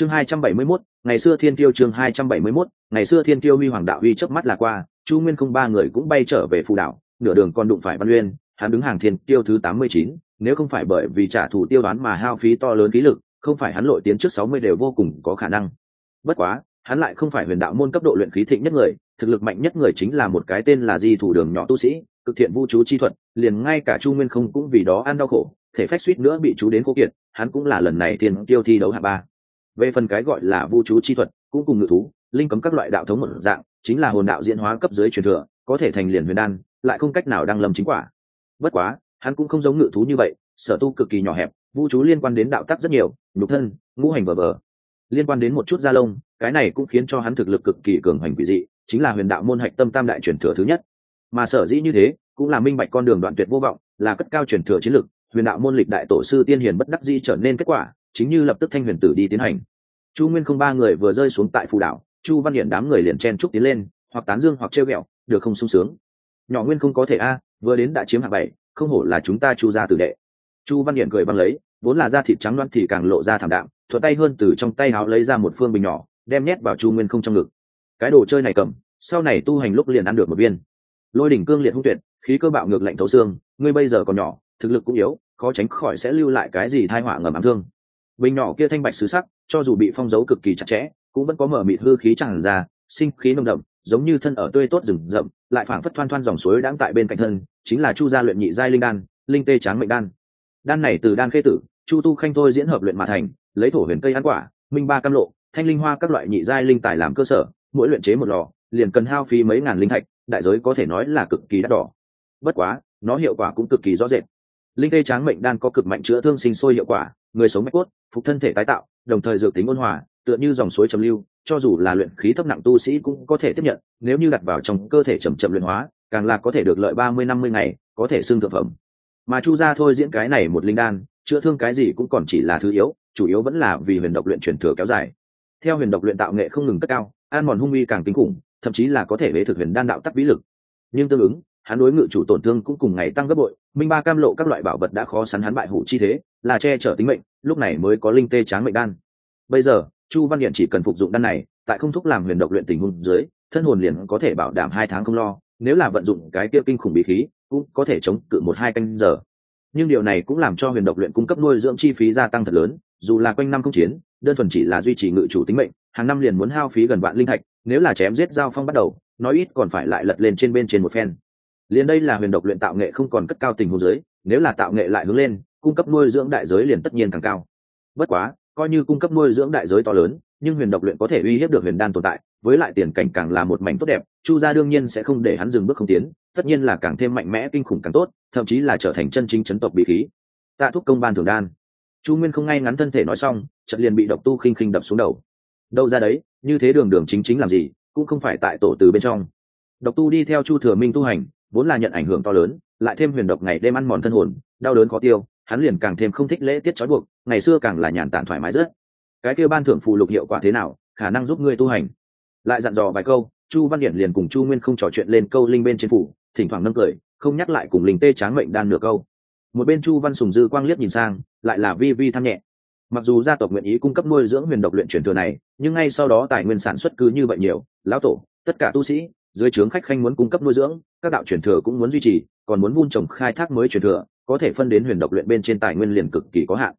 chương hai trăm bảy mươi 271, ngày xưa thiên tiêu chương hai trăm bảy mươi 271, ngày xưa thiên tiêu huy hoàng đạo huy chớp mắt là qua chu nguyên không ba người cũng bay trở về phù đảo nửa đường còn đụng phải văn uyên hắn đứng hàng thiên tiêu thứ tám mươi chín nếu không phải bởi vì trả thù tiêu đoán mà hao phí to lớn khí lực không phải hắn lội tiến trước sáu mươi đều vô cùng có khả năng. Bất quá hắn lại không phải huyền đạo môn cấp độ luyện khí thịnh nhất người thực lực mạnh nhất người chính là một cái tên là di thủ đường nhỏ tu sĩ cực thiện vu chú chi thuật liền ngay cả chu nguyên không cũng vì đó ăn đau khổ thể phách suýt nữa bị chú đến cô kiệt hắn cũng là lần này thiên tiêu thi đấu hạ ba về phần cái gọi là vu chú chi thuật, cũng cùng ngự thú, linh cấm các loại đạo thống một dạng, chính là hồn đạo diễn hóa cấp dưới truyền thừa, có thể thành liền huyền đan, lại không cách nào đang lầm chính quả. Bất quá, hắn cũng không giống ngự thú như vậy, sở tu cực kỳ nhỏ hẹp, vu chú liên quan đến đạo tắc rất nhiều, nhục thân, ngũ hành vờ vờ liên quan đến một chút da lông, cái này cũng khiến cho hắn thực lực cực kỳ cường hành quỷ dị, chính là huyền đạo môn hạch tâm tam đại truyền thừa thứ nhất. Mà sở dĩ như thế, cũng là minh bạch con đường đoạn tuyệt vô vọng, là cất cao truyền thừa chiến lực, huyền đạo môn lịch đại tổ sư tiên hiền bất đắc di trở nên kết quả chính như lập tức thanh huyền tử đi tiến hành. Chu nguyên không ba người vừa rơi xuống tại phù đảo, chu văn hiển đám người liền chen trúc tiến lên, hoặc tán dương hoặc treo ghẹo, được không sung sướng. Nhỏ nguyên không có thể a, vừa đến đã chiếm hạng bảy, không hổ là chúng ta chu ra tử đệ. Chu văn hiển cười băng lấy, vốn là da thịt trắng loan thì càng lộ ra thảm đạm, thuận tay hơn từ trong tay áo lấy ra một phương bình nhỏ, đem nhét vào chu nguyên không trong ngực. Cái đồ chơi này cầm, sau này tu hành lúc liền ăn được một viên. Lôi đỉnh cương liệt hung tuyệt, khí cơ bạo ngược lạnh thấu xương, ngươi bây giờ còn nhỏ, thực lực cũng yếu, khó tránh khỏi sẽ lưu lại cái gì thai họa ngầm ám thương bình nhỏ kia thanh bạch xứ sắc, cho dù bị phong dấu cực kỳ chặt chẽ, cũng vẫn có mở mịt hư khí tràn ra, sinh khí nồng đậm, giống như thân ở tươi tốt rừng rậm, lại phảng phất thoăn thoăn dòng suối đãng tại bên cạnh thân, chính là chu gia luyện nhị giai linh đan, linh tê tráng mệnh đan. Đan này từ đan khê tử, chu tu khanh thôi diễn hợp luyện mà thành, lấy thổ huyền cây ăn quả, minh ba cam lộ, thanh linh hoa các loại nhị giai linh tài làm cơ sở, mỗi luyện chế một lò, liền cần hao phí mấy ngàn linh thạch, đại giới có thể nói là cực kỳ đắt đỏ. Bất quá, nó hiệu quả cũng cực kỳ rõ rệt. Linh tê tráng mệnh đan có cực mạnh chữa thương sinh sôi hiệu quả người sống mạch cốt, phục thân thể tái tạo, đồng thời dược tính ôn hòa, tựa như dòng suối trầm lưu, cho dù là luyện khí thấp nặng tu sĩ cũng có thể tiếp nhận, nếu như đặt vào trong cơ thể chầm chậm luyện hóa, càng là có thể được lợi ba mươi, năm mươi ngày, có thể xương thực phẩm. Mà chu ra thôi diễn cái này một linh đan, chữa thương cái gì cũng còn chỉ là thứ yếu, chủ yếu vẫn là vì huyền độc luyện truyền thừa kéo dài. Theo huyền độc luyện tạo nghệ không ngừng cất cao an mòn hung uy càng kinh khủng, thậm chí là có thể lấy thực huyền đan đạo tắc vĩ lực. Nhưng tương ứng, hắn đối ngự chủ tổn thương cũng cùng ngày tăng gấp bội, minh ba cam lộ các loại bảo vật đã khó sắn hắn bại hủ chi thế là che chở tính mệnh lúc này mới có linh tê tráng mệnh đan. Bây giờ chu văn điện chỉ cần phục dụng đan này tại không thúc làm huyền độc luyện tình huống dưới thân hồn liền có thể bảo đảm hai tháng không lo nếu là vận dụng cái kia kinh khủng bí khí cũng có thể chống cự một hai canh giờ. Nhưng điều này cũng làm cho huyền độc luyện cung cấp nuôi dưỡng chi phí gia tăng thật lớn dù là quanh năm không chiến đơn thuần chỉ là duy trì ngự chủ tính mệnh hàng năm liền muốn hao phí gần vạn linh thạch nếu là chém giết giao phong bắt đầu nói ít còn phải lại lật lên trên bên trên một phen. Liền đây là huyền độc luyện tạo nghệ không còn cất cao tình huống dưới, nếu là tạo nghệ lại hướng lên cung cấp nuôi dưỡng đại giới liền tất nhiên càng cao. Bất quá, coi như cung cấp nuôi dưỡng đại giới to lớn, nhưng huyền độc luyện có thể uy hiếp được huyền đan tồn tại, với lại tiền cảnh càng là một mảnh tốt đẹp, chu gia đương nhiên sẽ không để hắn dừng bước không tiến, tất nhiên là càng thêm mạnh mẽ, kinh khủng càng tốt, thậm chí là trở thành chân chính chấn tộc bị khí. Tạ thúc công ban thường đan. Chu nguyên không ngay ngắn thân thể nói xong, chợt liền bị độc tu khinh khinh đập xuống đầu. Đâu ra đấy, như thế đường đường chính chính làm gì, cũng không phải tại tổ từ bên trong. Độc tu đi theo chu thừa minh tu hành, vốn là nhận ảnh hưởng to lớn, lại thêm huyền độc ngày đêm ăn mòn thân hồn, đau đớn khó tiêu hắn liền càng thêm không thích lễ tiết trói buộc, ngày xưa càng là nhàn tản thoải mái rất. Cái kêu ban thưởng phù lục hiệu quả thế nào, khả năng giúp ngươi tu hành. Lại dặn dò vài câu, chu văn điển liền cùng chu nguyên không trò chuyện lên câu linh bên trên phủ, thỉnh thoảng nâng cười, không nhắc lại cùng linh tê tráng mệnh đan nửa câu. Một bên chu văn sùng dư quang liếc nhìn sang, lại là vi vi than nhẹ. Mặc dù gia tộc nguyện ý cung cấp nuôi dưỡng huyền độc luyện truyền thừa này, nhưng ngay sau đó tài nguyên sản xuất cứ như vậy nhiều, lão tổ, tất cả tu sĩ, dưới trướng khách khanh muốn cung cấp nuôi dưỡng, các đạo truyền thừa cũng muốn duy trì, còn muốn vun trồng khai thác mới truyền thừa có thể phân đến huyền độc luyện bên trên tài nguyên liền cực kỳ có hạn.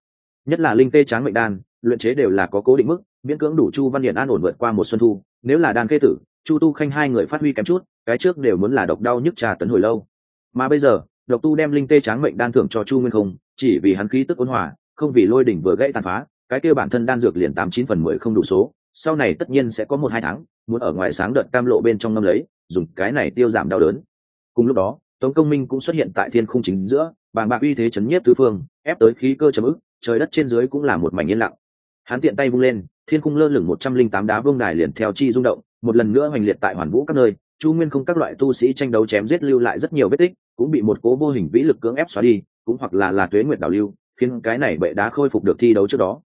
Nhất là linh tê tráng mệnh đan, luyện chế đều là có cố định mức, miễn cưỡng đủ chu văn điện an ổn vượt qua một xuân thu. Nếu là đan kê tử, chu tu khanh hai người phát huy kém chút, cái trước đều muốn là độc đau nhức trà tấn hồi lâu. Mà bây giờ, độc tu đem linh tê tráng mệnh đan thưởng cho chu nguyên không, chỉ vì hắn khí tức ôn hòa, không vì lôi đỉnh vừa gãy tàn phá, cái kêu bản thân đan dược liền tám chín phần mười không đủ số, sau này tất nhiên sẽ có một hai tháng, muốn ở ngoài sáng đợt cam lộ bên trong ngâm lấy, dùng cái này tiêu giảm đau đớn. Cùng lúc đó, tống công minh cũng xuất hiện tại thiên khung chính giữa bàng bạc uy thế chấn nhiếp tứ phương, ép tới khí cơ chấm ức, trời đất trên dưới cũng là một mảnh yên lặng. Hắn tiện tay vung lên, thiên cung lơ lửng một trăm linh tám đá vương đài liền theo chi rung động, một lần nữa hoành liệt tại hoàn vũ các nơi, chu nguyên không các loại tu sĩ tranh đấu chém giết lưu lại rất nhiều vết tích, cũng bị một cố vô hình vĩ lực cưỡng ép xóa đi, cũng hoặc là là tuế nguyệt đảo lưu, khiến cái này bệ đá khôi phục được thi đấu trước đó.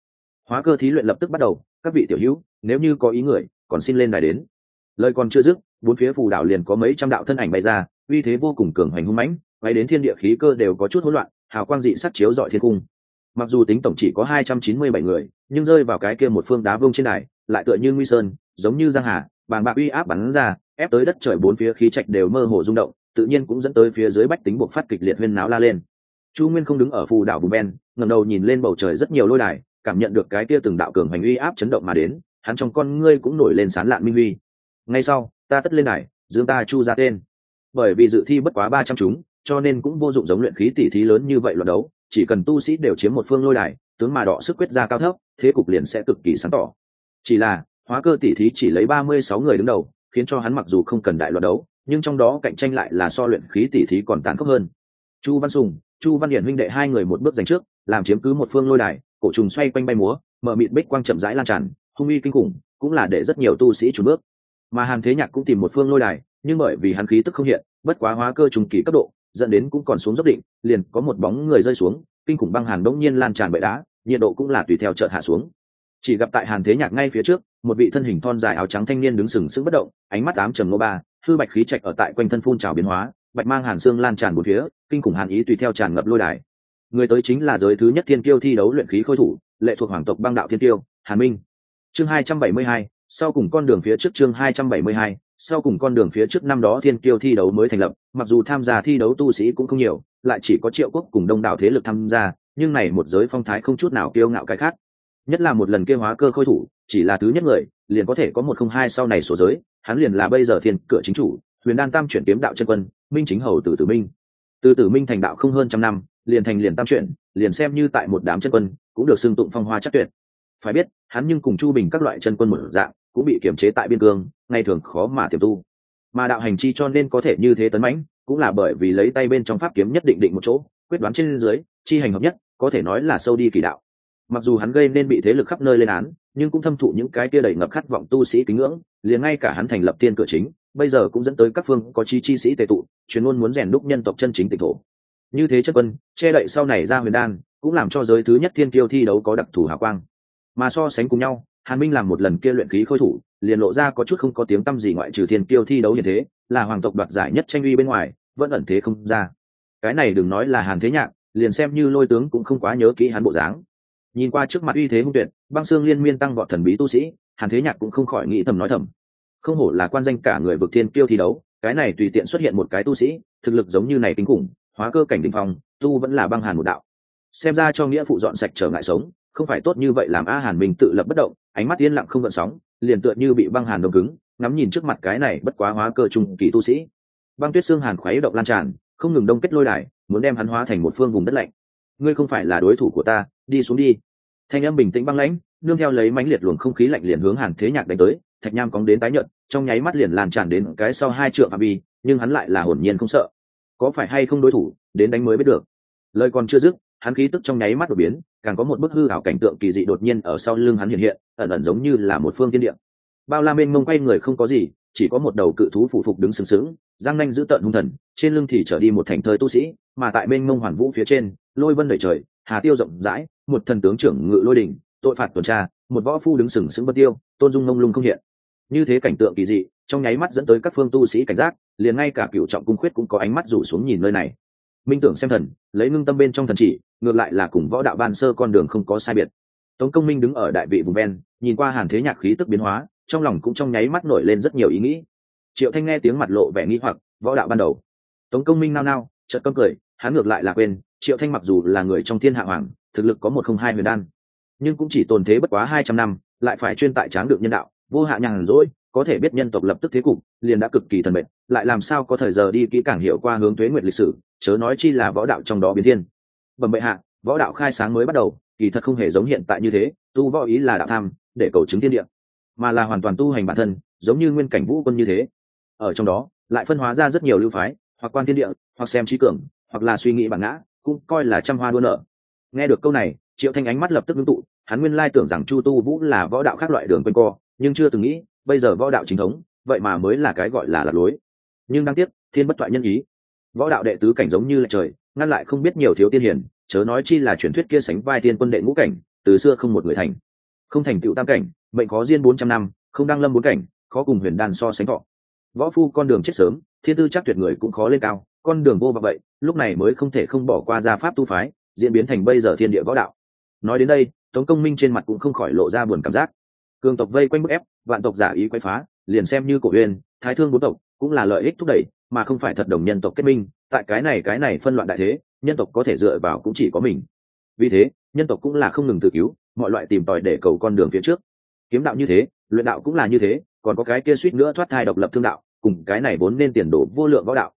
Hóa cơ thí luyện lập tức bắt đầu, các vị tiểu hữu, nếu như có ý người, còn xin lên đài đến. Lời còn chưa dứt, bốn phía phù đảo liền có mấy trăm đạo thân ảnh bay ra, uy thế vô cùng cường hoành hung mãnh bay đến thiên địa khí cơ đều có chút hỗn loạn hào quang dị sắc chiếu dọi thiên cung. Mặc dù tính tổng chỉ có hai trăm chín mươi bảy người nhưng rơi vào cái kia một phương đá vông trên đài lại tựa như nguy sơn giống như giang hà bàng bạc uy áp bắn ra ép tới đất trời bốn phía khí trạch đều mơ hồ rung động tự nhiên cũng dẫn tới phía dưới bách tính buộc phát kịch liệt huyên náo la lên. Chu nguyên không đứng ở phù đảo bùn, ben ngầm đầu nhìn lên bầu trời rất nhiều lôi đài cảm nhận được cái kia từng đạo cường hành uy áp chấn động mà đến hắn trong con ngươi cũng nổi lên sán lạn minh huy. Ngay sau ta tất lên đài dương ta chu ra tên. Bởi vì dự thi bất quá ba trăm chúng cho nên cũng vô dụng giống luyện khí tỷ thí lớn như vậy luận đấu, chỉ cần tu sĩ đều chiếm một phương lôi đài, tướng mà đọ sức quyết ra cao thấp, thế cục liền sẽ cực kỳ sáng tỏ. Chỉ là, hóa cơ tỷ thí chỉ lấy ba mươi sáu người đứng đầu, khiến cho hắn mặc dù không cần đại luận đấu, nhưng trong đó cạnh tranh lại là so luyện khí tỷ thí còn tàn khốc hơn. Chu văn sùng, chu văn điển huynh đệ hai người một bước giành trước, làm chiếm cứ một phương lôi đài, cổ trùng xoay quanh bay múa, mở mịt bích quang chậm rãi lan tràn, hung uy kinh khủng, cũng là để rất nhiều tu sĩ trùn bước. Mà hàn thế nhạc cũng tìm một phương lôi đài, nhưng bởi vì hắn khí tức không hiện, bất quá hóa cơ trùng kỳ cấp độ dẫn đến cũng còn xuống dốc định, liền có một bóng người rơi xuống, kinh khủng băng hàn đống nhiên lan tràn bệ đá, nhiệt độ cũng là tùy theo chợt hạ xuống. Chỉ gặp tại hàn thế nhạc ngay phía trước, một vị thân hình thon dài áo trắng thanh niên đứng sừng sững bất động, ánh mắt ám trầm nô ba, hư bạch khí trạch ở tại quanh thân phun trào biến hóa, bạch mang hàn xương lan tràn một phía, kinh khủng hàn ý tùy theo tràn ngập lôi đài. Người tới chính là giới thứ nhất thiên kiêu thi đấu luyện khí khôi thủ, lệ thuộc hoàng tộc băng đạo thiên tiêu hàn minh. Chương hai trăm bảy mươi hai, sau cùng con đường phía trước chương hai trăm bảy mươi hai sau cùng con đường phía trước năm đó thiên kiêu thi đấu mới thành lập, mặc dù tham gia thi đấu tu sĩ cũng không nhiều, lại chỉ có triệu quốc cùng đông đảo thế lực tham gia, nhưng này một giới phong thái không chút nào kiêu ngạo cái khác. Nhất là một lần kêu hóa cơ khôi thủ, chỉ là thứ nhất người, liền có thể có một không hai sau này số giới, hắn liền là bây giờ thiên cửa chính chủ, huyền đan tam chuyển kiếm đạo chân quân, minh chính hầu từ tử minh. Từ tử minh thành đạo không hơn trăm năm, liền thành liền tam chuyển, liền xem như tại một đám chân quân, cũng được xưng tụng phong hoa chắc tuyệt. Phải biết hắn nhưng cùng chu bình các loại chân quân một dạng, cũng bị kiềm chế tại biên cương ngày thường khó mà tiềm tu. Mà đạo hành chi cho nên có thể như thế tấn mãnh, cũng là bởi vì lấy tay bên trong pháp kiếm nhất định định một chỗ, quyết đoán trên dưới, chi hành hợp nhất, có thể nói là sâu đi kỳ đạo. Mặc dù hắn gây nên bị thế lực khắp nơi lên án, nhưng cũng thâm thụ những cái kia đầy ngập khát vọng tu sĩ kính ngưỡng, liền ngay cả hắn thành lập tiên cửa chính, bây giờ cũng dẫn tới các phương có chi chi sĩ tề tụ, chuyên môn muốn rèn đúc nhân tộc chân chính tịch thổ. Như thế chất quân, che đậy sau này ra huyền đan, cũng làm cho giới thứ nhất thiên tiêu thi đấu có đặc thù hào quang mà so sánh cùng nhau, hàn minh làm một lần kia luyện khí khôi thủ, liền lộ ra có chút không có tiếng tăm gì ngoại trừ thiên kiêu thi đấu như thế, là hoàng tộc đoạt giải nhất tranh uy bên ngoài, vẫn ẩn thế không ra. Cái này đừng nói là hàn thế nhạc, liền xem như lôi tướng cũng không quá nhớ kỹ hắn bộ dáng. Nhìn qua trước mặt uy thế hung tuyệt, băng xương liên miên tăng vọt thần bí tu sĩ, hàn thế nhạc cũng không khỏi nghĩ thầm nói thầm. Không hổ là quan danh cả người vực thiên kiêu thi đấu, cái này tùy tiện xuất hiện một cái tu sĩ, thực lực giống như này kinh khủng, hóa cơ cảnh đình phong, tu vẫn là băng hàn một đạo. Xem ra cho nghĩa phụ dọn sạch trở ngại sống không phải tốt như vậy làm a hàn mình tự lập bất động, ánh mắt yên lặng không gợn sóng, liền tựa như bị băng hàn đông cứng, ngắm nhìn trước mặt cái này bất quá hóa cơ trung kỳ tu sĩ. Băng tuyết xương hàn khuấy động lan tràn, không ngừng đông kết lôi đài, muốn đem hắn hóa thành một phương vùng đất lạnh. Ngươi không phải là đối thủ của ta, đi xuống đi. Thanh âm bình tĩnh băng lãnh, nương theo lấy mãnh liệt luồng không khí lạnh liền hướng hàn thế nhạc đánh tới, thạch nham cóng đến tái nhợt, trong nháy mắt liền lan tràn đến cái sau hai trượng phạm vi, nhưng hắn lại là hồn nhiên không sợ. Có phải hay không đối thủ, đến đánh mới biết được. Lời còn chưa dứt, hắn khí tức trong nháy mắt đột biến càng có một bức hư ảo cảnh tượng kỳ dị đột nhiên ở sau lưng hắn hiện hiện, ẩn ẩn giống như là một phương tiên địa. Bao la mênh mông quay người không có gì, chỉ có một đầu cự thú phụ phục đứng sừng sững giang nanh giữ tận hung thần, trên lưng thì trở đi một thành thơi tu sĩ, mà tại mênh mông hoàn vũ phía trên, lôi vân đầy trời, hà tiêu rộng rãi, một thần tướng trưởng ngự lôi đỉnh, tội phạt tuần tra, một võ phu đứng sừng sững vân tiêu, tôn dung mông lung không hiện. Như thế cảnh tượng kỳ dị, trong nháy mắt dẫn tới các phương tu sĩ cảnh giác, liền ngay cả cựu trọng cung khuyết cũng có ánh mắt rủ xuống nhìn nơi này minh tưởng xem thần, lấy ngưng tâm bên trong thần chỉ, ngược lại là cùng võ đạo ban sơ con đường không có sai biệt. Tống công minh đứng ở đại vị vùng ven, nhìn qua hàn thế nhạc khí tức biến hóa, trong lòng cũng trong nháy mắt nổi lên rất nhiều ý nghĩ. Triệu thanh nghe tiếng mặt lộ vẻ nghi hoặc, võ đạo ban đầu. Tống công minh nao nao, chợt câm cười, hắn ngược lại là quên, triệu thanh mặc dù là người trong thiên hạ hoàng, thực lực có một không hai huyền đan, nhưng cũng chỉ tồn thế bất quá hai trăm năm, lại phải chuyên tại tráng được nhân đạo, vô hạ nhàn rỗi, có thể biết nhân tộc lập tức thế cục, liền đã cực kỳ thần mệnh, lại làm sao có thời giờ đi kỹ càng hiểu qua hướng thuế nguyệt lịch sử chớ nói chi là võ đạo trong đó biến thiên. Bẩm bệ hạ, võ đạo khai sáng mới bắt đầu, kỳ thật không hề giống hiện tại như thế, tu võ ý là đạo tham, để cầu chứng thiên địa, mà là hoàn toàn tu hành bản thân, giống như nguyên cảnh vũ quân như thế. Ở trong đó, lại phân hóa ra rất nhiều lưu phái, hoặc quan thiên địa, hoặc xem trí cường, hoặc là suy nghĩ bản ngã, cũng coi là trăm hoa đua nở. Nghe được câu này, triệu thanh ánh mắt lập tức ngưng tụ, hắn nguyên lai tưởng rằng chu tu vũ là võ đạo khác loại đường quanh co, nhưng chưa từng nghĩ, bây giờ võ đạo chính thống, vậy mà mới là cái gọi là lạc lối. Nhưng đáng tiếc, thiên bất thoại nhân ý võ đạo đệ tứ cảnh giống như là trời, ngăn lại không biết nhiều thiếu tiên hiển, chớ nói chi là truyền thuyết kia sánh vai tiên quân đệ ngũ cảnh, từ xưa không một người thành. Không thành tựu tam cảnh, mệnh khó diên bốn trăm năm, không đăng lâm bốn cảnh, khó cùng huyền đan so sánh thọ. Võ phu con đường chết sớm, thiên tư chắc tuyệt người cũng khó lên cao, con đường vô và vậy, lúc này mới không thể không bỏ qua gia pháp tu phái, diễn biến thành bây giờ thiên địa võ đạo. Nói đến đây, tống công minh trên mặt cũng không khỏi lộ ra buồn cảm giác. Cường tộc vây quanh bức ép, vạn tộc giả ý quay phá, liền xem như cổ huyền, thái thương bốn tộc, cũng là lợi ích thúc đẩy mà không phải thật đồng nhân tộc kết minh, tại cái này cái này phân loạn đại thế, nhân tộc có thể dựa vào cũng chỉ có mình. Vì thế, nhân tộc cũng là không ngừng tự cứu, mọi loại tìm tòi để cầu con đường phía trước. Kiếm đạo như thế, luyện đạo cũng là như thế, còn có cái kia suýt nữa thoát thai độc lập thương đạo, cùng cái này vốn nên tiền đổ vô lượng võ đạo.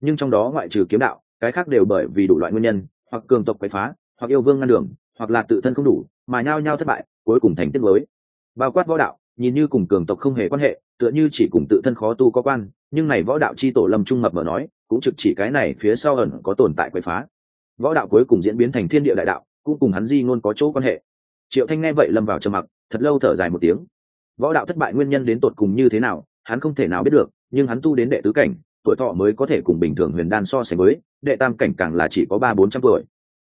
Nhưng trong đó ngoại trừ kiếm đạo, cái khác đều bởi vì đủ loại nguyên nhân, hoặc cường tộc quấy phá, hoặc yêu vương ngăn đường, hoặc là tự thân không đủ, mà nhao nhao thất bại, cuối cùng thành tiết mới. Bao quát võ đạo nhìn như cùng cường tộc không hề quan hệ, tựa như chỉ cùng tự thân khó tu có quan, nhưng này võ đạo chi tổ lâm trung mập mở nói, cũng trực chỉ cái này phía sau ẩn có tồn tại quấy phá. Võ đạo cuối cùng diễn biến thành thiên địa đại đạo, cũng cùng hắn di ngôn có chỗ quan hệ. Triệu thanh nghe vậy lâm vào trầm mặc, thật lâu thở dài một tiếng. Võ đạo thất bại nguyên nhân đến tột cùng như thế nào, hắn không thể nào biết được, nhưng hắn tu đến đệ tứ cảnh, tuổi thọ mới có thể cùng bình thường huyền đan so sánh với, đệ tam cảnh càng là chỉ có ba bốn trăm tuổi.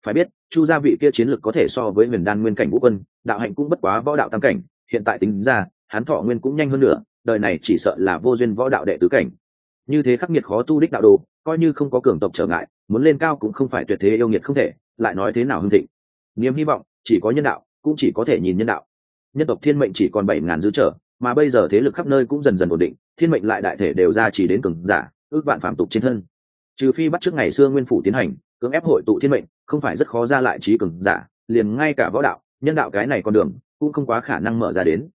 Phải biết, chu gia vị kia chiến lược có thể so với huyền đan nguyên cảnh vũ quân, đạo hạnh cũng bất quá võ đạo tam cảnh, hiện tại tính ra hắn thọ nguyên cũng nhanh hơn nữa đời này chỉ sợ là vô duyên võ đạo đệ tứ cảnh. Như thế khắc nghiệt khó tu đích đạo đồ, coi như không có cường tộc trở ngại, muốn lên cao cũng không phải tuyệt thế yêu nghiệt không thể, lại nói thế nào hưng thịnh. Niềm hy vọng, chỉ có nhân đạo, cũng chỉ có thể nhìn nhân đạo. Nhân tộc thiên mệnh chỉ còn bảy ngàn dư trở, mà bây giờ thế lực khắp nơi cũng dần dần ổn định, thiên mệnh lại đại thể đều ra chỉ đến cường giả, ước vạn phạm tục trên thân. Trừ phi bắt trước ngày xưa nguyên phủ tiến hành, cưỡng ép hội tụ thiên mệnh, không phải rất khó ra lại trí cường giả, liền ngay cả võ đạo, nhân đạo cái này con đường, cũng không quá khả năng mở ra đến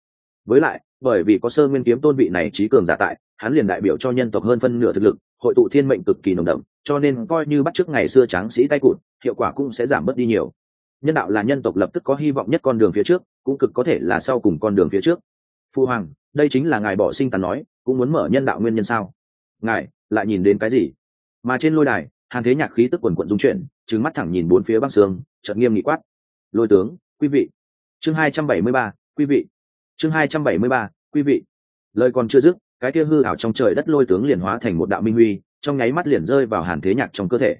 với lại, bởi vì có sơ nguyên kiếm tôn vị này trí cường giả tại, hắn liền đại biểu cho nhân tộc hơn phân nửa thực lực, hội tụ thiên mệnh cực kỳ nồng đậm, cho nên coi như bắt trước ngày xưa tráng sĩ tay cụt, hiệu quả cũng sẽ giảm bớt đi nhiều. Nhân đạo là nhân tộc lập tức có hy vọng nhất con đường phía trước, cũng cực có thể là sau cùng con đường phía trước. Phu hoàng, đây chính là ngài bỏ sinh tàn nói, cũng muốn mở nhân đạo nguyên nhân sao? Ngài, lại nhìn đến cái gì? Mà trên lôi đài, hàn thế nhạc khí tức quần quận dung chuyển trứng mắt thẳng nhìn bốn phía băng sương, chợt nghiêm nghị quát. Lôi tướng, quý vị. Chương hai trăm bảy mươi ba, quý vị chương hai trăm bảy mươi ba, quý vị. Lời còn chưa dứt, cái kia hư ảo trong trời đất lôi tướng liền hóa thành một đạo minh huy, trong nháy mắt liền rơi vào hàn thế nhạc trong cơ thể.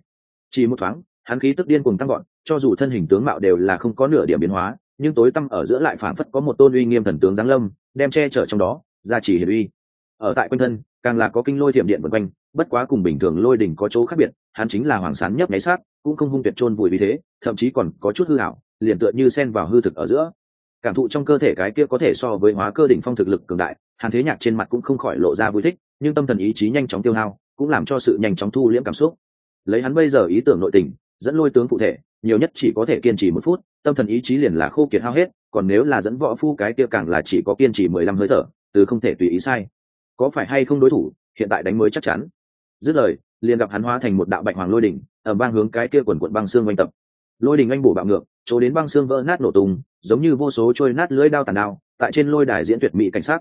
Chỉ một thoáng, hắn khí tức điên cùng tăng gọn cho dù thân hình tướng mạo đều là không có nửa điểm biến hóa, nhưng tối tăm ở giữa lại phản phất có một tôn uy nghiêm thần tướng giáng lâm, đem che chở trong đó, ra chỉ hiển uy. Ở tại quanh thân, càng là có kinh lôi thiểm điện vân quanh, bất quá cùng bình thường lôi đỉnh có chỗ khác biệt, hắn chính là hoàng sán nhấp nháy sát, cũng không hung tuyệt trôn vùi vì thế, thậm chí còn có chút hư ảo, liền tựa như xen vào hư thực ở giữa cảm thụ trong cơ thể cái kia có thể so với hóa cơ đỉnh phong thực lực cường đại, hàn thế nhạc trên mặt cũng không khỏi lộ ra vui thích, nhưng tâm thần ý chí nhanh chóng tiêu hao, cũng làm cho sự nhanh chóng thu liễm cảm xúc. Lấy hắn bây giờ ý tưởng nội tình, dẫn lôi tướng phụ thể, nhiều nhất chỉ có thể kiên trì một phút, tâm thần ý chí liền là khô kiệt hao hết, còn nếu là dẫn võ phu cái kia càng là chỉ có kiên trì mười lăm hơi thở, từ không thể tùy ý sai. Có phải hay không đối thủ, hiện tại đánh mới chắc chắn. Dứt lời, liền gặp hắn hóa thành một đạo bạch hoàng lôi đỉnh ở bang hướng cái kia quần quận băng xương oanh tập lôi đình anh bổ bạo ngược, chỗ đến băng xương vỡ nát nổ tung, giống như vô số trôi nát lưỡi đao tàn đao, tại trên lôi đài diễn tuyệt mỹ cảnh sát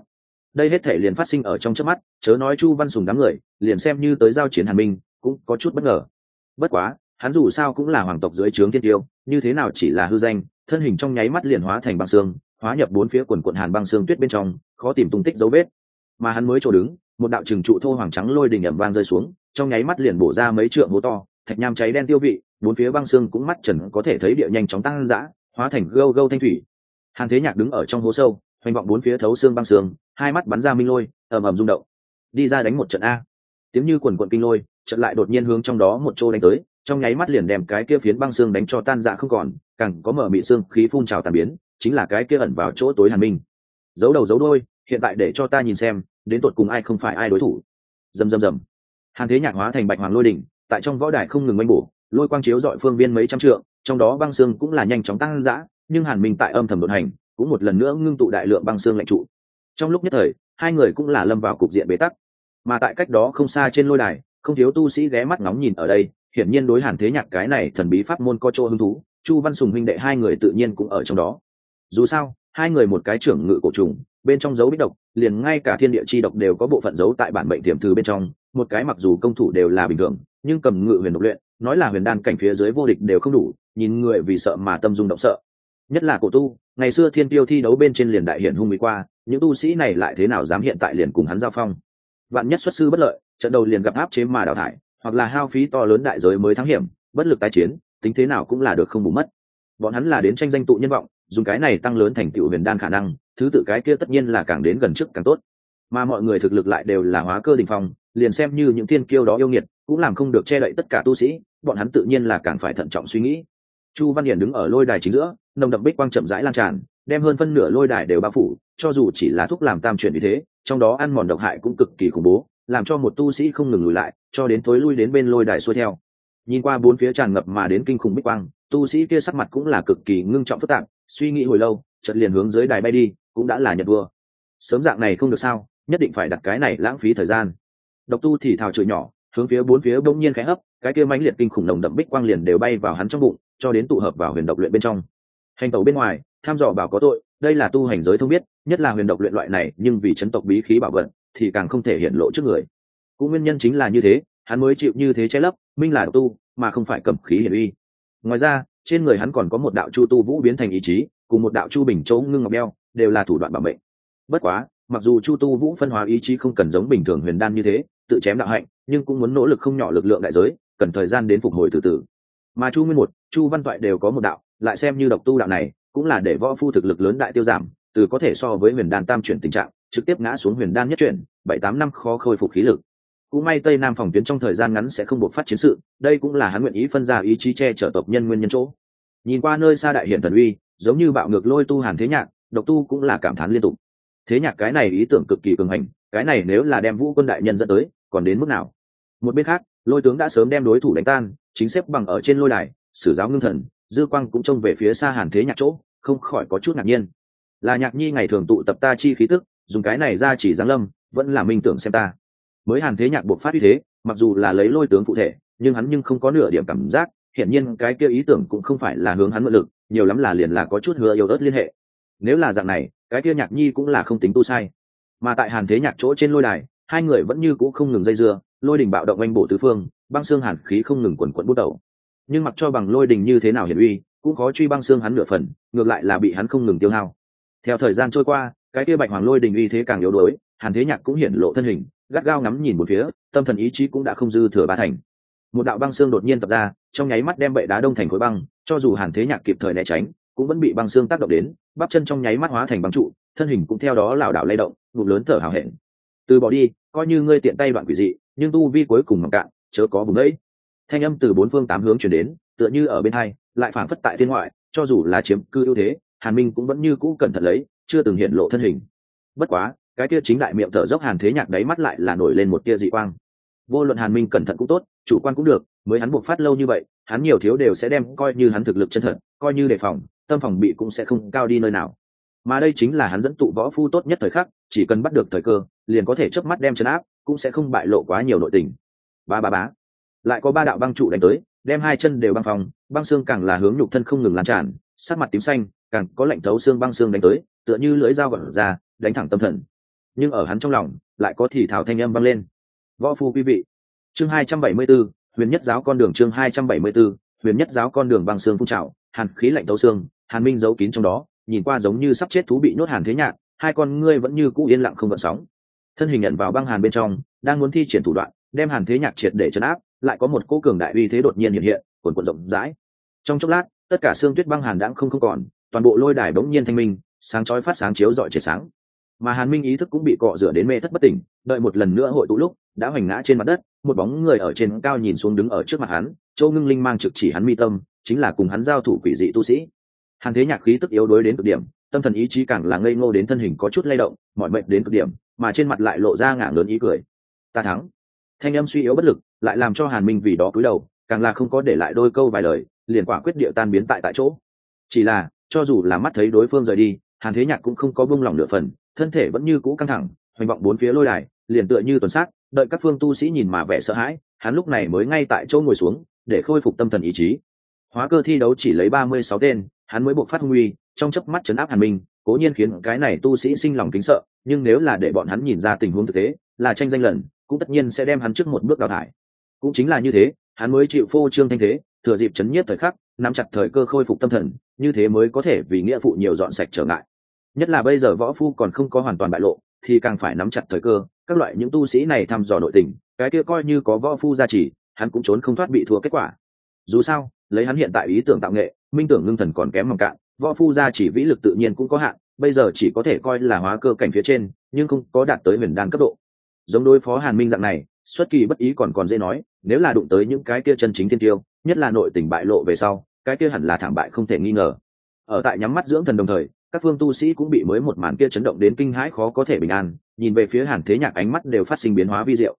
đây hết thể liền phát sinh ở trong chớp mắt, chớ nói chu văn sùng đám người, liền xem như tới giao chiến hàn minh, cũng có chút bất ngờ. Bất quá, hắn dù sao cũng là hoàng tộc dưới trướng thiên tiêu, như thế nào chỉ là hư danh, thân hình trong nháy mắt liền hóa thành băng xương, hóa nhập bốn phía quần quận hàn băng xương tuyết bên trong, khó tìm tung tích dấu vết. Mà hắn mới chỗ đứng, một đạo trừng trụ thô hoàng trắng lôi đình ẩm vang rơi xuống, trong nháy mắt liền bổ ra mấy trượng hố to thạch nham cháy đen tiêu vị, bốn phía băng xương cũng mắt trần có thể thấy địa nhanh chóng tăng dã, hóa thành gâu gâu thanh thủy. Hàn thế nhạc đứng ở trong hố sâu, hoành vọng bốn phía thấu xương băng xương, hai mắt bắn ra minh lôi, ầm ầm rung động. Đi ra đánh một trận a. Tiếng như quần quận kinh lôi, trận lại đột nhiên hướng trong đó một chỗ đánh tới, trong nháy mắt liền đem cái kia phiến băng xương đánh cho tan dạ không còn, càng có mở mị xương khí phun trào tàn biến, chính là cái kia ẩn vào chỗ tối hàn minh. Giấu đầu giấu đôi hiện tại để cho ta nhìn xem, đến tột cùng ai không phải ai đối thủ. Dầm dầm dầm hàn thế nhạc hóa thành bạch hoàng lôi đỉnh tại trong võ đài không ngừng manh bổ, lôi quang chiếu dọi phương viên mấy trăm trượng, trong đó băng xương cũng là nhanh chóng tăng dã, nhưng hàn minh tại âm thầm đột hành, cũng một lần nữa ngưng tụ đại lượng băng xương lạnh trụ. Trong lúc nhất thời, hai người cũng là lâm vào cục diện bế tắc. Mà tại cách đó không xa trên lôi đài, không thiếu tu sĩ ghé mắt nóng nhìn ở đây, hiển nhiên đối hàn thế nhạc cái này thần bí pháp môn có chỗ hứng thú, chu văn sùng huynh đệ hai người tự nhiên cũng ở trong đó. Dù sao, hai người một cái trưởng ngự cổ trùng bên trong dấu bích độc, liền ngay cả thiên địa chi độc đều có bộ phận dấu tại bản bệnh tiềm thư bên trong, một cái mặc dù công thủ đều là bình thường, nhưng cầm ngự huyền độc luyện, nói là huyền đan cảnh phía dưới vô địch đều không đủ, nhìn người vì sợ mà tâm dung động sợ. Nhất là cổ tu, ngày xưa thiên tiêu thi đấu bên trên liền đại hiển hung mỹ qua, những tu sĩ này lại thế nào dám hiện tại liền cùng hắn giao phong. Vạn nhất xuất sư bất lợi, trận đầu liền gặp áp chế mà đào thải, hoặc là hao phí to lớn đại giới mới thắng hiểm, bất lực tái chiến, tính thế nào cũng là được không bù mất. Bọn hắn là đến tranh danh tụ nhân vọng dùng cái này tăng lớn thành tựu huyền đan khả năng, thứ tự cái kia tất nhiên là càng đến gần trước càng tốt. Mà mọi người thực lực lại đều là hóa cơ đình phong, liền xem như những thiên kiêu đó yêu nghiệt, cũng làm không được che đậy tất cả tu sĩ, bọn hắn tự nhiên là càng phải thận trọng suy nghĩ. Chu văn hiển đứng ở lôi đài chính giữa, nồng đậm bích quang chậm rãi lan tràn, đem hơn phân nửa lôi đài đều bao phủ, cho dù chỉ là thuốc làm tam chuyển như thế, trong đó ăn mòn độc hại cũng cực kỳ khủng bố, làm cho một tu sĩ không ngừng lùi lại, cho đến thối lui đến bên lôi đài xuôi theo. Nhìn qua bốn phía tràn ngập mà đến kinh khủng bích quang tu sĩ kia sắc mặt cũng là cực kỳ ngưng trọng phức tạp, suy nghĩ hồi lâu, chợt liền hướng dưới đài bay đi, cũng đã là nhật vua. Sớm dạng này không được sao, nhất định phải đặt cái này lãng phí thời gian. Độc tu thì thào chửi nhỏ, hướng phía bốn phía bỗng nhiên khẽ hấp, cái kia mãnh liệt kinh khủng nồng đậm bích quang liền đều bay vào hắn trong bụng, cho đến tụ hợp vào huyền độc luyện bên trong. Hành tẩu bên ngoài, tham dò bảo có tội, đây là tu hành giới thông biết, nhất là huyền độc luyện loại này, nhưng vì chấn tộc bí khí bảo vận thì càng không thể hiện lộ trước người. Cũng nguyên nhân chính là như thế, hắn mới chịu như thế che lấp, minh là độc tu, mà không phải cầm khí hiển uy ngoài ra, trên người hắn còn có một đạo chu tu vũ biến thành ý chí, cùng một đạo chu bình chỗ ngưng ngọc beo, đều là thủ đoạn bảo mệnh. Bất quá, mặc dù chu tu vũ phân hóa ý chí không cần giống bình thường huyền đan như thế, tự chém đạo hạnh, nhưng cũng muốn nỗ lực không nhỏ lực lượng đại giới, cần thời gian đến phục hồi từ từ. Mà chu nguyên một, chu văn toại đều có một đạo, lại xem như độc tu đạo này, cũng là để võ phu thực lực lớn đại tiêu giảm, từ có thể so với huyền đan tam chuyển tình trạng, trực tiếp ngã xuống huyền đan nhất chuyển, bảy tám năm khó khôi phục khí lực cũng may tây nam phòng tuyến trong thời gian ngắn sẽ không buộc phát chiến sự, đây cũng là hắn nguyện ý phân ra ý chí che chở tộc nhân nguyên nhân chỗ. Nhìn qua nơi xa đại hiện thần uy, giống như bạo ngược lôi tu hàn thế nhạc, độc tu cũng là cảm thán liên tục. Thế nhạc cái này ý tưởng cực kỳ cường hành, cái này nếu là đem vũ quân đại nhân dẫn tới, còn đến mức nào? Một bên khác, lôi tướng đã sớm đem đối thủ đánh tan, chính xếp bằng ở trên lôi đài, sử giáo ngưng thần, dư quang cũng trông về phía xa hàn thế nhạc chỗ, không khỏi có chút ngạc nhiên. Là nhạc nhi ngày thường tụ tập ta chi khí tức, dùng cái này ra chỉ giáng lâm, vẫn là minh tưởng xem ta mới hàn thế nhạc buộc phát uy thế, mặc dù là lấy lôi tướng phụ thể, nhưng hắn nhưng không có nửa điểm cảm giác, hiển nhiên cái kia ý tưởng cũng không phải là hướng hắn mượn lực, nhiều lắm là liền là có chút hứa yêu ớt liên hệ. Nếu là dạng này, cái kia nhạc nhi cũng là không tính tu sai. Mà tại hàn thế nhạc chỗ trên lôi đài, hai người vẫn như cũ không ngừng dây dưa, lôi đình bạo động oanh bổ tứ phương, băng xương hàn khí không ngừng quần quận bút đầu. Nhưng mặc cho bằng lôi đình như thế nào hiển uy, cũng khó truy băng xương hắn nửa phần, ngược lại là bị hắn không ngừng tiêu hao. Theo thời gian trôi qua, cái kia bạch hoàng lôi đình uy thế càng yếu đuối, hàn thế nhạc cũng hiện lộ thân hình gắt gao ngắm nhìn một phía, tâm thần ý chí cũng đã không dư thừa ba thành. Một đạo băng xương đột nhiên tập ra, trong nháy mắt đem bệ đá đông thành khối băng, cho dù hàn thế nhạc kịp thời né tránh, cũng vẫn bị băng xương tác động đến, bắp chân trong nháy mắt hóa thành băng trụ, thân hình cũng theo đó lảo đảo lay động ngụm lớn thở hào hẹn. Từ bỏ đi, coi như ngươi tiện tay đoạn quỷ dị, nhưng tu vi cuối cùng mặc cạn, chớ có vùng đấy thanh âm từ bốn phương tám hướng chuyển đến, tựa như ở bên hai, lại phản phất tại thiên ngoại, cho dù là chiếm cư ưu thế, hàn minh cũng vẫn như cũ cẩn thận lấy, chưa từng hiện lộ thân hình. Bất quá cái kia chính đại miệng thở dốc hàn thế nhạc đáy mắt lại là nổi lên một tia dị quang. Vô luận hàn minh cẩn thận cũng tốt, chủ quan cũng được, mới hắn buộc phát lâu như vậy, hắn nhiều thiếu đều sẽ đem coi như hắn thực lực chân thật, coi như đề phòng, tâm phòng bị cũng sẽ không cao đi nơi nào. Mà đây chính là hắn dẫn tụ võ phu tốt nhất thời khắc, chỉ cần bắt được thời cơ, liền có thể chớp mắt đem chấn áp, cũng sẽ không bại lộ quá nhiều nội tình. Ba ba bá lại có ba đạo băng trụ đánh tới, đem hai chân đều băng phòng, băng xương càng là hướng nhục thân không ngừng lan tràn sát mặt tím xanh, càng có lạnh thấu xương băng xương đánh tới, tựa như lưỡi dao gọt ra, đánh thẳng tâm thần nhưng ở hắn trong lòng lại có thì thảo thanh âm vang lên. Võ phu quý vị chương hai trăm bảy mươi 274, huyền nhất giáo con đường chương hai trăm bảy mươi 274, huyền nhất giáo con đường băng xương phun trào hàn khí lạnh tấu xương hàn minh giấu kín trong đó nhìn qua giống như sắp chết thú bị nhốt hàn thế nhạc hai con ngươi vẫn như cũ yên lặng không gợn sóng. Thân hình nhận vào băng hàn bên trong đang muốn thi triển thủ đoạn đem hàn thế nhạc triệt để chấn áp lại có một cỗ cường đại uy thế đột nhiên hiện hiện cuồn cuộn rộng rãi. Trong chốc lát tất cả xương tuyết băng hàn đãng không không còn toàn bộ lôi đài bỗng nhiên thanh minh sáng chói phát sáng chiếu rọi trời sáng mà hàn minh ý thức cũng bị cọ rửa đến mê thất bất tỉnh, đợi một lần nữa hội tụ lúc, đã hoành ngã trên mặt đất, một bóng người ở trên cao nhìn xuống đứng ở trước mặt hắn châu ngưng linh mang trực chỉ hắn mi tâm, chính là cùng hắn giao thủ quỷ dị tu sĩ. Hàn thế nhạc khí tức yếu đối đến cực điểm, tâm thần ý chí càng là ngây ngô đến thân hình có chút lay động, mọi mệnh đến cực điểm, mà trên mặt lại lộ ra ngả lớn ý cười. Ta thắng. Thanh âm suy yếu bất lực, lại làm cho hàn minh vì đó cúi đầu, càng là không có để lại đôi câu vài lời, liền quả quyết địa tan biến tại tại chỗ. Chỉ là, cho dù là mắt thấy đối phương rời đi, hàn thế nhạc cũng không có buông lỏng nửa phần thân thể vẫn như cũ căng thẳng, hoành vọng bốn phía lôi đài, liền tựa như tuần sát, đợi các phương tu sĩ nhìn mà vẻ sợ hãi, hắn lúc này mới ngay tại chỗ ngồi xuống, để khôi phục tâm thần ý chí. Hóa cơ thi đấu chỉ lấy ba mươi sáu tên, hắn mới buộc phát hung uy, trong chớp mắt chấn áp hàn minh, cố nhiên khiến cái này tu sĩ sinh lòng kính sợ, nhưng nếu là để bọn hắn nhìn ra tình huống thực tế, là tranh danh lần, cũng tất nhiên sẽ đem hắn trước một bước đào thải. Cũng chính là như thế, hắn mới chịu phô trương thanh thế, thừa dịp chấn nhiếp thời khắc, nắm chặt thời cơ khôi phục tâm thần, như thế mới có thể vì nghĩa phụ nhiều dọn sạch trở ngại nhất là bây giờ võ phu còn không có hoàn toàn bại lộ, thì càng phải nắm chặt thời cơ. Các loại những tu sĩ này thăm dò nội tình, cái kia coi như có võ phu gia trì, hắn cũng trốn không thoát bị thua kết quả. Dù sao, lấy hắn hiện tại ý tưởng tạo nghệ, minh tưởng ngưng thần còn kém mỏng cạn, võ phu gia chỉ vĩ lực tự nhiên cũng có hạn, bây giờ chỉ có thể coi là hóa cơ cảnh phía trên, nhưng không có đạt tới huyền đan cấp độ. Giống đối phó hàn minh dạng này, xuất kỳ bất ý còn còn dễ nói, nếu là đụng tới những cái kia chân chính thiên tiêu, nhất là nội tình bại lộ về sau, cái kia hẳn là thảm bại không thể nghi ngờ. Ở tại nhắm mắt dưỡng thần đồng thời các phương tu sĩ cũng bị mới một màn kia chấn động đến kinh hãi khó có thể bình an, nhìn về phía hàn thế nhạc ánh mắt đều phát sinh biến hóa vi diệu.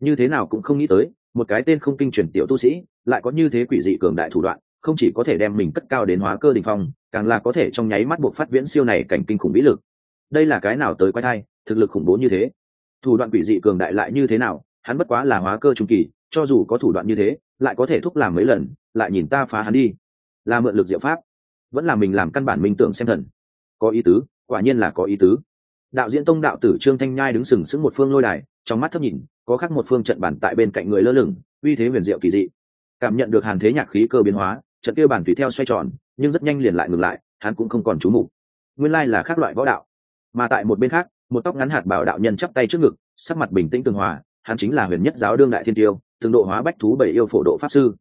Như thế nào cũng không nghĩ tới, một cái tên không kinh truyền tiểu tu sĩ lại có như thế quỷ dị cường đại thủ đoạn, không chỉ có thể đem mình cất cao đến hóa cơ đỉnh phong, càng là có thể trong nháy mắt buộc phát viễn siêu này cảnh kinh khủng vĩ lực. Đây là cái nào tới quay thai, thực lực khủng bố như thế? Thủ đoạn quỷ dị cường đại lại như thế nào, hắn bất quá là hóa cơ trung kỳ, cho dù có thủ đoạn như thế, lại có thể thúc làm mấy lần, lại nhìn ta phá hắn đi. Là mượn lực diệu pháp. Vẫn là mình làm căn bản minh tưởng xem thần có ý tứ, quả nhiên là có ý tứ. Đạo diễn tông đạo tử trương thanh nhai đứng sừng sững một phương lôi đài, trong mắt thấp nhìn, có khác một phương trận bản tại bên cạnh người lơ lửng, uy thế huyền diệu kỳ dị. Cảm nhận được hàn thế nhạc khí cơ biến hóa, trận kia bản tùy theo xoay tròn, nhưng rất nhanh liền lại ngừng lại, hắn cũng không còn trú mục. Nguyên lai là khác loại võ đạo. Mà tại một bên khác, một tóc ngắn hạt bảo đạo nhân chắp tay trước ngực, sắc mặt bình tĩnh tường hòa, hắn chính là huyền nhất giáo đương đại thiên tiêu, thường độ hóa bách thú bảy yêu phổ độ pháp sư.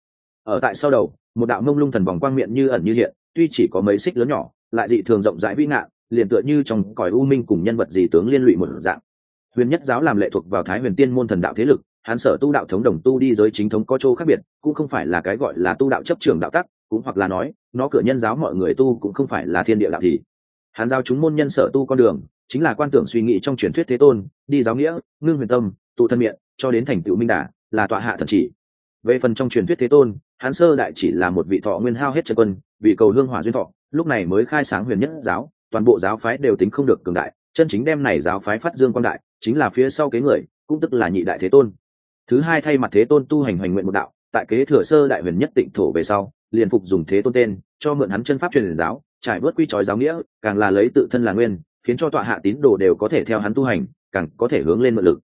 Ở tại sau đầu, một đạo mông lung thần vòng quang miệng như ẩn như hiện, tuy chỉ có mấy xích lớn nhỏ lại dị thường rộng rãi vĩ ngạn liền tựa như trong cõi u minh cùng nhân vật gì tướng liên lụy một dạng. Huyền nhất giáo làm lệ thuộc vào thái huyền tiên môn thần đạo thế lực, hắn sở tu đạo thống đồng tu đi giới chính thống có chỗ khác biệt, cũng không phải là cái gọi là tu đạo chấp trường đạo tắc, cũng hoặc là nói, nó cửa nhân giáo mọi người tu cũng không phải là thiên địa đạo thì. Hắn giao chúng môn nhân sở tu con đường, chính là quan tưởng suy nghĩ trong truyền thuyết thế tôn, đi giáo nghĩa, ngưng huyền tâm, tụ thân miệng cho đến thành tựu minh đà, là tọa hạ thần chỉ. Về phần trong truyền thuyết thế tôn, hắn sơ đại chỉ là một vị thọ nguyên hao hết chân quân vì cầu hương hỏa duyên thọ, lúc này mới khai sáng huyền nhất giáo, toàn bộ giáo phái đều tính không được cường đại, chân chính đem này giáo phái phát dương quan đại, chính là phía sau kế người, cũng tức là nhị đại thế tôn. Thứ hai thay mặt thế tôn tu hành hoành nguyện một đạo, tại kế thừa sơ đại huyền nhất tịnh thổ về sau, liền phục dùng thế tôn tên, cho mượn hắn chân pháp truyền giáo, trải bớt quy trói giáo nghĩa, càng là lấy tự thân là nguyên, khiến cho tọa hạ tín đồ đều có thể theo hắn tu hành, càng có thể hướng lên mượn lực.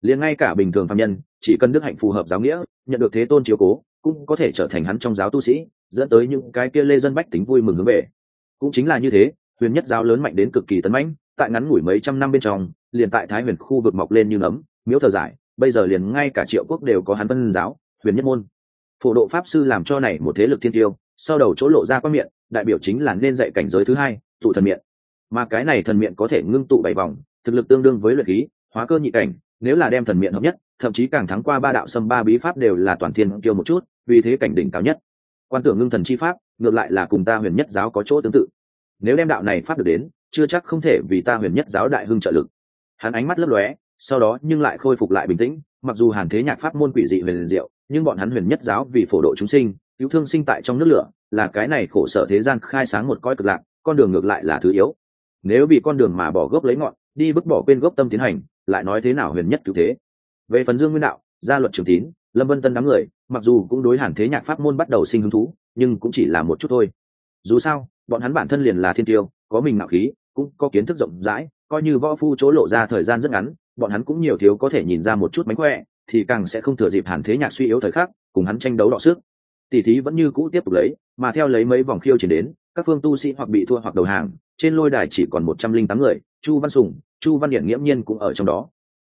Liền ngay cả bình thường phạm nhân, chỉ cần đức hạnh phù hợp giáo nghĩa, nhận được thế tôn chiếu cố cũng có thể trở thành hắn trong giáo tu sĩ, dẫn tới những cái kia lê dân bách tính vui mừng hướng về. Cũng chính là như thế, huyền nhất giáo lớn mạnh đến cực kỳ tấn mãnh, tại ngắn ngủi mấy trăm năm bên trong, liền tại thái huyền khu vực mọc lên như nấm, miếu thờ giải, bây giờ liền ngay cả triệu quốc đều có hắn vân giáo, huyền nhất môn. Phổ độ pháp sư làm cho này một thế lực thiên tiêu, sau đầu chỗ lộ ra qua miệng, đại biểu chính là nên dạy cảnh giới thứ hai, tụ thần miệng. Mà cái này thần miệng có thể ngưng tụ bảy vòng, thực lực tương đương với luyện khí, hóa cơ nhị cảnh, nếu là đem thần miệng hợp nhất thậm chí càng thắng qua ba đạo xâm ba bí pháp đều là toàn thiên kiêu một chút, vì thế cảnh đỉnh cao nhất. Quan tưởng ngưng thần chi pháp, ngược lại là cùng ta huyền nhất giáo có chỗ tương tự. Nếu đem đạo này pháp được đến, chưa chắc không thể vì ta huyền nhất giáo đại hưng trợ lực. Hắn ánh mắt lấp lóe, sau đó nhưng lại khôi phục lại bình tĩnh, mặc dù hàn thế nhạc pháp môn quỷ dị huyền diệu, nhưng bọn hắn huyền nhất giáo vì phổ độ chúng sinh, cứu thương sinh tại trong nước lửa, là cái này khổ sở thế gian khai sáng một coi cực lạc, con đường ngược lại là thứ yếu. Nếu bị con đường mà bỏ gốc lấy ngọn, đi bức bỏ quên gốc tâm tiến hành, lại nói thế nào huyền nhất cứu thế? Về phần dương nguyên đạo, gia luật trường tín, lâm vân tân đám người, mặc dù cũng đối hàn thế nhạc pháp môn bắt đầu sinh hứng thú, nhưng cũng chỉ là một chút thôi. Dù sao, bọn hắn bản thân liền là thiên tiêu, có mình nạo khí, cũng có kiến thức rộng rãi, coi như võ phu chỗ lộ ra thời gian rất ngắn, bọn hắn cũng nhiều thiếu có thể nhìn ra một chút mánh khỏe, thì càng sẽ không thừa dịp hàn thế nhạc suy yếu thời khắc, cùng hắn tranh đấu đọ sức. Tỷ thí vẫn như cũ tiếp tục lấy, mà theo lấy mấy vòng khiêu chiến đến, các phương tu sĩ hoặc bị thua hoặc đầu hàng, trên lôi đài chỉ còn một trăm linh tám người, chu văn sùng, chu văn điển nghiễm nhiên cũng ở trong đó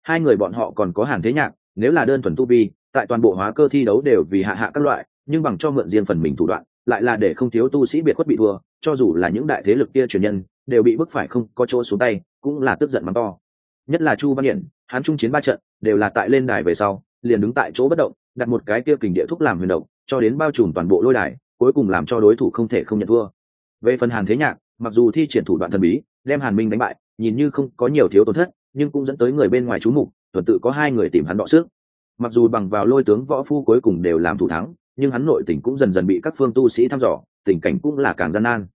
hai người bọn họ còn có hàn thế nhạc, nếu là đơn thuần tu vi, tại toàn bộ hóa cơ thi đấu đều vì hạ hạ các loại, nhưng bằng cho mượn riêng phần mình thủ đoạn, lại là để không thiếu tu sĩ biệt khuất bị thua, cho dù là những đại thế lực kia truyền nhân, đều bị bức phải không có chỗ xuống tay, cũng là tức giận mắng to. Nhất là chu văn hiển hắn trung chiến ba trận, đều là tại lên đài về sau, liền đứng tại chỗ bất động, đặt một cái kia kình địa thúc làm huyền động, cho đến bao trùm toàn bộ lôi đài, cuối cùng làm cho đối thủ không thể không nhận thua. Về phần hàn thế nhạc, mặc dù thi triển thủ đoạn thần bí, đem hàn minh đánh bại, nhìn như không có nhiều thiếu tổn thất nhưng cũng dẫn tới người bên ngoài chú mục, tuần tự có hai người tìm hắn đọ sức. Mặc dù bằng vào lôi tướng võ phu cuối cùng đều làm thủ thắng, nhưng hắn nội tỉnh cũng dần dần bị các phương tu sĩ thăm dò, tình cảnh cũng là càng gian nan.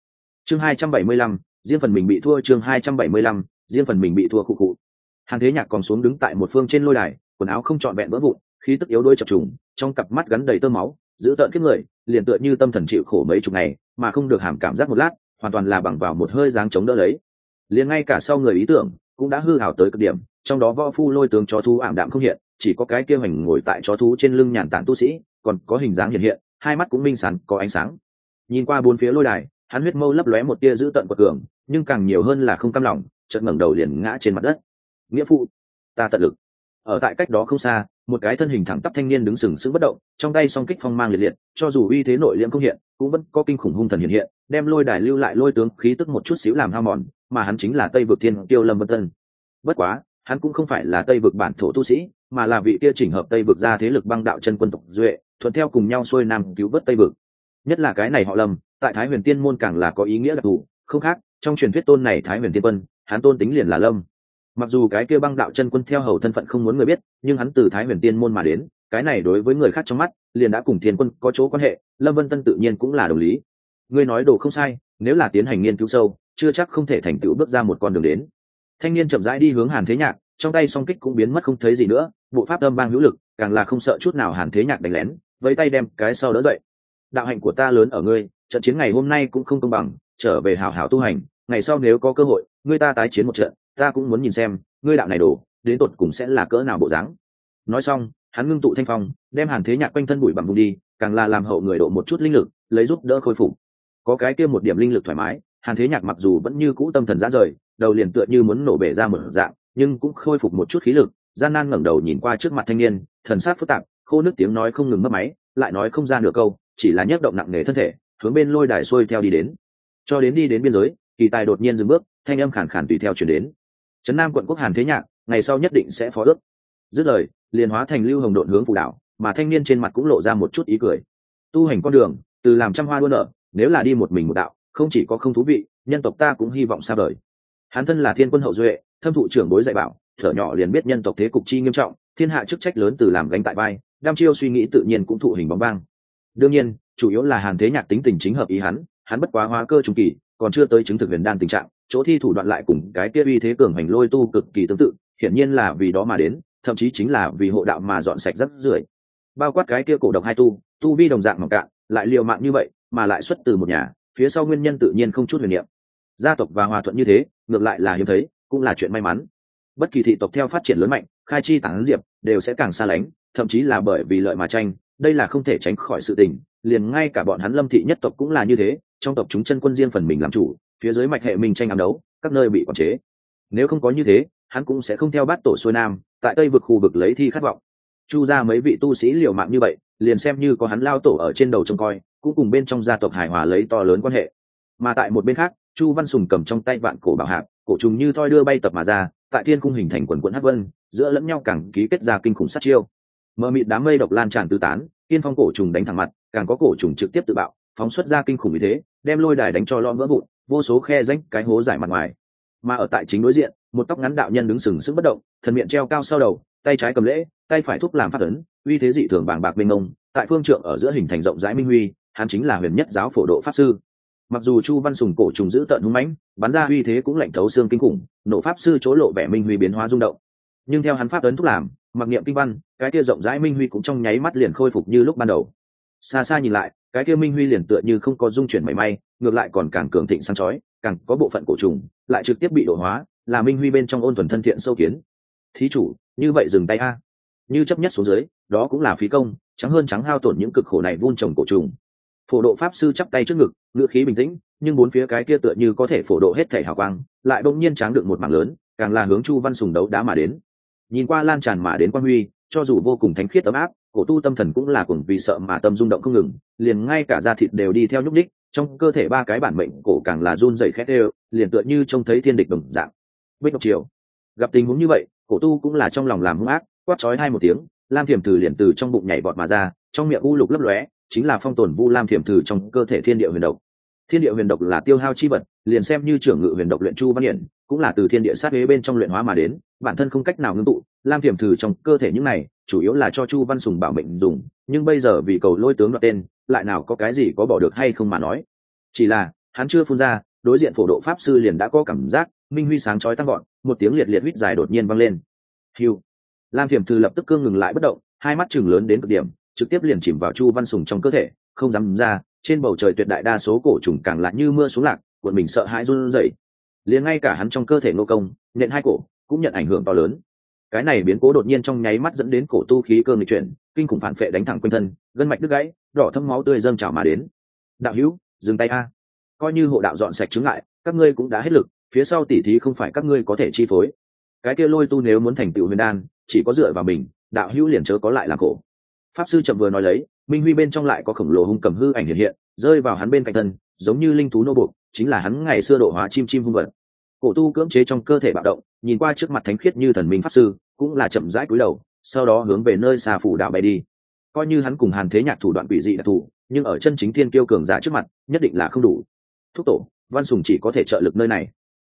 Chương hai trăm bảy mươi lăm, riêng phần mình bị thua chương hai trăm bảy mươi lăm, riêng phần mình bị thua khụ khụ. Hàn thế nhạc còn xuống đứng tại một phương trên lôi đài, quần áo không trọn vẹn vỡ vụn, khí tức yếu đôi chập trùng, trong cặp mắt gắn đầy tơ máu, giữ tợn kiếp người, liền tựa như tâm thần chịu khổ mấy chục ngày, mà không được hàm cảm giác một lát, hoàn toàn là bằng vào một hơi dáng chống đỡ lấy. Liền ngay cả sau người ý tưởng cũng đã hư hào tới cực điểm, trong đó võ phu lôi tướng chó thú ảm đạm không hiện, chỉ có cái kia hành ngồi tại chó thú trên lưng nhàn tản tu sĩ, còn có hình dáng hiện hiện, hai mắt cũng minh sán có ánh sáng. Nhìn qua bốn phía lôi đài, hắn huyết mâu lấp lóe một tia giữ tận quật cường, nhưng càng nhiều hơn là không cam lòng, chợt ngẩng đầu liền ngã trên mặt đất. Nghĩa phụ, ta tận lực. Ở tại cách đó không xa, một cái thân hình thẳng tắp thanh niên đứng sừng sững bất động, trong tay song kích phong mang liệt liệt, cho dù uy thế nội liễm không hiện, cũng vẫn có kinh khủng hung thần hiện hiện, đem lôi đài lưu lại lôi tướng khí tức một chút xíu làm hao mòn mà hắn chính là tây vực thiên tiêu lâm vân tân. Bất quá, hắn cũng không phải là tây vực bản thổ tu sĩ, mà là vị kia chỉnh hợp tây vực ra thế lực băng đạo chân quân tộc duệ, thuận theo cùng nhau xuôi nam cứu vớt tây vực. Nhất là cái này họ lâm, tại thái huyền tiên môn càng là có ý nghĩa đặc thù. Không khác, trong truyền thuyết tôn này thái huyền tiên quân, hắn tôn tính liền là lâm. Mặc dù cái kia băng đạo chân quân theo hầu thân phận không muốn người biết, nhưng hắn từ thái huyền tiên môn mà đến, cái này đối với người khác trong mắt, liền đã cùng thiên quân có chỗ quan hệ, lâm vân tân tự nhiên cũng là đồng lý. Ngươi nói đồ không sai, nếu là tiến hành nghiên cứu sâu chưa chắc không thể thành tựu bước ra một con đường đến. Thanh niên chậm rãi đi hướng hàn thế nhạc, trong tay song kích cũng biến mất không thấy gì nữa, bộ pháp âm bang hữu lực, càng là không sợ chút nào hàn thế nhạc đánh lén với tay đem cái sau đỡ dậy. Đạo hạnh của ta lớn ở ngươi, trận chiến ngày hôm nay cũng không công bằng, trở về hào hào tu hành, ngày sau nếu có cơ hội, ngươi ta tái chiến một trận, ta cũng muốn nhìn xem, ngươi đạo này đổ, đến tột cùng sẽ là cỡ nào bộ dáng. Nói xong, hắn ngưng tụ thanh phong, đem hàn thế nhạc quanh thân bụi bằng vùng đi, càng là làm hậu người độ một chút linh lực, lấy giúp đỡ khôi phục. Có cái kia một điểm linh lực thoải mái hàn thế nhạc mặc dù vẫn như cũ tâm thần ra rời, đầu liền tựa như muốn nổ bể ra một dạng, nhưng cũng khôi phục một chút khí lực, gian nan ngẩng đầu nhìn qua trước mặt thanh niên, thần sát phức tạp, khô nước tiếng nói không ngừng mất máy, lại nói không ra nửa câu, chỉ là nhấc động nặng nề thân thể, hướng bên lôi đài xuôi theo đi đến. Cho đến đi đến biên giới, kỳ tài đột nhiên dừng bước, thanh âm khản khản tùy theo chuyển đến. Trấn nam quận quốc hàn thế nhạc, ngày sau nhất định sẽ phó ước. Dứt lời, liền hóa thành lưu hồng độn hướng phủ đảo, mà thanh niên trên mặt cũng lộ ra một chút ý cười. Tu hành con đường, từ làm trăm hoa đua nở nếu là đi một mình một đạo không chỉ có không thú vị, nhân tộc ta cũng hy vọng xa vời. Hắn thân là thiên quân hậu duệ, thâm thụ trưởng bối dạy bảo, thở nhỏ liền biết nhân tộc thế cục chi nghiêm trọng, thiên hạ chức trách lớn từ làm gánh tại vai đam chiêu suy nghĩ tự nhiên cũng thụ hình bóng vang. Đương nhiên, chủ yếu là hàn thế nhạc tính tình chính hợp ý hắn hắn bất quá hóa cơ trung kỳ, còn chưa tới chứng thực huyền đan tình trạng, chỗ thi thủ đoạn lại cùng cái kia uy thế cường hành lôi tu cực kỳ tương tự, hiển nhiên là vì đó mà đến, thậm chí chính là vì hộ đạo mà dọn sạch rất rưởi. Bao quát cái kia cổ độc hai tu tu vi đồng dạng mỏng cạn, lại liều mạng như vậy, mà lại xuất từ một nhà phía sau nguyên nhân tự nhiên không chút huyền niệm. Gia tộc và hòa thuận như thế, ngược lại là hiếm thấy, cũng là chuyện may mắn. Bất kỳ thị tộc theo phát triển lớn mạnh, khai chi tán diệp, đều sẽ càng xa lánh, thậm chí là bởi vì lợi mà tranh, đây là không thể tránh khỏi sự tình. Liền ngay cả bọn hắn lâm thị nhất tộc cũng là như thế, trong tộc chúng chân quân riêng phần mình làm chủ, phía dưới mạch hệ mình tranh ám đấu, các nơi bị quản chế. Nếu không có như thế, hắn cũng sẽ không theo bát tổ xuôi nam, tại tây vực khu vực lấy thi khát vọng. Chu ra mấy vị tu sĩ liều mạng như vậy, liền xem như có hắn lao tổ ở trên đầu trông coi cũng cùng bên trong gia tộc hài hòa lấy to lớn quan hệ. Mà tại một bên khác, chu văn sùng cầm trong tay vạn cổ bảo hạc cổ trùng như thoi đưa bay tập mà ra, tại thiên cung hình thành quần quận hát vân, giữa lẫn nhau càng ký kết ra kinh khủng sát chiêu. Mờ mịt đám mây độc lan tràn tứ tán, tiên phong cổ trùng đánh thẳng mặt, càng có cổ trùng trực tiếp tự bạo, phóng xuất ra kinh khủng như thế, đem lôi đài đánh cho lon vỡ vụn, vô số khe rãnh, cái hố dài mặt ngoài. Mà ở tại chính đối diện, một tóc ngắn đạo nhân đứng sừng sững bất động, thần miệng treo cao sau đầu, tay trái cầm lễ, tay phải thúc làm phát ấn, uy thế dị thường bàng bạc mênh ngông tại phương trượng ở giữa hình thành rộng rãi minh huy hắn chính là huyền nhất giáo phổ độ pháp sư. Mặc dù chu văn sùng cổ trùng giữ tận hung mãnh, bắn ra uy thế cũng lạnh thấu xương kinh khủng, nổ pháp sư chỗ lộ vẻ minh huy biến hóa rung động. Nhưng theo hắn pháp ấn thúc làm, mặc niệm kinh văn, cái kia rộng rãi minh huy cũng trong nháy mắt liền khôi phục như lúc ban đầu. Xa xa nhìn lại, cái kia minh huy liền tựa như không có dung chuyển mảy may, ngược lại còn càng cường thịnh sáng chói, càng có bộ phận cổ trùng lại trực tiếp bị đổ hóa, là minh huy bên trong ôn thuần thân thiện sâu kiến. Thí chủ, như vậy dừng tay a. Như chấp nhất xuống dưới, đó cũng là phí công, trắng hơn trắng hao tổn những cực khổ này vun trồng cổ trùng phổ độ pháp sư chắp tay trước ngực ngựa khí bình tĩnh, nhưng bốn phía cái kia tựa như có thể phổ độ hết thể hào quang, lại bỗng nhiên tráng được một mảng lớn, càng là hướng chu văn sùng đấu đá mà đến. Nhìn qua lan tràn mà đến quan huy, cho dù vô cùng thánh khiết ấm áp, cổ tu tâm thần cũng là cùng vì sợ mà tâm rung động không ngừng, liền ngay cả da thịt đều đi theo nhúc ních trong cơ thể ba cái bản mệnh cổ càng là run dày khét ê liền tựa như trông thấy thiên địch đồng dạng. Bích ngọc triều, gặp tình huống như vậy, cổ tu cũng là trong lòng làm hung ác, quát chói hai một tiếng, lam thiểm từ liền từ trong bụng nhảy vọt mà ra, trong miệng u lục lấp lóe chính là phong tồn vu lam thiểm thử trong cơ thể thiên địa huyền độc. Thiên địa huyền độc là tiêu hao chi vật, liền xem như trưởng ngự huyền độc luyện chu văn hiển, cũng là từ thiên địa sát huế bên trong luyện hóa mà đến, bản thân không cách nào ngưng tụ, lam thiểm thử trong cơ thể những này, chủ yếu là cho chu văn sùng bảo mệnh dùng, nhưng bây giờ vì cầu lôi tướng đoạt tên, lại nào có cái gì có bỏ được hay không mà nói. Chỉ là, hắn chưa phun ra, đối diện phổ độ pháp sư liền đã có cảm giác, minh huy sáng chói tăng gọn một tiếng liệt liệt huýt dài đột nhiên vang lên. Hiu lam thiểm thư lập tức cương ngừng lại bất động, hai mắt chừng lớn đến cực điểm trực tiếp liền chìm vào chu văn sùng trong cơ thể, không dám ra, trên bầu trời tuyệt đại đa số cổ trùng càng lại như mưa xuống lạc, cuộn mình sợ hãi run rẩy. Liền ngay cả hắn trong cơ thể nô công, nện hai cổ, cũng nhận ảnh hưởng to lớn. Cái này biến cố đột nhiên trong nháy mắt dẫn đến cổ tu khí cơ nghịch chuyển, kinh khủng phản phệ đánh thẳng quanh thân, gân mạch đứt gãy, đỏ thâm máu tươi dâng trào mà đến. Đạo hữu, dừng tay a. Coi như hộ đạo dọn sạch chứng ngại, các ngươi cũng đã hết lực, phía sau tỉ thí không phải các ngươi có thể chi phối. Cái kia lôi tu nếu muốn thành tựu huyền đan, chỉ có dựa vào mình, đạo hữu liền chớ có lại làm cổ pháp sư chậm vừa nói lấy, minh huy bên trong lại có khổng lồ hung cầm hư ảnh hiện hiện, rơi vào hắn bên cạnh thân, giống như linh thú nô buộc, chính là hắn ngày xưa độ hóa chim chim hung vật. Cổ tu cưỡng chế trong cơ thể bạo động, nhìn qua trước mặt thánh khiết như thần minh pháp sư, cũng là chậm rãi cúi đầu, sau đó hướng về nơi xa phủ đạo bay đi. Coi như hắn cùng hàn thế nhạc thủ đoạn quỷ dị đặc thù, nhưng ở chân chính thiên kiêu cường giả trước mặt, nhất định là không đủ. Thúc tổ, văn sùng chỉ có thể trợ lực nơi này.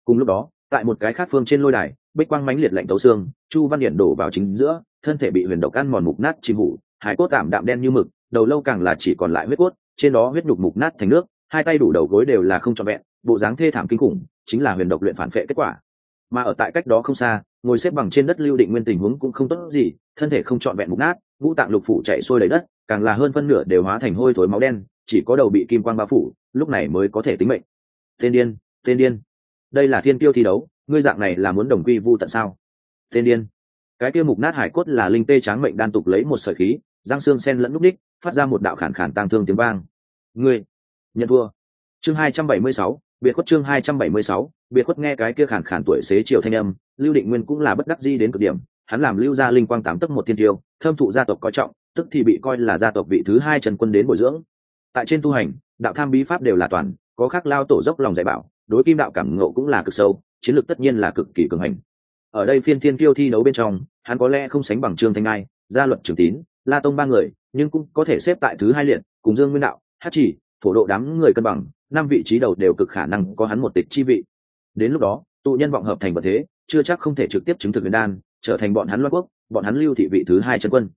Cùng lúc đó, tại một cái khác phương trên lôi đài, bích quang mãnh liệt lạnh tấu xương, chu văn điện đổ vào chính giữa, thân thể bị huyền độc ăn mòn mục nát chìm hủ hải cốt tạm đạm đen như mực, đầu lâu càng là chỉ còn lại huyết cốt, trên đó huyết nhục mục nát thành nước, hai tay đủ đầu gối đều là không trọn vẹn, bộ dáng thê thảm kinh khủng, chính là huyền độc luyện phản phệ kết quả. Mà ở tại cách đó không xa, ngồi xếp bằng trên đất lưu định nguyên tình huống cũng không tốt gì, thân thể không trọn vẹn mục nát, ngũ tạng lục phủ chạy sôi đầy đất, càng là hơn phân nửa đều hóa thành hôi thối máu đen, chỉ có đầu bị kim quang bao phủ, lúc này mới có thể tính mệnh. Tên điên tên điên, đây là thiên tiêu thi đấu, ngươi dạng này là muốn đồng quy vu tận sao? Tên điên, cái kia mục nát hải cốt là linh tê tráng mệnh đan tục lấy một sợi khí giang xương sen lẫn núp đích phát ra một đạo khản khản tang thương tiếng vang. Ngươi, nhận thua. Chương hai trăm bảy mươi sáu, biệt khuất chương hai trăm bảy mươi sáu, biệt khuất nghe cái kia khản khản tuổi xế chiều thanh âm, lưu định nguyên cũng là bất đắc di đến cực điểm, hắn làm lưu gia linh quang tám tấc một thiên tiêu, thâm thụ gia tộc coi trọng, tức thì bị coi là gia tộc vị thứ hai trần quân đến bồi dưỡng. Tại trên tu hành, đạo tham bí pháp đều là toàn, có khác lao tổ dốc lòng dạy bảo, đối kim đạo cảm ngộ cũng là cực sâu, chiến lược tất nhiên là cực kỳ cường hành. Ở đây phiên thiên kiêu thi đấu bên trong, hắn có lẽ không sánh bằng trương thanh ai gia luật trường tín la tông ba người, nhưng cũng có thể xếp tại thứ hai liệt cùng dương nguyên đạo hát chỉ, phổ độ đám người cân bằng, năm vị trí đầu đều cực khả năng có hắn một tịch chi vị. Đến lúc đó, tụ nhân vọng hợp thành vật thế, chưa chắc không thể trực tiếp chứng thực huyền đan, trở thành bọn hắn loa quốc, bọn hắn lưu thị vị thứ hai chân quân.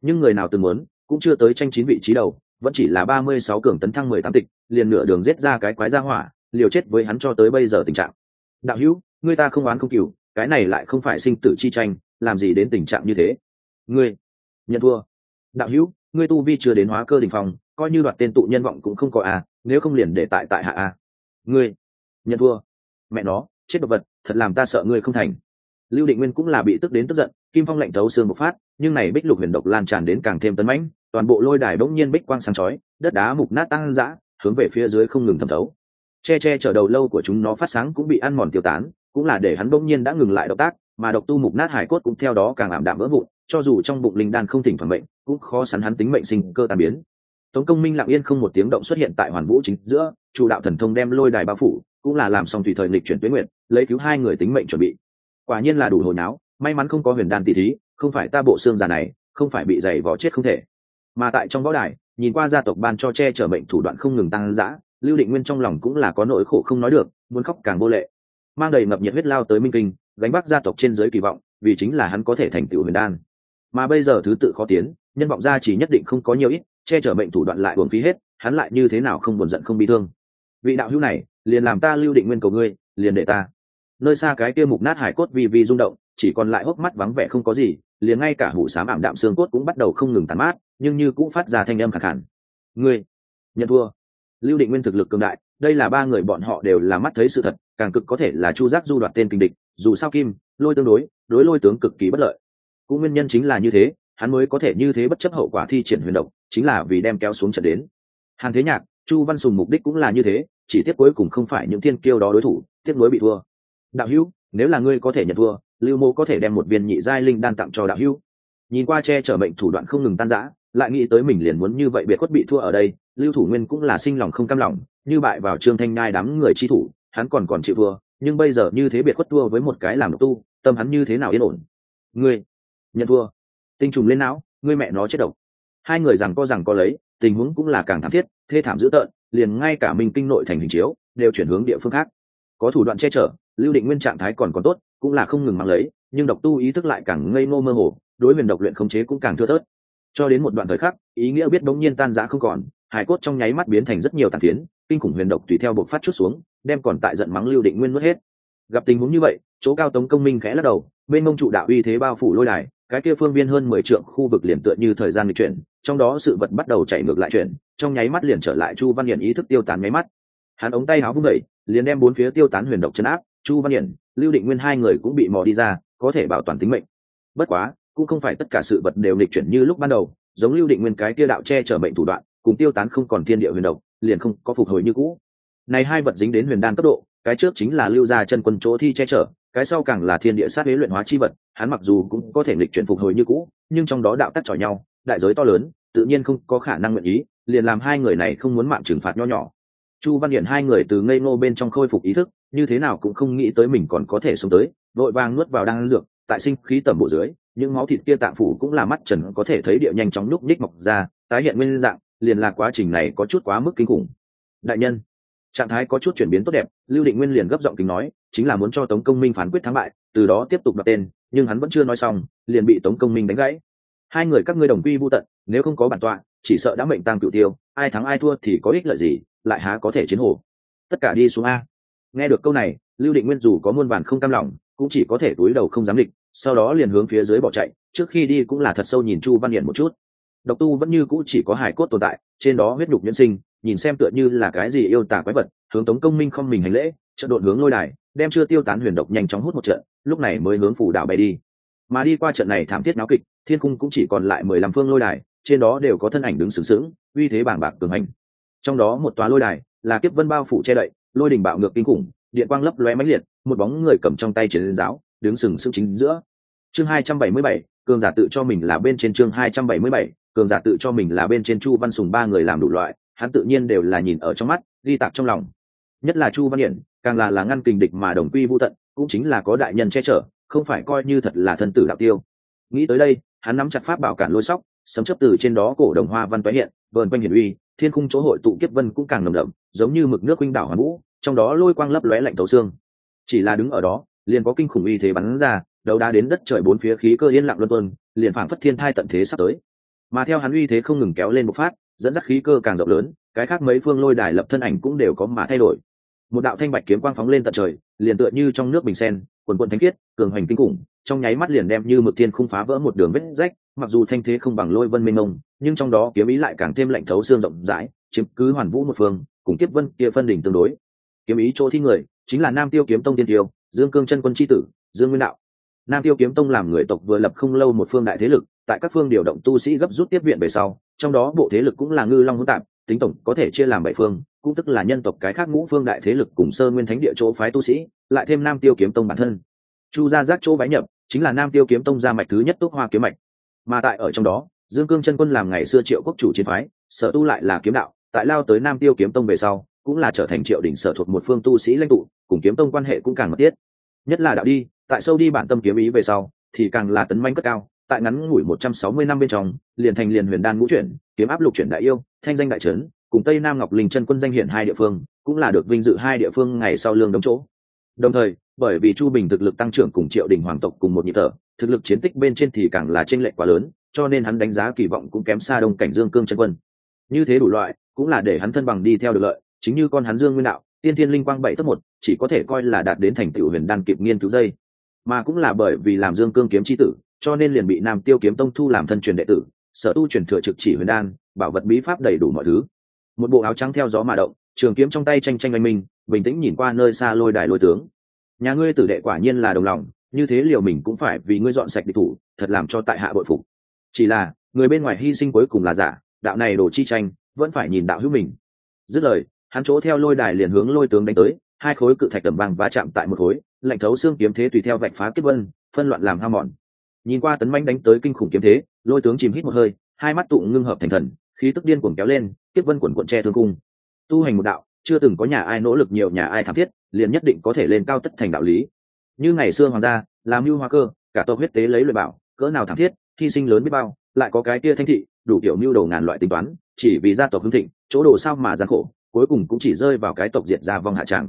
Nhưng người nào từng muốn, cũng chưa tới tranh chín vị trí đầu, vẫn chỉ là ba mươi sáu cường tấn thăng mười tám tịch, liền nửa đường giết ra cái quái ra hỏa, liều chết với hắn cho tới bây giờ tình trạng. Đạo hữu, người ta không oán không cừu, cái này lại không phải sinh tử chi tranh, làm gì đến tình trạng như thế? Ngươi, nhận thua đạo hữu, ngươi tu vi chưa đến hóa cơ đình phòng coi như đoạt tên tụ nhân vọng cũng không có à nếu không liền để tại tại hạ à. Ngươi, nhận thua. Mẹ nó, chết độc vật, thật làm ta sợ ngươi không thành. Lưu định nguyên cũng là bị tức đến tức giận, kim phong lạnh thấu xương một phát, nhưng này bích lục huyền độc lan tràn đến càng thêm tấn mãnh, toàn bộ lôi đài bỗng nhiên bích quang sáng chói, đất đá mục nát tăng dã, hướng về phía dưới không ngừng thẩm thấu. Che che chở đầu lâu của chúng nó phát sáng cũng bị ăn mòn tiêu tán, cũng là để hắn bỗng nhiên đã ngừng lại động tác, mà độc tu mục nát hải cốt cũng theo đó càng ảm đạm vỡ vụn, cho dù trong bụng linh đan không thỉnh thoảng bệnh cũng khó sắn hắn tính mệnh sinh cơ tàn biến. Tống công minh lặng yên không một tiếng động xuất hiện tại hoàn vũ chính giữa, chủ đạo thần thông đem lôi đài bao phủ, cũng là làm xong tùy thời lịch chuyển tuyến nguyện, lấy cứu hai người tính mệnh chuẩn bị. Quả nhiên là đủ hồi náo, may mắn không có huyền đan tỷ thí, không phải ta bộ xương già này, không phải bị dày vò chết không thể. Mà tại trong võ đài, nhìn qua gia tộc ban cho che chở mệnh thủ đoạn không ngừng tăng dã, lưu định nguyên trong lòng cũng là có nỗi khổ không nói được, muốn khóc càng vô lệ. Mang đầy ngập nhiệt huyết lao tới minh kinh, gánh vác gia tộc trên giới kỳ vọng, vì chính là hắn có thể thành tựu huyền đan. Mà bây giờ thứ tự khó tiến nhân vọng gia chỉ nhất định không có nhiều ít, che chở mệnh thủ đoạn lại buồn phí hết, hắn lại như thế nào không buồn giận không bị thương. Vị đạo hữu này, liền làm ta lưu định nguyên cầu ngươi, liền để ta. Nơi xa cái kia mục nát hải cốt vì vì rung động, chỉ còn lại hốc mắt vắng vẻ không có gì, liền ngay cả hủ xám ảm đạm xương cốt cũng bắt đầu không ngừng tàn mát, nhưng như cũng phát ra thanh âm khẳng hẳn ngươi, nhận thua. Lưu định nguyên thực lực cường đại, đây là ba người bọn họ đều là mắt thấy sự thật, càng cực có thể là chu giác du đoạt tên kinh địch, dù sao kim, lôi tương đối đối lôi tướng cực kỳ bất lợi. Cũng nguyên nhân chính là như thế hắn mới có thể như thế bất chấp hậu quả thi triển huyền động chính là vì đem kéo xuống trận đến. Hàng thế nhạc, chu văn sùng mục đích cũng là như thế, chỉ tiếc cuối cùng không phải những thiên kiêu đó đối thủ, tiếc nối bị thua. Đạo hữu, nếu là ngươi có thể nhận thua, lưu mô có thể đem một viên nhị giai linh đan tặng cho đạo hữu. Nhìn qua che chở mệnh thủ đoạn không ngừng tan rã, lại nghĩ tới mình liền muốn như vậy biệt khuất bị thua ở đây, lưu thủ nguyên cũng là sinh lòng không cam lòng, như bại vào trương thanh ngai đám người chi thủ, hắn còn còn chịu thua, nhưng bây giờ như thế biệt khuất thua với một cái làm tu, tâm hắn như thế nào yên ổn? Ngươi, nhận thua tinh trùng lên não, ngươi mẹ nó chết độc. Hai người rằng co rằng co lấy, tình huống cũng là càng thảm thiết, thê thảm dữ tợn, liền ngay cả minh kinh nội thành hình chiếu, đều chuyển hướng địa phương khác. Có thủ đoạn che chở, lưu định nguyên trạng thái còn còn tốt, cũng là không ngừng mang lấy, nhưng độc tu ý thức lại càng ngây ngô mơ hồ, đối huyền độc luyện khống chế cũng càng thưa thớt. Cho đến một đoạn thời khắc, ý nghĩa biết bỗng nhiên tan rã không còn, hải cốt trong nháy mắt biến thành rất nhiều tàn phiến, kinh khủng huyền độc tùy theo buộc phát chút xuống, đem còn tại giận mắng lưu định nguyên mất hết. Gặp tình huống như vậy, chỗ cao tống công minh khẽ lắc đầu, bên mông trụ đạo uy thế bao phủ lôi đài cái kia phương viên hơn mười trượng khu vực liền tựa như thời gian lịch chuyển, trong đó sự vật bắt đầu chạy ngược lại chuyển, trong nháy mắt liền trở lại chu văn hiển ý thức tiêu tán nháy mắt. Hắn ống tay áo vung đẩy liền đem bốn phía tiêu tán huyền độc chấn áp, chu văn hiển, lưu định nguyên hai người cũng bị mò đi ra, có thể bảo toàn tính mệnh. Bất quá, cũng không phải tất cả sự vật đều lịch chuyển như lúc ban đầu, giống lưu định nguyên cái kia đạo che chở mệnh thủ đoạn, cùng tiêu tán không còn thiên địa huyền độc, liền không có phục hồi như cũ. Này hai vật dính đến huyền đan cấp độ, cái trước chính là lưu gia chân quân chỗ thi che chở cái sau càng là thiên địa sát huế luyện hóa chi vật, hắn mặc dù cũng có thể lịch chuyển phục hồi như cũ, nhưng trong đó đạo tắc chọi nhau, đại giới to lớn, tự nhiên không có khả năng nguyện ý, liền làm hai người này không muốn mạng trừng phạt nho nhỏ. Chu văn điện hai người từ ngây ngô bên trong khôi phục ý thức, như thế nào cũng không nghĩ tới mình còn có thể sống tới, vội vàng nuốt vào đang dược, tại sinh khí tầm bộ dưới, những máu thịt kia tạm phủ cũng là mắt trần có thể thấy địa nhanh chóng nhúc nhích mọc ra, tái hiện nguyên dạng, liền là quá trình này có chút quá mức kinh khủng. Đại nhân, trạng thái có chút chuyển biến tốt đẹp, lưu định nguyên liền gấp giọng kính nói chính là muốn cho tống công minh phán quyết thắng bại từ đó tiếp tục đặt tên nhưng hắn vẫn chưa nói xong liền bị tống công minh đánh gãy. Hai người các ngươi đồng quy vô tận nếu không có bản tọa chỉ sợ đã mệnh tăng cựu tiêu ai thắng ai thua thì có ích lợi gì lại há có thể chiến hồ. Tất cả đi xuống a. Nghe được câu này lưu định nguyên dù có muôn bản không cam lòng cũng chỉ có thể túi đầu không dám địch, sau đó liền hướng phía dưới bỏ chạy trước khi đi cũng là thật sâu nhìn chu văn hiển một chút. Độc tu vẫn như cũ chỉ có hài cốt tồn tại trên đó huyết nhục nhân sinh nhìn xem tựa như là cái gì yêu tả quái vật hướng tống công minh không mình hành lễ trận đột hướng lôi đài đem chưa tiêu tán huyền độc nhanh chóng hút một trận, lúc này mới hướng phủ đảo bay đi. Mà đi qua trận này thảm thiết náo kịch, thiên cung cũng chỉ còn lại mười lăm phương lôi đài, trên đó đều có thân ảnh đứng sướng sướng uy thế bảng bạc cường hành. Trong đó một tòa lôi đài là kiếp vân bao phủ che đậy, lôi đình bạo ngược kinh khủng, điện quang lấp lóe mãnh liệt, một bóng người cầm trong tay chiến giáo, đứng sừng sững chính giữa. Chương hai trăm bảy mươi bảy, cường giả tự cho mình là bên trên chương hai trăm bảy mươi bảy, cường giả tự cho mình là bên trên chu văn sùng ba người làm đủ loại, hắn tự nhiên đều là nhìn ở trong mắt, ghi tạc trong lòng. Nhất là chu văn hiển càng là là ngăn kình địch mà đồng quy vô tận, cũng chính là có đại nhân che chở, không phải coi như thật là thân tử đạo tiêu. Nghĩ tới đây, hắn nắm chặt pháp bảo cản lôi sóc, sấm chấp từ trên đó cổ đồng hoa văn tái hiện, vờn quanh hiển uy, thiên khung chỗ hội tụ kiếp vân cũng càng nồng đậm, giống như mực nước quanh đảo hoàn vũ, trong đó lôi quang lấp lóe lạnh thấu xương. Chỉ là đứng ở đó, liền có kinh khủng uy thế bắn ra đầu đá đến đất trời bốn phía khí cơ yên lặng luân tuân, liền phảng phất thiên thai tận thế sắp tới. Mà theo hắn uy thế không ngừng kéo lên một phát, dẫn dắt khí cơ càng rộng lớn, cái khác mấy phương lôi đài lập thân ảnh cũng đều có mà thay đổi một đạo thanh bạch kiếm quang phóng lên tận trời, liền tựa như trong nước bình sen, quần quần thánh khiết, cường hoành kinh khủng, trong nháy mắt liền đem như mực thiên không phá vỡ một đường vết rách, mặc dù thanh thế không bằng lôi vân minh ông, nhưng trong đó kiếm ý lại càng thêm lạnh thấu xương rộng rãi, chiếm cứ hoàn vũ một phương, cùng tiếp vân kia phân đỉnh tương đối. Kiếm ý chỗ thi người, chính là nam tiêu kiếm tông tiên tiêu, dương cương chân quân tri tử, dương nguyên đạo. Nam tiêu kiếm tông làm người tộc vừa lập không lâu một phương đại thế lực, tại các phương điều động tu sĩ gấp rút tiếp viện về sau, trong đó bộ thế lực cũng là ngư long hữu tạp tính tổng có thể chia làm bảy phương, cũng tức là nhân tộc cái khác ngũ phương đại thế lực cùng sơ nguyên thánh địa chỗ phái tu sĩ, lại thêm nam tiêu kiếm tông bản thân. Chu gia giác chỗ bái nhập, chính là nam tiêu kiếm tông gia mạch thứ nhất túc hoa kiếm mạch. Mà tại ở trong đó, dương cương chân quân làm ngày xưa triệu quốc chủ chiến phái, sở tu lại là kiếm đạo, tại lao tới nam tiêu kiếm tông về sau, cũng là trở thành triệu đỉnh sở thuộc một phương tu sĩ lãnh tụ, cùng kiếm tông quan hệ cũng càng mật thiết. Nhất là đạo đi, tại sâu đi bản tâm kiếm ý về sau, thì càng là tấn manh cất cao tại ngắn ngủi một trăm sáu mươi năm bên trong, liền thành liền huyền đan ngũ chuyển, kiếm áp lục chuyển đại yêu, thanh danh đại trấn, cùng tây nam ngọc linh chân quân danh hiện hai địa phương, cũng là được vinh dự hai địa phương ngày sau lương đóng chỗ. Đồng thời, bởi vì chu bình thực lực tăng trưởng cùng triệu đình hoàng tộc cùng một nhị thở thực lực chiến tích bên trên thì càng là tranh lệch quá lớn, cho nên hắn đánh giá kỳ vọng cũng kém xa đông cảnh dương cương chân quân. Như thế đủ loại, cũng là để hắn thân bằng đi theo được lợi, chính như con hắn dương nguyên đạo, tiên thiên linh quang bảy tấp một, chỉ có thể coi là đạt đến thành tựu huyền đan kịp nghiên cứu dây. Mà cũng là bởi vì làm dương cương kiếm chi tử cho nên liền bị nam tiêu kiếm tông thu làm thân truyền đệ tử, sở tu truyền thừa trực chỉ huyền đan, bảo vật bí pháp đầy đủ mọi thứ. Một bộ áo trắng theo gió mà động, trường kiếm trong tay tranh tranh anh minh, bình tĩnh nhìn qua nơi xa lôi đài lôi tướng. Nhà ngươi tử đệ quả nhiên là đồng lòng, như thế liều mình cũng phải vì ngươi dọn sạch địch thủ, thật làm cho tại hạ bội phục. Chỉ là, người bên ngoài hy sinh cuối cùng là giả, đạo này đổ chi tranh, vẫn phải nhìn đạo hữu mình. Dứt lời, hắn chỗ theo lôi đài liền hướng lôi tướng đánh tới, hai khối cự thạch tầm vàng va chạm tại một khối, lạnh thấu xương kiếm thế tùy theo vạch phá kết vân, phân loạn làm ham mòn nhìn qua tấn manh đánh tới kinh khủng kiếm thế, lôi tướng chìm hít một hơi, hai mắt tụ ngưng hợp thành thần, khí tức điên cuồng kéo lên tiếp vân quần quận tre thương cung. Tu hành một đạo, chưa từng có nhà ai nỗ lực nhiều, nhà ai thảm thiết, liền nhất định có thể lên cao tất thành đạo lý. Như ngày xưa hoàng gia, làm mưu hoa cơ, cả tộc huyết tế lấy lời bảo, cỡ nào thảm thiết, hy sinh lớn biết bao, lại có cái kia thanh thị, đủ kiểu mưu đầu ngàn loại tính toán, chỉ vì gia tộc hưng thịnh, chỗ đồ sao mà gian khổ, cuối cùng cũng chỉ rơi vào cái tộc diệt ra vong hạ tràng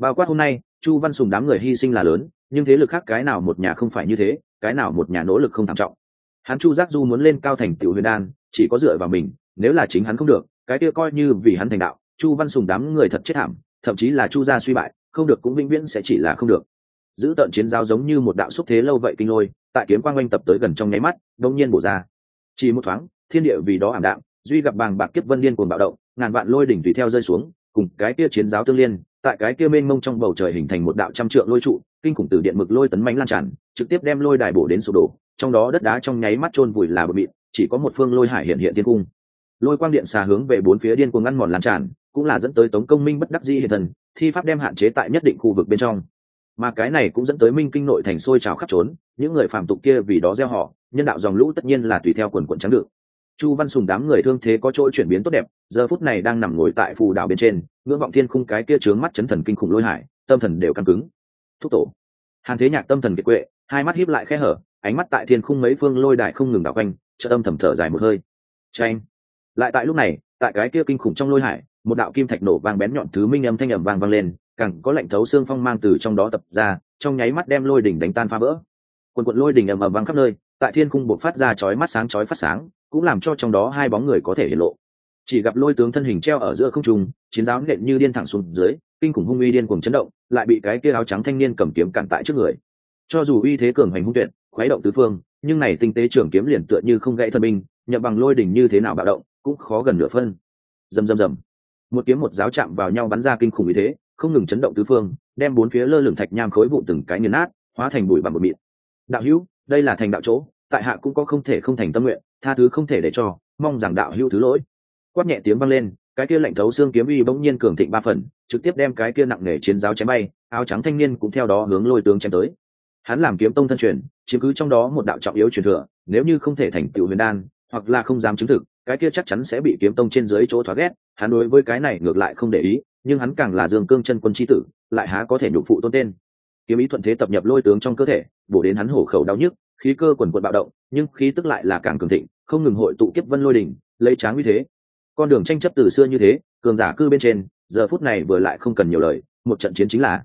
bao quát hôm nay, chu văn sùng đám người hy sinh là lớn, nhưng thế lực khác cái nào một nhà không phải như thế cái nào một nhà nỗ lực không tham trọng. Hắn chu giác du muốn lên cao thành tiểu huyền đan, chỉ có dựa vào mình, nếu là chính hắn không được, cái kia coi như vì hắn thành đạo, chu văn sùng đám người thật chết thảm, thậm chí là chu gia suy bại, không được cũng vĩnh viễn sẽ chỉ là không được. Giữ tận chiến giáo giống như một đạo xúc thế lâu vậy kinh lôi, tại kiếm quang oanh tập tới gần trong nháy mắt, đông nhiên bổ ra. Chỉ một thoáng, thiên địa vì đó ảm đạm, duy gặp bàng bạc kiếp vân liên cuồng bạo động, ngàn vạn lôi đỉnh tùy theo rơi xuống, cùng cái kia chiến giáo tương liên tại cái kia mênh mông trong bầu trời hình thành một đạo trăm trượng lôi trụ, kinh khủng từ điện mực lôi tấn mánh lan tràn, trực tiếp đem lôi đài bổ đến sụp đổ, trong đó đất đá trong nháy mắt chôn vùi là bờ mịn chỉ có một phương lôi hải hiện hiện thiên cung. Lôi quang điện xà hướng về bốn phía điên cuồng ngăn mòn lan tràn, cũng là dẫn tới tống công minh bất đắc di hiện thần, thi pháp đem hạn chế tại nhất định khu vực bên trong. Mà cái này cũng dẫn tới minh kinh nội thành sôi trào khắp trốn, những người phạm tục kia vì đó gieo họ, nhân đạo dòng lũ tất nhiên là tùy theo quần quận trắng được chu văn sùng đám người thương thế có chỗ chuyển biến tốt đẹp, giờ phút này đang nằm ngồi tại phù đảo bên trên, ngưỡng vọng thiên khung cái kia trướng mắt chấn thần kinh khủng lôi hải, tâm thần đều căng cứng. Thúc tổ. Hàn thế nhạc tâm thần kiệt quệ, hai mắt híp lại khe hở, ánh mắt tại thiên khung mấy phương lôi đại không ngừng đảo quanh chợ âm thầm thở dài một hơi. Tranh lại tại lúc này, tại cái kia kinh khủng trong lôi hải, một đạo kim thạch nổ vang bén nhọn thứ minh âm thanh ầm vang vang lên, càng có lạnh thấu xương phong mang từ trong đó tập ra, trong nháy mắt đem lôi đỉnh đánh tan phá vỡ. Quần quận lôi đỉnh ầm ầm vang khắp nơi, tại thiên khung bộc phát ra chói mắt sáng chói phát sáng cũng làm cho trong đó hai bóng người có thể hiện lộ. Chỉ gặp lôi tướng thân hình treo ở giữa không trung, chiến giáo nện như điên thẳng xuống dưới, kinh khủng hung uy điên cuồng chấn động, lại bị cái kia áo trắng thanh niên cầm kiếm cản tại trước người. Cho dù uy thế cường hành hung tuyệt, khuấy động tứ phương, nhưng này tinh tế trưởng kiếm liền tựa như không gãy thần binh, nhập bằng lôi đỉnh như thế nào bạo động, cũng khó gần nửa phân. Rầm rầm rầm. Một kiếm một giáo chạm vào nhau bắn ra kinh khủng uy thế, không ngừng chấn động tứ phương, đem bốn phía lơ lửng thạch nham khối vụ từng cái nghiền nát, hóa thành bụi bằng một mịn. Đạo hữu, đây là thành đạo chỗ, tại hạ cũng có không thể không thành tâm nguyện tha thứ không thể để cho, mong rằng đạo hữu thứ lỗi. Quát nhẹ tiếng vang lên, cái kia lạnh thấu xương kiếm uy bỗng nhiên cường thịnh ba phần, trực tiếp đem cái kia nặng nề chiến giáo chém bay, áo trắng thanh niên cũng theo đó hướng lôi tướng chém tới. Hắn làm kiếm tông thân truyền, chiếm cứ trong đó một đạo trọng yếu truyền thừa, nếu như không thể thành tựu huyền đan, hoặc là không dám chứng thực, cái kia chắc chắn sẽ bị kiếm tông trên dưới chỗ thoát ghét, hắn đối với cái này ngược lại không để ý, nhưng hắn càng là dương cương chân quân chi tử, lại há có thể nhục phụ tôn tên. Kiếm ý thuận thế tập nhập lôi tướng trong cơ thể, bổ đến hắn hổ khẩu đau nhức khí cơ quần quận bạo động, nhưng khí tức lại là càng cường thịnh, không ngừng hội tụ kiếp vân lôi đỉnh, lấy tráng như thế. Con đường tranh chấp từ xưa như thế, cường giả cư bên trên, giờ phút này vừa lại không cần nhiều lời, một trận chiến chính là.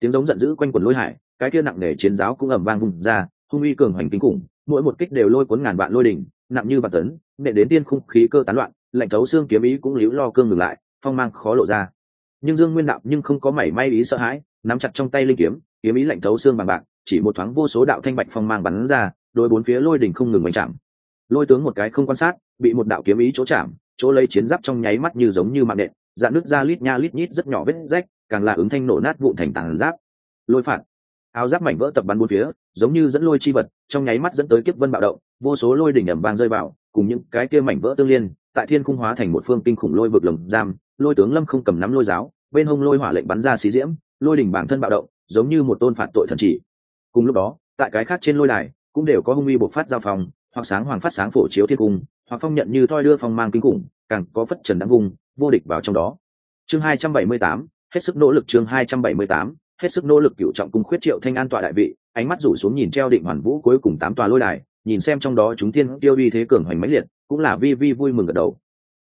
Tiếng giống giận dữ quanh quần lôi hải, cái kia nặng nề chiến giáo cũng ầm vang vùng ra, hung uy cường hoành kinh khủng, mỗi một kích đều lôi cuốn ngàn vạn lôi đỉnh, nặng như vạn tấn nệ đến tiên khung khí cơ tán loạn, lạnh thấu xương kiếm ý cũng líu lo cương ngừng lại, phong mang khó lộ ra. Nhưng dương nguyên đạo nhưng không có mảy may ý sợ hãi, nắm chặt trong tay linh kiếm kiếm ý lạnh thấu xương bằng bạc chỉ một thoáng vô số đạo thanh bạch phong mang bắn ra đôi bốn phía lôi đỉnh không ngừng mạnh chạm lôi tướng một cái không quan sát, bị một đạo kiếm ý chỗ chạm, chỗ lấy chiến giáp trong nháy mắt như giống như mạng nện, dạn nước ra lít nha lít nhít rất nhỏ vết rách, càng là ứng thanh nổ nát vụn thành tàn giáp. Lôi phạt. Áo giáp mảnh vỡ tập bắn bốn phía, giống như dẫn lôi chi vật, trong nháy mắt dẫn tới kiếp vân bạo động, vô số lôi đỉnh ẩm vang rơi vào, cùng những cái kia mảnh vỡ tương liên, tại thiên khung hóa thành một phương kinh khủng lôi vực lồng giam, lôi tướng lâm không cầm nắm lôi giáo, bên hông lôi hỏa lệnh bắn ra xí diễm, lôi đỉnh bản thân bạo động, giống như một tôn phạt tội thần chỉ cùng lúc đó, tại cái khác trên lôi đài, cũng đều có hung uy bộc phát giao phòng hoặc sáng hoàng phát sáng phổ chiếu thiên cung, hoặc phong nhận như thoi đưa phong mang kinh khủng, càng có phất trần đáng vùng vô địch vào trong đó. Chương hai trăm bảy mươi tám, hết sức nỗ lực chương hai trăm bảy mươi tám, hết sức nỗ lực cựu trọng cung khuyết triệu thanh an tọa đại vị, ánh mắt rủ xuống nhìn treo định hoàn vũ cuối cùng tám tòa lôi đài, nhìn xem trong đó chúng tiên tiêu uy thế cường hoành mãnh liệt, cũng là vi vi vui mừng gật đầu.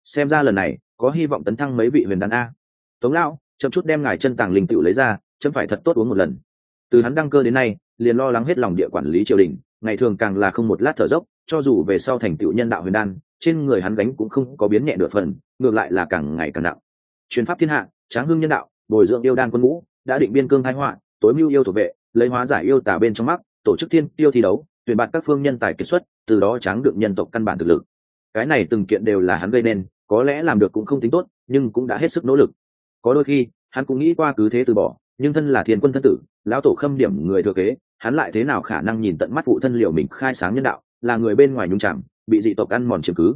Xem ra lần này, có hy vọng tấn thăng mấy vị huyền đàn a. Tống lão, chậm chút đem ngài chân tàng linh tựu lấy ra, chấm phải thật tốt uống một lần. Từ hắn đăng cơ đến nay liền lo lắng hết lòng địa quản lý triều đình, ngày thường càng là không một lát thở dốc, cho dù về sau thành tựu nhân đạo huyền đan, trên người hắn gánh cũng không có biến nhẹ nửa phần, ngược lại là càng ngày càng nặng. Truyền pháp thiên hạ, tráng hưng nhân đạo, bồi dưỡng yêu đan quân ngũ, đã định biên cương thái họa, tối mưu yêu thuộc vệ, lấy hóa giải yêu tả bên trong mắt, tổ chức thiên tiêu thi đấu, tuyển bạt các phương nhân tài kết xuất, từ đó tráng được nhân tộc căn bản thực lực. Cái này từng kiện đều là hắn gây nên, có lẽ làm được cũng không tính tốt, nhưng cũng đã hết sức nỗ lực. Có đôi khi, hắn cũng nghĩ qua cứ thế từ bỏ, nhưng thân là thiên quân thân tử lão tổ khâm điểm người thừa kế, hắn lại thế nào khả năng nhìn tận mắt phụ thân liệu mình khai sáng nhân đạo, là người bên ngoài nhung chẳng bị dị tộc ăn mòn chiếm cứ.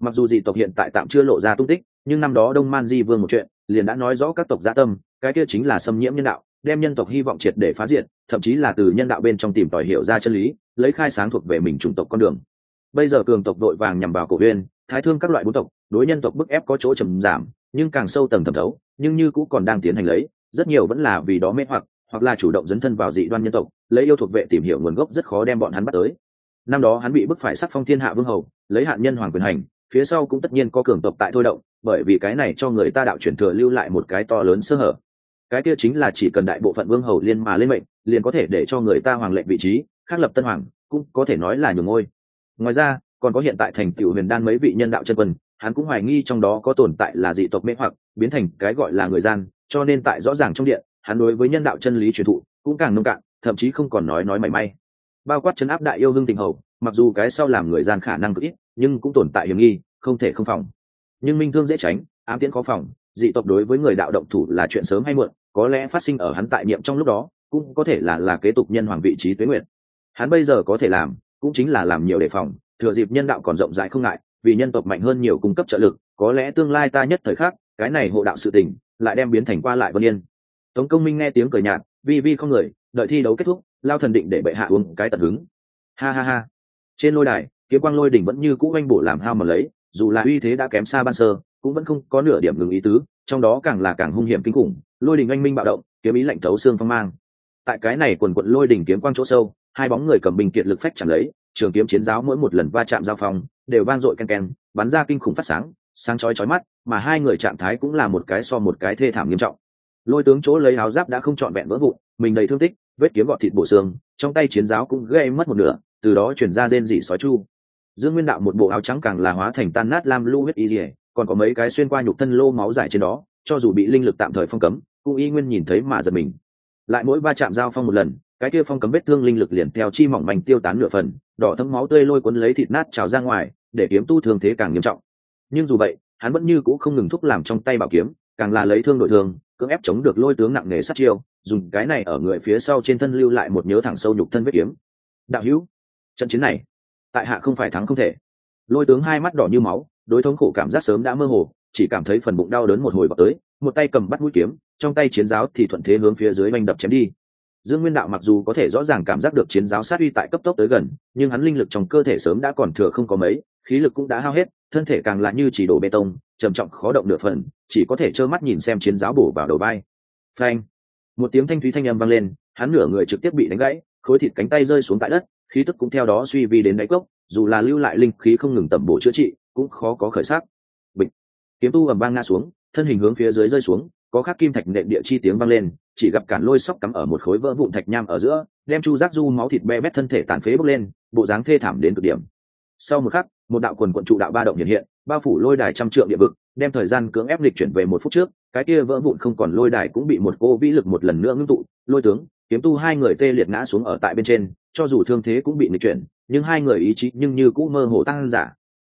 Mặc dù dị tộc hiện tại tạm chưa lộ ra tung tích, nhưng năm đó đông man di vương một chuyện, liền đã nói rõ các tộc gia tâm, cái kia chính là xâm nhiễm nhân đạo, đem nhân tộc hy vọng triệt để phá diệt, thậm chí là từ nhân đạo bên trong tìm tòi hiểu ra chân lý, lấy khai sáng thuộc về mình chủng tộc con đường. Bây giờ cường tộc đội vàng nhằm vào cổ viên thái thương các loại bốn tộc, đối nhân tộc bức ép có chỗ trầm giảm, nhưng càng sâu tầng thẩm thấu, nhưng như cũng còn đang tiến hành lấy, rất nhiều vẫn là vì đó mê hoặc hoặc là chủ động dấn thân vào dị đoan nhân tộc, lấy yêu thuộc vệ tìm hiểu nguồn gốc rất khó đem bọn hắn bắt tới. Năm đó hắn bị bức phải sắc phong thiên hạ vương hầu, lấy hạn nhân hoàng quyền hành, phía sau cũng tất nhiên có cường tộc tại thôi động, bởi vì cái này cho người ta đạo chuyển thừa lưu lại một cái to lớn sơ hở. Cái kia chính là chỉ cần đại bộ phận vương hầu liên mà lên mệnh, liền có thể để cho người ta hoàng lệnh vị trí khắc lập tân hoàng, cũng có thể nói là nhường ngôi. Ngoài ra, còn có hiện tại thành tiểu huyền đan mấy vị nhân đạo chân quân, hắn cũng hoài nghi trong đó có tồn tại là dị tộc mê hoặc, biến thành cái gọi là người gian, cho nên tại rõ ràng trong điện hắn đối với nhân đạo chân lý truyền thụ cũng càng nông cạn, thậm chí không còn nói nói mảy may. Bao quát chấn áp đại yêu hưng tình hầu, mặc dù cái sau làm người gian khả năng cực ít, nhưng cũng tồn tại hiểm nghi, không thể không phòng. Nhưng minh thương dễ tránh, ám tiễn khó phòng, dị tộc đối với người đạo động thủ là chuyện sớm hay muộn, có lẽ phát sinh ở hắn tại nhiệm trong lúc đó, cũng có thể là là kế tục nhân hoàng vị trí tuế nguyện hắn bây giờ có thể làm, cũng chính là làm nhiều đề phòng, thừa dịp nhân đạo còn rộng rãi không ngại, vì nhân tộc mạnh hơn nhiều cung cấp trợ lực, có lẽ tương lai ta nhất thời khác cái này hộ đạo sự tình, lại đem biến thành qua lại vân yên tống công minh nghe tiếng cười nhạt, vi vi không người, đợi thi đấu kết thúc, lao thần định để bệ hạ uống cái tận hứng. Ha ha ha. Trên lôi đài, kiếm quang lôi đỉnh vẫn như cũ oanh bổ làm hao mà lấy, dù là uy thế đã kém xa ban sơ, cũng vẫn không có nửa điểm ngừng ý tứ, trong đó càng là càng hung hiểm kinh khủng, lôi đỉnh oanh minh bạo động, kiếm ý lạnh thấu xương phong mang. Tại cái này quần quận lôi đỉnh kiếm quang chỗ sâu, hai bóng người cầm bình kiệt lực phách chẳng lấy, trường kiếm chiến giáo mỗi một lần va chạm giao phong, đều vang dội ken ken, bắn ra kinh khủng phát sáng sáng chói chói mắt, mà hai người trạng thái cũng là một cái so một cái thê thảm nghiêm trọng lôi tướng chỗ lấy áo giáp đã không trọn vẹn vỡ vụn, mình đầy thương tích, vết kiếm gọt thịt bổ xương, trong tay chiến giáo cũng gây mất một nửa, từ đó chuyển ra rên dỉ sói chu. Dương nguyên đạo một bộ áo trắng càng là hóa thành tan nát lam lũ huyết y dỉa còn có mấy cái xuyên qua nhục thân lô máu dài trên đó, cho dù bị linh lực tạm thời phong cấm, cũng y nguyên nhìn thấy mà giật mình. Lại mỗi va chạm giao phong một lần, cái kia phong cấm vết thương linh lực liền theo chi mỏng manh tiêu tán nửa phần, đỏ thấm máu tươi lôi cuốn lấy thịt nát trào ra ngoài, để kiếm tu thương thế càng nghiêm trọng. Nhưng dù vậy, hắn vẫn như cũ không ngừng thúc làm trong tay bảo kiếm, càng là lấy thương đội thương cưỡng ép chống được lôi tướng nặng nề sát chiêu, dùng cái này ở người phía sau trên thân lưu lại một nhớ thẳng sâu nhục thân vết kiếm. Đạo hữu, trận chiến này, tại hạ không phải thắng không thể. Lôi tướng hai mắt đỏ như máu, đối thống khổ cảm giác sớm đã mơ hồ, chỉ cảm thấy phần bụng đau đớn một hồi vào tới, một tay cầm bắt mũi kiếm, trong tay chiến giáo thì thuận thế hướng phía dưới oanh đập chém đi. Dương nguyên đạo mặc dù có thể rõ ràng cảm giác được chiến giáo sát uy tại cấp tốc tới gần, nhưng hắn linh lực trong cơ thể sớm đã còn thừa không có mấy, khí lực cũng đã hao hết thân thể càng lại như chỉ đổ bê tông, trầm trọng khó động nửa phần, chỉ có thể trơ mắt nhìn xem chiến giáo bổ vào đầu vai. Phanh! Một tiếng thanh thúy thanh âm vang lên, hắn nửa người trực tiếp bị đánh gãy, khối thịt cánh tay rơi xuống tại đất, khí tức cũng theo đó suy vi đến đáy cốc, dù là lưu lại linh khí không ngừng tẩm bổ chữa trị, cũng khó có khởi sắc. Bịch! Kiếm tu ầm vang ngã xuống, thân hình hướng phía dưới rơi xuống, có khắc kim thạch nệm địa chi tiếng vang lên, chỉ gặp cản lôi sóc cắm ở một khối vỡ vụn thạch nham ở giữa, đem chu giác du máu thịt be bét thân thể tàn phế bốc lên, bộ dáng thê thảm đến cực điểm sau một khắc, một đạo quần quận trụ đạo ba động hiện hiện, bao phủ lôi đài trăm trượng địa vực, đem thời gian cưỡng ép lịch chuyển về một phút trước, cái kia vỡ vụn không còn lôi đài cũng bị một cô vĩ lực một lần nữa ngưng tụ, lôi tướng, kiếm tu hai người tê liệt ngã xuống ở tại bên trên, cho dù thương thế cũng bị lịch chuyển, nhưng hai người ý chí nhưng như cũng mơ hồ tăng giả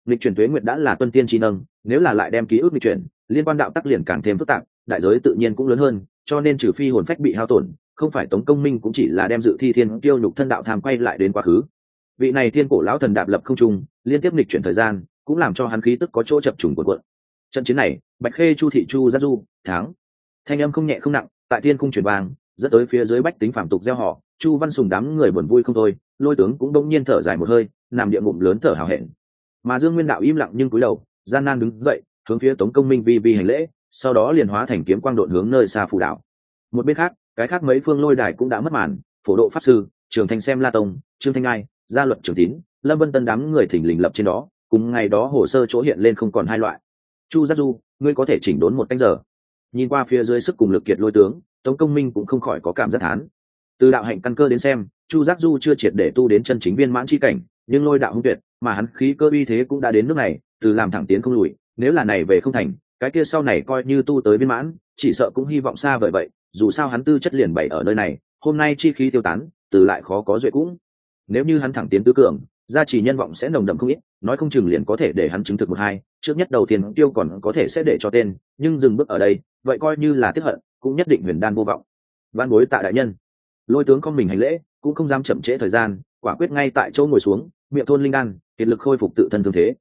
lịch chuyển tuế nguyệt đã là tuân tiên trí nâng, nếu là lại đem ký ức lịch chuyển, liên quan đạo tắc liền càng thêm phức tạp, đại giới tự nhiên cũng lớn hơn, cho nên trừ phi hồn phách bị hao tổn, không phải tống công minh cũng chỉ là đem dự thi thiên tiêu nhục thân đạo tham quay lại đến quá khứ vị này thiên cổ lão thần đạp lập không trung, liên tiếp lịch chuyển thời gian, cũng làm cho hắn khí tức có chỗ chập trùng của quận trận chiến này, bạch khê, chu thị, chu gia du, thắng. Thanh âm không nhẹ không nặng, tại thiên cung truyền vàng dẫn tới phía dưới bách tính phạm tục gieo họ, chu văn sùng đám người buồn vui không thôi, lôi tướng cũng đông nhiên thở dài một hơi, nằm địa ngụm lớn thở hào hẹn. Mà dương nguyên đạo im lặng nhưng cúi đầu, gian nan đứng dậy, hướng phía tống công minh vi vi hành lễ, sau đó liền hóa thành kiếm quang độn hướng nơi xa phủ đảo một bên khác, cái khác mấy phương lôi đài cũng đã mất màn, phổ độ pháp sư, trường thanh xem la tông, trương thanh ai gia luật trường tín, lâm vân tân đám người thỉnh lình lập trên đó, cùng ngày đó hồ sơ chỗ hiện lên không còn hai loại. Chu giác du, ngươi có thể chỉnh đốn một canh giờ. Nhìn qua phía dưới sức cùng lực kiệt lôi tướng, tống công minh cũng không khỏi có cảm giác thán. Từ đạo hạnh căn cơ đến xem, chu giác du chưa triệt để tu đến chân chính viên mãn c h i cảnh, nhưng lôi đạo hung tuyệt, mà hắn khí cơ uy thế cũng đã đến nước này, từ làm thẳng tiến không lùi, nếu là này về không thành, cái kia sau này coi như tu tới viên mãn, chỉ sợ cũng hy vọng xa vời vậy, dù sao hắn tư chất liền bày ở nơi này, hôm nay chi khí tiêu tán, từ lại khó có duệ cũng nếu như hắn thẳng tiến tứ cường, gia trì nhân vọng sẽ nồng đậm không ít, nói không chừng liền có thể để hắn chứng thực một hai, trước nhất đầu tiên tiêu còn có thể sẽ để cho tên, nhưng dừng bước ở đây, vậy coi như là tiếp hận, cũng nhất định huyền đan vô vọng. Văn bối tạ đại nhân. Lôi tướng con mình hành lễ, cũng không dám chậm trễ thời gian, quả quyết ngay tại chỗ ngồi xuống, miệng thôn linh đan, kiệt lực khôi phục tự thân thương thế.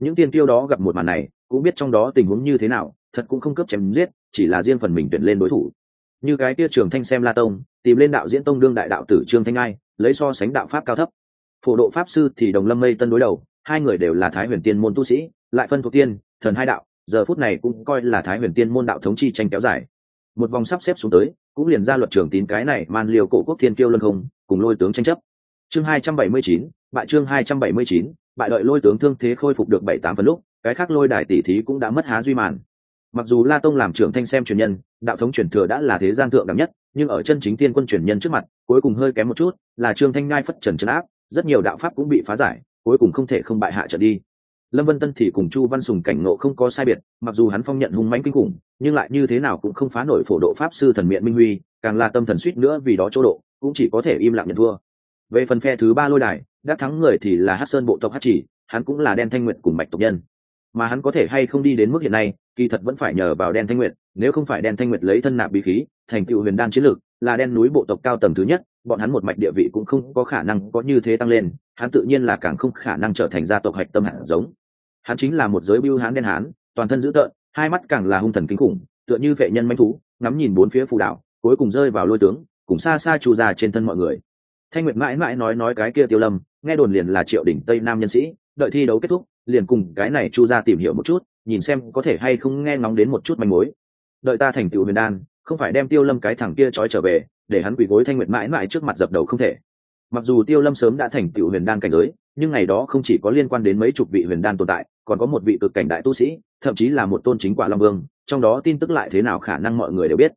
Những tiên tiêu đó gặp một màn này, cũng biết trong đó tình huống như thế nào, thật cũng không cấp chém giết, chỉ là riêng phần mình tuyển lên đối thủ. Như cái kia trường thanh xem la tông, tìm lên đạo diễn tông đương đại đạo tử trương thanh ai lấy so sánh đạo pháp cao thấp. Phổ độ pháp sư thì đồng lâm mây tân đối đầu, hai người đều là thái huyền tiên môn tu sĩ, lại phân thuộc tiên, thần hai đạo, giờ phút này cũng coi là thái huyền tiên môn đạo thống chi tranh kéo dài. Một vòng sắp xếp xuống tới, cũng liền ra luật trưởng tín cái này man liều cổ quốc thiên kiêu lân không cùng lôi tướng tranh chấp. Chương hai trăm bảy mươi chín, bại chương hai trăm bảy mươi chín, bại đợi lôi tướng thương thế khôi phục được bảy tám phần lúc, cái khác lôi đài tỷ thí cũng đã mất há duy màn mặc dù la tông làm trưởng thanh xem truyền nhân, đạo thống truyền thừa đã là thế gian thượng đẳng nhất, nhưng ở chân chính tiên quân truyền nhân trước mặt, cuối cùng hơi kém một chút, là trương thanh ngai phất trần trấn áp, rất nhiều đạo pháp cũng bị phá giải, cuối cùng không thể không bại hạ trở đi. Lâm vân tân thì cùng chu văn sùng cảnh ngộ không có sai biệt, mặc dù hắn phong nhận hung mãnh kinh khủng, nhưng lại như thế nào cũng không phá nổi phổ độ pháp sư thần miện minh huy, càng là tâm thần suýt nữa vì đó chỗ độ, cũng chỉ có thể im lặng nhận thua. Về phần phe thứ ba lôi đài, đắc thắng người thì là hát sơn bộ tộc hát chỉ, hắn cũng là đen thanh nguyện cùng mạch tộc nhân mà hắn có thể hay không đi đến mức hiện nay, kỳ thật vẫn phải nhờ vào đen thanh Nguyệt. nếu không phải đen thanh Nguyệt lấy thân nạp bí khí, thành tựu huyền đan chiến lược, là đen núi bộ tộc cao tầng thứ nhất, bọn hắn một mạch địa vị cũng không có khả năng có như thế tăng lên, hắn tự nhiên là càng không khả năng trở thành gia tộc hạch tâm hạt giống hắn chính là một giới bưu hán đen hán, toàn thân dữ tợn, hai mắt càng là hung thần kinh khủng, tựa như vệ nhân manh thú, ngắm nhìn bốn phía phù đạo, cuối cùng rơi vào lôi tướng, cùng xa xa trù già trên thân mọi người thanh nguyệt mãi mãi nói nói cái kia tiêu lâm, nghe đồn liền là triệu đỉnh tây nam nhân sĩ, đợi thi đấu kết thúc liền cùng cái này chu ra tìm hiểu một chút, nhìn xem có thể hay không nghe ngóng đến một chút manh mối. Đợi ta thành tựu huyền đan, không phải đem tiêu lâm cái thằng kia trói trở về, để hắn quỳ gối thanh nguyệt mãi mãi trước mặt dập đầu không thể. Mặc dù tiêu lâm sớm đã thành tựu huyền đan cảnh giới, nhưng ngày đó không chỉ có liên quan đến mấy chục vị huyền đan tồn tại, còn có một vị cực cảnh đại tu sĩ, thậm chí là một tôn chính quả long vương, trong đó tin tức lại thế nào khả năng mọi người đều biết.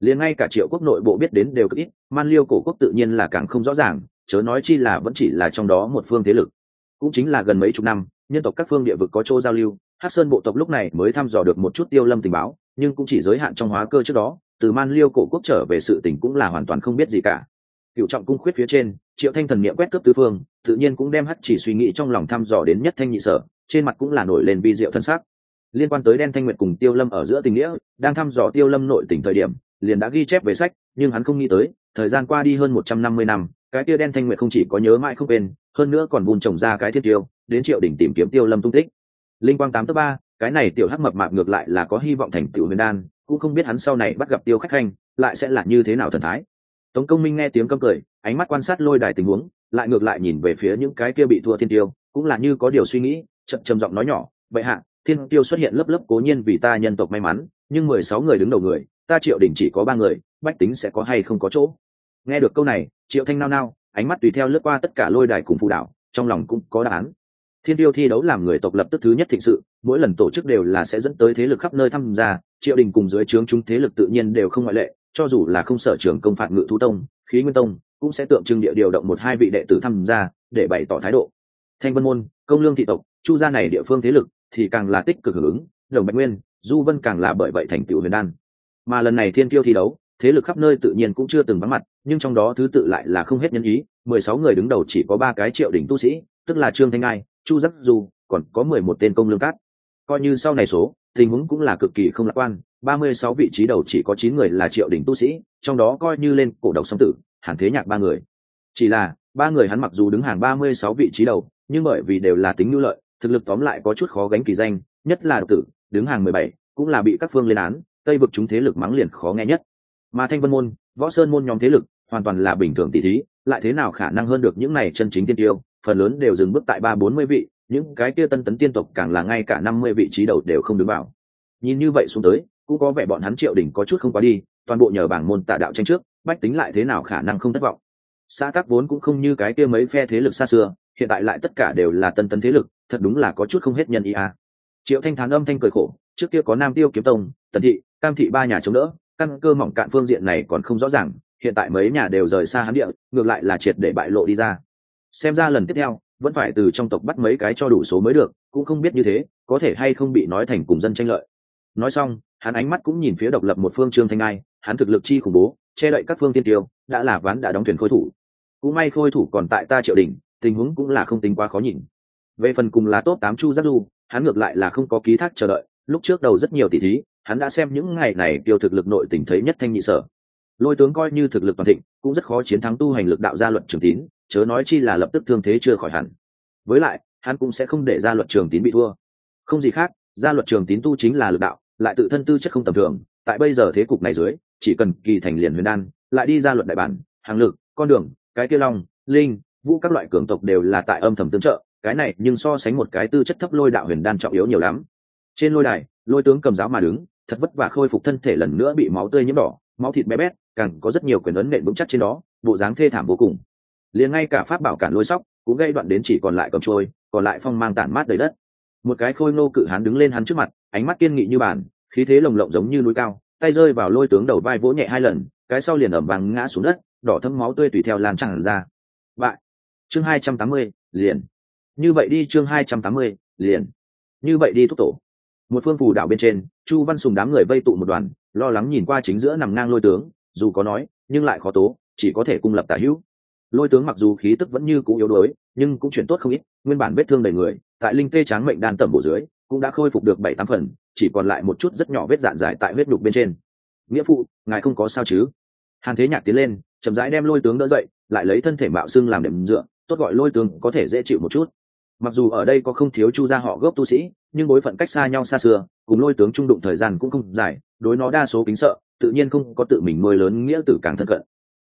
Liền ngay cả triệu quốc nội bộ biết đến đều cực ít, man liêu cổ quốc tự nhiên là càng không rõ ràng, chớ nói chi là vẫn chỉ là trong đó một phương thế lực. Cũng chính là gần mấy chục năm nhân tộc các phương địa vực có chỗ giao lưu hát sơn bộ tộc lúc này mới thăm dò được một chút tiêu lâm tình báo, nhưng cũng chỉ giới hạn trong hóa cơ trước đó, từ man liêu cổ quốc trở về sự tỉnh cũng là hoàn toàn không biết gì cả. Cựu trọng cung khuyết phía trên, triệu thanh thần niệm quét cướp tứ phương, tự nhiên cũng đem hắt chỉ suy nghĩ trong lòng thăm dò đến nhất thanh nhị sở, trên mặt cũng là nổi lên vi diệu thân sắc. Liên quan tới đen thanh nguyệt cùng tiêu lâm ở giữa tình nghĩa, đang thăm dò tiêu lâm nội tỉnh thời điểm, liền đã ghi chép về sách, nhưng hắn không nghĩ tới, thời gian qua đi hơn một trăm năm mươi năm, cái kia đen thanh nguyệt không chỉ có nhớ mãi không quên hơn nữa còn vun trồng ra cái thiết tiêu, đến triệu đỉnh tìm kiếm tiêu lâm tung tích. Linh quang tám thứ ba, cái này tiểu hắc mập mạp ngược lại là có hy vọng thành tựu huyền đan, cũng không biết hắn sau này bắt gặp tiêu khách khanh lại sẽ là như thế nào thần thái. Tống công minh nghe tiếng câm cười, ánh mắt quan sát lôi đài tình huống, lại ngược lại nhìn về phía những cái kia bị thua thiên tiêu, cũng là như có điều suy nghĩ, chậm trầm giọng nói nhỏ vậy hạ, thiên tiêu xuất hiện lớp lớp cố nhiên vì ta nhân tộc may mắn, nhưng mười sáu người đứng đầu người, ta triệu đình chỉ có ba người, bách tính sẽ có hay không có chỗ? Nghe được câu này, triệu thanh nao nao ánh mắt tùy theo lướt qua tất cả lôi đài cùng phù đảo, trong lòng cũng có đáp án. Thiên tiêu thi đấu làm người tộc lập tức thứ nhất thịnh sự, mỗi lần tổ chức đều là sẽ dẫn tới thế lực khắp nơi tham gia, triệu đình cùng dưới trướng chúng thế lực tự nhiên đều không ngoại lệ, cho dù là không sở trường công phạt ngự thú tông, khí nguyên tông, cũng sẽ tượng trưng địa điều động một hai vị đệ tử tham gia, để bày tỏ thái độ. Thanh vân môn, công lương thị tộc, chu gia này địa phương thế lực thì càng là tích cực hưởng ứng, đồng bạch nguyên, du vân càng là bởi vậy thành tựu huyền đan. Mà lần này thiên tiêu thi đấu thế lực khắp nơi tự nhiên cũng chưa từng vắng mặt, nhưng trong đó thứ tự lại là không hết nhân ý, mười sáu người đứng đầu chỉ có ba cái triệu đỉnh tu sĩ, tức là trương thanh ai chu giắc du, còn có mười một tên công lương cát. Coi như sau này số, tình huống cũng là cực kỳ không lạc quan, ba mươi sáu vị trí đầu chỉ có chín người là triệu đỉnh tu sĩ, trong đó coi như lên cổ độc song tử hàn thế nhạc ba người. Chỉ là, ba người hắn mặc dù đứng hàng ba mươi sáu vị trí đầu, nhưng bởi vì đều là tính nhu lợi, thực lực tóm lại có chút khó gánh kỳ danh, nhất là độc tử, đứng hàng mười bảy, cũng là bị các phương lên án, tây vực chúng thế lực mắng liền khó nghe nhất mà thanh vân môn, võ sơn môn nhóm thế lực hoàn toàn là bình thường tỷ thí, lại thế nào khả năng hơn được những này chân chính tiên tiêu, phần lớn đều dừng bước tại ba bốn mươi vị, những cái kia tân tấn tiên tộc càng là ngay cả năm mươi vị trí đầu đều không đứng vào nhìn như vậy xuống tới, cũng có vẻ bọn hắn triệu đỉnh có chút không quá đi, toàn bộ nhờ bảng môn tạ đạo tranh trước, bách tính lại thế nào khả năng không thất vọng xã tắc vốn cũng không như cái kia mấy phe thế lực xa xưa, hiện tại lại tất cả đều là tân tấn thế lực, thật đúng là có chút không hết nhân ý à. triệu thanh thán âm thanh cười khổ, trước kia có nam tiêu kiếm tông, tần thị, cam thị ba nhà chống đỡ căn cơ mỏng cạn phương diện này còn không rõ ràng, hiện tại mấy nhà đều rời xa hắn địa, ngược lại là triệt để bại lộ đi ra. Xem ra lần tiếp theo, vẫn phải từ trong tộc bắt mấy cái cho đủ số mới được, cũng không biết như thế, có thể hay không bị nói thành cùng dân tranh lợi. Nói xong, hắn ánh mắt cũng nhìn phía độc lập một phương trương thanh ai, hắn thực lực chi khủng bố, che đậy các phương tiên tiêu, đã là ván đã đóng thuyền khôi thủ. Cũng may khôi thủ còn tại ta triệu đình, tình huống cũng là không tính quá khó nhìn. Về phần cùng là tốt tám chu giác du, hắn ngược lại là không có ký thác chờ đợi, lúc trước đầu rất nhiều tỷ thí hắn đã xem những ngày này tiêu thực lực nội tình thấy nhất thanh nhị sở. Lôi tướng coi như thực lực toàn thịnh, cũng rất khó chiến thắng tu hành lực đạo gia luật trường tín, chớ nói chi là lập tức thương thế chưa khỏi hẳn. Với lại, hắn cũng sẽ không để gia luật trường tín bị thua. Không gì khác, gia luật trường tín tu chính là lực đạo, lại tự thân tư chất không tầm thường, tại bây giờ thế cục này dưới, chỉ cần kỳ thành liền huyền đan, lại đi ra luật đại bản, hàng lực, con đường, cái kia long, linh, vũ các loại cường tộc đều là tại âm thầm tương trợ, cái này nhưng so sánh một cái tư chất thấp lôi đạo huyền đan trọng yếu nhiều lắm. Trên lôi đài, lôi tướng cầm giáo mà đứng thật vất vả khôi phục thân thể lần nữa bị máu tươi nhiễm đỏ, máu thịt bé bét, càng có rất nhiều quyền ấn nện vững chắc trên đó, bộ dáng thê thảm vô cùng. Liền ngay cả pháp bảo cản lôi sóc cũng gây đoạn đến chỉ còn lại cầm trôi, còn lại phong mang tản mát đầy đất. Một cái khôi ngô cự hán đứng lên hắn trước mặt, ánh mắt kiên nghị như bản khí thế lồng lộng giống như núi cao, tay rơi vào lôi tướng đầu vai vỗ nhẹ hai lần, cái sau liền ẩm vàng ngã xuống đất, đỏ thấm máu tươi tùy theo lan tràn ra. Bại. Chương hai trăm tám mươi, liền. Như vậy đi chương hai trăm tám mươi, liền. Như vậy đi thúc tổ. Một phương phù đảo bên trên chu văn sùng đám người vây tụ một đoàn, lo lắng nhìn qua chính giữa nằm ngang lôi tướng, dù có nói, nhưng lại khó tố, chỉ có thể cung lập tả hữu. Lôi tướng mặc dù khí tức vẫn như cũ yếu đuối, nhưng cũng chuyển tốt không ít, nguyên bản vết thương đầy người, tại linh tê tráng mệnh đan tẩm bổ dưới, cũng đã khôi phục được bảy tám phần, chỉ còn lại một chút rất nhỏ vết dạn dài tại huyết đục bên trên. Nghĩa phụ, ngài không có sao chứ? Hàn thế nhạc tiến lên, chậm rãi đem lôi tướng đỡ dậy, lại lấy thân thể mạo xưng làm đệm dựa, tốt gọi lôi tướng có thể dễ chịu một chút mặc dù ở đây có không thiếu chu gia họ gốc tu sĩ, nhưng bối phận cách xa nhau xa xưa, cùng lôi tướng trung đụng thời gian cũng không dài, đối nó đa số kính sợ, tự nhiên không có tự mình nuôi lớn nghĩa tử càng thân cận.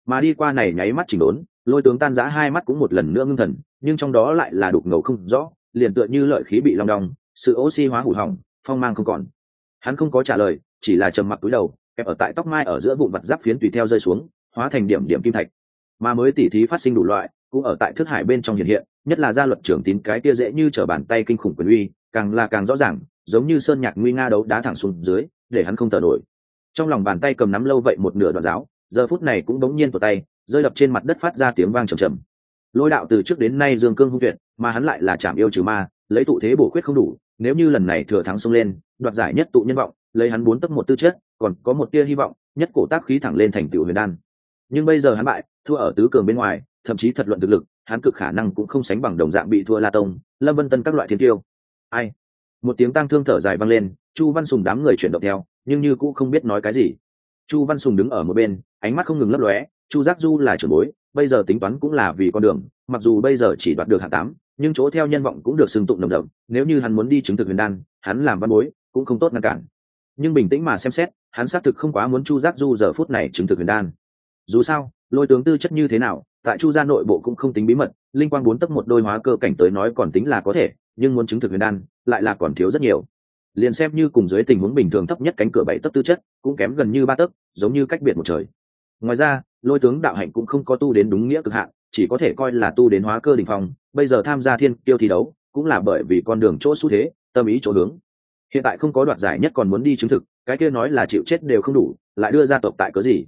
Mà đi qua này nháy mắt chỉnh đốn, lôi tướng tan giã hai mắt cũng một lần nữa ngưng thần, nhưng trong đó lại là đục ngầu không rõ, liền tựa như lợi khí bị long đong, sự oxy hóa hủ hỏng, phong mang không còn. Hắn không có trả lời, chỉ là trầm mặc túi đầu, kẹp ở tại tóc mai ở giữa vụn vặt giáp phiến tùy theo rơi xuống, hóa thành điểm điểm kim thạch. Mà mới tỉ thí phát sinh đủ loại cũng ở tại thức hải bên trong hiện hiện, nhất là gia luật trưởng tín cái kia dễ như trở bàn tay kinh khủng quyền uy, càng là càng rõ ràng, giống như sơn nhạc nguy nga đấu đá thẳng xuống dưới, để hắn không thở nổi. Trong lòng bàn tay cầm nắm lâu vậy một nửa đoạn giáo, giờ phút này cũng bỗng nhiên vào tay, rơi đập trên mặt đất phát ra tiếng vang trầm trầm. Lôi đạo từ trước đến nay dương cương hung tuyệt, mà hắn lại là chạm yêu trừ ma, lấy tụ thế bổ khuyết không đủ, nếu như lần này thừa thắng xông lên, đoạt giải nhất tụ nhân vọng, lấy hắn bốn tấc một tư chất, còn có một tia hy vọng, nhất cổ tác khí thẳng lên thành tựu huyền đan. Nhưng bây giờ hắn bại, thua ở tứ cường bên ngoài thậm chí thật luận thực lực, hắn cực khả năng cũng không sánh bằng đồng dạng bị thua la tông, lâm vân tân các loại thiên tiêu. Ai? Một tiếng tang thương thở dài vang lên, chu văn sùng đám người chuyển động theo, nhưng như cũng không biết nói cái gì. Chu văn sùng đứng ở một bên, ánh mắt không ngừng lấp lóe, chu giác du là trưởng bối, bây giờ tính toán cũng là vì con đường, mặc dù bây giờ chỉ đoạt được hạng tám, nhưng chỗ theo nhân vọng cũng được xưng tụng đồng đậm, nếu như hắn muốn đi chứng thực huyền đan, hắn làm văn bối cũng không tốt ngăn cản. Nhưng bình tĩnh mà xem xét, hắn xác thực không quá muốn chu giác du giờ phút này chứng thực huyền đan. Dù sao, lôi tướng tư chất như thế nào tại chu gia nội bộ cũng không tính bí mật, linh quang bốn tấc một đôi hóa cơ cảnh tới nói còn tính là có thể, nhưng muốn chứng thực huyền đan, lại là còn thiếu rất nhiều. Liền xem như cùng dưới tình huống bình thường thấp nhất cánh cửa bảy tấc tư chất, cũng kém gần như ba tấc, giống như cách biệt một trời. Ngoài ra, lôi tướng đạo hạnh cũng không có tu đến đúng nghĩa cực hạn, chỉ có thể coi là tu đến hóa cơ đình phong, bây giờ tham gia thiên tiêu thi đấu, cũng là bởi vì con đường chỗ xu thế, tâm ý chỗ hướng. Hiện tại không có đoạt giải nhất còn muốn đi chứng thực, cái kia nói là chịu chết đều không đủ, lại đưa ra tộc tại cớ gì?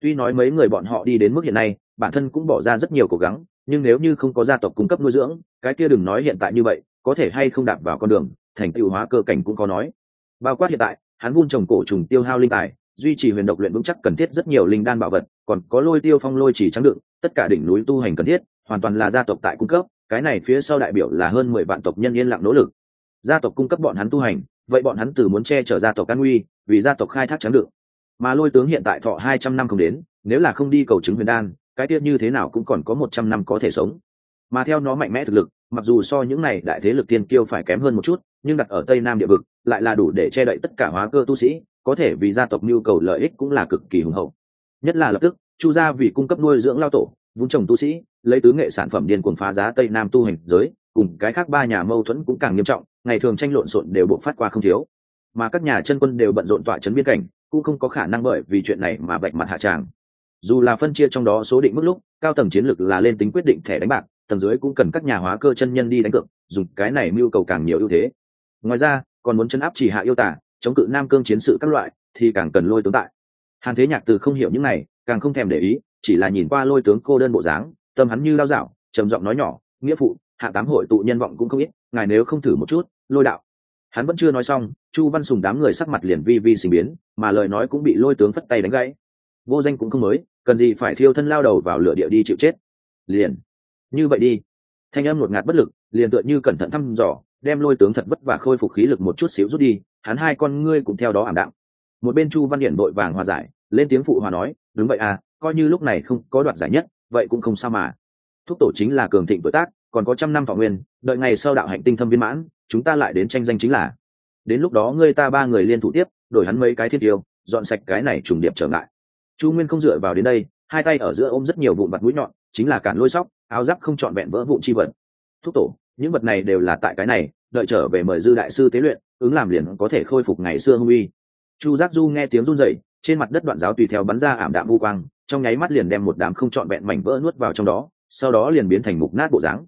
Tuy nói mấy người bọn họ đi đến mức hiện nay bản thân cũng bỏ ra rất nhiều cố gắng, nhưng nếu như không có gia tộc cung cấp nuôi dưỡng, cái kia đừng nói hiện tại như vậy, có thể hay không đạp vào con đường, thành tựu hóa cơ cảnh cũng có nói. Bao quát hiện tại, hắn vun trồng cổ trùng tiêu hao linh tài, duy trì huyền độc luyện vững chắc cần thiết rất nhiều linh đan bảo vật, còn có lôi tiêu phong lôi chỉ trắng đựng, tất cả đỉnh núi tu hành cần thiết, hoàn toàn là gia tộc tại cung cấp, cái này phía sau đại biểu là hơn mười vạn tộc nhân yên lặng nỗ lực. Gia tộc cung cấp bọn hắn tu hành, vậy bọn hắn từ muốn che chở gia tộc an nguy, vì gia tộc khai thác trắng đựng. Mà lôi tướng hiện tại thọ hai trăm năm không đến, nếu là không đi cầu chứng huyền đan cái tiết như thế nào cũng còn có một trăm năm có thể sống. Mà theo nó mạnh mẽ thực lực, mặc dù so những này đại thế lực tiên kiêu phải kém hơn một chút, nhưng đặt ở tây nam địa vực, lại là đủ để che đậy tất cả hóa cơ tu sĩ, có thể vì gia tộc nhu cầu lợi ích cũng là cực kỳ hùng hậu. Nhất là lập tức, chu gia vì cung cấp nuôi dưỡng lao tổ, vun trồng tu sĩ, lấy tứ nghệ sản phẩm điên cuồng phá giá tây nam tu hành giới, cùng cái khác ba nhà mâu thuẫn cũng càng nghiêm trọng, ngày thường tranh lộn xộn đều buộc phát qua không thiếu. Mà các nhà chân quân đều bận rộn tọa chấn biên cảnh, cũng không có khả năng bởi vì chuyện này mà bạch mặt hạ tràng dù là phân chia trong đó số định mức lúc, cao tầng chiến lược là lên tính quyết định thẻ đánh bạc, tầng dưới cũng cần các nhà hóa cơ chân nhân đi đánh cược, dùng cái này mưu cầu càng nhiều ưu thế. Ngoài ra, còn muốn chấn áp chỉ hạ yêu tả, chống cự nam cương chiến sự các loại, thì càng cần lôi tướng tại. Hàn thế nhạc từ không hiểu những này, càng không thèm để ý, chỉ là nhìn qua lôi tướng cô đơn bộ dáng, tâm hắn như lao dạo, trầm giọng nói nhỏ, nghĩa phụ, hạ tám hội tụ nhân vọng cũng không ít, ngài nếu không thử một chút, lôi đạo. Hắn vẫn chưa nói xong, chu văn sùng đám người sắc mặt liền vi vi sinh biến, mà lời nói cũng bị lôi tướng phất tay đánh gãy. Vô danh cũng không mới cần gì phải thiêu thân lao đầu vào lửa địa đi chịu chết? Liền. Như vậy đi. Thanh âm ngột ngạt bất lực, liền tựa như cẩn thận thăm dò, đem lôi tướng thật vất và khôi phục khí lực một chút xíu rút đi, hắn hai con ngươi cũng theo đó ảm đạm. Một bên chu văn điển vội vàng hòa giải, lên tiếng phụ hòa nói, đúng vậy à coi như lúc này không có đoạt giải nhất, vậy cũng không sao mà. Thúc tổ chính là cường thịnh tuổi tác, còn có trăm năm thọ nguyên, đợi ngày sau đạo hạnh tinh thâm viên mãn, chúng ta lại đến tranh danh chính là. Đến lúc đó ngươi ta ba người liên thủ tiếp, đổi hắn mấy cái thiết yêu dọn sạch cái này trùng điệp trở ngại chu nguyên không dựa vào đến đây, hai tay ở giữa ôm rất nhiều vụn vặt mũi nhọn, chính là cản lôi sóc, áo giáp không trọn vẹn vỡ vụn chi vật. Thúc tổ, những vật này đều là tại cái này, đợi trở về mời dư đại sư tế luyện, ứng làm liền có thể khôi phục ngày xưa hung uy. Chu giác du nghe tiếng run rẩy, trên mặt đất đoạn giáo tùy theo bắn ra ảm đạm vu quang, trong nháy mắt liền đem một đám không trọn vẹn mảnh vỡ nuốt vào trong đó, sau đó liền biến thành mục nát bộ dáng.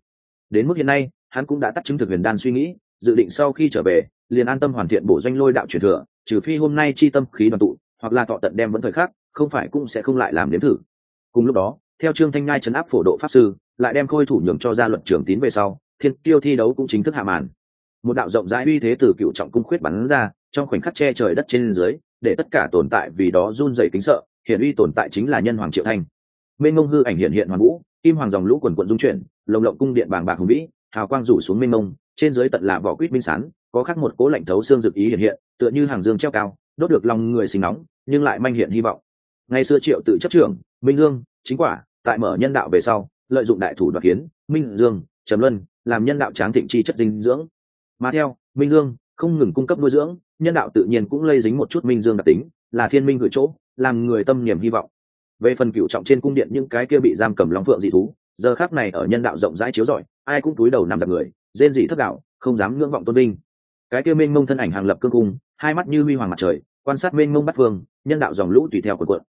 Đến mức hiện nay, hắn cũng đã tắt chứng thực huyền đan suy nghĩ, dự định sau khi trở về, liền an tâm hoàn thiện bổ doanh lôi đạo truyền thừa, trừ phi hôm nay chi tâm khí đoàn tụ, hoặc là thọ tận đem vẫn thời khắc không phải cũng sẽ không lại làm nếm thử. Cùng lúc đó, theo trương thanh ngai chấn áp phổ độ pháp sư, lại đem khôi thủ nhường cho gia luận trưởng tín về sau, thiên tiêu thi đấu cũng chính thức hạ màn. Một đạo rộng rãi uy thế từ cựu trọng cung khuyết bắn ra, trong khoảnh khắc che trời đất trên dưới, để tất cả tồn tại vì đó run dày kính sợ, hiện uy tồn tại chính là nhân hoàng triệu thanh. Minh mông hư ảnh hiện hiện hoàng vũ, kim hoàng dòng lũ quần quận dung chuyển, lồng lộng cung điện bàng bạc hùng vĩ, hào quang rủ xuống minh mông, trên dưới tận là vỏ quýt minh sán, có khắc một cố lạnh thấu xương dực ý hiện hiện, tựa như hàng dương treo cao, đốt được lòng người sinh nóng, nhưng lại manh hiện hy vọng ngày xưa triệu tự chấp trưởng, minh dương, chính quả, tại mở nhân đạo về sau, lợi dụng đại thủ đoạt kiến, minh dương, trầm luân, làm nhân đạo tráng thịnh chi chất dinh dưỡng. Mà theo, minh dương, không ngừng cung cấp nuôi dưỡng, nhân đạo tự nhiên cũng lây dính một chút minh dương đặc tính, là thiên minh gửi chỗ, làm người tâm niềm hy vọng. Về phần cựu trọng trên cung điện những cái kia bị giam cầm long phượng dị thú, giờ khác này ở nhân đạo rộng rãi chiếu rọi, ai cũng túi đầu nằm giặc người, rên dị thất đạo, không dám ngưỡng vọng tôn binh cái kia mênh mông thân ảnh hàng lập cương cung, hai mắt như huy hoàng mặt trời, quan sát mênh mông bắt phương, nhân đạo dòng lũ tùy theo quần quận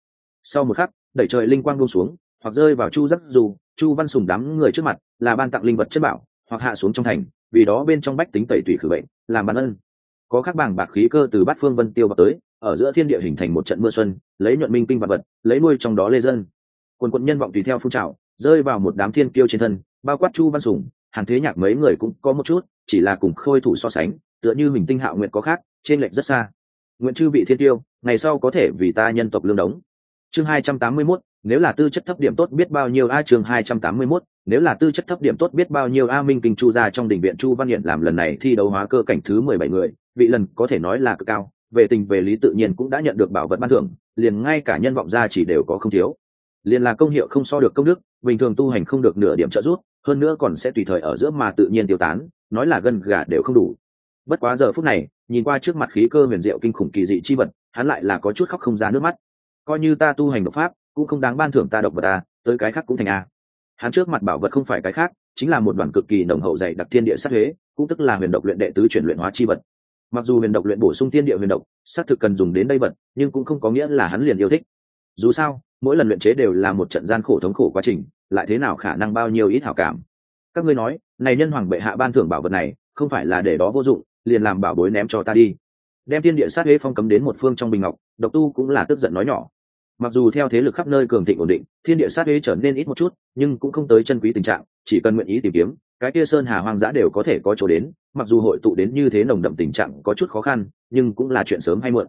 sau một khắc, đẩy trời linh quang buông xuống, hoặc rơi vào chu giắc dù, chu văn sùng đám người trước mặt, là ban tặng linh vật chất bảo, hoặc hạ xuống trong thành, vì đó bên trong bách tính tẩy tủy khử bệnh, làm bản ân. Có các bảng bạc khí cơ từ bát phương vân tiêu vào tới, ở giữa thiên địa hình thành một trận mưa xuân, lấy nhuận minh kinh vật vật, lấy nuôi trong đó lê dân. Quần quận nhân vọng tùy theo phun trào, rơi vào một đám thiên kiêu trên thân, bao quát chu văn sùng, hàn thế nhạc mấy người cũng có một chút, chỉ là cùng khôi thủ so sánh, tựa như mình tinh hạo nguyện có khác, trên lệnh rất xa. Nguyện chư vị thiên tiêu ngày sau có thể vì ta nhân tộc lương đống chương hai trăm tám mươi 281, nếu là tư chất thấp điểm tốt biết bao nhiêu a chương hai trăm tám mươi 281, nếu là tư chất thấp điểm tốt biết bao nhiêu a minh kinh chu ra trong đỉnh viện chu văn hiện làm lần này thi đấu hóa cơ cảnh thứ mười bảy người vị lần có thể nói là cực cao về tình về lý tự nhiên cũng đã nhận được bảo vật ban thưởng liền ngay cả nhân vọng gia chỉ đều có không thiếu. Liền là công hiệu không so được công đức bình thường tu hành không được nửa điểm trợ giúp hơn nữa còn sẽ tùy thời ở giữa mà tự nhiên tiêu tán nói là gân gà đều không đủ. Bất quá giờ phút này nhìn qua trước mặt khí cơ huyền diệu kinh khủng kỳ dị chi vật hắn lại là có chút khóc không ra nước mắt coi như ta tu hành độc pháp, cũng không đáng ban thưởng ta độc vật ta tới cái khác cũng thành a hắn trước mặt bảo vật không phải cái khác, chính là một đoàn cực kỳ nồng hậu dày đặc thiên địa sát huế, cũng tức là huyền độc luyện đệ tứ chuyển luyện hóa chi vật. Mặc dù huyền độc luyện bổ sung thiên địa huyền độc, xác thực cần dùng đến đây vật, nhưng cũng không có nghĩa là hắn liền yêu thích. Dù sao, mỗi lần luyện chế đều là một trận gian khổ thống khổ quá trình, lại thế nào khả năng bao nhiêu ít hảo cảm. Các ngươi nói, này nhân hoàng bệ hạ ban thưởng bảo vật này, không phải là để đó vô dụng, liền làm bảo bối ném cho ta đi đem thiên địa sát huế phong cấm đến một phương trong bình ngọc, độc tu cũng là tức giận nói nhỏ. Mặc dù theo thế lực khắp nơi cường thịnh ổn định, thiên địa sát huế trở nên ít một chút, nhưng cũng không tới chân quý tình trạng, chỉ cần nguyện ý tìm kiếm, cái kia sơn hà hoang dã đều có thể có chỗ đến, mặc dù hội tụ đến như thế nồng đậm tình trạng có chút khó khăn, nhưng cũng là chuyện sớm hay muộn.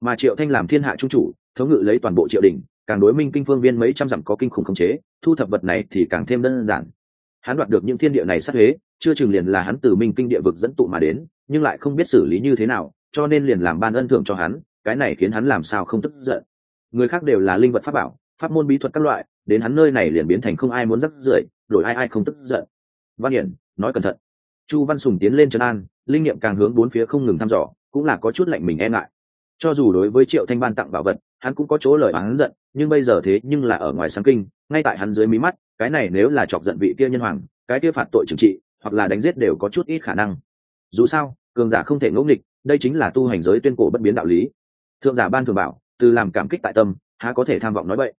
Mà triệu thanh làm thiên hạ trung chủ, thống ngự lấy toàn bộ triệu đình, càng đối minh kinh phương viên mấy trăm dặm có kinh khủng khống chế, thu thập vật này thì càng thêm đơn giản. Hắn đoạt được những thiên địa này sát huế, chưa chừng liền là hắn từ minh kinh địa vực dẫn tụ mà đến, nhưng lại không biết xử lý như thế nào cho nên liền làm ban ân thưởng cho hắn, cái này khiến hắn làm sao không tức giận. Người khác đều là linh vật pháp bảo, pháp môn bí thuật các loại, đến hắn nơi này liền biến thành không ai muốn rắc rưởi, đổi ai ai không tức giận. Văn hiển, nói cẩn thận. Chu văn sùng tiến lên trấn an, linh nghiệm càng hướng bốn phía không ngừng thăm dò, cũng là có chút lạnh mình e ngại. Cho dù đối với triệu thanh ban tặng bảo vật, hắn cũng có chỗ lời hắn giận, nhưng bây giờ thế nhưng là ở ngoài sáng kinh, ngay tại hắn dưới mí mắt, cái này nếu là chọc giận vị kia nhân hoàng, cái kia phạt tội trừng trị, hoặc là đánh giết đều có chút ít khả năng. Dù sao, cường giả không thể ngẫu nghịch đây chính là tu hành giới tuyên cổ bất biến đạo lý. Thượng giả ban thường bảo, từ làm cảm kích tại tâm, há có thể tham vọng nói vậy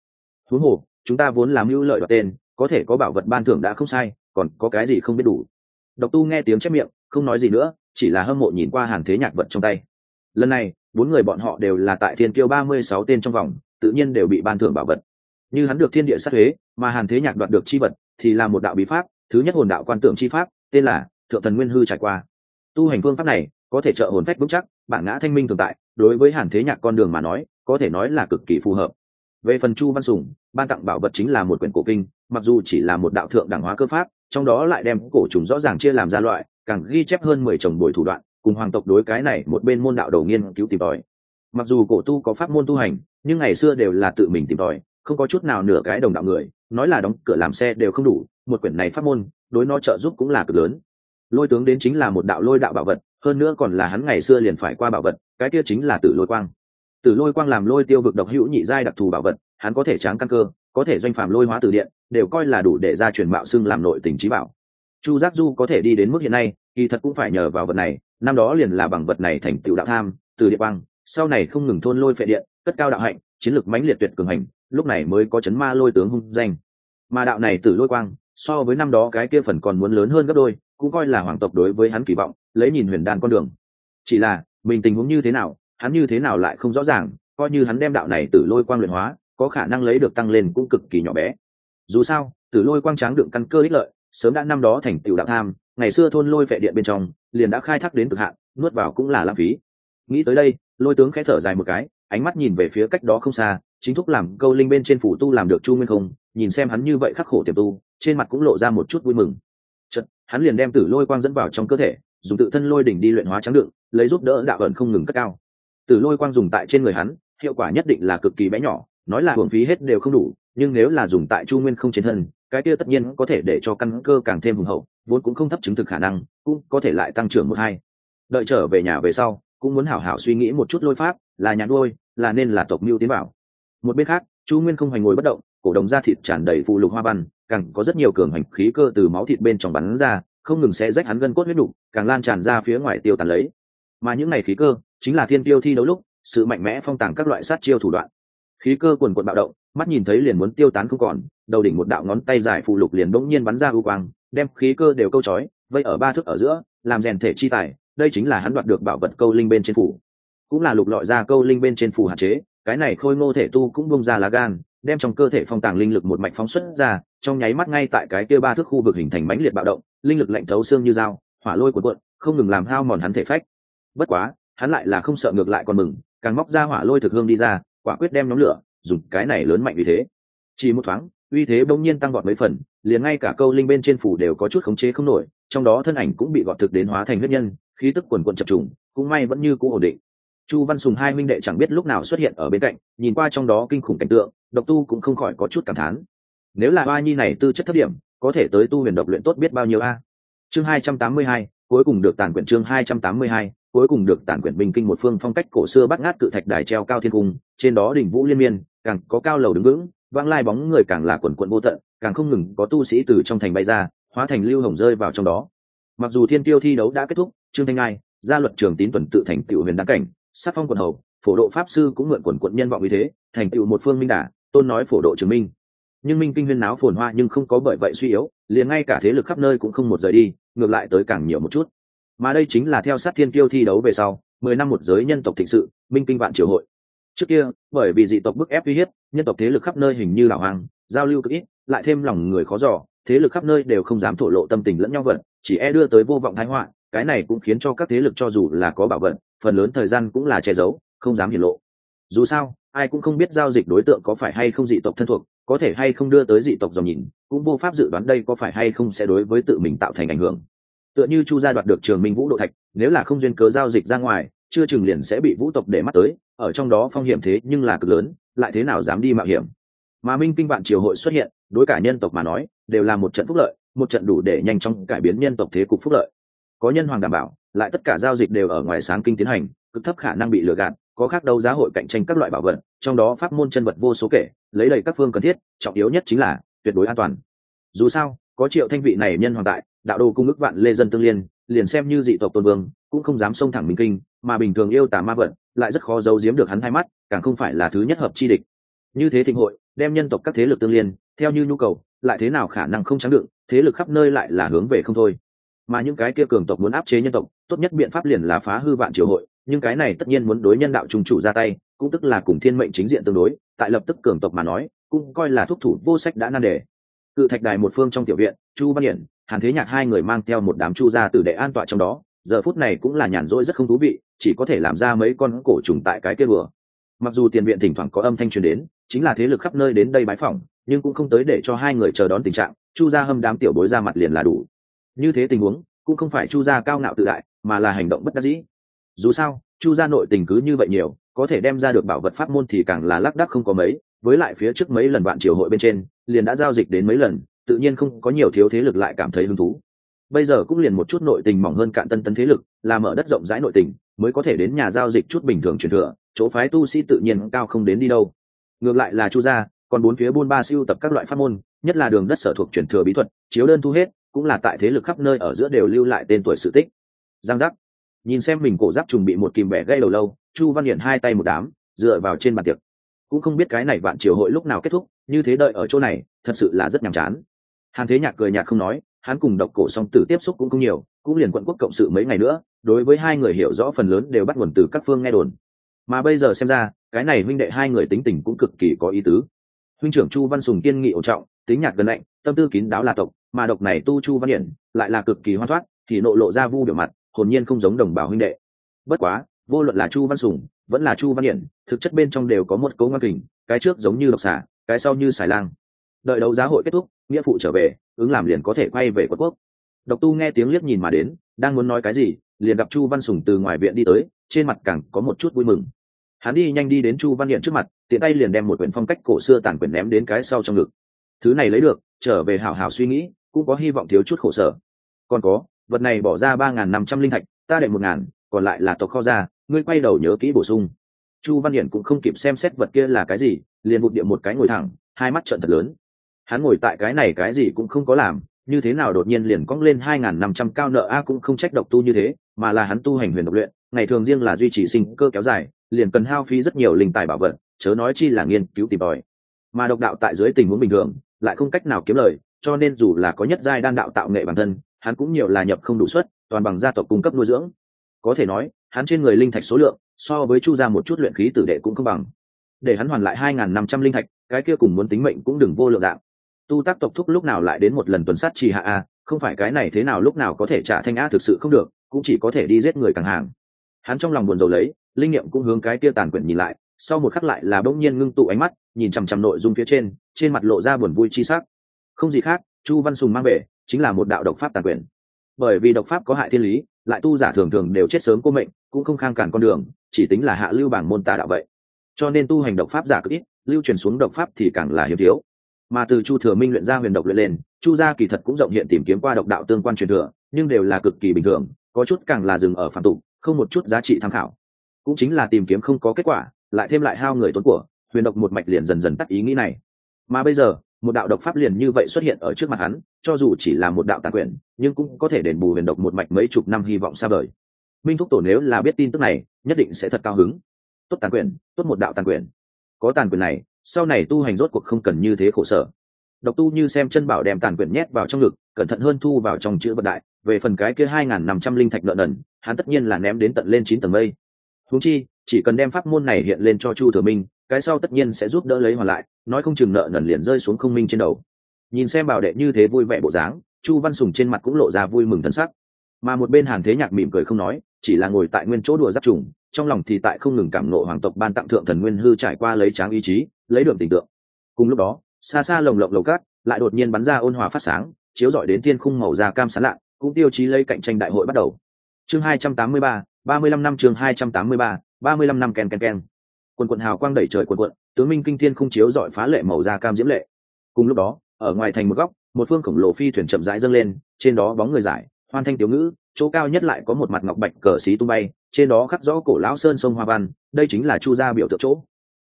huống hồ, chúng ta vốn làm mưu lợi đoạt tên, có thể có bảo vật ban thưởng đã không sai, còn có cái gì không biết đủ. Độc tu nghe tiếng chép miệng, không nói gì nữa, chỉ là hâm mộ nhìn qua hàn thế nhạc vật trong tay. Lần này, bốn người bọn họ đều là tại thiên kiêu ba mươi sáu tên trong vòng, tự nhiên đều bị ban thưởng bảo vật. Như hắn được thiên địa sát thuế mà hàn thế nhạc đoạt được chi vật, thì là một đạo bí pháp, thứ nhất hồn đạo quan tưởng chi pháp, tên là thượng thần nguyên hư trải qua. Tu hành phương pháp này có thể trợ hồn phách vững chắc, bản ngã thanh minh tồn tại, đối với hàn thế nhạc con đường mà nói, có thể nói là cực kỳ phù hợp. Về phần chu văn sùng, ban tặng bảo vật chính là một quyển cổ kinh, mặc dù chỉ là một đạo thượng đẳng hóa cơ pháp, trong đó lại đem cổ trùng rõ ràng chia làm ra loại, càng ghi chép hơn mười chồng bồi thủ đoạn, cùng hoàng tộc đối cái này một bên môn đạo đầu nghiên cứu tìm tòi. Mặc dù cổ tu có pháp môn tu hành, nhưng ngày xưa đều là tự mình tìm tòi, không có chút nào nửa cái đồng đạo người, nói là đóng cửa làm xe đều không đủ, một quyển này pháp môn, đối nó trợ giúp cũng là cực lớn lôi tướng đến chính là một đạo lôi đạo bảo vật, hơn nữa còn là hắn ngày xưa liền phải qua bảo vật, cái kia chính là tử lôi quang. Tử lôi quang làm lôi tiêu vực độc hữu nhị giai đặc thù bảo vật, hắn có thể tráng căn cơ, có thể doanh phạm lôi hóa từ điện, đều coi là đủ để ra truyền mạo xưng làm nội tình trí bảo. Chu giác du có thể đi đến mức hiện nay, kỳ thật cũng phải nhờ vào vật này, năm đó liền là bằng vật này thành tựu đạo tham, từ địa băng sau này không ngừng thôn lôi phệ điện, cất cao đạo hạnh, chiến lược mãnh liệt tuyệt cường hành, lúc này mới có chấn ma lôi tướng hung danh. Mà đạo này tử lôi quang, so với năm đó cái kia phần còn muốn lớn hơn gấp đôi cũng coi là hoàng tộc đối với hắn kỳ vọng, lấy nhìn huyền đan con đường. Chỉ là, mình tình huống như thế nào, hắn như thế nào lại không rõ ràng, coi như hắn đem đạo này từ lôi quang luyện hóa, có khả năng lấy được tăng lên cũng cực kỳ nhỏ bé. Dù sao, từ lôi quang tráng đựng căn cơ ích lợi, sớm đã năm đó thành tựu đạo tham, ngày xưa thôn lôi vệ điện bên trong, liền đã khai thác đến cực hạn, nuốt vào cũng là lãng phí. Nghĩ tới đây, lôi tướng khẽ thở dài một cái, ánh mắt nhìn về phía cách đó không xa, chính thúc làm câu linh bên trên phủ tu làm được chu nguyên không, nhìn xem hắn như vậy khắc khổ tiềm tu, trên mặt cũng lộ ra một chút vui mừng hắn liền đem tử lôi quang dẫn vào trong cơ thể, dùng tự thân lôi đỉnh đi luyện hóa trắng đựng, lấy giúp đỡ đạo ẩn không ngừng cất cao. Tử lôi quang dùng tại trên người hắn, hiệu quả nhất định là cực kỳ bé nhỏ, nói là hưởng phí hết đều không đủ, nhưng nếu là dùng tại chu nguyên không trên thân, cái kia tất nhiên có thể để cho căn cơ càng thêm hùng hậu, vốn cũng không thấp chứng thực khả năng, cũng có thể lại tăng trưởng một hai. Đợi trở về nhà về sau, cũng muốn hảo hảo suy nghĩ một chút lôi pháp, là nhà đôi là nên là tộc mưu tiến bảo. Một bên khác, chu nguyên không hành ngồi bất động, cổ đồng da thịt tràn đầy phụ lục hoa văn càng có rất nhiều cường hành khí cơ từ máu thịt bên trong bắn ra, không ngừng sẽ rách hắn gân cốt huyết đục càng lan tràn ra phía ngoài tiêu tàn lấy. Mà những này khí cơ chính là thiên tiêu thi đấu lúc, sự mạnh mẽ phong tàng các loại sát chiêu thủ đoạn. Khí cơ quần quận bạo động, mắt nhìn thấy liền muốn tiêu tán không còn, đầu đỉnh một đạo ngón tay dài phụ lục liền bỗng nhiên bắn ra u quang, đem khí cơ đều câu chói, vây ở ba thước ở giữa, làm rèn thể chi tài, đây chính là hắn đoạt được bảo vật câu linh bên trên phủ. Cũng là lục lọi ra câu linh bên trên phủ hạn chế, cái này khôi ngô thể tu cũng bông ra lá gan, đem trong cơ thể phong tàng linh lực một mạch phóng xuất ra trong nháy mắt ngay tại cái kia ba thước khu vực hình thành mãnh liệt bạo động, linh lực lạnh thấu xương như dao, hỏa lôi cuộn cuộn, không ngừng làm hao mòn hắn thể phách. Bất quá, hắn lại là không sợ ngược lại còn mừng, càng móc ra hỏa lôi thực hương đi ra, quả quyết đem nhóm lửa, dùng cái này lớn mạnh vì thế. Chỉ một thoáng, uy thế bỗng nhiên tăng vọt mấy phần, liền ngay cả câu linh bên trên phủ đều có chút khống chế không nổi, trong đó thân ảnh cũng bị gọt thực đến hóa thành huyết nhân, khí tức quần quần chập trùng, cũng may vẫn như cũ ổn định. Chu văn sùng hai minh đệ chẳng biết lúc nào xuất hiện ở bên cạnh, nhìn qua trong đó kinh khủng cảnh tượng, độc tu cũng không khỏi có chút cảm thán nếu là hoa nhi này tư chất thấp điểm, có thể tới tu huyền độc luyện tốt biết bao nhiêu a? Chương hai trăm tám mươi hai, cuối cùng được tàn quyển chương hai trăm tám mươi hai, cuối cùng được tản quyển bình kinh một phương phong cách cổ xưa bắt ngát cự thạch đài treo cao thiên cung, trên đó đỉnh vũ liên miên, càng có cao lầu đứng vững, vang lai bóng người càng là quần quận vô tận, càng không ngừng có tu sĩ từ trong thành bay ra, hóa thành lưu hồng rơi vào trong đó. Mặc dù thiên tiêu thi đấu đã kết thúc, trương thanh ai, gia luật trường tín tuần tự thành tựu huyền đáng cảnh sát phong quần hầu, phổ độ pháp sư cũng mượn quần quận nhân vọng như thế, thành tựu một phương minh đả, tôn nói phổ độ chứng minh nhưng minh kinh huyên náo phồn hoa nhưng không có bởi vậy suy yếu, liền ngay cả thế lực khắp nơi cũng không một rời đi, ngược lại tới càng nhiều một chút. Mà đây chính là theo sát thiên kiêu thi đấu về sau, mười năm một giới nhân tộc thịnh sự, minh kinh vạn triều hội. Trước kia, bởi vì dị tộc bức ép uy hiếp, nhân tộc thế lực khắp nơi hình như đảo hoang, giao lưu cực ít, lại thêm lòng người khó dò, thế lực khắp nơi đều không dám thổ lộ tâm tình lẫn nhau vận, chỉ e đưa tới vô vọng thái họa, cái này cũng khiến cho các thế lực cho dù là có bảo vận, phần lớn thời gian cũng là che giấu, không dám hiển lộ. Dù sao, ai cũng không biết giao dịch đối tượng có phải hay không dị tộc thân thuộc có thể hay không đưa tới dị tộc dòng nhìn, cũng vô pháp dự đoán đây có phải hay không sẽ đối với tự mình tạo thành ảnh hưởng. Tựa như chu gia đoạt được trường minh vũ độ thạch, nếu là không duyên cớ giao dịch ra ngoài, chưa chừng liền sẽ bị vũ tộc để mắt tới, ở trong đó phong hiểm thế nhưng là cực lớn, lại thế nào dám đi mạo hiểm. Mà minh kinh vạn triều hội xuất hiện, đối cả nhân tộc mà nói, đều là một trận phúc lợi, một trận đủ để nhanh chóng cải biến nhân tộc thế cục phúc lợi. Có nhân hoàng đảm bảo, lại tất cả giao dịch đều ở ngoài sáng kinh tiến hành, cực thấp khả năng bị lừa gạt có khác đâu giá hội cạnh tranh các loại bảo vật, trong đó pháp môn chân vật vô số kể, lấy đầy các phương cần thiết, trọng yếu nhất chính là tuyệt đối an toàn. Dù sao, có triệu thanh vị này nhân hoàng tại, đạo đô cung ức vạn lê dân tương liên, liền xem như dị tộc tôn vương, cũng không dám xông thẳng minh kinh, mà bình thường yêu tà ma vận lại rất khó giấu giếm được hắn hai mắt, càng không phải là thứ nhất hợp chi địch. Như thế thịnh hội, đem nhân tộc các thế lực tương liên, theo như nhu cầu, lại thế nào khả năng không trắng đựng thế lực khắp nơi lại là hướng về không thôi. Mà những cái kia cường tộc muốn áp chế nhân tộc, tốt nhất biện pháp liền là phá hư vạn triều hội nhưng cái này tất nhiên muốn đối nhân đạo trung chủ ra tay, cũng tức là cùng thiên mệnh chính diện tương đối, tại lập tức cường tộc mà nói, cũng coi là thúc thủ vô sách đã nan đề. Cự thạch đài một phương trong tiểu viện, chu văn hiển, hàn thế nhạc hai người mang theo một đám chu gia tử đệ an tọa trong đó, giờ phút này cũng là nhàn rỗi rất không thú vị, chỉ có thể làm ra mấy con cổ trùng tại cái kia vừa mặc dù tiền viện thỉnh thoảng có âm thanh truyền đến, chính là thế lực khắp nơi đến đây bái phỏng, nhưng cũng không tới để cho hai người chờ đón tình trạng, chu gia hâm đám tiểu bối ra mặt liền là đủ. Như thế tình huống, cũng không phải chu gia cao ngạo tự đại, mà là hành động bất đắc dĩ dù sao, chu gia nội tình cứ như vậy nhiều, có thể đem ra được bảo vật pháp môn thì càng là lác đắc không có mấy, với lại phía trước mấy lần bạn triều hội bên trên, liền đã giao dịch đến mấy lần, tự nhiên không có nhiều thiếu thế lực lại cảm thấy hứng thú. Bây giờ cũng liền một chút nội tình mỏng hơn cạn tân tân thế lực, là mở đất rộng rãi nội tình, mới có thể đến nhà giao dịch chút bình thường truyền thừa, chỗ phái tu sĩ tự nhiên cao không đến đi đâu. Ngược lại là chu gia, còn bốn phía buôn ba siêu tập các loại pháp môn, nhất là đường đất sở thuộc truyền thừa bí thuật, chiếu đơn thu hết, cũng là tại thế lực khắp nơi ở giữa đều lưu lại tên tuổi sự tích. Giang giác nhìn xem mình cổ giáp trùng bị một kìm bẻ gây đầu lâu, chu văn hiển hai tay một đám, dựa vào trên bàn tiệc. Cũng không biết cái này vạn triều hội lúc nào kết thúc, như thế đợi ở chỗ này, thật sự là rất nhàm chán. Hàn thế nhạc cười nhạt không nói, hắn cùng độc cổ song tử tiếp xúc cũng không nhiều, cũng liền quận quốc cộng sự mấy ngày nữa, đối với hai người hiểu rõ phần lớn đều bắt nguồn từ các phương nghe đồn. Mà bây giờ xem ra, cái này huynh đệ hai người tính tình cũng cực kỳ có ý tứ. Huynh trưởng chu văn sùng kiên nghị ổn trọng, tính nhạc gần lạnh, tâm tư kín đáo là tộc, mà độc này tu chu văn hiển lại là cực kỳ hoan thoát, thì nộ lộ ra vu biểu mặt hồn nhiên không giống đồng bào huynh đệ. Bất quá, vô luận là chu văn sùng, vẫn là chu văn hiển thực chất bên trong đều có một cấu ngoan kình, cái trước giống như độc xả cái sau như xài lang. Đợi đấu giá hội kết thúc, nghĩa phụ trở về, ứng làm liền có thể quay về quất quốc. Độc tu nghe tiếng liếc nhìn mà đến, đang muốn nói cái gì, liền gặp chu văn sùng từ ngoài viện đi tới, trên mặt càng có một chút vui mừng. Hắn đi nhanh đi đến chu văn điển trước mặt, tiện tay liền đem một quyển phong cách cổ xưa tàn quyển ném đến cái sau trong ngực. Thứ này lấy được, trở về hảo hảo suy nghĩ, cũng có hy vọng thiếu chút khổ sở. Còn có vật này bỏ ra ba n g h n năm trăm linh thạch, ta đệ một ngàn, còn lại là tộc kho ra ngươi quay đầu nhớ kỹ bổ sung. Chu văn hiển cũng không kịp xem xét vật kia là cái gì, liền bụt địa một cái ngồi thẳng, hai mắt trận thật lớn. Hắn ngồi tại cái này cái gì cũng không có làm, như thế nào đột nhiên liền cong lên hai n g h n năm trăm cao nợ a cũng không trách độc tu như thế, mà là hắn tu hành huyền độc luyện, ngày thường riêng là duy trì sinh cơ kéo dài, liền cần hao phí rất nhiều linh tài bảo vật, chớ nói chi là nghiên cứu tìm tòi. Mà độc đạo tại dưới tình huống bình thường, lại không cách nào kiếm lời, cho nên dù là có nhất giai đan đạo tạo nghệ bản thân hắn cũng nhiều là nhập không đủ suất, toàn bằng gia tộc cung cấp nuôi dưỡng. Có thể nói, hắn trên người linh thạch số lượng, so với chu ra một chút luyện khí tử đệ cũng không bằng. Để hắn hoàn lại hai n g h n năm trăm linh thạch, cái kia cùng muốn tính mệnh cũng đừng vô lượng dạng. Tu tác tộc thúc lúc nào lại đến một lần tuần sát trì hạ a, không phải cái này thế nào lúc nào có thể trả thanh a thực sự không được, cũng chỉ có thể đi giết người càng hàng. Hắn trong lòng buồn rầu lấy, linh nghiệm cũng hướng cái kia tàn quyển nhìn lại, sau một khắc lại là bỗng nhiên ngưng tụ ánh mắt, nhìn chằm chằm nội dung phía trên trên mặt lộ ra buồn vui chi sắc. Không gì khác, chu văn sùng mang về chính là một đạo độc pháp tàn quyền. bởi vì độc pháp có hại thiên lý, lại tu giả thường thường đều chết sớm cô mệnh, cũng không khang cản con đường, chỉ tính là hạ lưu bảng môn tà đạo vậy. Cho nên tu hành độc pháp giả cực ít, lưu truyền xuống độc pháp thì càng là hiếm thiếu. Mà từ chu thừa minh luyện ra huyền độc luyện lên, chu gia kỳ thật cũng rộng hiện tìm kiếm qua độc đạo tương quan truyền thừa, nhưng đều là cực kỳ bình thường, có chút càng là dừng ở phạm tục, không một chút giá trị tham khảo. Cũng chính là tìm kiếm không có kết quả, lại thêm lại hao người tốn của, huyền độc một mạch liền dần dần tắt ý nghĩ này. Mà bây giờ một đạo độc pháp liền như vậy xuất hiện ở trước mặt hắn, cho dù chỉ là một đạo tàn quyền, nhưng cũng có thể đền bù huyền độc một mạch mấy chục năm hy vọng xa vời. Minh thúc tổ nếu là biết tin tức này, nhất định sẽ thật cao hứng. Tốt tàn quyền, tốt một đạo tàn quyền. Có tàn quyền này, sau này tu hành rốt cuộc không cần như thế khổ sở. Độc tu như xem chân bảo đem tàn quyển nhét vào trong ngực, cẩn thận hơn thu vào trong chữ vật đại, về phần cái kia hai n g h n năm trăm linh thạch nợ nần, hắn tất nhiên là ném đến tận lên chín tầng mây. Húng chi, chỉ cần đem pháp môn này hiện lên cho chu thừa minh cái sau tất nhiên sẽ giúp đỡ lấy hoàn lại, nói không chừng nợ nần liền rơi xuống không minh trên đầu. Nhìn xem bảo đệ như thế vui vẻ bộ dáng, chu văn sùng trên mặt cũng lộ ra vui mừng thân sắc. Mà một bên hàn thế nhạc mỉm cười không nói, chỉ là ngồi tại nguyên chỗ đùa giáp trùng, trong lòng thì tại không ngừng cảm nộ hoàng tộc ban tặng thượng thần nguyên hư trải qua lấy tráng ý chí, lấy đường tình tượng. Cùng lúc đó, xa xa lồng lộng lầu cát, lại đột nhiên bắn ra ôn hòa phát sáng, chiếu rọi đến thiên khung màu da cam sán lạ cũng tiêu chí lấy cạnh tranh đại hội bắt đầu. Chương hai trăm tám mươi ba ba mươi lăm năm chương hai trăm tám mươi ba ba mươi lăm năm ken ken ken quần quận hào quang đẩy trời quần quận, tướng minh kinh thiên khung chiếu dọi phá lệ màu da cam diễm lệ. Cùng lúc đó, ở ngoài thành một góc, một phương khổng lồ phi thuyền chậm rãi dâng lên, trên đó bóng người giải, hoan thanh tiểu ngữ, chỗ cao nhất lại có một mặt ngọc bạch cờ xí tung bay, trên đó khắc rõ cổ lão sơn sông hoa văn, đây chính là chu gia biểu tượng chỗ.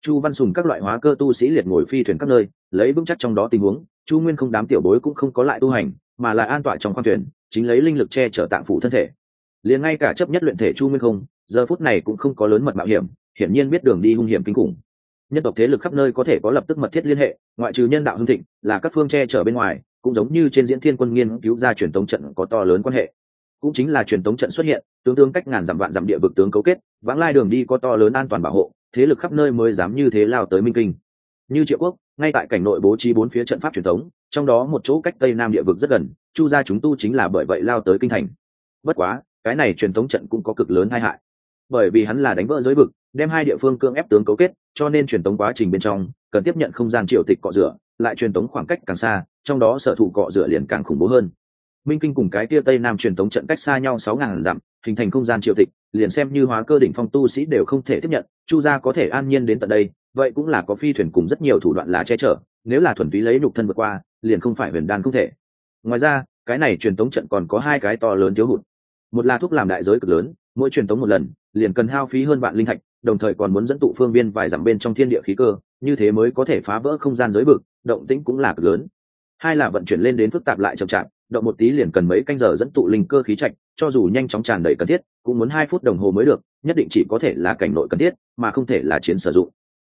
Chu văn sùng các loại hóa cơ tu sĩ liệt ngồi phi thuyền các nơi, lấy vững chắc trong đó tình huống, chu nguyên không đám tiểu bối cũng không có lại tu hành, mà lại an tọa trong khoang thuyền, chính lấy linh lực che chở tạng phủ thân thể. Liền ngay cả chấp nhất luyện thể chu nguyên không, giờ phút này cũng không có lớn mật mạo hiểm hiển nhiên biết đường đi hung hiểm kinh khủng. Nhân tộc thế lực khắp nơi có thể có lập tức mật thiết liên hệ, ngoại trừ nhân đạo hưng thịnh, là các phương che chở bên ngoài, cũng giống như trên diễn thiên quân nghiên cứu ra truyền tống trận có to lớn quan hệ. Cũng chính là truyền tống trận xuất hiện tướng tướng cách ngàn dặm vạn dặm địa vực tướng cấu kết, vãng lai đường đi có to lớn an toàn bảo hộ, thế lực khắp nơi mới dám như thế lao tới minh kinh. Như triệu quốc, ngay tại cảnh nội bố trí bốn phía trận pháp truyền thống trong đó một chỗ cách tây nam địa vực rất gần, chu gia chúng tu chính là bởi vậy lao tới kinh thành. Bất quá, cái này truyền thống trận cũng có cực lớn tai hại. Bởi vì hắn là đánh vỡ giới vực đem hai địa phương cưỡng ép tướng cấu kết, cho nên truyền tống quá trình bên trong, cần tiếp nhận không gian triều tịch cọ rửa, lại truyền tống khoảng cách càng xa, trong đó sở thụ cọ rửa liền càng khủng bố hơn. Minh kinh cùng cái kia tây nam truyền tống trận cách xa nhau sáu ngàn dặm, hình thành không gian triều tịch, liền xem như hóa cơ đỉnh phong tu sĩ đều không thể tiếp nhận, chu gia có thể an nhiên đến tận đây, vậy cũng là có phi thuyền cùng rất nhiều thủ đoạn là che chở, nếu là thuần túy lấy nhục thân vượt qua, liền không phải huyền đan không thể. Ngoài ra, cái này truyền tống trận còn có hai cái to lớn thiếu hụt. Một là thuốc làm đại giới cực lớn, mỗi truyền tống một lần, liền cần hao phí hơn vạn linh thạch đồng thời còn muốn dẫn tụ phương viên vài dặm bên trong thiên địa khí cơ, như thế mới có thể phá vỡ không gian giới vực, động tĩnh cũng là cực lớn. Hai là vận chuyển lên đến phức tạp lại chậm chạp, động một tí liền cần mấy canh giờ dẫn tụ linh cơ khí trạch, cho dù nhanh chóng tràn đầy cần thiết, cũng muốn hai phút đồng hồ mới được, nhất định chỉ có thể là cảnh nội cần thiết, mà không thể là chiến sử dụng.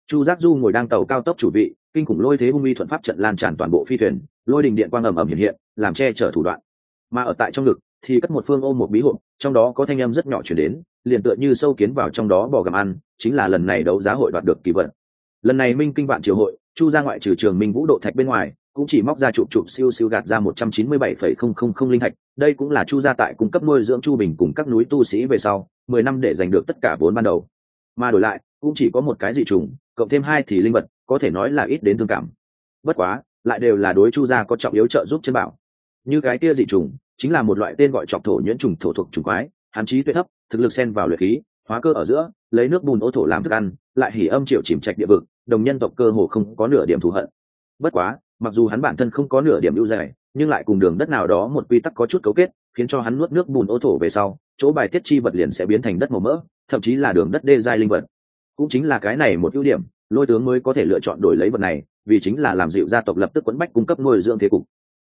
Chu giác du ngồi đang tàu cao tốc chủ vị, kinh khủng lôi thế hung uy thuận pháp trận lan tràn toàn bộ phi thuyền, lôi đình điện quang ầm ầm hiện hiện, làm che chở thủ đoạn. Mà ở tại trong ngực thì cất một phương ôm một bí hộp, trong đó có thanh âm rất nhỏ chuyển đến, liền tựa như sâu kiến vào trong đó bò gặm ăn, chính là lần này đấu giá hội đoạt được kỳ vật lần này minh kinh vạn triều hội, chu ra ngoại trừ trường minh vũ độ thạch bên ngoài, cũng chỉ móc ra chụp chụp siêu siêu gạt ra một trăm chín mươi bảy phẩy không không không linh thạch. Đây cũng là chu gia tại cung cấp nuôi dưỡng chu bình cùng các núi tu sĩ về sau, mười năm để giành được tất cả vốn ban đầu. Mà đổi lại, cũng chỉ có một cái dị trùng cộng thêm hai thì linh vật, có thể nói là ít đến thương cảm. Bất quá, lại đều là đối chu gia có trọng yếu trợ giúp chân bảo như cái kia dị trùng, chính là một loại tên gọi trọc thổ nhuyễn trùng thổ thuộc trùng quái hàn trí tuyệt thấp, thực lực xen vào luyện khí, hóa cơ ở giữa, lấy nước bùn ô thổ làm thức ăn, lại hỉ âm triệu chìm trạch địa vực, đồng nhân tộc cơ hồ không có nửa điểm thù hận. Bất quá, mặc dù hắn bản thân không có nửa điểm ưu dài nhưng lại cùng đường đất nào đó một quy tắc có chút cấu kết, khiến cho hắn nuốt nước bùn ô thổ về sau, chỗ bài tiết chi vật liền sẽ biến thành đất màu mỡ, thậm chí là đường đất đê giai linh vật. Cũng chính là cái này một ưu điểm, lôi tướng mới có thể lựa chọn đổi lấy vật này, vì chính là làm dịu gia tộc lập tức quấn bách cung cấp nuôi dưỡng thế cục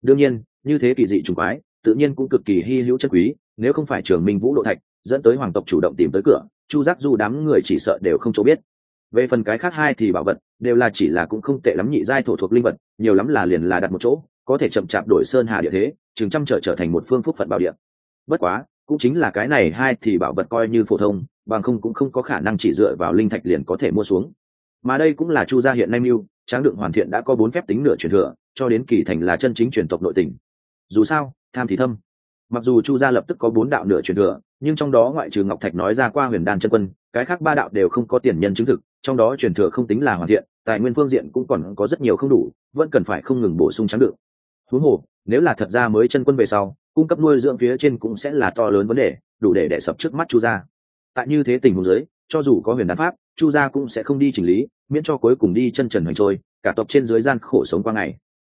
đương nhiên, như thế kỳ dị trùng quái, tự nhiên cũng cực kỳ hy hữu chất quý, nếu không phải trường minh vũ độ thạch dẫn tới hoàng tộc chủ động tìm tới cửa, chu giác du đám người chỉ sợ đều không chỗ biết. Về phần cái khác hai thì bảo vật, đều là chỉ là cũng không tệ lắm nhị giai thổ thuộc linh vật, nhiều lắm là liền là đặt một chỗ, có thể chậm chạp đổi sơn hà địa thế, chừng trăm trở trở thành một phương phúc phận bảo địa. Bất quá, cũng chính là cái này hai thì bảo vật coi như phổ thông, bằng không cũng không có khả năng chỉ dựa vào linh thạch liền có thể mua xuống. Mà đây cũng là chu gia hiện nay mưu, tráng đựng hoàn thiện đã có bốn phép tính nửa truyền thừa cho đến kỳ thành là chân chính truyền tộc nội tình. Dù sao, tham thì thâm. Mặc dù chu gia lập tức có bốn đạo nửa truyền thừa, nhưng trong đó ngoại trừ ngọc thạch nói ra qua huyền đan chân quân, cái khác ba đạo đều không có tiền nhân chứng thực, trong đó truyền thừa không tính là hoàn thiện, tài nguyên phương diện cũng còn có rất nhiều không đủ, vẫn cần phải không ngừng bổ sung trắng được huống hồ, nếu là thật ra mới chân quân về sau, cung cấp nuôi dưỡng phía trên cũng sẽ là to lớn vấn đề, đủ để đẻ sập trước mắt chu gia. Tại như thế tình huống giới cho dù có huyền đan pháp, chu gia cũng sẽ không đi chỉnh lý, miễn cho cuối cùng đi chân trần hoành trôi, cả tộc trên dưới gian khổ sống qua ngày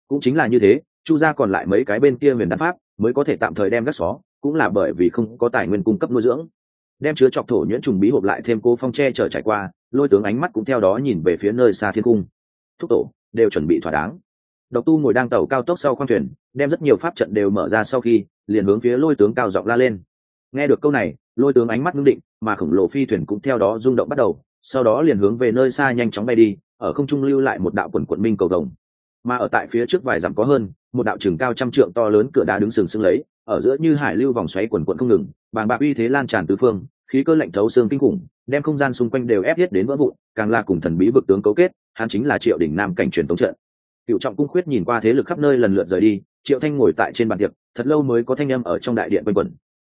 cũng chính là như thế, chu gia còn lại mấy cái bên kia huyền đan pháp mới có thể tạm thời đem gác xó, cũng là bởi vì không có tài nguyên cung cấp nuôi dưỡng. Đem chứa chọc thổ nhuyễn trùng bí hộp lại thêm cô phong tre chở trải qua, lôi tướng ánh mắt cũng theo đó nhìn về phía nơi xa thiên cung. Thúc tổ, đều chuẩn bị thỏa đáng. Độc tu ngồi đang tàu cao tốc sau khoang thuyền, đem rất nhiều pháp trận đều mở ra sau khi, liền hướng phía lôi tướng cao giọng la lên. Nghe được câu này, lôi tướng ánh mắt ngưng định, mà khổng lồ phi thuyền cũng theo đó rung động bắt đầu, sau đó liền hướng về nơi xa nhanh chóng bay đi, ở không trung lưu lại một đạo quần quận minh cầu đồng mà ở tại phía trước vài dặm có hơn, một đạo trường cao trăm trượng to lớn cửa đá đứng sừng sững lấy, ở giữa như hải lưu vòng xoáy quần quận không ngừng, bàng bạc uy thế lan tràn tứ phương, khí cơ lạnh thấu xương kinh khủng, đem không gian xung quanh đều ép hết đến vỡ vụn, càng là cùng thần bí vực tướng cấu kết, hắn chính là triệu đỉnh nam cảnh truyền tống trận. Cựu trọng cung khuyết nhìn qua thế lực khắp nơi lần lượt rời đi, triệu thanh ngồi tại trên bàn tiệc, thật lâu mới có thanh âm ở trong đại điện quanh quẩn.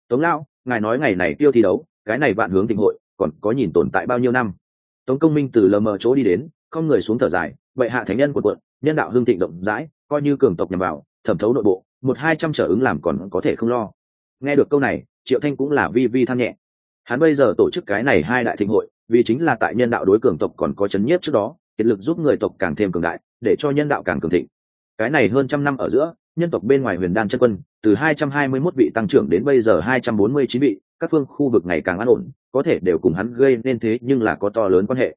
Tống lão, ngài nói ngày này tiêu thi đấu, cái này vạn hướng tình hội, còn có nhìn tồn tại bao nhiêu năm? Tống công minh từ lờ mờ chỗ đi đến, không người xuống thở dài vậy hạ thánh nhân quần quận nhân đạo hương thịnh rộng rãi, coi như cường tộc nhằm vào, thẩm thấu nội bộ, một hai trăm trở ứng làm còn có thể không lo. Nghe được câu này, triệu thanh cũng là vi vi than nhẹ. Hắn bây giờ tổ chức cái này hai đại thịnh hội, vì chính là tại nhân đạo đối cường tộc còn có chấn nhiếp trước đó, kiệt lực giúp người tộc càng thêm cường đại, để cho nhân đạo càng cường thịnh. Cái này hơn trăm năm ở giữa, nhân tộc bên ngoài huyền đan chân quân, từ hai trăm hai mươi 221 vị tăng trưởng đến bây giờ hai trăm bốn mươi chín vị, các phương khu vực ngày càng an ổn, có thể đều cùng hắn gây nên thế nhưng là có to lớn quan hệ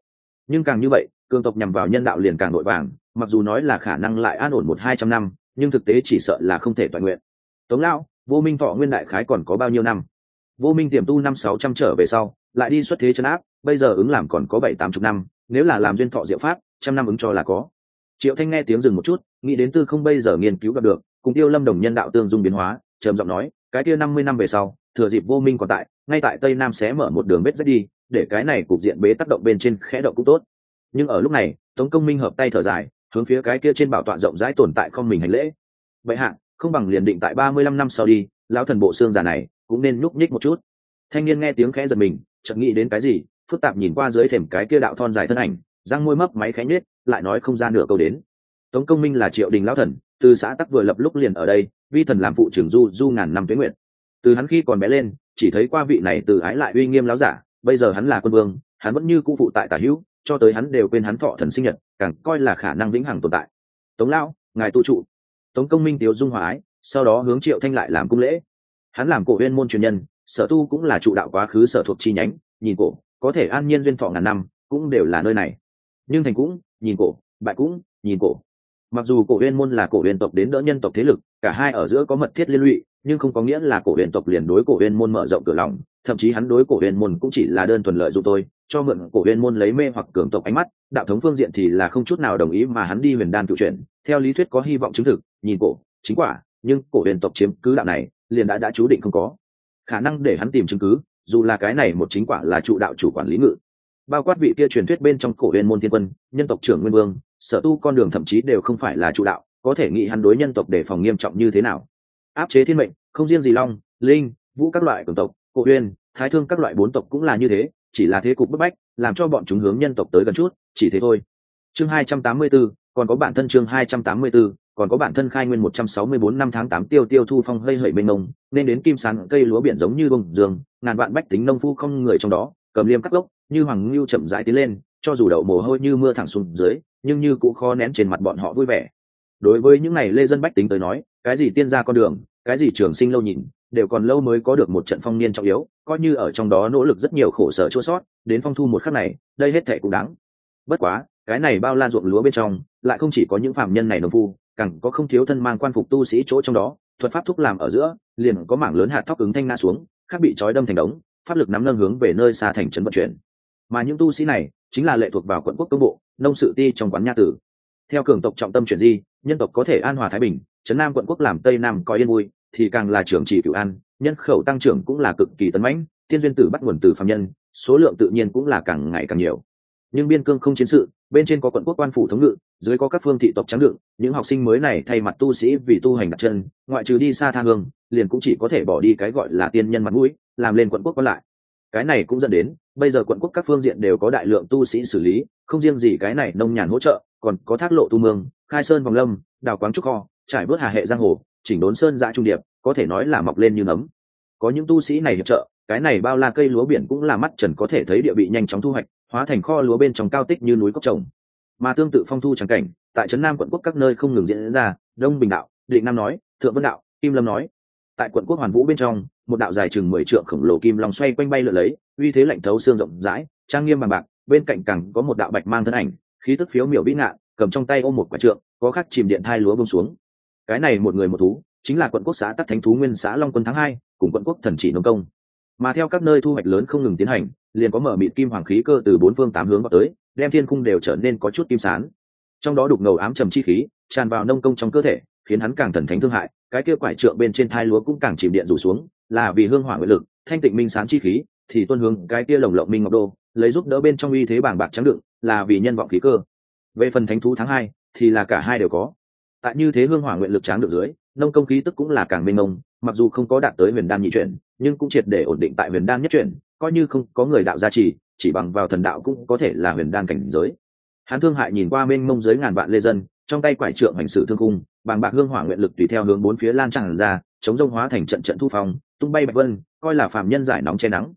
nhưng càng như vậy, cường tộc nhằm vào nhân đạo liền càng nội vàng, mặc dù nói là khả năng lại an ổn một hai trăm năm, nhưng thực tế chỉ sợ là không thể toàn nguyện. Tống lão, vô minh thọ nguyên đại khái còn có bao nhiêu năm? Vô minh tiềm tu năm sáu trăm trở về sau, lại đi xuất thế chân áp, bây giờ ứng làm còn có bảy tám chục năm, nếu là làm duyên thọ diệu pháp, trăm năm ứng cho là có. Triệu thanh nghe tiếng dừng một chút, nghĩ đến tư không bây giờ nghiên cứu gặp được, cùng tiêu lâm đồng nhân đạo tương dung biến hóa, trầm giọng nói, cái kia năm mươi năm về sau, thừa dịp vô minh còn tại, ngay tại tây nam sẽ mở một đường vết rách đi để cái này cục diện bế tác động bên trên khẽ động cũng tốt. Nhưng ở lúc này, tống công minh hợp tay thở dài, hướng phía cái kia trên bảo tọa rộng rãi tồn tại không mình hành lễ. Vậy hạ, không bằng liền định tại ba mươi lăm năm sau đi, lão thần bộ xương già này cũng nên nhúc nhích một chút. Thanh niên nghe tiếng khẽ giật mình, chợt nghĩ đến cái gì, phức tạp nhìn qua dưới thềm cái kia đạo thon dài thân ảnh, răng môi mấp máy khẽ nhếch, lại nói không ra nửa câu đến. Tống công minh là triệu đình lão thần, từ xã tắc vừa lập lúc liền ở đây, vi thần làm phụ trưởng du du ngàn năm tuyến nguyện từ hắn khi còn bé lên, chỉ thấy qua vị này từ ái lại uy nghiêm láo giả bây giờ hắn là quân vương, hắn vẫn như cũ phụ tại tả hữu, cho tới hắn đều quên hắn thọ thần sinh nhật, càng coi là khả năng vĩnh hằng tồn tại. Tống lão, ngài tu trụ. Tống công minh tiếu dung hòa ái, sau đó hướng triệu thanh lại làm cung lễ. Hắn làm cổ viên môn truyền nhân, sở tu cũng là trụ đạo quá khứ sở thuộc chi nhánh, nhìn cổ, có thể an nhiên duyên thọ ngàn năm, cũng đều là nơi này. Nhưng thành cũng, nhìn cổ, bại cũng, nhìn cổ. Mặc dù cổ huyên môn là cổ uyên tộc đến đỡ nhân tộc thế lực, cả hai ở giữa có mật thiết liên lụy, nhưng không có nghĩa là cổ uyên tộc liền đối cổ uyên môn mở rộng cửa lòng thậm chí hắn đối cổ huyền môn cũng chỉ là đơn thuần lợi dụng tôi cho mượn cổ huyền môn lấy mê hoặc cường tộc ánh mắt, đạo thống phương diện thì là không chút nào đồng ý mà hắn đi huyền đan cựu chuyển, theo lý thuyết có hy vọng chứng thực, nhìn cổ, chính quả, nhưng cổ huyền tộc chiếm cứ đạo này, liền đã đã chú định không có. Khả năng để hắn tìm chứng cứ, dù là cái này một chính quả là trụ đạo chủ quản lý ngự. Bao quát vị kia truyền thuyết bên trong cổ huyền môn thiên quân, nhân tộc trưởng nguyên vương, sở tu con đường thậm chí đều không phải là trụ đạo, có thể nghĩ hắn đối nhân tộc để phòng nghiêm trọng như thế nào. Áp chế thiên mệnh, không riêng gì long, linh, vũ các loại cường tộc cổ uyên thái thương các loại bốn tộc cũng là như thế chỉ là thế cục bức bách làm cho bọn chúng hướng nhân tộc tới gần chút chỉ thế thôi. Chương hai trăm tám mươi 284, còn có bản thân chương hai trăm tám mươi 284, còn có bản thân khai nguyên một trăm sáu mươi bốn năm tháng tám tiêu tiêu thu phong hơi hởi mênh mông nên đến kim sán cây lúa biển giống như bông dương ngàn vạn bách tính nông phu không người trong đó cầm liêm cắt gốc như hoàng lưu chậm rãi tiến lên cho dù đậu mồ hôi như mưa thẳng xuống dưới nhưng như cũng khó nén trên mặt bọn họ vui vẻ. Đối với những này lê dân bách tính tới nói cái gì tiên ra con đường cái gì trường sinh lâu nhìn đều còn lâu mới có được một trận phong niên trọng yếu, coi như ở trong đó nỗ lực rất nhiều khổ sở chua sót, đến phong thu một khắc này, đây hết thệ cũng đáng. Bất quá, cái này bao la ruộng lúa bên trong, lại không chỉ có những phạm nhân này nông phu, càng có không thiếu thân mang quan phục tu sĩ chỗ trong đó, thuật pháp thúc làm ở giữa, liền có mảng lớn hạt thóc ứng thanh nga xuống, khác bị trói đâm thành đống, pháp lực nắm nâng hướng về nơi xa thành trấn vận chuyển. Mà những tu sĩ này, chính là lệ thuộc vào quận quốc công bộ, nông sự ti trong quán nha tử. Theo cường tộc trọng tâm chuyển di, nhân tộc có thể an hòa thái bình, trấn nam quận quốc làm tây nam có yên vui thì càng là trưởng chỉ cựu an, nhân khẩu tăng trưởng cũng là cực kỳ tấn mãnh, tiên duyên tử bắt nguồn từ phạm nhân, số lượng tự nhiên cũng là càng ngày càng nhiều. Nhưng biên cương không chiến sự, bên trên có quận quốc quan phủ thống ngự, dưới có các phương thị tộc trắng đựng, những học sinh mới này thay mặt tu sĩ vì tu hành đặt chân, ngoại trừ đi xa tha hương, liền cũng chỉ có thể bỏ đi cái gọi là tiên nhân mặt mũi, làm lên quận quốc còn lại. Cái này cũng dẫn đến, bây giờ quận quốc các phương diện đều có đại lượng tu sĩ xử lý, không riêng gì cái này nông nhàn hỗ trợ, còn có thác lộ tu mương, khai sơn vòng lâm, đào quáng trúc kho, trải bớt hà hệ giang hồ chỉnh đốn sơn dã trung điệp, có thể nói là mọc lên như nấm. Có những tu sĩ này hiệp trợ, cái này bao la cây lúa biển cũng là mắt trần có thể thấy địa bị nhanh chóng thu hoạch, hóa thành kho lúa bên trong cao tích như núi cốc trồng. Mà tương tự phong thu trắng cảnh, tại trấn nam quận quốc các nơi không ngừng diễn ra, đông bình đạo, định nam nói, thượng vân đạo, kim lâm nói. Tại quận quốc hoàn vũ bên trong, một đạo dài chừng mười trượng khổng lồ kim long xoay quanh bay lượn lấy, uy thế lạnh thấu xương rộng rãi, trang nghiêm bằng bạc, bên cạnh cẳng có một đạo bạch mang thân ảnh, khí tức phiếu miểu vĩ ngạn cầm trong tay ôm một quả trượng, có khắc chìm điện thai lúa bông xuống cái này một người một thú, chính là quận quốc xã tắc thánh thú nguyên xã long quân tháng hai, cùng quận quốc thần chỉ nông công. Mà theo các nơi thu hoạch lớn không ngừng tiến hành, liền có mở mịt kim hoàng khí cơ từ bốn phương tám hướng vào tới, đem thiên cung đều trở nên có chút kim sán. Trong đó đục ngầu ám trầm chi khí, tràn vào nông công trong cơ thể, khiến hắn càng thần thánh thương hại, cái kia quải trượng bên trên thai lúa cũng càng chìm điện rủ xuống, là vì hương hỏa nguyện lực, thanh tịnh minh sán chi khí, thì tuân hướng cái kia lồng lộng minh ngọc đô, lấy giúp đỡ bên trong uy thế bảng bạc trắng đựng, là vì nhân vọng khí cơ. Về phần thánh thú tháng hai, thì là cả hai đều có tại như thế hương hỏa nguyện lực tráng được dưới, nông công khí tức cũng là càng mênh mông, mặc dù không có đạt tới huyền đan nhị chuyển, nhưng cũng triệt để ổn định tại huyền đan nhất chuyển, coi như không có người đạo gia trì, chỉ bằng vào thần đạo cũng có thể là huyền đan cảnh giới. Hắn thương hại nhìn qua mênh mông dưới ngàn vạn lê dân, trong tay quải trượng hành sự thương cung, bàng bạc hương hỏa nguyện lực tùy theo hướng bốn phía lan tràn ra, chống rông hóa thành trận trận thu phong, tung bay bạch vân, coi là phàm nhân giải nóng che nắng.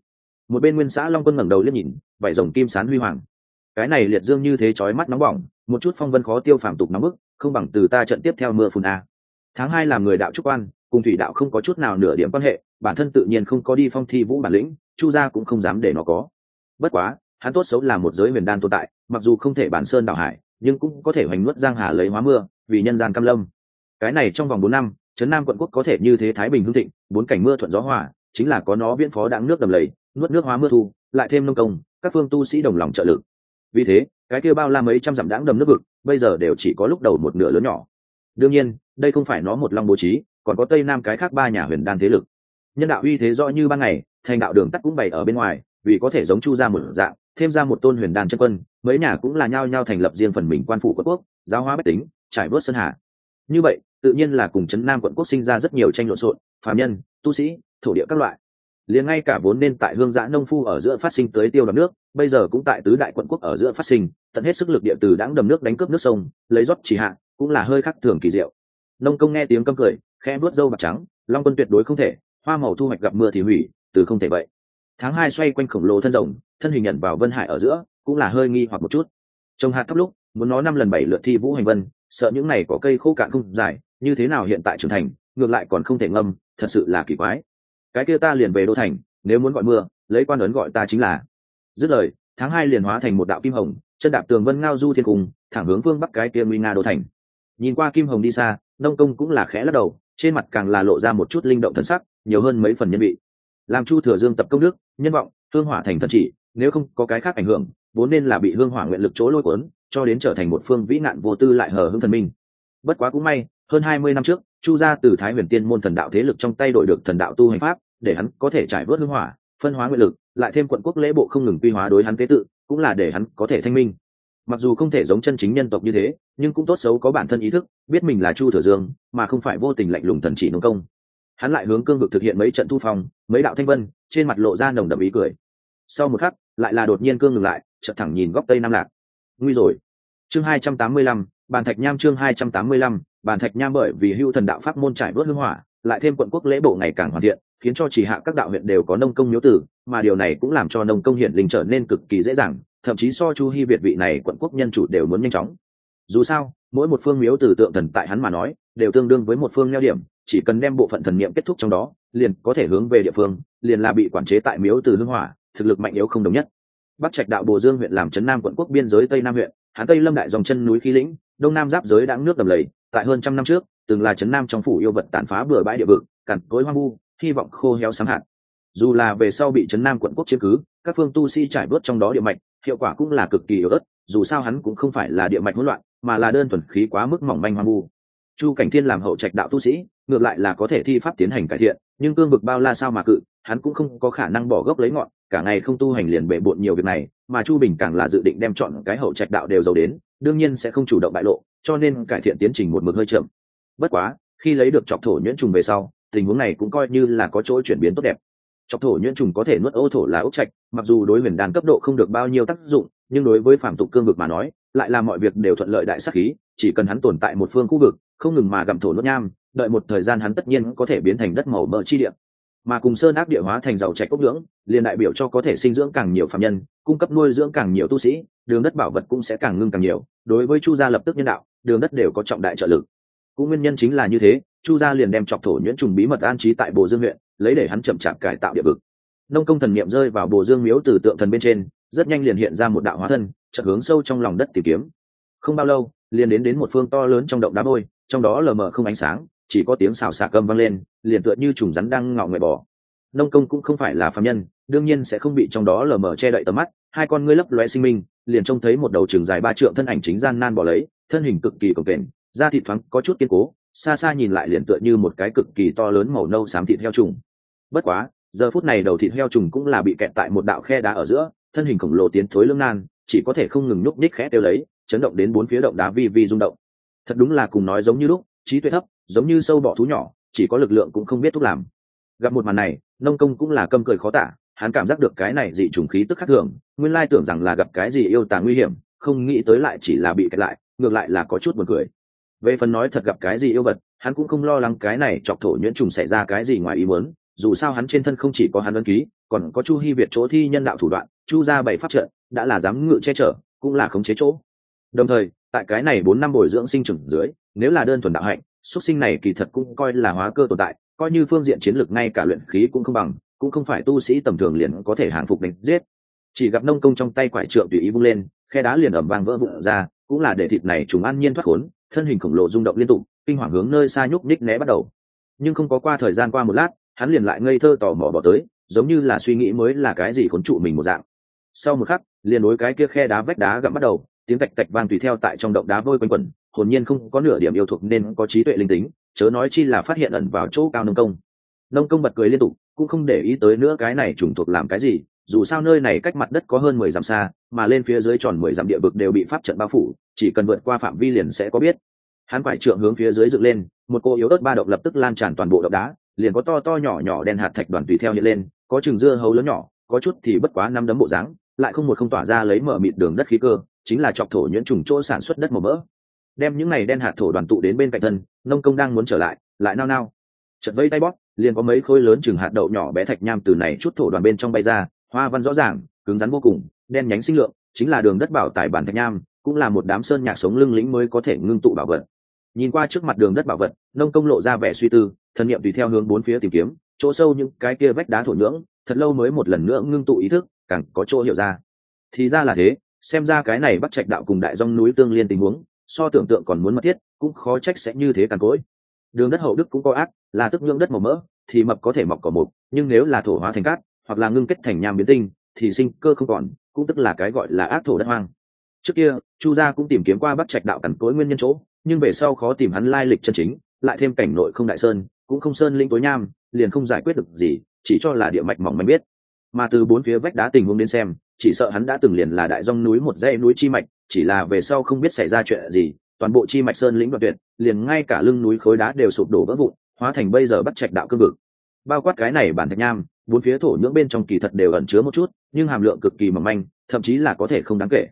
Một bên nguyên xã long quân ngẩng đầu liếc nhìn, vải rồng kim sán huy hoàng. Cái này liệt dương như thế chói mắt nóng bỏng, một chút phong vân khó tiêu phàm tục nóng bức không bằng từ ta trận tiếp theo mưa phùn a. Tháng hai làm người đạo trúc quan, cùng thủy đạo không có chút nào nửa điểm quan hệ, bản thân tự nhiên không có đi phong thi vũ bản lĩnh, chu gia cũng không dám để nó có. Bất quá, hắn tốt xấu là một giới huyền đan tồn tại, mặc dù không thể bản sơn đảo hải, nhưng cũng có thể hoành nuốt giang hà lấy hóa mưa, vì nhân gian cam lâm. Cái này trong vòng bốn năm, trấn nam quận quốc có thể như thế thái bình hương thịnh, bốn cảnh mưa thuận gió hòa, chính là có nó viễn phó đặng nước đầm lầy, nuốt nước hóa mưa thu, lại thêm nông công, các phương tu sĩ đồng lòng trợ lực. Vì thế cái kia bao la mấy trăm dặm đãng đầm nước vực, bây giờ đều chỉ có lúc đầu một nửa lớn nhỏ. Đương nhiên, đây không phải nó một long bố trí, còn có tây nam cái khác ba nhà huyền đan thế lực. Nhân đạo uy thế rõ như ban ngày, thành đạo đường tắt cũng bày ở bên ngoài, vì có thể giống chu ra một dạng, thêm ra một tôn huyền đan chân quân, mấy nhà cũng là nhao nhao thành lập riêng phần mình quan phủ quận quốc, giáo hóa bách tính, trải bớt sơn hà. Như vậy, tự nhiên là cùng trấn nam quận quốc sinh ra rất nhiều tranh lộn xộn phạm nhân, tu sĩ, thổ địa các loại liền ngay cả vốn nên tại hương giã nông phu ở giữa phát sinh tới tiêu đầm nước, bây giờ cũng tại tứ đại quận quốc ở giữa phát sinh, tận hết sức lực địa từ đáng đầm nước đánh cướp nước sông, lấy rót chỉ hạ, cũng là hơi khác thường kỳ diệu. Nông công nghe tiếng câm cười khe nuốt dâu bạc trắng, long quân tuyệt đối không thể, hoa màu thu hoạch gặp mưa thì hủy, từ không thể vậy. Tháng hai xoay quanh khổng lồ thân rồng, thân hình nhận vào vân hải ở giữa, cũng là hơi nghi hoặc một chút. Trồng hạt thấp lúc, muốn nó năm lần bảy lượt thi vũ hành vân, sợ những này có cây khô cạn không dài, như thế nào hiện tại trưởng thành, ngược lại còn không thể ngâm, thật sự là kỳ quái cái kia ta liền về đô thành, nếu muốn gọi mưa, lấy quan ấn gọi ta chính là. Dứt lời, tháng hai liền hóa thành một đạo kim hồng, chân đạp tường vân ngao du thiên cung, thẳng hướng vương bắc cái kia nguy nga đô thành. Nhìn qua kim hồng đi xa nông công cũng là khẽ lắc đầu, trên mặt càng là lộ ra một chút linh động thân sắc, nhiều hơn mấy phần nhân vị. Làm chu thừa dương tập công đức, nhân vọng, hương hỏa thành thần chỉ, nếu không có cái khác ảnh hưởng, vốn nên là bị hương hỏa nguyện lực chỗ lôi cuốn, cho đến trở thành một phương vĩ nạn vô tư lại hờ hưng thần minh. Bất quá cũng may, hơn hai mươi năm trước, chu gia từ thái huyền tiên môn thần đạo thế lực trong tay đội được thần đạo tu hành pháp để hắn có thể trải vớt hương hỏa phân hóa nguyện lực lại thêm quận quốc lễ bộ không ngừng quy hóa đối hắn tế tự cũng là để hắn có thể thanh minh. Mặc dù không thể giống chân chính nhân tộc như thế nhưng cũng tốt xấu có bản thân ý thức biết mình là chu thừa dương mà không phải vô tình lạnh lùng thần chỉ nông công. Hắn lại hướng cương vực thực hiện mấy trận thu phòng, mấy đạo thanh vân trên mặt lộ ra nồng đậm ý cười. Sau một khắc lại là đột nhiên cương ngừng lại chợt thẳng nhìn góc tây nam lạc. Nguy rồi. Chương hai trăm tám mươi lăm bàn thạch nham chương hai trăm tám mươi lăm bàn thạch nham bởi vì hưu thần đạo pháp môn trải bớt hương hỏa lại thêm quận quốc lễ bộ ngày càng hoàn thiện khiến cho chỉ hạ các đạo huyện đều có nông công miếu tử, mà điều này cũng làm cho nông công hiển linh trở nên cực kỳ dễ dàng, thậm chí so chu hy việt vị này quận quốc nhân chủ đều muốn nhanh chóng. Dù sao, mỗi một phương miếu tử tượng thần tại hắn mà nói, đều tương đương với một phương neo điểm, chỉ cần đem bộ phận thần niệm kết thúc trong đó, liền có thể hướng về địa phương, liền là bị quản chế tại miếu từ hương hỏa, thực lực mạnh yếu không đồng nhất. Bắc trạch đạo bồ dương huyện làm trấn nam quận quốc biên giới tây nam huyện hán tây lâm đại dòng chân núi khí lĩnh, đông nam giáp giới đãng nước đầm lầy, tại hơn trăm năm trước, từng là trấn nam trong phủ yêu vật tàn phá bừa bãi địa vực, cằn cối hoang vu hy vọng khô héo sáng hạn. dù là về sau bị trấn nam quận quốc chiếm cứ, các phương tu sĩ trải bớt trong đó địa mạch, hiệu quả cũng là cực kỳ yếu ớt, dù sao hắn cũng không phải là địa mạch hỗn loạn, mà là đơn thuần khí quá mức mỏng manh hoang vu chu cảnh thiên làm hậu trạch đạo tu sĩ, ngược lại là có thể thi pháp tiến hành cải thiện, nhưng cương vực bao la sao mà cự, hắn cũng không có khả năng bỏ gốc lấy ngọn, cả ngày không tu hành liền bệ bộn nhiều việc này, mà chu bình càng là dự định đem chọn cái hậu trạch đạo đều giàu đến, đương nhiên sẽ không chủ động bại lộ, cho nên cải thiện tiến trình một mực hơi chậm bất quá, khi lấy được chọc thổ nhuyễn trùng về sau tình huống này cũng coi như là có chỗ chuyển biến tốt đẹp. Chọc thổ nhuyễn trùng có thể nuốt ô thổ là ốc trạch, mặc dù đối huyền đàn cấp độ không được bao nhiêu tác dụng, nhưng đối với phạm tục cương vực mà nói, lại là mọi việc đều thuận lợi đại sắc khí, chỉ cần hắn tồn tại một phương khu vực, không ngừng mà gặm thổ nuốt nham, đợi một thời gian hắn tất nhiên có thể biến thành đất màu mỡ chi địa. Mà cùng sơn áp địa hóa thành giàu trạch ốc dưỡng, liền đại biểu cho có thể sinh dưỡng càng nhiều phạm nhân, cung cấp nuôi dưỡng càng nhiều tu sĩ, đường đất bảo vật cũng sẽ càng ngưng càng nhiều, đối với chu gia lập tức nhân đạo, đường đất đều có trọng đại trợ lực. Cũng nguyên nhân chính là như thế chu gia liền đem chọc thổ nhuyễn trùng bí mật an trí tại bồ dương huyện, lấy để hắn chậm chạp cải tạo địa vực. Nông công thần niệm rơi vào bồ dương miếu từ tượng thần bên trên, rất nhanh liền hiện ra một đạo hóa thân, chợt hướng sâu trong lòng đất tìm kiếm. Không bao lâu, liền đến đến một phương to lớn trong động đá vôi, trong đó lờ mờ không ánh sáng, chỉ có tiếng xào xạc cơm vang lên, liền tựa như trùng rắn đang ngọ ngoại bò. Nông công cũng không phải là phạm nhân, đương nhiên sẽ không bị trong đó lờ mờ che đậy tầm mắt, hai con ngươi lấp loe sinh minh, liền trông thấy một đầu trường dài ba trượng thân ảnh chính gian nan bỏ lấy, thân hình cực kỳ cổng kềnh, da thịt thoáng có chút kiên cố xa xa nhìn lại liền tựa như một cái cực kỳ to lớn màu nâu xám thịt heo trùng. Bất quá, giờ phút này đầu thịt heo trùng cũng là bị kẹt tại một đạo khe đá ở giữa, thân hình khổng lồ tiến thối lưng nan chỉ có thể không ngừng nhúc ních khẽ tiêu lấy, chấn động đến bốn phía động đá vi vi rung động. Thật đúng là cùng nói giống như lúc, trí tuệ thấp, giống như sâu bọ thú nhỏ, chỉ có lực lượng cũng không biết thúc làm. Gặp một màn này, nông công cũng là câm cười khó tả, hắn cảm giác được cái này dị trùng khí tức khác thường, nguyên lai tưởng rằng là gặp cái gì yêu tà nguy hiểm, không nghĩ tới lại chỉ là bị kẹt lại, ngược lại là có chút buồn cười về phần nói thật gặp cái gì yêu vật, hắn cũng không lo lắng cái này chọc thổ nhuyễn trùng xảy ra cái gì ngoài ý muốn, dù sao hắn trên thân không chỉ có hắn ân ký, còn có chu hy việt chỗ thi nhân đạo thủ đoạn, chu ra bảy pháp trận, đã là dám ngự che chở, cũng là khống chế chỗ. Đồng thời, tại cái này bốn năm bồi dưỡng sinh trưởng dưới, nếu là đơn thuần đạo hạnh, xuất sinh này kỳ thật cũng coi là hóa cơ tồn tại, coi như phương diện chiến lược ngay cả luyện khí cũng không bằng, cũng không phải tu sĩ tầm thường liền có thể hàng phục đánh giết. Chỉ gặp nông công trong tay quải trượng tùy ý vung lên, khe đá liền ẩm vang vỡ vụn ra, cũng là để thịt này chúng an nhiên thoát khốn thân hình khổng lồ rung động liên tục, kinh hoàng hướng nơi xa nhúc nhích né bắt đầu. Nhưng không có qua thời gian qua một lát, hắn liền lại ngây thơ tò mò bỏ tới, giống như là suy nghĩ mới là cái gì khốn trụ mình một dạng. Sau một khắc, liền đối cái kia khe đá vách đá gặm bắt đầu, tiếng tạch tạch vang tùy theo tại trong động đá vôi quanh quẩn, hồn nhiên không có nửa điểm yêu thuộc nên có trí tuệ linh tính, chớ nói chi là phát hiện ẩn vào chỗ cao nông công. Nông công bật cười liên tục, cũng không để ý tới nữa cái này trùng thuộc làm cái gì dù sao nơi này cách mặt đất có hơn mười dặm xa, mà lên phía dưới tròn mười dặm địa vực đều bị pháp trận bao phủ, chỉ cần vượt qua phạm vi liền sẽ có biết. Hắn quải trượng hướng phía dưới dựng lên, một cô yếu ớt ba động lập tức lan tràn toàn bộ động đá, liền có to to nhỏ nhỏ đen hạt thạch đoàn tùy theo hiện lên, có chừng dưa hấu lớn nhỏ, có chút thì bất quá năm đấm bộ dáng, lại không một không tỏa ra lấy mở mịt đường đất khí cơ, chính là chọc thổ nhuyễn trùng chỗ sản xuất đất màu mỡ. Đem những này đen hạt thổ đoàn tụ đến bên cạnh thân, nông công đang muốn trở lại lại nao nao. Chật vây tay bóp, liền có mấy khối lớn chừng hạt đậu nhỏ bé thạch nham từ này chút thổ đoàn bên trong bay ra hoa văn rõ ràng, cứng rắn vô cùng, đen nhánh sinh lượng, chính là đường đất bảo tại bản thạch nham, cũng là một đám sơn nhạc sống lưng lĩnh mới có thể ngưng tụ bảo vật. Nhìn qua trước mặt đường đất bảo vật, nông công lộ ra vẻ suy tư, thần niệm tùy theo hướng bốn phía tìm kiếm, chỗ sâu những cái kia vách đá thổ nhưỡng, thật lâu mới một lần nữa ngưng tụ ý thức, càng có chỗ hiểu ra. Thì ra là thế, xem ra cái này bắt trạch đạo cùng đại dông núi tương liên tình huống, so tưởng tượng còn muốn mật thiết, cũng khó trách sẽ như thế càng cỗi. Đường đất hậu đức cũng có ác, là tức nhưỡng đất màu mỡ, thì mập có thể mọc cỏ mục, nhưng nếu là thổ hóa thành cát hoặc là ngưng kết thành nham biến tinh, thì sinh cơ không còn, cũng tức là cái gọi là ác thổ đất hoang. Trước kia, chu gia cũng tìm kiếm qua bắt trạch đạo cằn cối nguyên nhân chỗ, nhưng về sau khó tìm hắn lai lịch chân chính, lại thêm cảnh nội không đại sơn, cũng không sơn linh tối nham, liền không giải quyết được gì, chỉ cho là địa mạch mỏng manh biết. Mà từ bốn phía vách đá tình huống đến xem, chỉ sợ hắn đã từng liền là đại dông núi một dãy núi chi mạch, chỉ là về sau không biết xảy ra chuyện gì, toàn bộ chi mạch sơn lĩnh đoạn tuyệt, liền ngay cả lưng núi khối đá đều sụp đổ vỡ vụn, hóa thành bây giờ bắt trạch đạo cương vực. Bao quát cái này bản thạch nham bốn phía thổ nhưỡng bên trong kỳ thật đều ẩn chứa một chút, nhưng hàm lượng cực kỳ mỏng manh, thậm chí là có thể không đáng kể.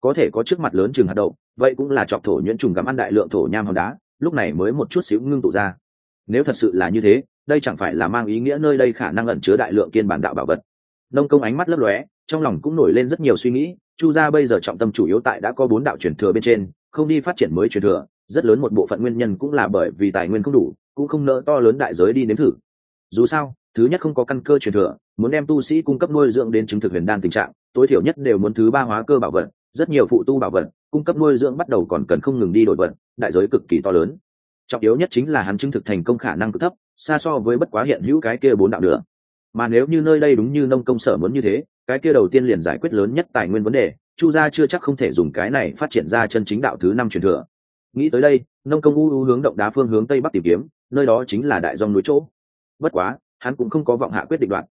Có thể có trước mặt lớn chừng hạt đậu, vậy cũng là chọc thổ nhuyễn trùng gặm ăn đại lượng thổ nham hòn đá, lúc này mới một chút xíu ngưng tụ ra. Nếu thật sự là như thế, đây chẳng phải là mang ý nghĩa nơi đây khả năng ẩn chứa đại lượng kiên bản đạo bảo vật. Nông công ánh mắt lấp lóe, trong lòng cũng nổi lên rất nhiều suy nghĩ, chu gia bây giờ trọng tâm chủ yếu tại đã có bốn đạo truyền thừa bên trên, không đi phát triển mới truyền thừa, rất lớn một bộ phận nguyên nhân cũng là bởi vì tài nguyên không đủ, cũng không nỡ to lớn đại giới đi nếm thử. Dù sao thứ nhất không có căn cơ truyền thừa, muốn đem tu sĩ cung cấp nuôi dưỡng đến chứng thực huyền đan tình trạng, tối thiểu nhất đều muốn thứ ba hóa cơ bảo vật, rất nhiều phụ tu bảo vật, cung cấp nuôi dưỡng bắt đầu còn cần không ngừng đi đổi vật đại giới cực kỳ to lớn. Trọng yếu nhất chính là hắn chứng thực thành công khả năng cực thấp, xa so với bất quá hiện hữu cái kia bốn đạo nữa. Mà nếu như nơi đây đúng như nông công sở muốn như thế, cái kia đầu tiên liền giải quyết lớn nhất tài nguyên vấn đề, chu gia chưa chắc không thể dùng cái này phát triển ra chân chính đạo thứ năm truyền thừa. Nghĩ tới đây, nông công u u hướng động đá phương hướng tây bắc tìm kiếm, nơi đó chính là đại dòng núi chỗ. Bất quá hắn cũng không có vọng hạ quyết định đoạn.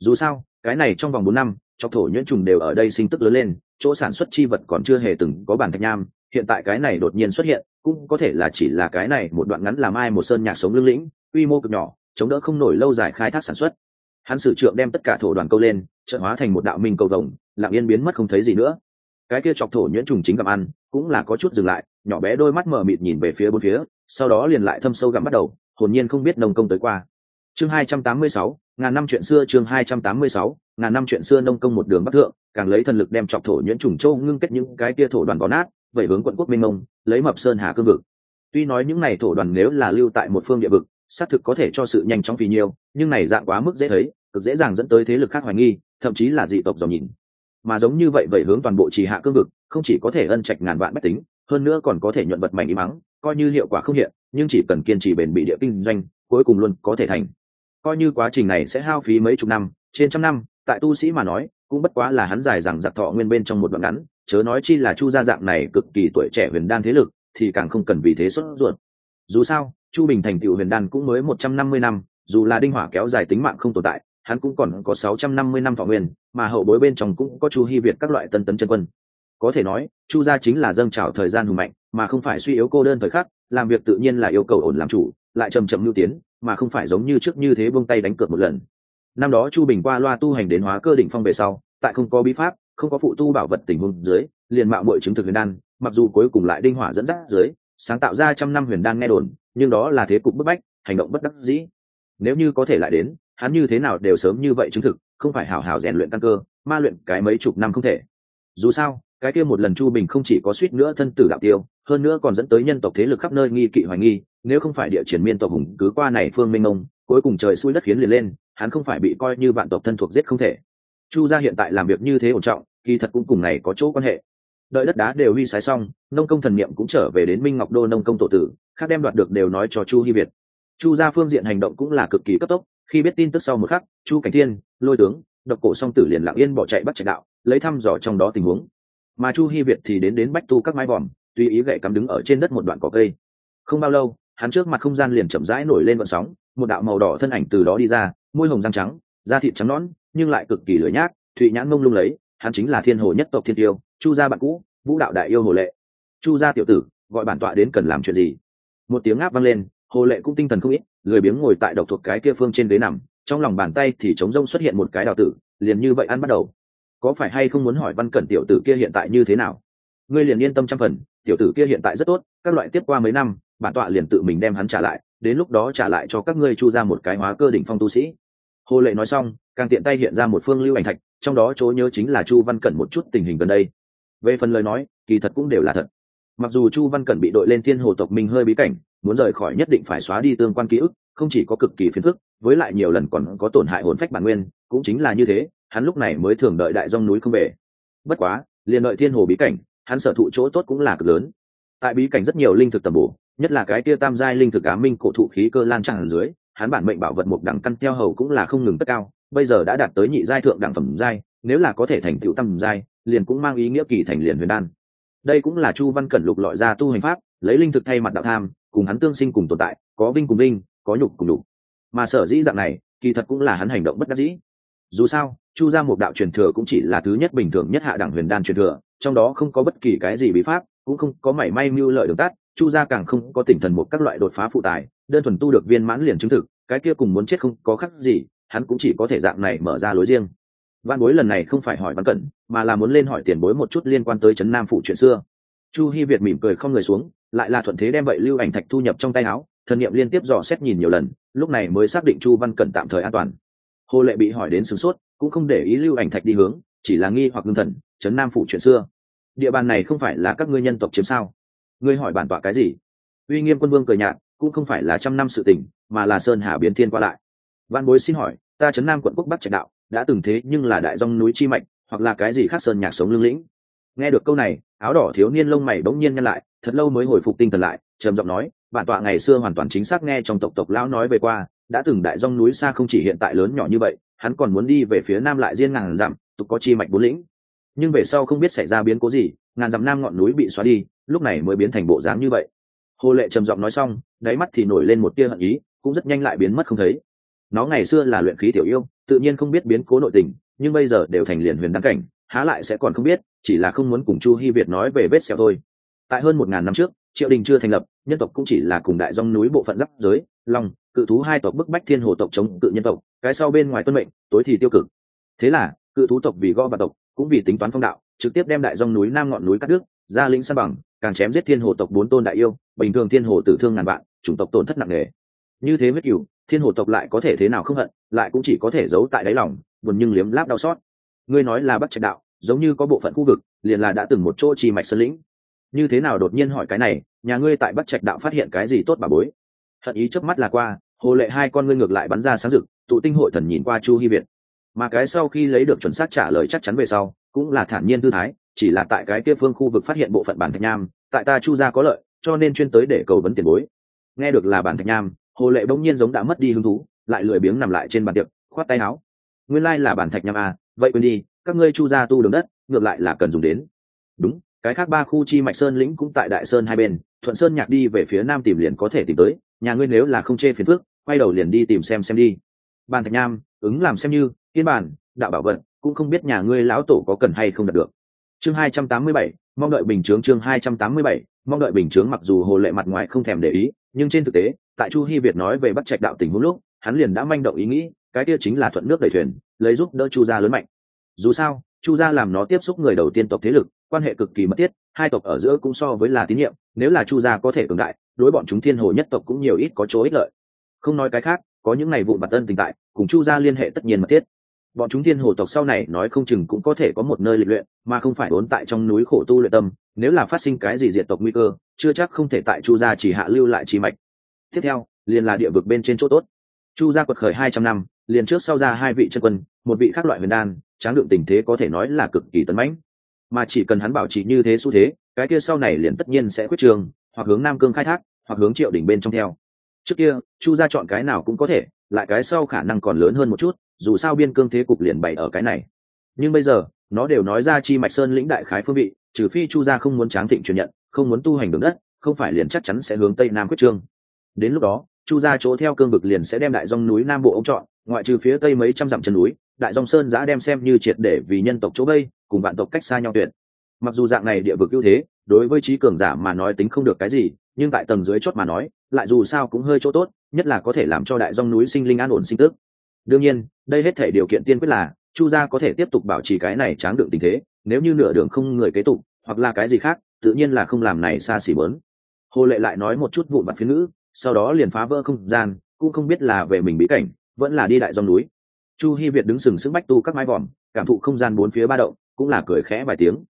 Dù sao, cái này trong vòng bốn năm, chọc thổ nhuyễn trùng đều ở đây sinh tức lớn lên, chỗ sản xuất chi vật còn chưa hề từng có bản thạch nham, hiện tại cái này đột nhiên xuất hiện, cũng có thể là chỉ là cái này một đoạn ngắn làm ai một sơn nhạc sống lưng lĩnh, quy mô cực nhỏ, chống đỡ không nổi lâu dài khai thác sản xuất. Hắn sử trượng đem tất cả thổ đoàn câu lên trợ hóa thành một đạo minh cầu vồng, lặng yên biến mất không thấy gì nữa. Cái kia chọc thổ nhuyễn trùng chính gặm ăn, cũng là có chút dừng lại, nhỏ bé đôi mắt mở mịt nhìn về phía bốn phía, sau đó liền lại thâm sâu gặm bắt đầu, hồn nhiên không biết nông công tới qua chương hai trăm tám mươi sáu, ngàn năm chuyện xưa chương hai trăm tám mươi sáu, ngàn năm chuyện xưa nông công một đường bắc thượng, càng lấy thần lực đem chọc thổ nhuyễn trùng châu ngưng kết những cái kia thổ đoàn bó nát vậy hướng quận quốc minh mông, lấy mập sơn hà cương vực. Tuy nói những này thổ đoàn nếu là lưu tại một phương địa vực, xác thực có thể cho sự nhanh chóng vì nhiều, nhưng này dạng quá mức dễ thấy, cực dễ dàng dẫn tới thế lực khác hoài nghi, thậm chí là dị tộc dòng nhìn. Mà giống như vậy vậy hướng toàn bộ trì hạ cương vực, không chỉ có thể ân trạch ngàn vạn bách tính, hơn nữa còn có thể nhuận vật mảnh ý mắng, coi như hiệu quả không hiện, nhưng chỉ cần kiên trì bền bị địa kinh doanh, cuối cùng luôn có thể thành coi như quá trình này sẽ hao phí mấy chục năm, trên trăm năm, tại tu sĩ mà nói, cũng bất quá là hắn dài rằng giặc thọ nguyên bên trong một đoạn ngắn, chớ nói chi là chu gia dạng này cực kỳ tuổi trẻ huyền đan thế lực, thì càng không cần vì thế xuất ruột. Dù sao, chu bình thành tựu huyền đan cũng mới một trăm năm mươi năm, dù là đinh hỏa kéo dài tính mạng không tồn tại, hắn cũng còn có sáu trăm năm mươi năm thọ nguyên, mà hậu bối bên trong cũng có chu hy việt các loại tân tấn chân quân. Có thể nói, chu gia chính là dâng trào thời gian hùng mạnh, mà không phải suy yếu cô đơn thời khắc, làm việc tự nhiên là yêu cầu ổn làm chủ lại chầm chậm lưu tiến, mà không phải giống như trước như thế buông tay đánh cược một lần. Năm đó chu bình qua loa tu hành đến hóa cơ đỉnh phong về sau, tại không có bí pháp, không có phụ tu bảo vật tình huống dưới, liền mạo muội chứng thực huyền đan, mặc dù cuối cùng lại đinh hỏa dẫn dắt dưới, sáng tạo ra trăm năm huyền đan nghe đồn, nhưng đó là thế cục bức bách, hành động bất đắc dĩ. Nếu như có thể lại đến, hắn như thế nào đều sớm như vậy chứng thực, không phải hảo hảo rèn luyện căn cơ, ma luyện cái mấy chục năm không thể. Dù sao, cái kia một lần chu bình không chỉ có suýt nữa thân tử đạo tiêu hơn nữa còn dẫn tới nhân tộc thế lực khắp nơi nghi kỵ hoài nghi, nếu không phải địa triển miên tộc hùng cứ qua này phương minh ông, cuối cùng trời xui đất khiến liền lên, hắn không phải bị coi như vạn tộc thân thuộc giết không thể. Chu gia hiện tại làm việc như thế ổn trọng, kỳ thật cũng cùng này có chỗ quan hệ. Đợi đất đá đều huy sái xong, nông công thần niệm cũng trở về đến minh ngọc đô nông công tổ tử, khác đem đoạt được đều nói cho chu hy việt. Chu gia phương diện hành động cũng là cực kỳ cấp tốc, khi biết tin tức sau một khắc, chu cảnh thiên, lôi tướng, độc cổ song tử liền lặng yên bỏ chạy bắt chạy đạo, lấy thăm dò trong đó tình huống. Mà chu hy việt thì đến đến bách tu các mái vòm tùy ý gậy cắm đứng ở trên đất một đoạn cỏ cây. Không bao lâu, hắn trước mặt không gian liền chậm rãi nổi lên vận sóng, một đạo màu đỏ thân ảnh từ đó đi ra, môi hồng răng trắng, da thịt trắng nõn, nhưng lại cực kỳ lửa nhác, thụy nhãn mông lung lấy, hắn chính là thiên hồ nhất tộc thiên tiêu, chu gia bạn cũ, vũ đạo đại yêu hồ lệ. Chu gia tiểu tử, gọi bản tọa đến cần làm chuyện gì? Một tiếng áp vang lên, hồ lệ cũng tinh thần không ít, lười biếng ngồi tại độc thuộc cái kia phương trên ghế nằm, trong lòng bàn tay thì trống rông xuất hiện một cái đào tử, liền như vậy ăn bắt đầu. Có phải hay không muốn hỏi văn cẩn tiểu tử kia hiện tại như thế nào? Ngươi liền yên tâm trăm phần, tiểu tử kia hiện tại rất tốt, các loại tiếp qua mấy năm, bản tọa liền tự mình đem hắn trả lại, đến lúc đó trả lại cho các ngươi chu ra một cái hóa cơ đỉnh phong tu sĩ. Hồ lệ nói xong, càng tiện tay hiện ra một phương lưu ảnh thạch, trong đó chỗ nhớ chính là chu văn cẩn một chút tình hình gần đây. Về phần lời nói, kỳ thật cũng đều là thật. Mặc dù chu văn cẩn bị đội lên thiên hồ tộc mình hơi bí cảnh, muốn rời khỏi nhất định phải xóa đi tương quan ký ức, không chỉ có cực kỳ phiền phức, với lại nhiều lần còn có tổn hại hồn phách bản nguyên, cũng chính là như thế, hắn lúc này mới thường đợi đại dông núi không về. Bất quá, liền đợi thiên hồ bí cảnh hắn sở thụ chỗ tốt cũng là cực lớn. Tại bí cảnh rất nhiều linh thực tầm bổ, nhất là cái kia tam giai linh thực ám minh cổ thụ khí cơ lan tràn dưới, hắn bản mệnh bảo vật một đẳng căn theo hầu cũng là không ngừng tất cao, bây giờ đã đạt tới nhị giai thượng đẳng phẩm giai, nếu là có thể thành tựu tam giai, liền cũng mang ý nghĩa kỳ thành liền huyền đan. Đây cũng là chu văn cẩn lục lọi ra tu hành pháp, lấy linh thực thay mặt đạo tham, cùng hắn tương sinh cùng tồn tại, có vinh cùng vinh, có nhục cùng nhục. Mà sở dĩ dạng này, kỳ thật cũng là hắn hành động bất đắc dĩ dù sao, chu ra một đạo truyền thừa cũng chỉ là thứ nhất bình thường nhất hạ đẳng huyền đan truyền thừa, trong đó không có bất kỳ cái gì bí pháp, cũng không có mảy may mưu lợi đường tắt, chu gia càng không có tỉnh thần một các loại đột phá phụ tài, đơn thuần tu được viên mãn liền chứng thực, cái kia cùng muốn chết không có khác gì, hắn cũng chỉ có thể dạng này mở ra lối riêng. Văn bối lần này không phải hỏi văn cẩn, mà là muốn lên hỏi tiền bối một chút liên quan tới trấn nam phụ chuyện xưa. Chu hi việt mỉm cười không người xuống, lại là thuận thế đem vậy lưu ảnh thạch thu nhập trong tay áo, thần nghiệm liên tiếp dò xét nhìn nhiều lần, lúc này mới xác định chu văn cẩn tạm thời an toàn hồ lệ bị hỏi đến sửng sốt, cũng không để ý lưu ảnh thạch đi hướng, chỉ là nghi hoặc ngưng thần trấn nam phủ chuyện xưa. Địa bàn này không phải là các ngươi nhân tộc chiếm sao? Ngươi hỏi bản tọa cái gì? Uy nghiêm quân vương cười nhạt, cũng không phải là trăm năm sự tình, mà là sơn hà biến thiên qua lại. Văn bối xin hỏi, ta trấn nam quận quốc bắc trạch đạo, đã từng thế nhưng là đại dòng núi chi mạnh hoặc là cái gì khác sơn nhạc sống lương lĩnh? Nghe được câu này, áo đỏ thiếu niên lông mày bỗng nhiên nhăn lại, thật lâu mới hồi phục tinh thần lại, trầm giọng nói, bản tọa ngày xưa hoàn toàn chính xác nghe trong tộc tộc lão nói về qua đã từng đại dòng núi xa không chỉ hiện tại lớn nhỏ như vậy, hắn còn muốn đi về phía nam lại riêng ngàn dặm, tục có chi mạch bốn lĩnh. Nhưng về sau không biết xảy ra biến cố gì, ngàn dặm nam ngọn núi bị xóa đi, lúc này mới biến thành bộ dáng như vậy. Hồ lệ trầm giọng nói xong, đáy mắt thì nổi lên một tia hận ý, cũng rất nhanh lại biến mất không thấy. Nó ngày xưa là luyện khí tiểu yêu, tự nhiên không biết biến cố nội tình, nhưng bây giờ đều thành liền huyền đăng cảnh, há lại sẽ còn không biết, chỉ là không muốn cùng chu hy việt nói về vết xẻo thôi. Tại hơn một ngàn năm trước triệu đình chưa thành lập, nhân tộc cũng chỉ là cùng đại dòng núi bộ phận giáp giới long, cự thú hai tộc bức bách thiên hồ tộc chống cự nhân tộc, cái sau bên ngoài tuân mệnh, tối thì tiêu cực. Thế là, cự thú tộc vì gõ và tộc, cũng vì tính toán phong đạo, trực tiếp đem đại dòng núi nam ngọn núi cắt đứt ra lĩnh san bằng, càng chém giết thiên hồ tộc bốn tôn đại yêu, bình thường thiên hồ tử thương ngàn vạn, chủng tộc tổn thất nặng nề. Như thế huyết cửu thiên hồ tộc lại có thể thế nào không hận, lại cũng chỉ có thể giấu tại đáy lòng, buồn nhưng liếm láp đau xót. Ngươi nói là bắt trạch đạo, giống như có bộ phận khu vực, liền là đã từng một chỗ trì mạch sơn lĩnh. Như thế nào đột nhiên hỏi cái này, nhà ngươi tại bắt trạch đạo phát hiện cái gì tốt bà bối? Hận ý chớp mắt là qua, hồ lệ hai con ngươi ngược lại bắn ra sáng rực, tụ tinh hội thần nhìn qua chu hy việt. Mà cái sau khi lấy được chuẩn xác trả lời chắc chắn về sau, cũng là thản nhiên tư thái, chỉ là tại cái kia phương khu vực phát hiện bộ phận bản thạch nham, tại ta chu gia có lợi, cho nên chuyên tới để cầu vấn tiền bối. Nghe được là bản thạch nham, hồ lệ bỗng nhiên giống đã mất đi hứng thú, lại lười biếng nằm lại trên bàn tiệc, khoát tay áo. Nguyên lai là bản thạch nham à vậy quên đi, các ngươi chu gia tu đường đất, ngược lại là cần dùng đến. Đúng, cái khác ba khu chi mạch sơn lĩnh cũng tại đại sơn hai bên, thuận sơn nhạc đi về phía nam tìm liền có thể tìm tới nhà ngươi nếu là không chê phiền phước quay đầu liền đi tìm xem xem đi. Bàn thạch nham, ứng làm xem như, yên bản, đạo bảo vận, cũng không biết nhà ngươi lão tổ có cần hay không đạt được. Chương hai trăm tám mươi bảy, mong đợi bình chướng chương hai trăm tám mươi bảy, mong đợi bình chướng mặc dù hồ lệ mặt ngoài không thèm để ý, nhưng trên thực tế, tại chu hy việt nói về bắt trạch đạo tình huống lúc, hắn liền đã manh động ý nghĩ, cái kia chính là thuận nước đẩy thuyền, lấy giúp đỡ chu gia lớn mạnh. Dù sao, chu gia làm nó tiếp xúc người đầu tiên tộc thế lực, quan hệ cực kỳ mật thiết, hai tộc ở giữa cũng so với là tín nhiệm, nếu là chu gia có thể cường đại đối bọn chúng thiên hồ nhất tộc cũng nhiều ít có chỗ ích lợi. Không nói cái khác, có những ngày vụ mặt tân tình tại, cùng chu gia liên hệ tất nhiên mật thiết. Bọn chúng thiên hồ tộc sau này nói không chừng cũng có thể có một nơi lịch luyện, mà không phải ốn tại trong núi khổ tu luyện tâm, nếu là phát sinh cái gì diệt tộc nguy cơ, chưa chắc không thể tại chu gia chỉ hạ lưu lại chi mạch. Tiếp theo, liền là địa vực bên trên chỗ tốt. Chu gia quật khởi hai trăm năm, liền trước sau ra hai vị chân quân, một vị khác loại huyền đan, tráng lượng tình thế có thể nói là cực kỳ tấn mãnh. Mà chỉ cần hắn bảo trì như thế xu thế, cái kia sau này liền tất nhiên sẽ quyết trường hoặc hướng nam cương khai thác, hoặc hướng triệu đỉnh bên trong theo. Trước kia, chu gia chọn cái nào cũng có thể, lại cái sau khả năng còn lớn hơn một chút, dù sao biên cương thế cục liền bày ở cái này. Nhưng bây giờ, nó đều nói ra chi mạch sơn lĩnh đại khái phương vị, trừ phi chu gia không muốn tráng thịnh truyền nhận, không muốn tu hành đường đất, không phải liền chắc chắn sẽ hướng tây nam quyết trương. Đến lúc đó, chu gia chỗ theo cương vực liền sẽ đem đại dòng núi nam bộ ông chọn, ngoại trừ phía tây mấy trăm dặm chân núi, đại dòng sơn giã đem xem như triệt để vì nhân tộc chỗ vây, cùng vạn tộc cách xa nhau tuyệt. Mặc dù dạng này địa vực ưu thế đối với trí cường giả mà nói tính không được cái gì nhưng tại tầng dưới chốt mà nói lại dù sao cũng hơi chỗ tốt nhất là có thể làm cho đại dòng núi sinh linh an ổn sinh tức. Đương nhiên đây hết thể điều kiện tiên quyết là chu gia có thể tiếp tục bảo trì cái này tráng đựng tình thế nếu như nửa đường không người kế tục hoặc là cái gì khác tự nhiên là không làm này xa xỉ bớn. Hồ lệ lại nói một chút vụn vặt phía nữ, sau đó liền phá vỡ không gian cũng không biết là về mình bí cảnh vẫn là đi đại dòng núi. Chu hi việt đứng sừng sững bách tu các mái vòm cảm thụ không gian bốn phía ba động cũng là cười khẽ vài tiếng.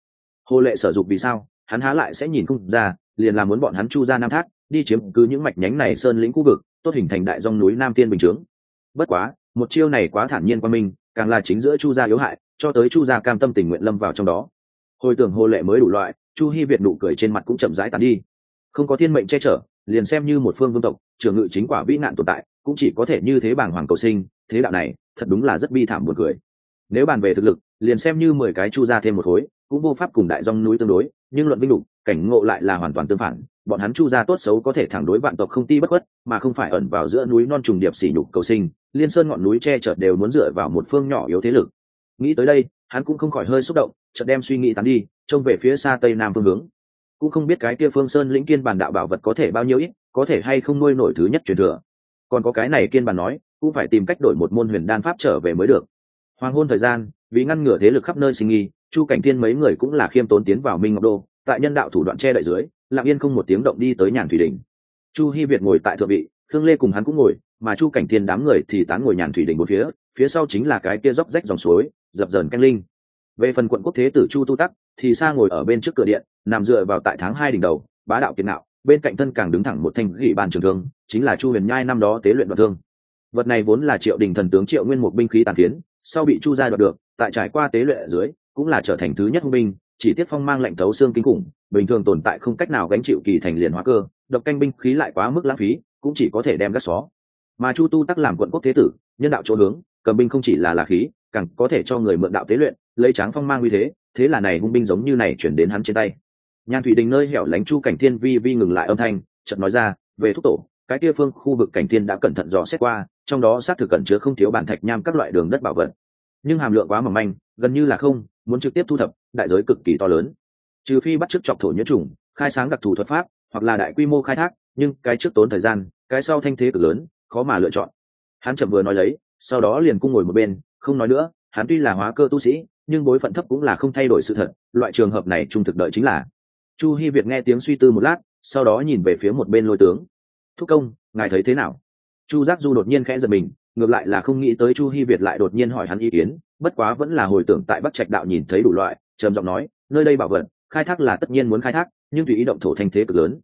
Hồ lệ sở dục vì sao? Hắn há lại sẽ nhìn không ra liền là muốn bọn hắn chu ra nam thác đi chiếm cứ những mạch nhánh này sơn lĩnh khu vực tốt hình thành đại dòng núi nam thiên bình chướng. Bất quá một chiêu này quá thản nhiên qua mình, càng là chính giữa chu gia yếu hại cho tới chu gia cam tâm tình nguyện lâm vào trong đó. Hồi tưởng hồ lệ mới đủ loại chu hi việt nụ cười trên mặt cũng chậm rãi tàn đi. Không có thiên mệnh che chở liền xem như một phương vương tộc trường ngự chính quả vĩ nạn tồn tại cũng chỉ có thể như thế bảng hoàng cầu sinh thế đạo này thật đúng là rất bi thảm buồn cười. Nếu bàn về thực lực liền xem như mười cái chu ra thêm một khối, cũng vô pháp cùng đại dòng núi tương đối, nhưng luận binh đục cảnh ngộ lại là hoàn toàn tương phản. Bọn hắn chu ra tốt xấu có thể thẳng đối vạn tộc không ti bất khuất, mà không phải ẩn vào giữa núi non trùng điệp xỉ nhục cầu sinh, liên sơn ngọn núi che chở đều muốn dựa vào một phương nhỏ yếu thế lực. Nghĩ tới đây, hắn cũng không khỏi hơi xúc động, chợt đem suy nghĩ tán đi, trông về phía xa tây nam phương hướng. Cũng không biết cái kia phương sơn lĩnh kiên bản đạo bảo vật có thể bao nhiêu ít, có thể hay không nuôi nổi thứ nhất truyền thừa. Còn có cái này kiên bản nói, cũng phải tìm cách đổi một môn huyền đan pháp trở về mới được. Hoàng hôn thời gian vì ngăn ngừa thế lực khắp nơi sinh nghi, chu cảnh thiên mấy người cũng là khiêm tốn tiến vào minh ngọc đô, tại nhân đạo thủ đoạn che đậy dưới, lặng yên không một tiếng động đi tới nhàn thủy đình. Chu hy việt ngồi tại thượng vị, khương lê cùng hắn cũng ngồi, mà chu cảnh thiên đám người thì tán ngồi nhàn thủy đình một phía phía sau chính là cái kia dốc rách dòng suối, dập dờn canh linh. Về phần quận quốc thế tử chu tu tắc, thì xa ngồi ở bên trước cửa điện, nằm dựa vào tại tháng hai đỉnh đầu, bá đạo kiệt nạo bên cạnh thân càng đứng thẳng một thanh gỉ bàn trường thương, chính là chu huyền nhai năm đó tế luyện đoạn thương. Vật này vốn là triệu đình thần tướng triệu nguyên một binh khí tàn tiến sau bị chu gia đoạt được, tại trải qua tế luyện dưới, cũng là trở thành thứ nhất hung binh, chỉ Tiết phong mang lệnh thấu xương kinh khủng, bình thường tồn tại không cách nào gánh chịu kỳ thành liền hóa cơ, độc canh binh khí lại quá mức lãng phí, cũng chỉ có thể đem gác xó. Mà chu tu tắc làm quận quốc thế tử, nhân đạo chỗ hướng, cầm binh không chỉ là là khí, càng có thể cho người mượn đạo tế luyện, lấy tráng phong mang uy thế thế là này hung binh giống như này chuyển đến hắn trên tay. Nhan thủy đình nơi hẻo lánh chu cảnh thiên vi vi ngừng lại âm thanh, chợt nói ra, về thúc tổ, cái kia phương khu vực cảnh thiên đã cẩn thận dò xét qua trong đó xác thực cẩn chứa không thiếu bản thạch nham các loại đường đất bảo vật. Nhưng hàm lượng quá mỏng manh, gần như là không, muốn trực tiếp thu thập, đại giới cực kỳ to lớn. Trừ phi bắt chước chọc thổ nhiễm trùng, khai sáng đặc thù thuật pháp, hoặc là đại quy mô khai thác, nhưng cái trước tốn thời gian, cái sau thanh thế cực lớn, khó mà lựa chọn. Hắn chậm vừa nói lấy, sau đó liền cung ngồi một bên, không nói nữa, hắn tuy là hóa cơ tu sĩ, nhưng bối phận thấp cũng là không thay đổi sự thật, loại trường hợp này trung thực đợi chính là. Chu hy việt nghe tiếng suy tư một lát, sau đó nhìn về phía một bên lôi tướng. Thúc công, ngài thấy thế nào? Chu giác du đột nhiên khẽ giật mình, ngược lại là không nghĩ tới chu hy việt lại đột nhiên hỏi hắn ý kiến, bất quá vẫn là hồi tưởng tại bắc trạch đạo nhìn thấy đủ loại, trầm giọng nói, nơi đây bảo vật, khai thác là tất nhiên muốn khai thác, nhưng tùy ý động thổ thanh thế cực lớn.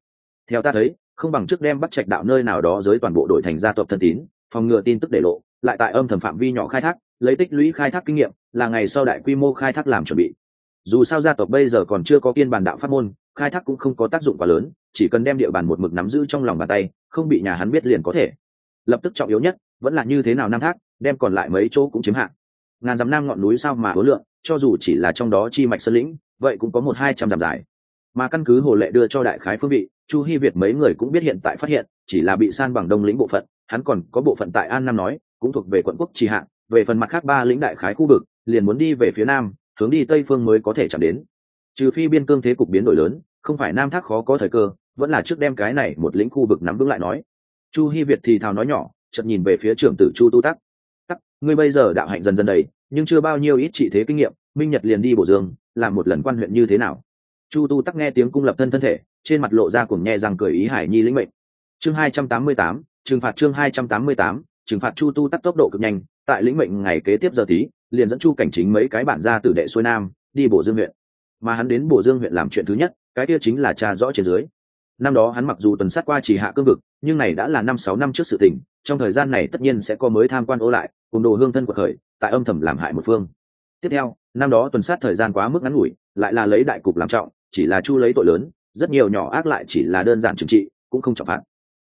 Theo ta thấy, không bằng trước đem bắc trạch đạo nơi nào đó giới toàn bộ đội thành gia tộc thân tín, phòng ngừa tin tức để lộ, lại tại âm thầm phạm vi nhỏ khai thác, lấy tích lũy khai thác kinh nghiệm, là ngày sau đại quy mô khai thác làm chuẩn bị. Dù sao gia tộc bây giờ còn chưa có kiên bản đạo pháp môn, khai thác cũng không có tác dụng quá lớn, chỉ cần đem địa bàn một mực nắm giữ trong lòng bàn tay, không bị nhà hắn biết liền có thể lập tức trọng yếu nhất vẫn là như thế nào nam thác, đem còn lại mấy chỗ cũng chiếm hạ. Ngàn dặm nam ngọn núi sao mà hối lượng, cho dù chỉ là trong đó chi mạch sơn lĩnh, vậy cũng có một hai trăm dặm dài. Mà căn cứ hồ lệ đưa cho đại khái phương vị, chu hy việt mấy người cũng biết hiện tại phát hiện, chỉ là bị san bằng đông lĩnh bộ phận, hắn còn có bộ phận tại an nam nói, cũng thuộc về quận quốc trì hạng về phần mặt khác ba lĩnh đại khái khu vực, liền muốn đi về phía nam, hướng đi tây phương mới có thể chạm đến. Trừ phi biên cương thế cục biến đổi lớn, không phải nam thác khó có thời cơ, vẫn là trước đem cái này một lĩnh khu vực nắm vững lại nói chu Hi việt thì thào nói nhỏ, chợt nhìn về phía trưởng tử chu tu tắc. Tắc, ngươi bây giờ đạo hạnh dần dần đầy, nhưng chưa bao nhiêu ít trị thế kinh nghiệm, minh nhật liền đi bổ dương, làm một lần quan huyện như thế nào? Chu tu tắc nghe tiếng cung lập thân thân thể, trên mặt lộ ra cùng nhẹ rằng cười ý hải nhi lĩnh mệnh. Chương hai trăm tám mươi tám, trừng phạt chương hai trăm tám mươi tám, trừng phạt chu tu tắc tốc độ cực nhanh, tại lĩnh mệnh ngày kế tiếp giờ tí, liền dẫn chu cảnh chính mấy cái bản ra tử đệ xuôi nam, đi bổ dương huyện. Mà hắn đến bổ dương huyện làm chuyện thứ nhất, cái kia chính là tra rõ trên dưới. Năm đó hắn mặc dù tuần sát qua chỉ hạ cương vực nhưng này đã là năm sáu năm trước sự tình, trong thời gian này tất nhiên sẽ có mới tham quan ô lại, cùng đồ hương thân cuộc khởi, tại âm thầm làm hại một phương. Tiếp theo, năm đó tuần sát thời gian quá mức ngắn ngủi, lại là lấy đại cục làm trọng, chỉ là chu lấy tội lớn, rất nhiều nhỏ ác lại chỉ là đơn giản trừng trị, cũng không trọng phạt.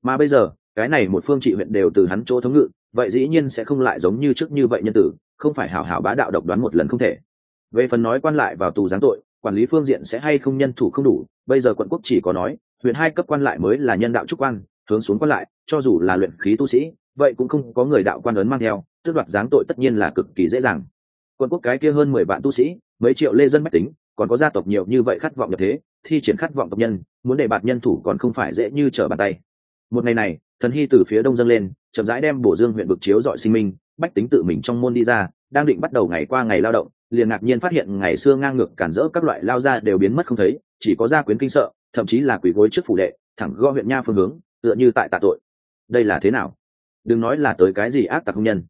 Mà bây giờ, cái này một phương trị huyện đều từ hắn chỗ thống ngự, vậy dĩ nhiên sẽ không lại giống như trước như vậy nhân tử, không phải hảo hảo bá đạo độc đoán một lần không thể. Về phần nói quan lại vào tù giáng tội, quản lý phương diện sẽ hay không nhân thủ không đủ, bây giờ quận quốc chỉ có nói, huyện hai cấp quan lại mới là nhân đạo trúc quan hướng xuống quan lại, cho dù là luyện khí tu sĩ, vậy cũng không có người đạo quan ấn mang theo, tước đoạt giáng tội tất nhiên là cực kỳ dễ dàng. Quân quốc cái kia hơn mười vạn tu sĩ, mấy triệu lê dân mách tính, còn có gia tộc nhiều như vậy khát vọng nhập thế, thi triển khát vọng tộc nhân, muốn để bạt nhân thủ còn không phải dễ như trở bàn tay. Một ngày này, thần hy từ phía đông dâng lên, chậm rãi đem bổ dương huyện vực chiếu dọi sinh minh, bách tính tự mình trong môn đi ra, đang định bắt đầu ngày qua ngày lao động, liền ngạc nhiên phát hiện ngày xưa ngang ngược cản rỡ các loại lao ra đều biến mất không thấy, chỉ có gia quyến kinh sợ, thậm chí là quỷ gối trước phủ đệ, thẳng gõ huyện nha phương hướng tựa như tại tạ tội. Đây là thế nào? Đừng nói là tới cái gì ác tặc công nhân.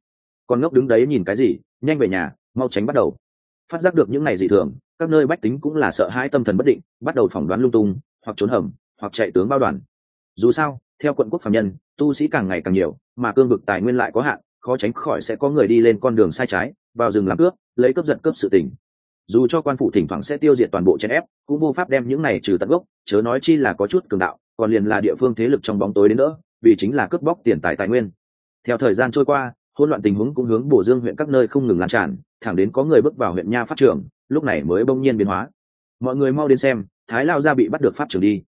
Con ngốc đứng đấy nhìn cái gì? Nhanh về nhà, mau tránh bắt đầu. Phát giác được những ngày dị thường, các nơi bách tính cũng là sợ hãi tâm thần bất định, bắt đầu phỏng đoán lung tung, hoặc trốn hầm, hoặc chạy tướng bao đoàn. Dù sao, theo quận quốc phạm nhân, tu sĩ càng ngày càng nhiều, mà cương vực tài nguyên lại có hạn, khó tránh khỏi sẽ có người đi lên con đường sai trái, vào rừng làm cướp, lấy cướp giật cướp sự tình dù cho quan phủ thỉnh thoảng sẽ tiêu diệt toàn bộ chèn ép cũng vô pháp đem những này trừ tận gốc chớ nói chi là có chút cường đạo còn liền là địa phương thế lực trong bóng tối đến nữa vì chính là cướp bóc tiền tài tài nguyên. Theo thời gian trôi qua hỗn loạn tình huống cũng hướng bổ dương huyện các nơi không ngừng lan tràn thẳng đến có người bước vào huyện nha pháp trưởng, lúc này mới bỗng nhiên biến hóa. Mọi người mau đến xem thái lao gia bị bắt được pháp trưởng đi.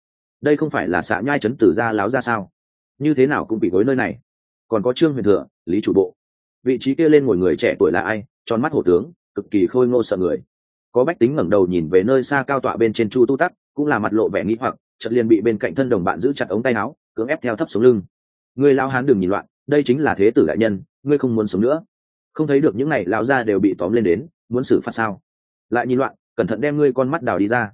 Đây không phải là xạ nhai chấn tử gia láo ra sao? Như thế nào cũng bị gối nơi này. Còn có trương huyền thừa lý chủ bộ. Vị trí kia lên ngồi người trẻ tuổi là ai? Tròn mắt hổ tướng cực kỳ khôi ngô sợ người có bách tính ngẩng đầu nhìn về nơi xa cao tọa bên trên chu tu tắc, cũng là mặt lộ vẻ nghĩ hoặc, chợt liền bị bên cạnh thân đồng bạn giữ chặt ống tay áo, cưỡng ép theo thấp xuống lưng. Người lao hán đừng nhìn loạn, đây chính là thế tử đại nhân, ngươi không muốn sống nữa. Không thấy được những này lao ra đều bị tóm lên đến, muốn xử phạt sao? Lại nhìn loạn, cẩn thận đem ngươi con mắt đào đi ra.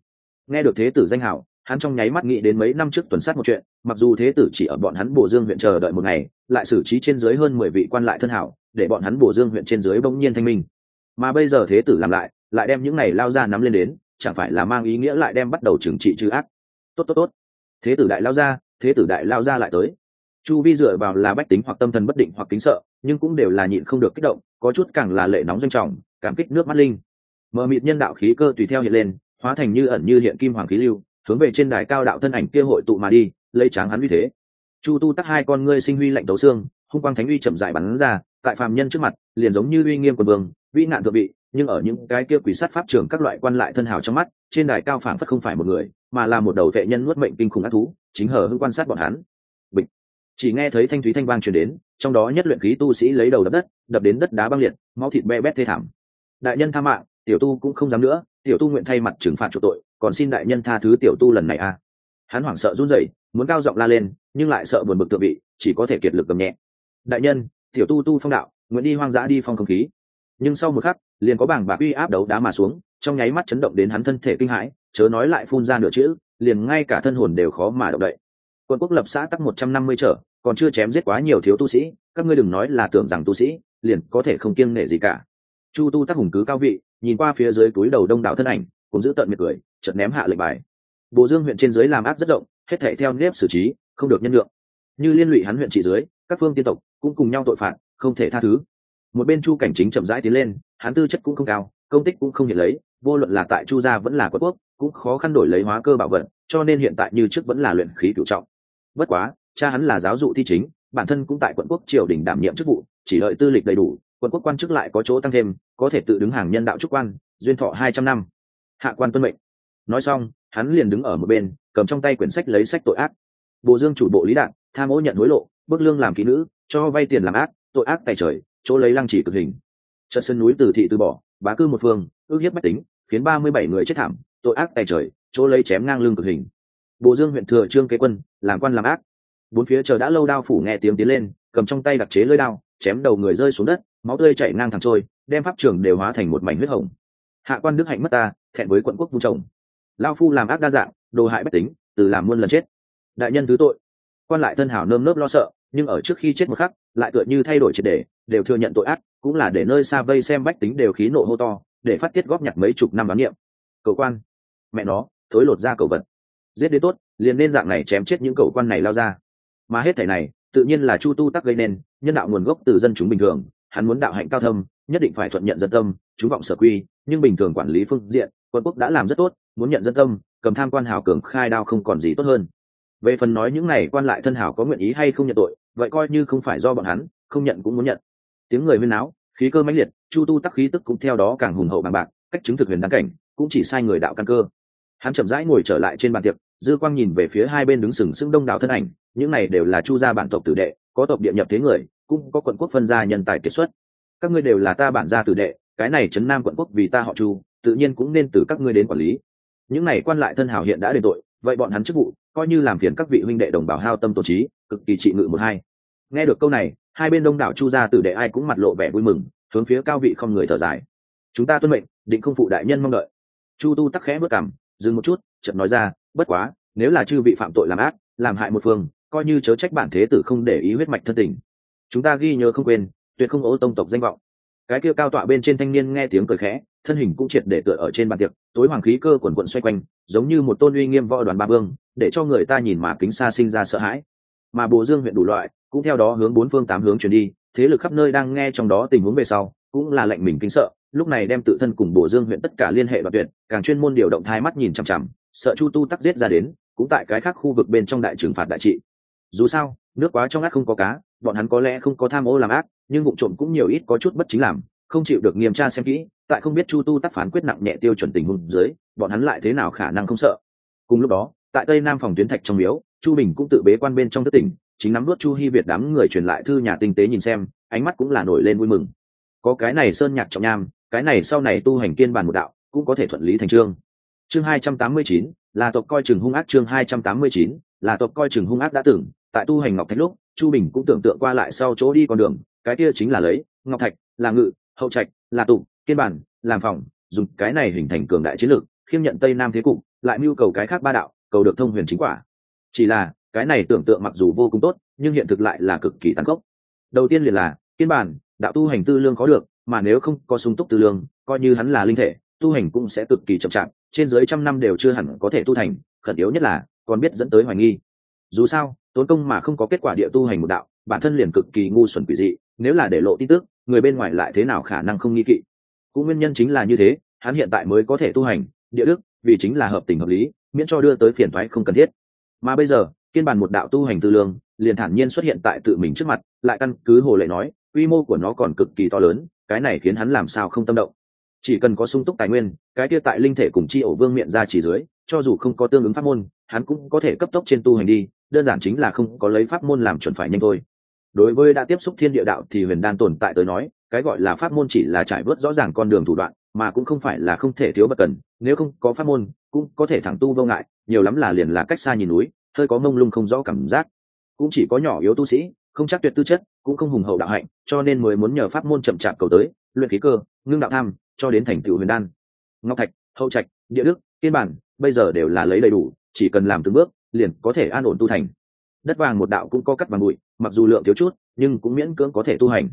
Nghe được thế tử danh hảo hắn trong nháy mắt nghĩ đến mấy năm trước tuần sát một chuyện, mặc dù thế tử chỉ ở bọn hắn bổ dương huyện chờ đợi một ngày, lại xử trí trên dưới hơn mười vị quan lại thân hảo, để bọn hắn bổ dương huyện trên dưới bỗng nhiên thanh minh. Mà bây giờ thế tử làm lại lại đem những này lao ra nắm lên đến, chẳng phải là mang ý nghĩa lại đem bắt đầu trừng trị trừ ác. Tốt tốt tốt. Thế tử đại lao ra, thế tử đại lao ra lại tới. Chu vi dựa vào là bách tính hoặc tâm thần bất định hoặc kính sợ, nhưng cũng đều là nhịn không được kích động, có chút càng là lệ nóng doanh trọng, cảm kích nước mắt linh. Mờ mịt nhân đạo khí cơ tùy theo hiện lên, hóa thành như ẩn như hiện kim hoàng khí lưu, hướng về trên đài cao đạo thân ảnh kia hội tụ mà đi, lấy tráng hắn uy thế. Chu tu tắc hai con ngươi sinh huy lạnh tấu xương, hung quang thánh uy chậm dại bắn ra, tại phàm nhân trước mặt, liền giống như uy nghiêm quân vương, vĩ nạn thượng vị nhưng ở những cái kia quỷ sát pháp trường các loại quan lại thân hào trong mắt, trên đài cao phảng phất không phải một người, mà là một đầu vệ nhân nuốt mệnh kinh khủng ác thú, chính hờ hưng quan sát bọn hắn. Bịch. Chỉ nghe thấy thanh thúy thanh vang truyền đến, trong đó nhất luyện khí tu sĩ lấy đầu đập đất, đập đến đất đá băng liệt, máu thịt be bét thê thảm. Đại nhân tha mạng, tiểu tu cũng không dám nữa, tiểu tu nguyện thay mặt trừng phạt chủ tội, còn xin đại nhân tha thứ tiểu tu lần này a hắn hoảng sợ run rẩy, muốn cao giọng la lên, nhưng lại sợ buồn bực tự bị chỉ có thể kiệt lực cầm nhẹ. Đại nhân, tiểu tu tu phong đạo, nguyện đi hoang dã đi phong không khí. Nhưng sau một khắc liền có bảng bạc uy áp đấu đá mà xuống trong nháy mắt chấn động đến hắn thân thể kinh hãi chớ nói lại phun ra nửa chữ liền ngay cả thân hồn đều khó mà động đậy. Quân quốc lập xã tắc một trăm năm mươi trở còn chưa chém giết quá nhiều thiếu tu sĩ các ngươi đừng nói là tưởng rằng tu sĩ liền có thể không kiêng nể gì cả. Chu tu tắc hùng cứ cao vị nhìn qua phía dưới túi đầu đông đảo thân ảnh cũng giữ tận miệt cười chợt ném hạ lệnh bài. Bộ dương huyện trên dưới làm ác rất rộng hết thảy theo nếp xử trí không được nhân lượng như liên lụy hắn huyện trị dưới các phương tiên tộc cũng cùng nhau tội phạm, không thể tha thứ. Một bên chu cảnh chính chậm rãi tiến lên hắn tư chất cũng không cao, công tích cũng không hiện lấy, vô luận là tại chu gia vẫn là quất quốc, cũng khó khăn đổi lấy hóa cơ bảo vật, cho nên hiện tại như trước vẫn là luyện khí cửu trọng. Bất quá, cha hắn là giáo dụ thi chính, bản thân cũng tại quận quốc triều đình đảm nhiệm chức vụ, chỉ đợi tư lịch đầy đủ, quận quốc quan chức lại có chỗ tăng thêm, có thể tự đứng hàng nhân đạo trúc quan, duyên thọ hai trăm năm. Hạ quan tuân mệnh. Nói xong, hắn liền đứng ở một bên, cầm trong tay quyển sách lấy sách tội ác. Bộ dương chủ bộ lý đạn tham ô nhận hối lộ bức lương làm kỹ nữ, cho vay tiền làm ác, tội ác tài trời, chỗ lấy lăng chỉ cực hình trận sân núi từ thị từ bỏ, bá cư một phương, ước hiếp bách tính, khiến ba mươi bảy người chết thảm, tội ác tài trời, chỗ lấy chém ngang lưng cực hình. Bộ dương huyện thừa trương kế quân, làm quan làm ác. Bốn phía chờ đã lâu đao phủ nghe tiếng tiến lên, cầm trong tay đặc chế lưỡi đao, chém đầu người rơi xuống đất, máu tươi chảy ngang thẳng trôi, đem pháp trường đều hóa thành một mảnh huyết hồng. Hạ quan đức hạnh mất ta, thẹn với quận quốc vung chồng. Lao phu làm ác đa dạng, đồ hại bách tính, từ làm muôn lần chết. Đại nhân thứ tội. Quan lại thân hảo nơm nớp lo sợ, nhưng ở trước khi chết một khắc, lại tựa như thay đổi triệt để, đều thừa nhận tội ác cũng là để nơi xa vây xem bách tính đều khí nộ hô to, để phát tiết góp nhặt mấy chục năm bán niệm. Cầu quan, mẹ nó, thối lột ra cầu vật. Giết đến tốt, liền nên dạng này chém chết những cầu quan này lao ra. Mà hết thảy này, tự nhiên là chu tu tắc gây nên, nhân đạo nguồn gốc từ dân chúng bình thường, hắn muốn đạo hạnh cao thâm, nhất định phải thuận nhận dân tâm, chú vọng sở quy, nhưng bình thường quản lý phương diện, quân quốc đã làm rất tốt, muốn nhận dân tâm, cầm tham quan hào cường khai đao không còn gì tốt hơn. Về phần nói những này quan lại thân hảo có nguyện ý hay không nhận tội, vậy coi như không phải do bọn hắn, không nhận cũng muốn nhận tiếng người huyên náo, khí cơ mãnh liệt, chu tu tắc khí tức cũng theo đó càng hùng hậu bằng bạc, cách chứng thực huyền đáng cảnh, cũng chỉ sai người đạo căn cơ. Hắn chậm rãi ngồi trở lại trên bàn tiệc, dư quang nhìn về phía hai bên đứng sừng sững đông đảo thân ảnh, những này đều là chu gia bản tộc tử đệ, có tộc địa nhập thế người, cũng có quận quốc phân gia nhân tài kiệt xuất. Các ngươi đều là ta bản gia tử đệ, cái này trấn nam quận quốc vì ta họ chu, tự nhiên cũng nên từ các ngươi đến quản lý. Những này quan lại thân hảo hiện đã đền tội, vậy bọn hắn chức vụ, coi như làm phiền các vị huynh đệ đồng bào hao tâm tổ trí, cực kỳ trị ngự một hai. Nghe được câu này hai bên đông đảo chu gia tử đệ ai cũng mặt lộ vẻ vui mừng, hướng phía cao vị không người thở dài. Chúng ta tuân mệnh, định không phụ đại nhân mong đợi. Chu tu tắc khẽ bước cảm dừng một chút, chợt nói ra, bất quá, nếu là chư vị phạm tội làm ác, làm hại một phương, coi như chớ trách bản thế tử không để ý huyết mạch thân tình. Chúng ta ghi nhớ không quên, tuyệt không ố tông tộc danh vọng. Cái kia cao tọa bên trên thanh niên nghe tiếng cười khẽ, thân hình cũng triệt để tựa ở trên bàn tiệc, tối hoàng khí cơ quần quận xoay quanh, giống như một tôn uy nghiêm võ đoàn ba vương, để cho người ta nhìn mà kính xa sinh ra sợ hãi. Mà bồ dương huyện đủ loại cũng theo đó hướng bốn phương tám hướng chuyển đi, thế lực khắp nơi đang nghe trong đó tình huống về sau, cũng là lệnh mình kinh sợ, lúc này đem tự thân cùng bổ dương huyện tất cả liên hệ và tuyệt, càng chuyên môn điều động thai mắt nhìn chằm chằm, sợ chu tu tắc giết ra đến, cũng tại cái khác khu vực bên trong đại trừng phạt đại trị. Dù sao, nước quá trong ác không có cá, bọn hắn có lẽ không có tham ô làm ác, nhưng vụ trộm cũng nhiều ít có chút bất chính làm, không chịu được nghiêm tra xem kỹ, tại không biết chu tu tắc phán quyết nặng nhẹ tiêu chuẩn tình huống dưới, bọn hắn lại thế nào khả năng không sợ. Cùng lúc đó, tại tây nam phòng tuyến thạch trong miếu, chu bình cũng tự bế quan bên trong thất tỉnh chính nắm đuốt chu Hi việt đám người truyền lại thư nhà tinh tế nhìn xem, ánh mắt cũng là nổi lên vui mừng. Có cái này sơn nhạc trọng nham, cái này sau này tu hành kiên bản một đạo, cũng có thể thuận lý thành trương chương hai trăm tám mươi chín, là tộc coi chừng hung ác chương hai trăm tám mươi chín, là tộc coi chừng hung ác đã tưởng, tại tu hành ngọc thạch lúc, chu bình cũng tưởng tượng qua lại sau chỗ đi con đường, cái kia chính là lấy, ngọc thạch, là ngự, hậu trạch, là tụ, kiên bản, làm phòng, dùng cái này hình thành cường đại chiến lược, khiêm nhận tây nam thế cục, lại mưu cầu cái khác ba đạo, cầu được thông huyền chính quả. Chỉ là cái này tưởng tượng mặc dù vô cùng tốt, nhưng hiện thực lại là cực kỳ tàn khốc. Đầu tiên liền là, kiên bản, đạo tu hành tư lương có được, mà nếu không có sung túc tư lương, coi như hắn là linh thể, tu hành cũng sẽ cực kỳ chậm chạp, trên dưới trăm năm đều chưa hẳn có thể tu thành, khẩn yếu nhất là, còn biết dẫn tới hoài nghi. Dù sao, tốn công mà không có kết quả địa tu hành một đạo, bản thân liền cực kỳ ngu xuẩn quỷ dị, nếu là để lộ tin tức, người bên ngoài lại thế nào khả năng không nghi kỵ? Cũng nguyên nhân chính là như thế, hắn hiện tại mới có thể tu hành, địa đức, vì chính là hợp tình hợp lý, miễn cho đưa tới phiền thoái không cần thiết. Mà bây giờ kiên bản một đạo tu hành tư lương, liền thản nhiên xuất hiện tại tự mình trước mặt, lại căn cứ hồ lệ nói, quy mô của nó còn cực kỳ to lớn, cái này khiến hắn làm sao không tâm động. Chỉ cần có sung túc tài nguyên, cái kia tại linh thể cùng chi ổ vương miệng ra chỉ dưới, cho dù không có tương ứng pháp môn, hắn cũng có thể cấp tốc trên tu hành đi, đơn giản chính là không có lấy pháp môn làm chuẩn phải nhanh thôi. Đối với đã tiếp xúc thiên địa đạo thì huyền đan tồn tại tới nói, cái gọi là pháp môn chỉ là trải vớt rõ ràng con đường thủ đoạn, mà cũng không phải là không thể thiếu bất cần, nếu không có pháp môn, cũng có thể thẳng tu vô ngại, nhiều lắm là liền là cách xa nhìn núi hơi có mông lung không rõ cảm giác. Cũng chỉ có nhỏ yếu tu sĩ, không chắc tuyệt tư chất, cũng không hùng hậu đạo hạnh, cho nên mới muốn nhờ pháp môn chậm chạp cầu tới, luyện khí cơ, ngưng đạo tham, cho đến thành tựu huyền đan. Ngọc thạch, hậu trạch, địa đức, kiên bản, bây giờ đều là lấy đầy đủ, chỉ cần làm từng bước, liền có thể an ổn tu thành. Đất vàng một đạo cũng có cắt bằng bụi, mặc dù lượng thiếu chút, nhưng cũng miễn cưỡng có thể tu hành.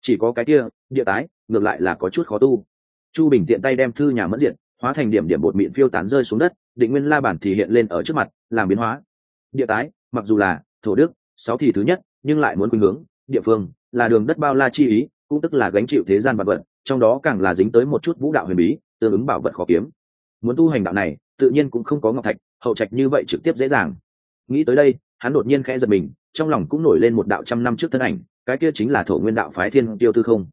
Chỉ có cái kia, địa tái, ngược lại là có chút khó tu. Chu bình tiện tay đem thư nhà mẫn diện hóa thành điểm điểm bột mịn phiêu tán rơi xuống đất, định nguyên la bản thì hiện lên ở trước mặt, làm biến hóa địa tái, mặc dù là thổ đức, sáu thì thứ nhất, nhưng lại muốn khuynh hướng, địa phương, là đường đất bao la chi ý, cũng tức là gánh chịu thế gian vật vật, trong đó càng là dính tới một chút vũ đạo huyền bí, tương ứng bảo vật khó kiếm. Muốn tu hành đạo này, tự nhiên cũng không có ngọc thạch, hậu trạch như vậy trực tiếp dễ dàng. Nghĩ tới đây, hắn đột nhiên khẽ giật mình, trong lòng cũng nổi lên một đạo trăm năm trước thân ảnh, cái kia chính là thổ nguyên đạo phái thiên tiêu tư không.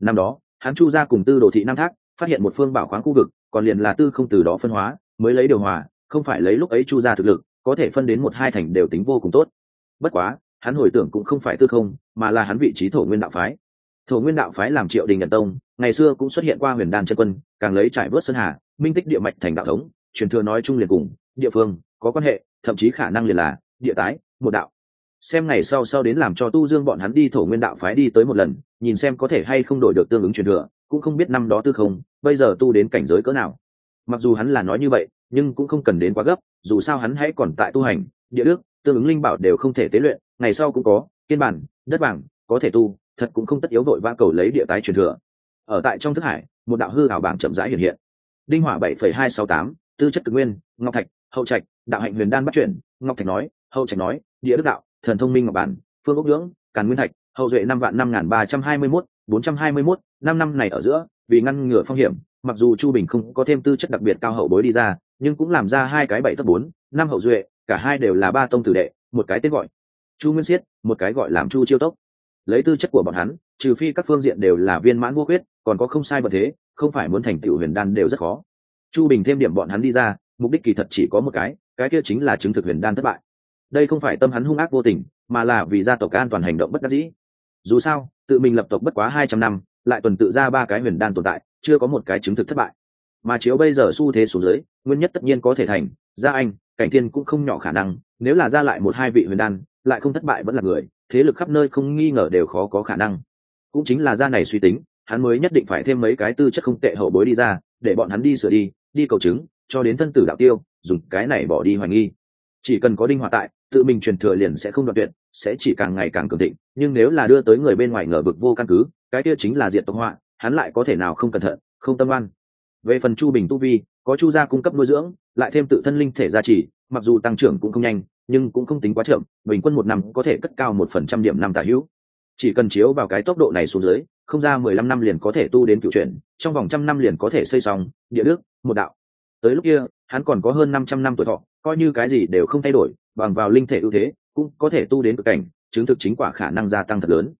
Năm đó, hắn chu ra cùng tư đồ thị nam thác, phát hiện một phương bảo khoáng khu vực, còn liền là tư không từ đó phân hóa, mới lấy điều hòa, không phải lấy lúc ấy chu ra thực lực có thể phân đến một hai thành đều tính vô cùng tốt. Bất quá, hắn hồi tưởng cũng không phải tư không, mà là hắn vị trí thổ nguyên đạo phái. Thổ nguyên đạo phái làm triệu đình nhật tông, ngày xưa cũng xuất hiện qua huyền đan chân quân, càng lấy trải vớt sơn hà, minh tích địa mạch thành đạo thống, truyền thừa nói chung liền cùng, địa phương, có quan hệ, thậm chí khả năng liền là, địa tái, một đạo. Xem ngày sau sau đến làm cho tu dương bọn hắn đi thổ nguyên đạo phái đi tới một lần, nhìn xem có thể hay không đổi được tương ứng truyền thừa, cũng không biết năm đó tư không, bây giờ tu đến cảnh giới cỡ nào. Mặc dù hắn là nói như vậy nhưng cũng không cần đến quá gấp, dù sao hắn hãy còn tại tu hành, địa đức, tương ứng linh bảo đều không thể tế luyện, ngày sau cũng có, kiên bản, đất vàng, có thể tu, thật cũng không tất yếu vội va cầu lấy địa tái truyền thừa. Ở tại trong thức hải, một đạo hư ảo bảng chậm rãi hiện hiện. Đinh hỏa bảy phẩy hai sáu tám, tư chất cực nguyên, ngọc thạch, hậu trạch, đạo hạnh huyền đan bắt chuyển, ngọc thạch nói, hậu trạch nói, địa đức đạo, thần thông minh ngọc bản, phương ốc dưỡng, càn nguyên thạch, hậu duệ năm vạn năm n g h n ba trăm hai mươi mốt, bốn trăm hai mươi mốt, năm năm này ở giữa, vì ngăn ngừa phong hiểm, mặc dù chu bình không có thêm tư chất đặc biệt cao hậu bối đi ra nhưng cũng làm ra hai cái bảy thất bốn năm hậu duệ cả hai đều là ba tông tử đệ một cái tên gọi chu nguyên siết một cái gọi làm chu chiêu tốc. Lấy tư chất của bọn hắn trừ phi các phương diện đều là viên mãn vô khuyết, còn có không sai bật thế không phải muốn thành tựu huyền đan đều rất khó. Chu bình thêm điểm bọn hắn đi ra mục đích kỳ thật chỉ có một cái cái kia chính là chứng thực huyền đan thất bại. Đây không phải tâm hắn hung ác vô tình mà là vì gia tộc an toàn hành động bất đắc dĩ. Dù sao tự mình lập tộc bất quá hai trăm năm lại tuần tự ra ba cái huyền đan tồn tại chưa có một cái chứng thực thất bại mà chiếu bây giờ xu thế xuống dưới, nguyên nhất tất nhiên có thể thành. Gia anh, cảnh thiên cũng không nhỏ khả năng, nếu là ra lại một hai vị huyền đan, lại không thất bại vẫn là người, thế lực khắp nơi không nghi ngờ đều khó có khả năng. Cũng chính là ra này suy tính, hắn mới nhất định phải thêm mấy cái tư chất không tệ hậu bối đi ra, để bọn hắn đi sửa đi đi cầu chứng, cho đến thân tử đạo tiêu, dùng cái này bỏ đi hoài nghi. Chỉ cần có đinh hòa tại, tự mình truyền thừa liền sẽ không đoạn tuyệt, sẽ chỉ càng ngày càng cường thịnh, nhưng nếu là đưa tới người bên ngoài ngờ vực vô căn cứ, cái kia chính là diệt tộc họa, hắn lại có thể nào không cẩn thận, không tâm oan về phần chu bình tu vi, có chu gia cung cấp nuôi dưỡng, lại thêm tự thân linh thể gia trì, mặc dù tăng trưởng cũng không nhanh, nhưng cũng không tính quá chậm, bình quân một năm có thể cất cao một phần trăm điểm năm tả hữu. Chỉ cần chiếu vào cái tốc độ này xuống dưới, không ra mười lăm năm liền có thể tu đến cựu chuyển, trong vòng trăm năm liền có thể xây xong, địa đức, một đạo. Tới lúc kia, hắn còn có hơn năm trăm năm tuổi thọ, coi như cái gì đều không thay đổi, bằng vào linh thể ưu thế, cũng có thể tu đến cực cảnh, chứng thực chính quả khả năng gia tăng thật lớn.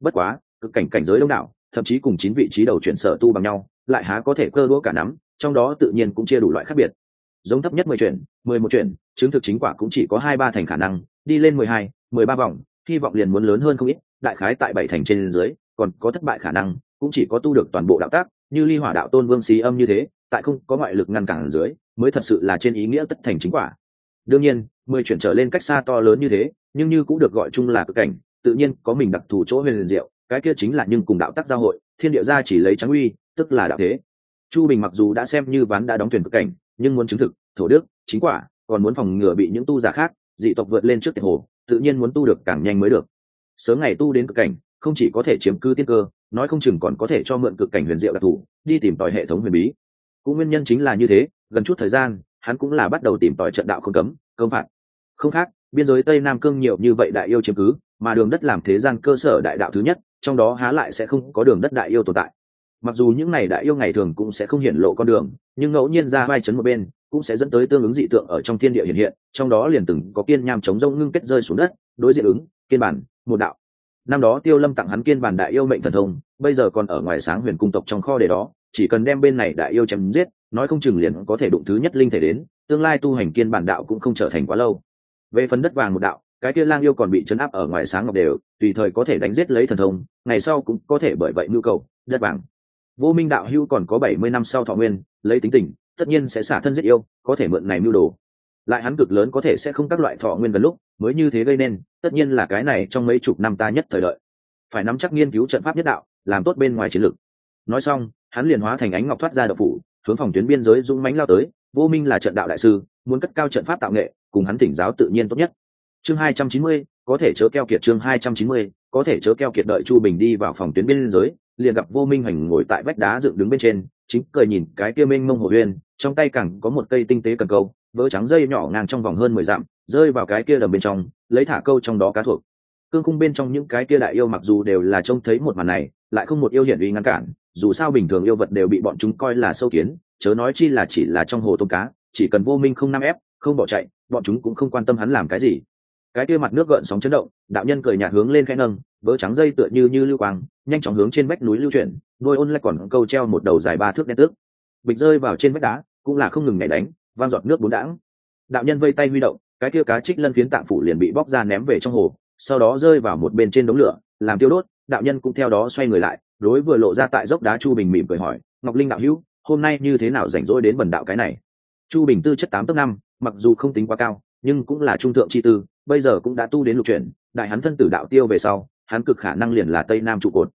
Bất quá, cực cảnh cảnh giới đông đảo, thậm chí cùng chín vị trí đầu chuyển sở tu bằng nhau lại há có thể cơ đũa cả nắm, trong đó tự nhiên cũng chia đủ loại khác biệt. Giống thấp nhất mười chuyển, mười một chuyển, chứng thực chính quả cũng chỉ có hai ba thành khả năng, đi lên mười hai, mười ba vòng, hy vọng liền muốn lớn hơn không ít, đại khái tại bảy thành trên dưới, còn có thất bại khả năng, cũng chỉ có tu được toàn bộ đạo tác, như ly hỏa đạo tôn vương xí âm như thế, tại không có ngoại lực ngăn cản dưới, mới thật sự là trên ý nghĩa tất thành chính quả. Đương nhiên, mười chuyển trở lên cách xa to lớn như thế, nhưng như cũng được gọi chung là cực cảnh, tự nhiên có mình đặc thù chỗ huyền diệu, cái kia chính là nhưng cùng đạo tác giao hội, thiên địa gia chỉ lấy trắng uy tức là đạo thế. Chu bình mặc dù đã xem như ván đã đóng thuyền cực cảnh, nhưng muốn chứng thực, thổ đức, chính quả, còn muốn phòng ngừa bị những tu giả khác, dị tộc vượt lên trước tiệt hồ, tự nhiên muốn tu được càng nhanh mới được. Sớm ngày tu đến cực cảnh, không chỉ có thể chiếm cư tiên cơ, nói không chừng còn có thể cho mượn cực cảnh huyền diệu đặc thù, đi tìm tòi hệ thống huyền bí. Cũng nguyên nhân chính là như thế, gần chút thời gian, hắn cũng là bắt đầu tìm tòi trận đạo không cấm, công phạt. Không khác, biên giới tây nam cương nhiều như vậy đại yêu chiếm cứ, mà đường đất làm thế gian cơ sở đại đạo thứ nhất, trong đó há lại sẽ không có đường đất đại yêu tồn tại mặc dù những này đại yêu ngày thường cũng sẽ không hiển lộ con đường, nhưng ngẫu nhiên ra vai chấn một bên cũng sẽ dẫn tới tương ứng dị tượng ở trong thiên địa hiện hiện, trong đó liền từng có kiên nham chống rông ngưng kết rơi xuống đất, đối diện ứng, kiên bản, một đạo. Năm đó tiêu lâm tặng hắn kiên bản đại yêu mệnh thần thông, bây giờ còn ở ngoài sáng huyền cung tộc trong kho để đó, chỉ cần đem bên này đại yêu chém giết, nói không chừng liền có thể đụng thứ nhất linh thể đến, tương lai tu hành kiên bản đạo cũng không trở thành quá lâu. Về phần đất vàng một đạo, cái kia lang yêu còn bị chấn áp ở ngoài sáng ngọc đều, tùy thời có thể đánh giết lấy thần thông, ngày sau cũng có thể bởi vậy nhu cầu, đất vàng vô minh đạo hưu còn có bảy mươi năm sau thọ nguyên, lấy tính tình, tất nhiên sẽ xả thân giết yêu, có thể mượn này mưu đồ. Lại hắn cực lớn có thể sẽ không các loại thọ nguyên gần lúc, mới như thế gây nên, tất nhiên là cái này trong mấy chục năm ta nhất thời đợi. Phải nắm chắc nghiên cứu trận pháp nhất đạo, làm tốt bên ngoài chiến lược. Nói xong, hắn liền hóa thành ánh ngọc thoát ra đậu phủ, hướng phòng tuyến biên giới dũng mánh lao tới. Vô minh là trận đạo đại sư, muốn cất cao trận pháp tạo nghệ, cùng hắn tỉnh giáo tự nhiên tốt nhất. Chương hai trăm chín mươi, có thể chớ keo kiệt chương hai trăm chín mươi, có thể chớ keo kiệt đợi chu bình đi vào phòng tuyến biên giới liền gặp vô minh hành ngồi tại vách đá dựng đứng bên trên, chính cười nhìn cái kia minh mông hồ uyên trong tay cẳng có một cây tinh tế cần câu, vỡ trắng dây nhỏ ngang trong vòng hơn mười dặm, rơi vào cái kia đầm bên trong, lấy thả câu trong đó cá thuộc. Cương khung bên trong những cái kia đại yêu mặc dù đều là trông thấy một màn này, lại không một yêu hiển uy ngăn cản, dù sao bình thường yêu vật đều bị bọn chúng coi là sâu kiến, chớ nói chi là chỉ là trong hồ tôm cá, chỉ cần vô minh không năm ép, không bỏ chạy, bọn chúng cũng không quan tâm hắn làm cái gì. Cái kia mặt nước gợn sóng chấn động, đạo nhân cười nhạt hướng lên khẽ nâng, vỡ trắng dây tựa như như lưu quang nhanh chóng hướng trên vách núi lưu chuyển, đôi ôn lại còn câu treo một đầu dài ba thước đen tước. Bịch rơi vào trên vách đá, cũng là không ngừng nhảy đánh, vang giọt nước bốn đãng. Đạo nhân vây tay huy động, cái kia cá trích lân phiến tạng phủ liền bị bóc ra ném về trong hồ, sau đó rơi vào một bên trên đống lửa, làm tiêu đốt, đạo nhân cũng theo đó xoay người lại, đối vừa lộ ra tại dốc đá chu bình mỉm cười hỏi, ngọc linh đạo hữu, hôm nay như thế nào rảnh rỗi đến bần đạo cái này? Chu bình tư chất tám tấc năm, mặc dù không tính quá cao, nhưng cũng là trung thượng chi tư, bây giờ cũng đã tu đến lục chuyển, đại hắn thân tử đạo tiêu về sau, hắn cực khả năng liền là tây nam trụ cột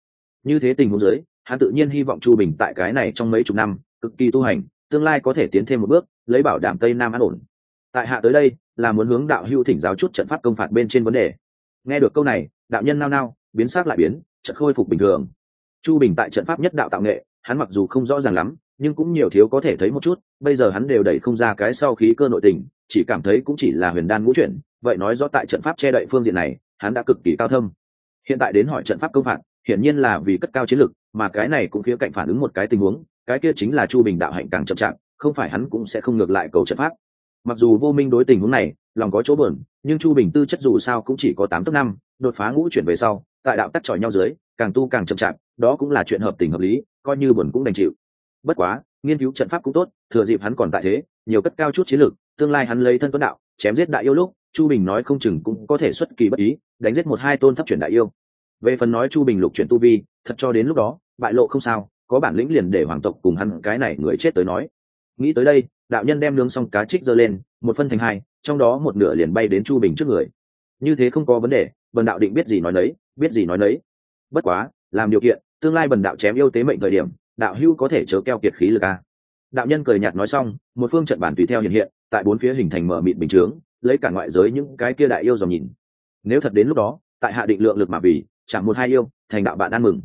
như thế tình huống dưới, hắn tự nhiên hy vọng chu bình tại cái này trong mấy chục năm, cực kỳ tu hành, tương lai có thể tiến thêm một bước, lấy bảo đảm tây nam an ổn. Tại hạ tới đây, là muốn hướng đạo hưu thỉnh giáo chút trận pháp công phạt bên trên vấn đề. Nghe được câu này, đạo nhân nao nao, biến sắc lại biến trận khôi phục bình thường. Chu bình tại trận pháp nhất đạo tạo nghệ, hắn mặc dù không rõ ràng lắm, nhưng cũng nhiều thiếu có thể thấy một chút, bây giờ hắn đều đẩy không ra cái sau khí cơ nội tình, chỉ cảm thấy cũng chỉ là huyền đan ngũ chuyển, vậy nói rõ tại trận pháp che đậy phương diện này, hắn đã cực kỳ cao thâm. Hiện tại đến hỏi trận pháp công phạt hiển nhiên là vì cất cao chiến lực mà cái này cũng khía cạnh phản ứng một cái tình huống cái kia chính là chu bình đạo hạnh càng chậm chạp không phải hắn cũng sẽ không ngược lại cầu trận pháp. Mặc dù vô minh đối tình huống này lòng có chỗ buồn, nhưng chu bình tư chất dù sao cũng chỉ có tám tấc năm đột phá ngũ chuyển về sau tại đạo tắt tròi nhau dưới càng tu càng chậm chạp đó cũng là chuyện hợp tình hợp lý coi như buồn cũng đành chịu. Bất quá nghiên cứu trận pháp cũng tốt thừa dịp hắn còn tại thế nhiều cất cao chút chiến lược tương lai hắn lấy thân tuấn đạo chém giết đại yêu lúc chu bình nói không chừng cũng có thể xuất kỳ bất ý đánh giết một hai tôn thấp chuyển đại yêu về phần nói chu bình lục chuyển tu vi, thật cho đến lúc đó, bại lộ không sao, có bản lĩnh liền để hoàng tộc cùng hắn cái này người chết tới nói. Nghĩ tới đây, đạo nhân đem nướng xong cá trích giơ lên, một phân thành hai, trong đó một nửa liền bay đến chu bình trước người. Như thế không có vấn đề, bần đạo định biết gì nói nấy, biết gì nói nấy. Bất quá, làm điều kiện, tương lai bần đạo chém yêu tế mệnh thời điểm, đạo hưu có thể chớ keo kiệt khí lực a. Đạo nhân cười nhạt nói xong, một phương trận bản tùy theo hiện hiện, tại bốn phía hình thành mở mịt bình chướng, lấy cả ngoại giới những cái kia đại yêu dòng nhìn. Nếu thật đến lúc đó, tại hạ định lượng lực mà vì chẳng một hai yêu, thành đạo bạn ăn mừng.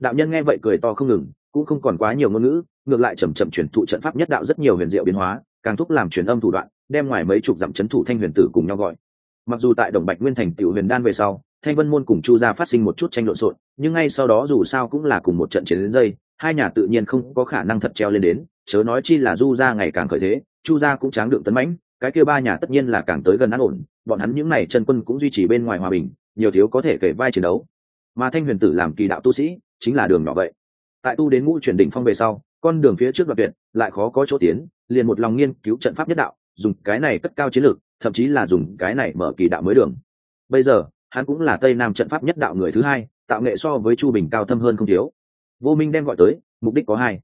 Đạo nhân nghe vậy cười to không ngừng, cũng không còn quá nhiều ngôn ngữ, ngược lại chầm chậm chuyển thụ trận pháp nhất đạo rất nhiều huyền diệu biến hóa, càng thúc làm truyền âm thủ đoạn, đem ngoài mấy chục dặm chấn thủ thanh huyền tử cùng nhau gọi. Mặc dù tại đồng bạch nguyên thành tiểu huyền đan về sau, thanh vân môn cùng chu gia phát sinh một chút tranh lộn xộn, nhưng ngay sau đó dù sao cũng là cùng một trận chiến đến dây hai nhà tự nhiên không có khả năng thật treo lên đến, chớ nói chi là du gia ngày càng khởi thế, chu gia cũng tráng đựng tấn mãnh, cái kia ba nhà tất nhiên là càng tới gần an ổn, bọn hắn những n à y chân quân cũng duy trì bên ngoài hòa bình, nhiều thiếu có thể kể vai chiến đấu mà thanh huyền tử làm kỳ đạo tu sĩ chính là đường nhỏ vậy. Tại tu đến ngũ chuyển đỉnh phong về sau, con đường phía trước đoạn tuyệt, lại khó có chỗ tiến, liền một lòng nghiên cứu trận pháp nhất đạo, dùng cái này cất cao chiến lược, thậm chí là dùng cái này mở kỳ đạo mới đường. Bây giờ, hắn cũng là tây nam trận pháp nhất đạo người thứ hai, tạo nghệ so với chu bình cao thâm hơn không thiếu. Vô minh đem gọi tới, mục đích có hai.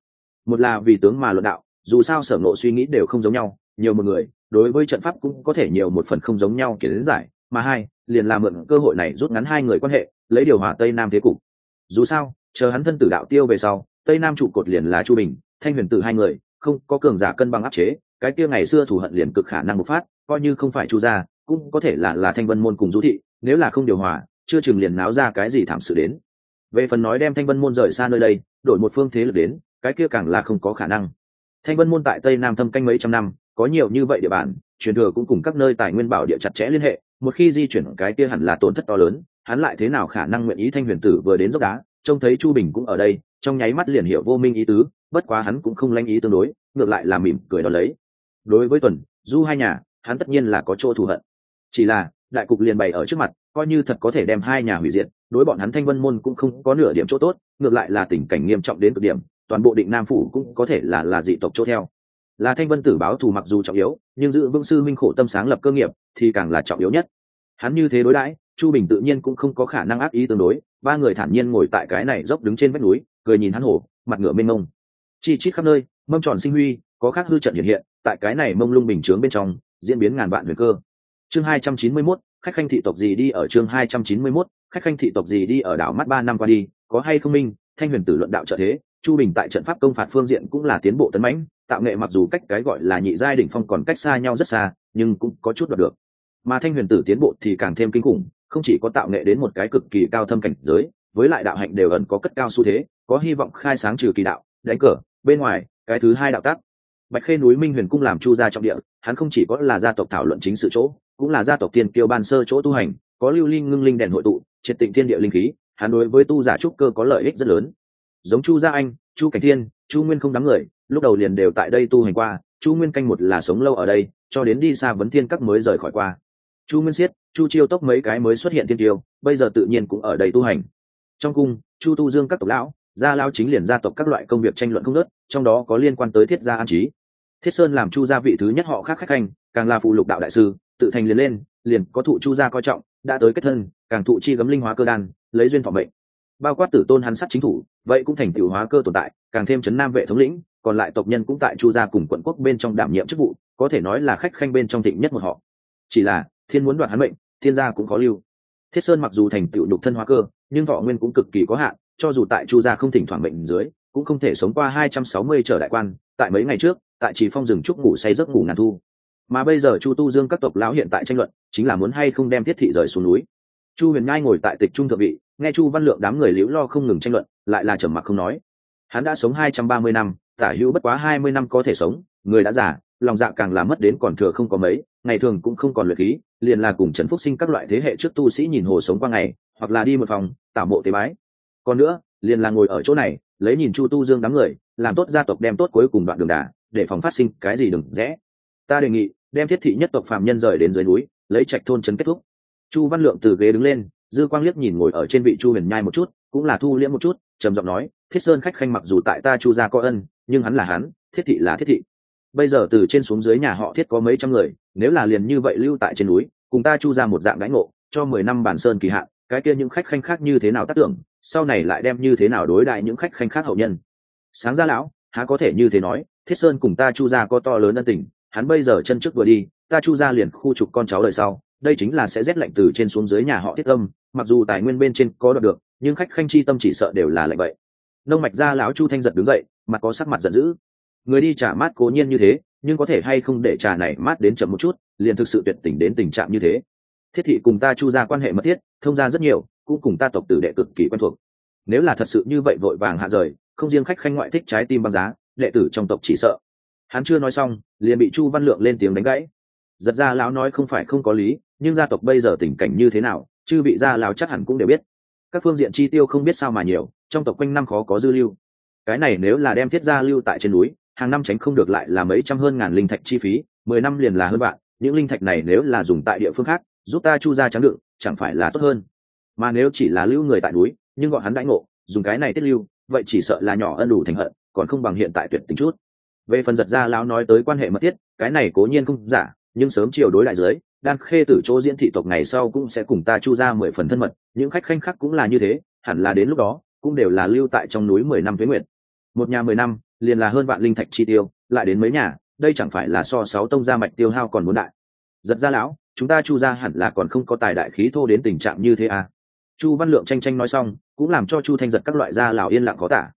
Một là vì tướng mà luận đạo, dù sao sở nộ suy nghĩ đều không giống nhau, nhiều một người, đối với trận pháp cũng có thể nhiều một phần không giống nhau kiến giải mà hai, liền làm mượn cơ hội này rút ngắn hai người quan hệ, lấy điều hòa tây nam thế cục. Dù sao, chờ hắn thân tử đạo tiêu về sau, tây nam trụ cột liền là chu bình, thanh huyền tử hai người, không có cường giả cân bằng áp chế, cái kia ngày xưa thủ hận liền cực khả năng bộc phát, coi như không phải chu gia, cũng có thể là là thanh vân môn cùng du thị, nếu là không điều hòa, chưa chừng liền náo ra cái gì thảm sự đến. Về phần nói đem thanh vân môn rời xa nơi đây, đổi một phương thế lực đến, cái kia càng là không có khả năng. Thanh vân môn tại tây nam thâm canh mấy trăm năm, có nhiều như vậy địa bàn, truyền thừa cũng cùng các nơi tài nguyên bảo địa chặt chẽ liên hệ một khi di chuyển, cái kia hẳn là tổn thất to lớn, hắn lại thế nào khả năng nguyện ý thanh huyền tử vừa đến dốc đá? Trông thấy chu bình cũng ở đây, trong nháy mắt liền hiểu vô minh ý tứ, bất quá hắn cũng không lanh ý tương đối, ngược lại là mỉm cười đón lấy. Đối với tuần, du hai nhà, hắn tất nhiên là có chỗ thù hận. Chỉ là, đại cục liền bày ở trước mặt, coi như thật có thể đem hai nhà hủy diệt, đối bọn hắn thanh vân môn cũng không có nửa điểm chỗ tốt, ngược lại là tình cảnh nghiêm trọng đến cực điểm, toàn bộ định nam phủ cũng có thể là là dị tộc chỗ theo. Là thanh vân tử báo thù mặc dù trọng yếu, nhưng giữ vững sư minh khổ tâm sáng lập cơ nghiệp thì càng là trọng yếu nhất. Hắn như thế đối đãi chu bình tự nhiên cũng không có khả năng ác ý tương đối ba người thản nhiên ngồi tại cái này dốc đứng trên vách núi cười nhìn hắn hổ mặt ngựa mênh mông. Chi chít khắp nơi mâm tròn sinh huy có khác hư trận hiện hiện tại cái này mông lung bình chướng bên trong diễn biến ngàn vạn huyền cơ. Chương hai trăm chín mươi 291, khách khanh thị tộc gì đi ở chương hai trăm chín mươi 291, khách khanh thị tộc gì đi ở đảo mắt ba năm qua đi có hay không minh thanh huyền tử luận đạo trợ thế chu bình tại trận pháp công phạt phương diện cũng là tiến bộ tấn mãnh tạo nghệ mặc dù cách cái gọi là nhị giai đỉnh phong còn cách xa nhau rất xa nhưng cũng có chút đoạt được. Mà thanh huyền tử tiến bộ thì càng thêm kinh khủng, không chỉ có tạo nghệ đến một cái cực kỳ cao thâm cảnh giới, với lại đạo hạnh đều ẩn có cất cao xu thế, có hy vọng khai sáng trừ kỳ đạo, đánh cờ, bên ngoài, cái thứ hai đạo tác bạch khê núi minh huyền cung làm chu gia trọng địa, hắn không chỉ có là gia tộc thảo luận chính sự chỗ, cũng là gia tộc tiên kiêu ban sơ chỗ tu hành, có lưu linh ngưng linh đèn hội tụ, triệt tịnh thiên địa linh khí, hắn đối với tu giả trúc cơ có lợi ích rất lớn. Giống chu gia anh, chu cảnh thiên, chu nguyên không đám người lúc đầu liền đều tại đây tu hành qua, chu nguyên canh một là sống lâu ở đây, cho đến đi xa vấn thiên các mới rời khỏi qua. Chu nguyên siết, chu chiêu tốc mấy cái mới xuất hiện thiên tiêu, bây giờ tự nhiên cũng ở đây tu hành. Trong cung, chu tu dương các tộc lão, gia lao chính liền gia tộc các loại công việc tranh luận không nớt trong đó có liên quan tới thiết gia an trí. Thiết sơn làm chu gia vị thứ nhất họ khác khách khanh càng là phụ lục đạo đại sư, tự thành liền lên, liền có thụ chu gia coi trọng, đã tới kết thân, càng thụ chi gấm linh hóa cơ đan, lấy duyên phòng mệnh. Bao quát tử tôn hắn sát chính thủ, vậy cũng thành tiểu hóa cơ tồn tại, càng thêm chấn nam vệ thống lĩnh còn lại tộc nhân cũng tại chu gia cùng quận quốc bên trong đảm nhiệm chức vụ, có thể nói là khách khanh bên trong thịnh nhất một họ. Chỉ là, thiên muốn đoạt hắn mệnh, thiên gia cũng có lưu. Thiết sơn mặc dù thành tựu nhục thân hóa cơ, nhưng thọ nguyên cũng cực kỳ có hạn, cho dù tại chu gia không thỉnh thoảng bệnh dưới, cũng không thể sống qua hai trăm sáu mươi trở đại quan, tại mấy ngày trước, tại chỉ phong rừng trúc ngủ say giấc ngủ ngàn thu. Mà bây giờ chu tu dương các tộc lão hiện tại tranh luận, chính là muốn hay không đem thiết thị rời xuống núi. Chu huyền ngai ngồi tại tịch trung thượng vị, nghe chu văn lượng đám người liễu lo không ngừng tranh luận, lại là trầm mặc không nói. Hắn đã sống hai trăm ba mươi năm tả hữu bất quá hai mươi năm có thể sống, người đã già, lòng dạ càng là mất đến còn thừa không có mấy, ngày thường cũng không còn luyện khí, liền là cùng trần phúc sinh các loại thế hệ trước tu sĩ nhìn hồ sống qua ngày, hoặc là đi một phòng, tảo mộ tế bái. Còn nữa, liền là ngồi ở chỗ này, lấy nhìn chu tu dương đám người, làm tốt gia tộc đem tốt cuối cùng đoạn đường đà, để phòng phát sinh cái gì đừng rẽ. Ta đề nghị, đem thiết thị nhất tộc phạm nhân rời đến dưới núi, lấy trạch thôn trấn kết thúc. Chu văn lượng từ ghế đứng lên, dư quang liếc nhìn ngồi ở trên vị chu huyền nhai một chút, cũng là thu liễm một chút, trầm giọng nói, thiết sơn khách khanh mặc dù tại ta chu gia có ân nhưng hắn là hắn, thiết thị là thiết thị. Bây giờ từ trên xuống dưới nhà họ thiết có mấy trăm người, nếu là liền như vậy lưu tại trên núi, cùng ta chu ra một dạng gãy ngộ, cho mười năm bản sơn kỳ hạn, cái kia những khách khanh khác như thế nào tác tưởng, sau này lại đem như thế nào đối đại những khách khanh khác hậu nhân. Sáng ra lão, há có thể như thế nói, thiết sơn cùng ta chu ra có to lớn ân tình, hắn bây giờ chân trước vừa đi, ta chu ra liền khu trục con cháu đời sau, đây chính là sẽ rét lạnh từ trên xuống dưới nhà họ thiết tâm, mặc dù tài nguyên bên trên có đoạt được, nhưng khách khanh chi tâm chỉ sợ đều là lạnh vậy nông mạch ra lão chu thanh giật đứng dậy, mặt có sắc mặt giận dữ. Người đi trả mát cố nhiên như thế, nhưng có thể hay không để trà này mát đến chậm một chút, liền thực sự tuyệt tình đến tình trạng như thế. Thiết thị cùng ta chu ra quan hệ mật thiết, thông ra rất nhiều, cũng cùng ta tộc tử đệ cực kỳ quen thuộc. Nếu là thật sự như vậy vội vàng hạ rời, không riêng khách khanh ngoại thích trái tim băng giá, đệ tử trong tộc chỉ sợ. Hắn chưa nói xong, liền bị chu văn lượng lên tiếng đánh gãy. Giật ra lão nói không phải không có lý, nhưng gia tộc bây giờ tình cảnh như thế nào, chư bị gia lão chắc hẳn cũng đều biết. Các phương diện chi tiêu không biết sao mà nhiều trong tộc quanh năm khó có dư lưu. Cái này nếu là đem thiết gia lưu tại trên núi, hàng năm tránh không được lại là mấy trăm hơn ngàn linh thạch chi phí, mười năm liền là hơn bạn những linh thạch này nếu là dùng tại địa phương khác, giúp ta chu ra trắng đựng, chẳng phải là tốt hơn. Mà nếu chỉ là lưu người tại núi, nhưng gọi hắn đãi ngộ, dùng cái này tiết lưu, vậy chỉ sợ là nhỏ ân đủ thành hận, còn không bằng hiện tại tuyệt tình chút. Về phần giật ra lão nói tới quan hệ mật thiết, cái này cố nhiên không giả, nhưng sớm chiều đối lại dưới, đan khê tử chỗ diễn thị tộc ngày sau cũng sẽ cùng ta chu ra mười phần thân mật, những khách khanh khác cũng là như thế, hẳn là đến lúc đó cũng đều là lưu tại trong núi mười năm tuế nguyện một nhà mười năm, liền là hơn vạn linh thạch chi tiêu, lại đến mấy nhà, đây chẳng phải là so sáu tông gia mạch tiêu hao còn muốn đại. Giật ra lão, chúng ta chu ra hẳn là còn không có tài đại khí thô đến tình trạng như thế à? Chu văn lượng tranh tranh nói xong, cũng làm cho chu thanh giật các loại gia lào yên lặng có tả.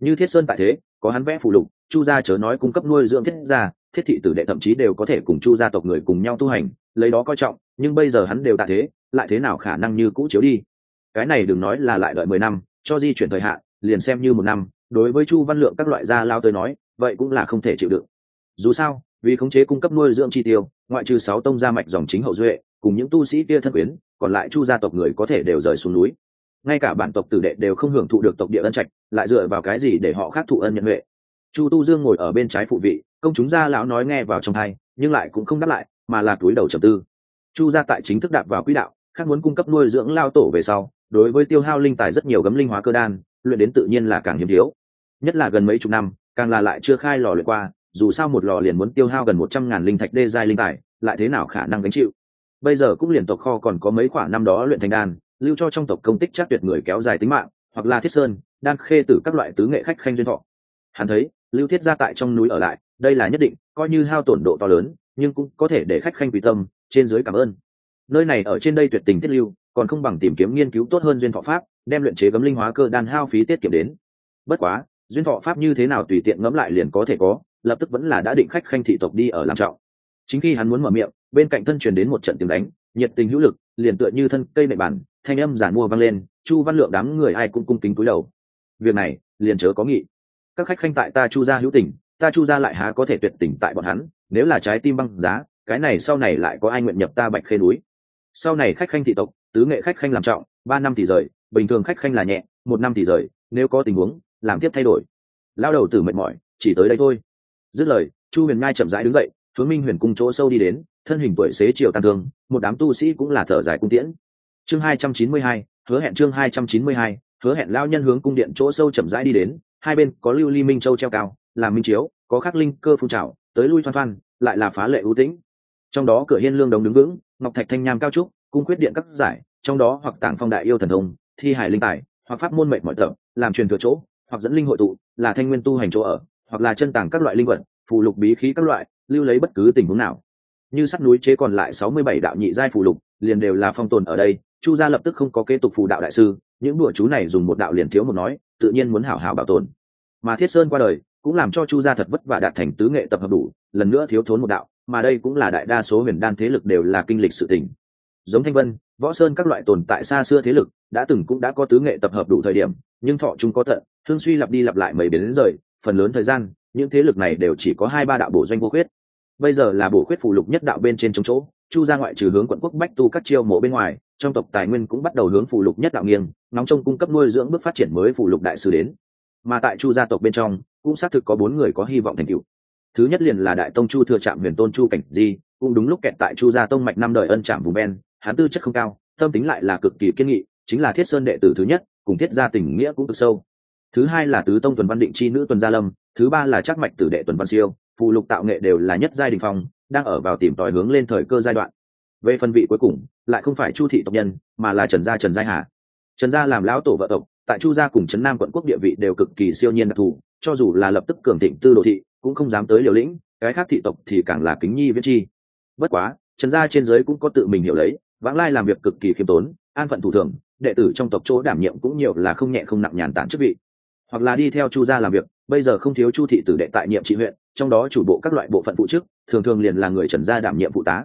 Như thiết sơn tại thế, có hắn vẽ phụ lục, chu gia chớ nói cung cấp nuôi dưỡng thiết gia, thiết thị tử đệ thậm chí đều có thể cùng chu gia tộc người cùng nhau tu hành, lấy đó coi trọng, nhưng bây giờ hắn đều tại thế, lại thế nào khả năng như cũ chiếu đi? Cái này đừng nói là lại đợi mười năm cho di chuyển thời hạn, liền xem như một năm, đối với chu văn lượng các loại gia lao tới nói, vậy cũng là không thể chịu đựng. Dù sao, vì khống chế cung cấp nuôi dưỡng chi tiêu, ngoại trừ sáu tông gia mạch dòng chính hậu duệ, cùng những tu sĩ kia thân quyến, còn lại chu gia tộc người có thể đều rời xuống núi. Ngay cả bản tộc tử đệ đều không hưởng thụ được tộc địa ân trạch, lại dựa vào cái gì để họ khác thụ ân nhận huệ? Chu tu dương ngồi ở bên trái phụ vị, công chúng gia lão nói nghe vào trong hai nhưng lại cũng không đáp lại, mà là túi đầu trầm tư. Chu gia tại chính thức đạp vào quỹ đạo, khác muốn cung cấp nuôi dưỡng lao tổ về sau đối với tiêu hao linh tài rất nhiều gấm linh hóa cơ đan, luyện đến tự nhiên là càng hiếm thiếu. Nhất là gần mấy chục năm, càng là lại chưa khai lò luyện qua, dù sao một lò liền muốn tiêu hao gần một trăm ngàn linh thạch đê giai linh tài, lại thế nào khả năng gánh chịu? Bây giờ cũng liền tộc kho còn có mấy khoản năm đó luyện thành đan, lưu cho trong tộc công tích chắc tuyệt người kéo dài tính mạng, hoặc là thiết sơn, đan khê tử các loại tứ nghệ khách khanh duyên thọ. Hắn thấy, lưu thiết ra tại trong núi ở lại, đây là nhất định, coi như hao tổn độ to lớn, nhưng cũng có thể để khách khanh quỳ tâm, trên dưới cảm ơn. Nơi này ở trên đây tuyệt tình thiết lưu còn không bằng tìm kiếm nghiên cứu tốt hơn duyên thọ pháp, đem luyện chế gấm linh hóa cơ đan hao phí tiết kiệm đến. Bất quá, duyên thọ pháp như thế nào tùy tiện ngẫm lại liền có thể có, lập tức vẫn là đã định khách khanh thị tộc đi ở làm trọng. Chính khi hắn muốn mở miệng, bên cạnh thân truyền đến một trận tiếng đánh, nhiệt tình hữu lực, liền tựa như thân cây mệ bản thanh âm giản mua vang lên, chu văn lượng đám người ai cũng cung kính cúi đầu. Việc này, liền chớ có nghị. Các khách khanh tại ta chu gia hữu tình, ta chu gia lại há có thể tuyệt tình tại bọn hắn, nếu là trái tim băng giá, cái này sau này lại có ai nguyện nhập ta bạch khê núi? Sau này khách khanh thị tộc tứ nghệ khách khanh làm trọng, ba năm thì rời, bình thường khách khanh là nhẹ, một năm thì rời, nếu có tình huống, làm tiếp thay đổi. Lao đầu tử mệt mỏi, chỉ tới đây thôi. Dứt lời, chu huyền ngai chậm rãi đứng dậy, hướng minh huyền cung chỗ sâu đi đến, thân hình tuổi xế chiều tàn thương, một đám tu sĩ cũng là thở dài cung tiễn. Chương hai trăm chín mươi hai, hứa hẹn chương hai trăm chín mươi hai, hứa hẹn lao nhân hướng cung điện chỗ sâu chậm rãi đi đến, hai bên có lưu ly minh châu treo cao làm minh chiếu, có khắc linh cơ phun trào, tới lui thoăn thoăn lại là phá lệ ưu tĩnh. Trong đó cửa hiên lương đồng đứng vững, ngọc thạch thanh nham cao trúc cung quyết điện các giải, trong đó hoặc tảng phong đại yêu thần thông, thi hải linh tài, hoặc pháp môn mệnh mọi tập, làm truyền thừa chỗ, hoặc dẫn linh hội tụ, là thanh nguyên tu hành chỗ ở, hoặc là chân tàng các loại linh vật, phù lục bí khí các loại, lưu lấy bất cứ tình huống nào. Như sắt núi chế còn lại sáu mươi bảy đạo nhị giai phù lục, liền đều là phong tồn ở đây, chu gia lập tức không có kế tục phù đạo đại sư, những đùa chú này dùng một đạo liền thiếu một nói, tự nhiên muốn hảo hảo bảo tồn. Mà thiết sơn qua đời, cũng làm cho chu gia thật vất vả đạt thành tứ nghệ tập hợp đủ, lần nữa thiếu thốn một đạo, mà đây cũng là đại đa số huyền đan thế lực đều là kinh lịch sự tình giống thanh vân, võ sơn các loại tồn tại xa xưa thế lực, đã từng cũng đã có tứ nghệ tập hợp đủ thời điểm, nhưng thọ chúng có thận thương suy lặp đi lặp lại mấy biến đến rời, phần lớn thời gian, những thế lực này đều chỉ có hai ba đạo bổ doanh vô khuyết. Bây giờ là bổ khuyết phụ lục nhất đạo bên trên chống chỗ, chu ra ngoại trừ hướng quận quốc bách tu các chiêu mộ bên ngoài, trong tộc tài nguyên cũng bắt đầu hướng phụ lục nhất đạo nghiêng, nóng trong cung cấp nuôi dưỡng bước phát triển mới phụ lục đại sứ đến. Mà tại chu gia tộc bên trong, cũng xác thực có bốn người có hy vọng thành tựu. Thứ nhất liền là đại tông chu thừa trạm huyền tôn chu cảnh di, cũng đúng lúc kẹt tại chu gia tông mạch năm đời ân trạm vùng ben hắn tư chất không cao, tâm tính lại là cực kỳ kiên nghị, chính là thiết sơn đệ tử thứ nhất, cùng thiết gia tình nghĩa cũng cực sâu. Thứ hai là tứ tông tuần văn định chi nữ tuần gia lâm, thứ ba là chắc mạch tử đệ tuần văn siêu phụ lục tạo nghệ đều là nhất giai đình phong, đang ở vào tìm tòi hướng lên thời cơ giai đoạn. Về phần vị cuối cùng, lại không phải chu thị tộc nhân, mà là trần gia trần giai hà. Trần gia làm lão tổ vợ tộc, tại chu gia cùng trấn nam quận quốc địa vị đều cực kỳ siêu nhiên đặc thù, cho dù là lập tức cường thịnh tư đồ thị, cũng không dám tới liều lĩnh, cái khác thị tộc thì càng là kính nhi viết chi. Bất quá, trần gia trên giới cũng có tự mình hiểu lấy vãng lai làm việc cực kỳ khiêm tốn, an phận thủ thường, đệ tử trong tộc chỗ đảm nhiệm cũng nhiều là không nhẹ không nặng nhàn tản chức vị. Hoặc là đi theo chu gia làm việc, bây giờ không thiếu chu thị tử đệ tại nhiệm trị huyện, trong đó chủ bộ các loại bộ phận phụ chức, thường thường liền là người trần gia đảm nhiệm phụ tá.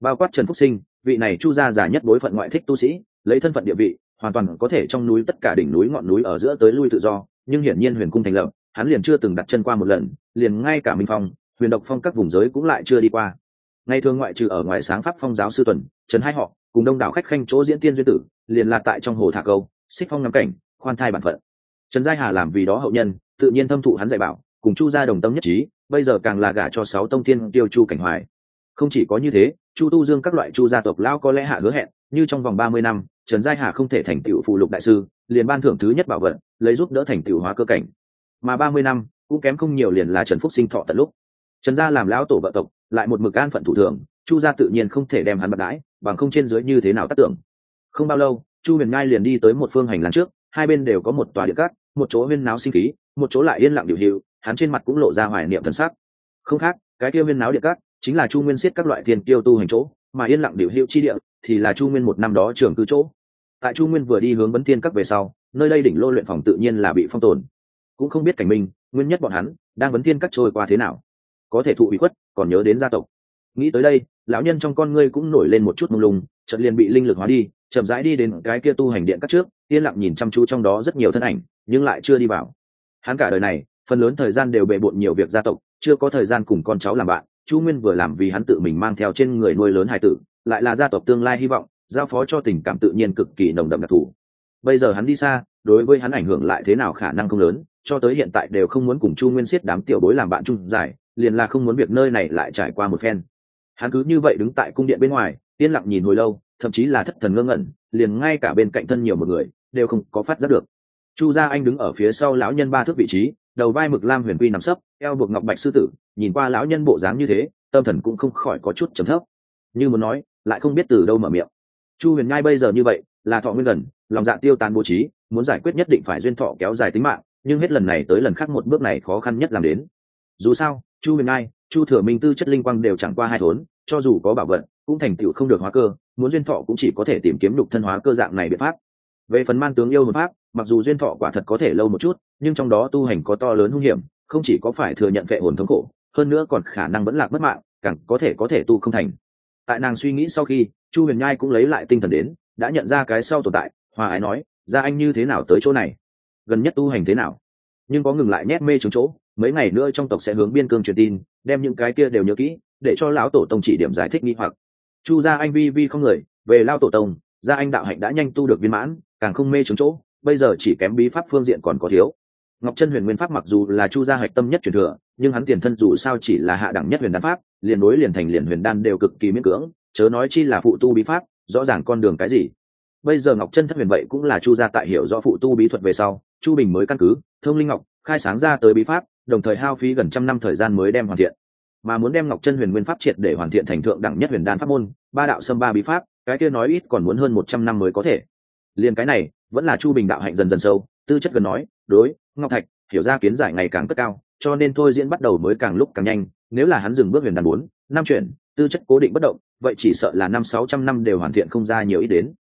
Bao quát trần phúc sinh, vị này chu gia già nhất đối phận ngoại thích tu sĩ, lấy thân phận địa vị, hoàn toàn có thể trong núi tất cả đỉnh núi ngọn núi ở giữa tới lui tự do, nhưng hiển nhiên huyền cung thành lập, hắn liền chưa từng đặt chân qua một lần, liền ngay cả minh phong, huyền độc phong các vùng giới cũng lại chưa đi qua ngày thường ngoại trừ ở ngoài sáng pháp phong giáo sư tuần, trần hai họ, cùng đông đảo khách khanh chỗ diễn tiên duyên tử, liền là tại trong hồ thả câu, xích phong ngắm cảnh, khoan thai bản phận. Trần giai hà làm vì đó hậu nhân, tự nhiên thâm thụ hắn dạy bảo, cùng chu gia đồng tâm nhất trí, bây giờ càng là gả cho sáu tông thiên tiêu chu cảnh hoài. Không chỉ có như thế, chu tu dương các loại chu gia tộc lao có lẽ hạ hứa hẹn, như trong vòng ba mươi năm, trần giai hà không thể thành tựu phụ lục đại sư, liền ban thưởng thứ nhất bảo vật, lấy giúp đỡ thành tựu hóa cơ cảnh. Mà ba mươi năm, cũng kém không nhiều liền là trần phúc sinh thọ tận lúc. Trần gia làm lão tổ vợ tộc lại một mực an phận thủ thường, chu gia tự nhiên không thể đem hắn bật đãi, bằng không trên dưới như thế nào tác tưởng. Không bao lâu, chu huyền ngai liền đi tới một phương hành lang trước, hai bên đều có một tòa địa cát, một chỗ huyên náo sinh khí, một chỗ lại yên lặng điều hiệu hắn trên mặt cũng lộ ra hoài niệm thần sắc. Không khác, cái kia huyên náo địa cát chính là chu nguyên siết các loại tiền tiêu tu hành chỗ, mà yên lặng điều hiệu chi địa thì là chu nguyên một năm đó trường cư chỗ. Tại chu nguyên vừa đi hướng vấn thiên các về sau, nơi đây đỉnh lô luyện phòng tự nhiên là bị phong tồn. Cũng không biết cảnh minh nguyên nhất bọn hắn đang vấn thiên các trôi qua thế nào có thể thụ ủy khuất, còn nhớ đến gia tộc. Nghĩ tới đây, lão nhân trong con ngươi cũng nổi lên một chút mông lung, chợt liền bị linh lực hóa đi, chậm rãi đi đến cái kia tu hành điện các trước, yên lặng nhìn chăm chú trong đó rất nhiều thân ảnh, nhưng lại chưa đi vào. Hắn cả đời này, phần lớn thời gian đều bề bộn nhiều việc gia tộc, chưa có thời gian cùng con cháu làm bạn, chu nguyên vừa làm vì hắn tự mình mang theo trên người nuôi lớn hải tử, lại là gia tộc tương lai hy vọng, giao phó cho tình cảm tự nhiên cực kỳ nồng đậm đặc thù. Bây giờ hắn đi xa, đối với hắn ảnh hưởng lại thế nào khả năng không lớn, cho tới hiện tại đều không muốn cùng chu nguyên siết đám tiểu bối làm bạn chung giải liền là không muốn việc nơi này lại trải qua một phen. Hắn cứ như vậy đứng tại cung điện bên ngoài, yên lặng nhìn hồi lâu, thậm chí là thất thần ngơ ngẩn, liền ngay cả bên cạnh thân nhiều một người, đều không có phát giác được. Chu gia anh đứng ở phía sau lão nhân ba thước vị trí, đầu vai mực lam huyền quy nằm sấp, eo buộc ngọc bạch sư tử, nhìn qua lão nhân bộ dáng như thế, tâm thần cũng không khỏi có chút trầm thấp. Như muốn nói, lại không biết từ đâu mở miệng. Chu huyền Ngai bây giờ như vậy, là thọ nguyên gần, lòng dạ tiêu tan bố trí, muốn giải quyết nhất định phải duyên thọ kéo dài tính mạng, nhưng hết lần này tới lần khác một bước này khó khăn nhất làm đến. Dù sao chu huyền nhai chu thừa minh tư chất linh quang đều chẳng qua hai thốn cho dù có bảo vật, cũng thành tựu không được hóa cơ muốn duyên thọ cũng chỉ có thể tìm kiếm đục thân hóa cơ dạng này biện pháp. Về phần man tướng yêu hồn pháp mặc dù duyên thọ quả thật có thể lâu một chút nhưng trong đó tu hành có to lớn hung hiểm không chỉ có phải thừa nhận vệ hồn thống khổ hơn nữa còn khả năng vẫn lạc mất mạng càng có thể có thể tu không thành. Tại nàng suy nghĩ sau khi chu huyền nhai cũng lấy lại tinh thần đến đã nhận ra cái sau tồn tại hòa ái nói ra anh như thế nào tới chỗ này? Gần nhất tu hành thế nào? Nhưng có ngừng lại nhét mê trúng chỗ mấy ngày nữa trong tộc sẽ hướng biên cương truyền tin, đem những cái kia đều nhớ kỹ, để cho lão tổ tông chỉ điểm giải thích nghi hoặc. Chu gia anh vi vi không người, về lao tổ tông, gia anh đạo hạnh đã nhanh tu được viên mãn, càng không mê trúng chỗ, bây giờ chỉ kém bí pháp phương diện còn có thiếu. Ngọc chân huyền nguyên pháp mặc dù là chu gia hạch tâm nhất truyền thừa, nhưng hắn tiền thân dù sao chỉ là hạ đẳng nhất huyền đan pháp, liền đối liền thành liền huyền đan đều cực kỳ miễn cưỡng, chớ nói chi là phụ tu bí pháp, rõ ràng con đường cái gì. Bây giờ ngọc chân thất huyền vậy cũng là chu gia tại hiểu rõ phụ tu bí thuật về sau, chu bình mới căn cứ, thông linh ngọc, khai sáng ra tới bí pháp đồng thời hao phí gần trăm năm thời gian mới đem hoàn thiện. Mà muốn đem ngọc chân huyền nguyên pháp triệt để hoàn thiện thành thượng đẳng nhất huyền đan pháp môn, ba đạo xâm ba bí pháp, cái kia nói ít còn muốn hơn một trăm năm mới có thể. Liền cái này, vẫn là chu bình đạo hạnh dần dần sâu, tư chất gần nói, đối, ngọc thạch, hiểu ra kiến giải ngày càng cất cao, cho nên thôi diễn bắt đầu mới càng lúc càng nhanh, nếu là hắn dừng bước huyền đàn bốn, năm chuyển, tư chất cố định bất động, vậy chỉ sợ là năm sáu trăm năm đều hoàn thiện không ra nhiều ít đến.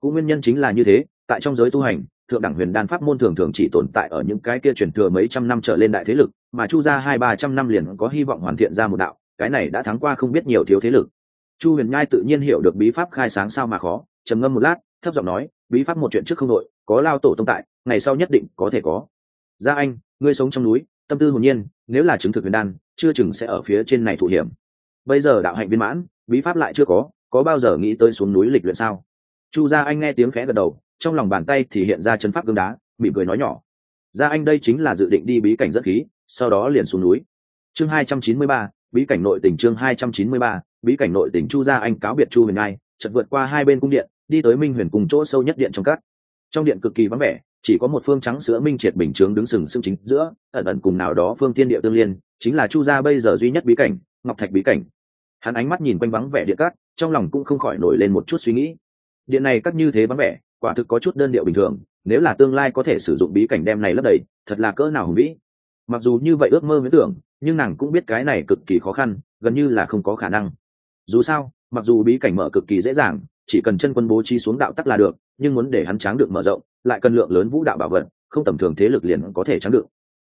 Cũng nguyên nhân chính là như thế, tại trong giới tu hành thượng đẳng huyền đan pháp môn thường thường chỉ tồn tại ở những cái kia truyền thừa mấy trăm năm trở lên đại thế lực, mà chu ra hai ba trăm năm liền có hy vọng hoàn thiện ra một đạo, cái này đã thắng qua không biết nhiều thiếu thế lực. Chu huyền nhai tự nhiên hiểu được bí pháp khai sáng sao mà khó, trầm ngâm một lát, thấp giọng nói, bí pháp một chuyện trước không đội có lao tổ tông tại, ngày sau nhất định có thể có. Gia anh, ngươi sống trong núi, tâm tư hồn nhiên, nếu là chứng thực huyền đan, chưa chừng sẽ ở phía trên này thụ hiểm. Bây giờ đạo hạnh viên mãn, bí pháp lại chưa có có bao giờ nghĩ tới xuống núi lịch luyện sao? Chu gia anh nghe tiếng khẽ gật đầu trong lòng bàn tay thì hiện ra chân pháp gương đá, mỉm cười nói nhỏ. Gia anh đây chính là dự định đi bí cảnh dẫn khí, sau đó liền xuống núi. Chương hai trăm chín mươi ba, bí cảnh nội tỉnh chương hai trăm chín mươi ba, bí cảnh nội tỉnh chu gia anh cáo biệt chu huyền ai chợt vượt qua hai bên cung điện, đi tới minh huyền cùng chỗ sâu nhất điện trong cát. trong điện cực kỳ vắng vẻ, chỉ có một phương trắng sữa minh triệt bình chướng đứng sừng sững chính giữa, ẩn ẩn cùng nào đó phương tiên địa tương liên, chính là chu gia bây giờ duy nhất bí cảnh, ngọc thạch bí cảnh. Hắn ánh mắt nhìn quanh vắng vẻ điện cát trong lòng cũng không khỏi nổi lên một chút suy nghĩ. Điện này cắt như thế vắng vẻ quả thực có chút đơn điệu bình thường, nếu là tương lai có thể sử dụng bí cảnh đem này lấp đầy, thật là cỡ nào hùng vĩ. Mặc dù như vậy ước mơ viễn tưởng, nhưng nàng cũng biết cái này cực kỳ khó khăn, gần như là không có khả năng. Dù sao, mặc dù bí cảnh mở cực kỳ dễ dàng, chỉ cần chân quân bố trí xuống đạo tắc là được, nhưng muốn để hắn tráng được mở rộng, lại cần lượng lớn vũ đạo bảo vật, không tầm thường thế lực liền có thể tráng được.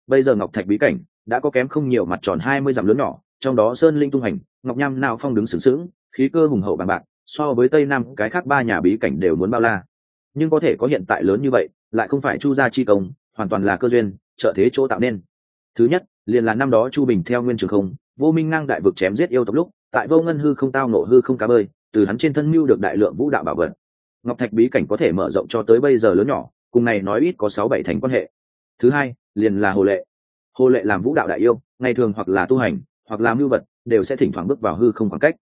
Bây giờ ngọc thạch bí cảnh đã có kém không nhiều mặt tròn hai mươi dặm lớn nhỏ, trong đó sơn linh tung hành, ngọc nham nào phong đứng sướng sướng khí cơ hùng hậu bằng bạc, so với tây nam cái khác ba nhà bí cảnh đều muốn bao la nhưng có thể có hiện tại lớn như vậy, lại không phải chu gia chi công, hoàn toàn là cơ duyên, trợ thế chỗ tạo nên. Thứ nhất, liền là năm đó chu bình theo nguyên trường không, vô minh ngang đại vực chém giết yêu tộc lúc, tại vô ngân hư không tao nổ hư không cá bơi, từ hắn trên thân mưu được đại lượng vũ đạo bảo vật. Ngọc thạch bí cảnh có thể mở rộng cho tới bây giờ lớn nhỏ, cùng này nói ít có sáu bảy thành quan hệ. Thứ hai, liền là hồ lệ. Hồ lệ làm vũ đạo đại yêu, ngày thường hoặc là tu hành, hoặc làm mưu vật, đều sẽ thỉnh thoảng bước vào hư không khoảng cách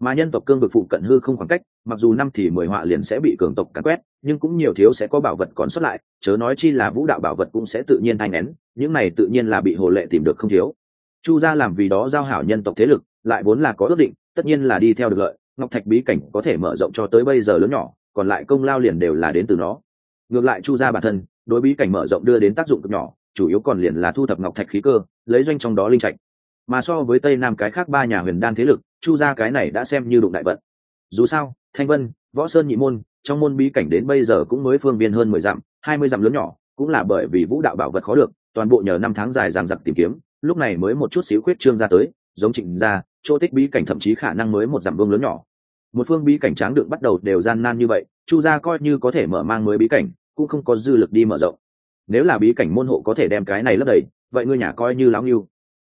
mà nhân tộc cương vực phụ cận hư không khoảng cách, mặc dù năm thì mười họa liền sẽ bị cường tộc cắn quét, nhưng cũng nhiều thiếu sẽ có bảo vật còn xuất lại, chớ nói chi là vũ đạo bảo vật cũng sẽ tự nhiên thay nén, những này tự nhiên là bị hồ lệ tìm được không thiếu. Chu gia làm vì đó giao hảo nhân tộc thế lực, lại vốn là có ước định, tất nhiên là đi theo được lợi, ngọc thạch bí cảnh có thể mở rộng cho tới bây giờ lớn nhỏ, còn lại công lao liền đều là đến từ nó. Ngược lại chu gia bản thân, đối bí cảnh mở rộng đưa đến tác dụng cực nhỏ, chủ yếu còn liền là thu thập ngọc thạch khí cơ, lấy doanh trong đó linh trạch. Mà so với tây nam cái khác ba nhà huyền đan thế lực chu gia cái này đã xem như đụng đại vận. Dù sao, thanh vân, võ sơn nhị môn, trong môn bí cảnh đến bây giờ cũng mới phương biên hơn mười dặm, hai mươi dặm lớn nhỏ, cũng là bởi vì vũ đạo bảo vật khó được, toàn bộ nhờ năm tháng dài ràng giặc tìm kiếm, lúc này mới một chút xíu khuyết trương ra tới, giống trịnh gia, chỗ tích bí cảnh thậm chí khả năng mới một dặm vương lớn nhỏ. Một phương bí cảnh tráng đựng bắt đầu đều gian nan như vậy, chu gia coi như có thể mở mang mới bí cảnh, cũng không có dư lực đi mở rộng. Nếu là bí cảnh môn hộ có thể đem cái này lấp đầy, vậy ngươi nhà coi như lão nghiêu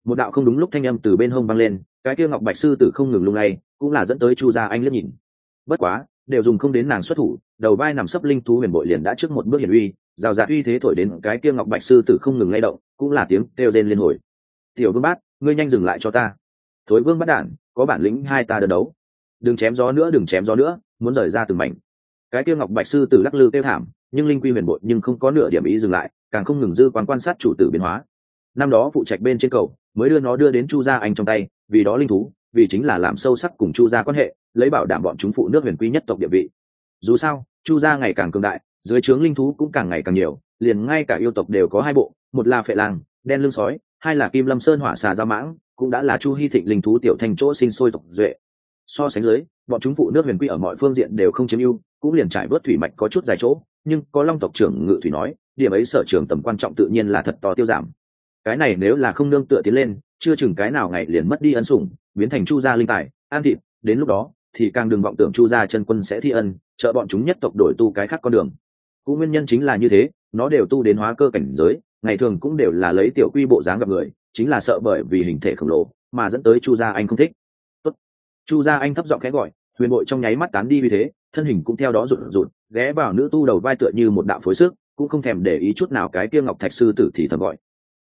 một đạo không đúng lúc thanh âm từ bên hông vang lên cái kia ngọc bạch sư tử không ngừng lung lay, cũng là dẫn tới chu gia anh liếc nhìn. Bất quá, đều dùng không đến nàng xuất thủ, đầu vai nằm sấp linh thú huyền bội liền đã trước một bước hiển uy, rào rạt uy thế thổi đến cái kia ngọc bạch sư tử không ngừng lay động, cũng là tiếng kêu rên liên hồi. Tiểu vương bát, ngươi nhanh dừng lại cho ta. Thối vương bắt đản, có bản lĩnh hai ta đơn đấu. Đừng chém gió nữa, đừng chém gió nữa, muốn rời ra từng mảnh. Cái kia ngọc bạch sư tử lắc lư kêu thảm, nhưng linh quy huyền bội nhưng không có nửa điểm ý dừng lại, càng không ngừng dư quán quan sát chủ tử biến hóa. Năm đó phụ trạch bên trên cầu, mới đưa nó đưa đến chu gia anh trong tay vì đó linh thú, vì chính là làm sâu sắc cùng chu gia quan hệ, lấy bảo đảm bọn chúng phụ nước huyền quy nhất tộc địa vị. Dù sao, chu gia ngày càng cường đại, dưới trướng linh thú cũng càng ngày càng nhiều, liền ngay cả yêu tộc đều có hai bộ, một là phệ làng, đen lưng sói, hai là kim lâm sơn hỏa xà giao mãng, cũng đã là chu hy thịnh linh thú tiểu thành chỗ sinh sôi tộc duệ. So sánh dưới, bọn chúng phụ nước huyền quy ở mọi phương diện đều không chiếm ưu, cũng liền trải bớt thủy mạch có chút dài chỗ, nhưng có long tộc trưởng ngự thủy nói, điểm ấy sở trường tầm quan trọng tự nhiên là thật to tiêu giảm. Cái này nếu là không nương tựa tiến lên chưa chừng cái nào ngày liền mất đi ân sủng, biến thành chu gia linh tài an thịt, đến lúc đó, thì càng đừng vọng tưởng chu gia chân quân sẽ thi ân, trợ bọn chúng nhất tộc đổi tu cái khác con đường. Cũng nguyên nhân chính là như thế, nó đều tu đến hóa cơ cảnh giới, ngày thường cũng đều là lấy tiểu quy bộ dáng gặp người, chính là sợ bởi vì hình thể khổng lồ, mà dẫn tới chu gia anh không thích. Tốt. chu gia anh thấp giọng khẽ gọi, huyền bội trong nháy mắt tán đi vì thế, thân hình cũng theo đó rụt rụt, ghé vào nữ tu đầu vai tựa như một đạo phối sức, cũng không thèm để ý chút nào cái kia ngọc thạch sư tử thì thầm gọi.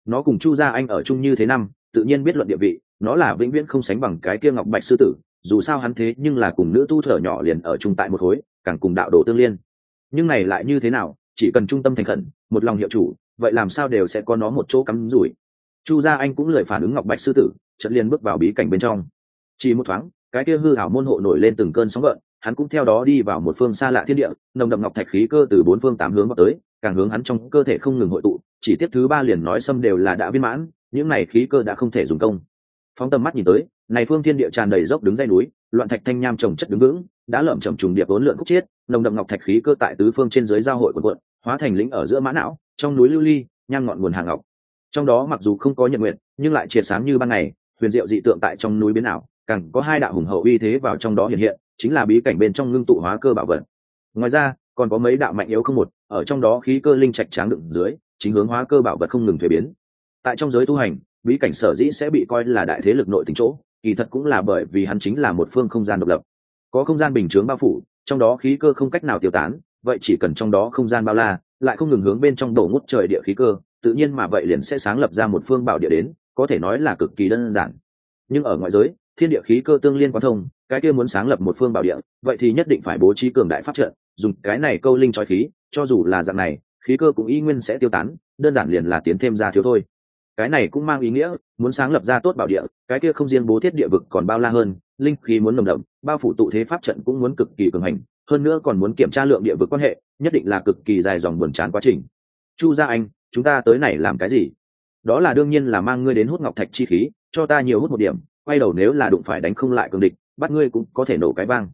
Nó cùng chu gia anh ở chung như thế năm tự nhiên biết luận địa vị, nó là vĩnh viễn không sánh bằng cái kia ngọc bạch sư tử, dù sao hắn thế nhưng là cùng nữ tu thở nhỏ liền ở chung tại một khối, càng cùng đạo đồ tương liên. Nhưng này lại như thế nào, chỉ cần trung tâm thành khẩn, một lòng hiệu chủ, vậy làm sao đều sẽ có nó một chỗ cắm rủi. Chu gia anh cũng lời phản ứng ngọc bạch sư tử, chợt liền bước vào bí cảnh bên trong. Chỉ một thoáng, cái kia hư hảo môn hộ nổi lên từng cơn sóng gợn, hắn cũng theo đó đi vào một phương xa lạ thiên địa, nồng đậm ngọc thạch khí cơ từ bốn phương tám hướng vào tới, càng hướng hắn trong cơ thể không ngừng hội tụ, chỉ tiếp thứ ba liền nói xâm đều là đã viên mãn những này khí cơ đã không thể dùng công. Phóng tầm mắt nhìn tới, này phương thiên địa tràn đầy dốc đứng dây núi, loạn thạch thanh nham trồng chất đứng vững, đã lợm chầm trùng điệp vốn lượn khúc chiết, nồng đậm ngọc thạch khí cơ tại tứ phương trên dưới giao hội quần quận hóa thành lĩnh ở giữa mã não, trong núi lưu ly nhang ngọn nguồn hàng ngọc. Trong đó mặc dù không có nhật nguyện, nhưng lại triệt sáng như ban ngày, huyền diệu dị tượng tại trong núi biến ảo, càng có hai đạo hùng hậu uy thế vào trong đó hiện hiện, chính là bí cảnh bên trong ngưng tụ hóa cơ bảo vật. Ngoài ra, còn có mấy đạo mạnh yếu không một, ở trong đó khí cơ linh trạch tráng đựng dưới, chính hướng hóa cơ bảo vật không ngừng thuế biến tại trong giới tu hành, bí cảnh sở dĩ sẽ bị coi là đại thế lực nội tính chỗ, kỳ thật cũng là bởi vì hắn chính là một phương không gian độc lập. Có không gian bình chướng bao phủ, trong đó khí cơ không cách nào tiêu tán, vậy chỉ cần trong đó không gian bao la, lại không ngừng hướng bên trong đổ ngút trời địa khí cơ, tự nhiên mà vậy liền sẽ sáng lập ra một phương bảo địa đến, có thể nói là cực kỳ đơn giản. Nhưng ở ngoại giới, thiên địa khí cơ tương liên quan thông, cái kia muốn sáng lập một phương bảo địa, vậy thì nhất định phải bố trí cường đại pháp trận, dùng cái này câu linh trói khí, cho dù là dạng này, khí cơ cũng y nguyên sẽ tiêu tán, đơn giản liền là tiến thêm ra thiếu thôi cái này cũng mang ý nghĩa, muốn sáng lập ra tốt bảo địa, cái kia không riêng bố thiết địa vực còn bao la hơn, linh khí muốn nồng đậm, bao phủ tụ thế pháp trận cũng muốn cực kỳ cường hành, hơn nữa còn muốn kiểm tra lượng địa vực quan hệ, nhất định là cực kỳ dài dòng buồn chán quá trình. Chu gia anh, chúng ta tới này làm cái gì? Đó là đương nhiên là mang ngươi đến hút ngọc thạch chi khí, cho ta nhiều hút một điểm, quay đầu nếu là đụng phải đánh không lại cường địch, bắt ngươi cũng có thể nổ cái vang.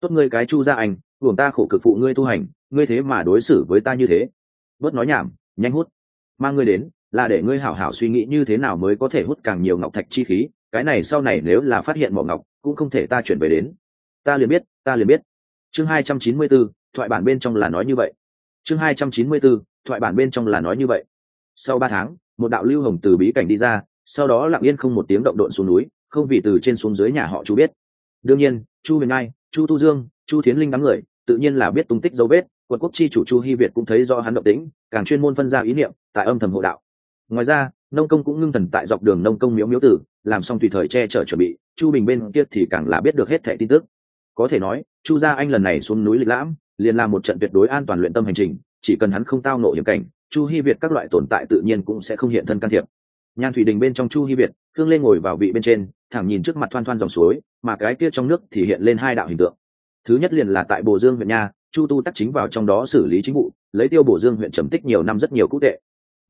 Tốt ngươi cái chu gia anh buồng ta khổ cực phụ ngươi tu hành, ngươi thế mà đối xử với ta như thế. Bớt nói nhảm, nhanh hút. Mang ngươi đến là để ngươi hảo hảo suy nghĩ như thế nào mới có thể hút càng nhiều ngọc thạch chi khí cái này sau này nếu là phát hiện mỏ ngọc cũng không thể ta chuyển về đến. Ta liền biết ta liền biết. Chương hai trăm chín mươi 294, thoại bản bên trong là nói như vậy. Chương hai trăm chín mươi 294, thoại bản bên trong là nói như vậy. Sau ba tháng một đạo lưu hồng từ bí cảnh đi ra sau đó lặng yên không một tiếng động độn xuống núi không vì từ trên xuống dưới nhà họ chú biết. Đương nhiên chu huyền ai chu tu dương chu thiến linh đám người tự nhiên là biết tung tích dấu vết quận quốc chi chủ chu hy việt cũng thấy do hắn động tĩnh càng chuyên môn phân ra ý niệm tại âm thầm hộ đạo ngoài ra, nông công cũng ngưng thần tại dọc đường nông công miếu miếu tử, làm xong tùy thời che chở chuẩn bị, chu bình bên kia thì càng là biết được hết thẻ tin tức. Có thể nói, chu gia anh lần này xuống núi lịch lãm, liền làm một trận tuyệt đối an toàn luyện tâm hành trình, chỉ cần hắn không tao nộ hiểm cảnh, chu hy việt các loại tồn tại tự nhiên cũng sẽ không hiện thân can thiệp. Nhan thủy đình bên trong chu hy việt thương lên ngồi vào vị bên trên, thẳng nhìn trước mặt thoan thoan dòng suối, mà cái kia trong nước thì hiện lên hai đạo hình tượng. Thứ nhất liền là tại bồ dương huyện nha, chu tu tắc chính vào trong đó xử lý chính vụ, lấy tiêu bổ dương huyện trầm tích nhiều năm rất nhiều cũ tệ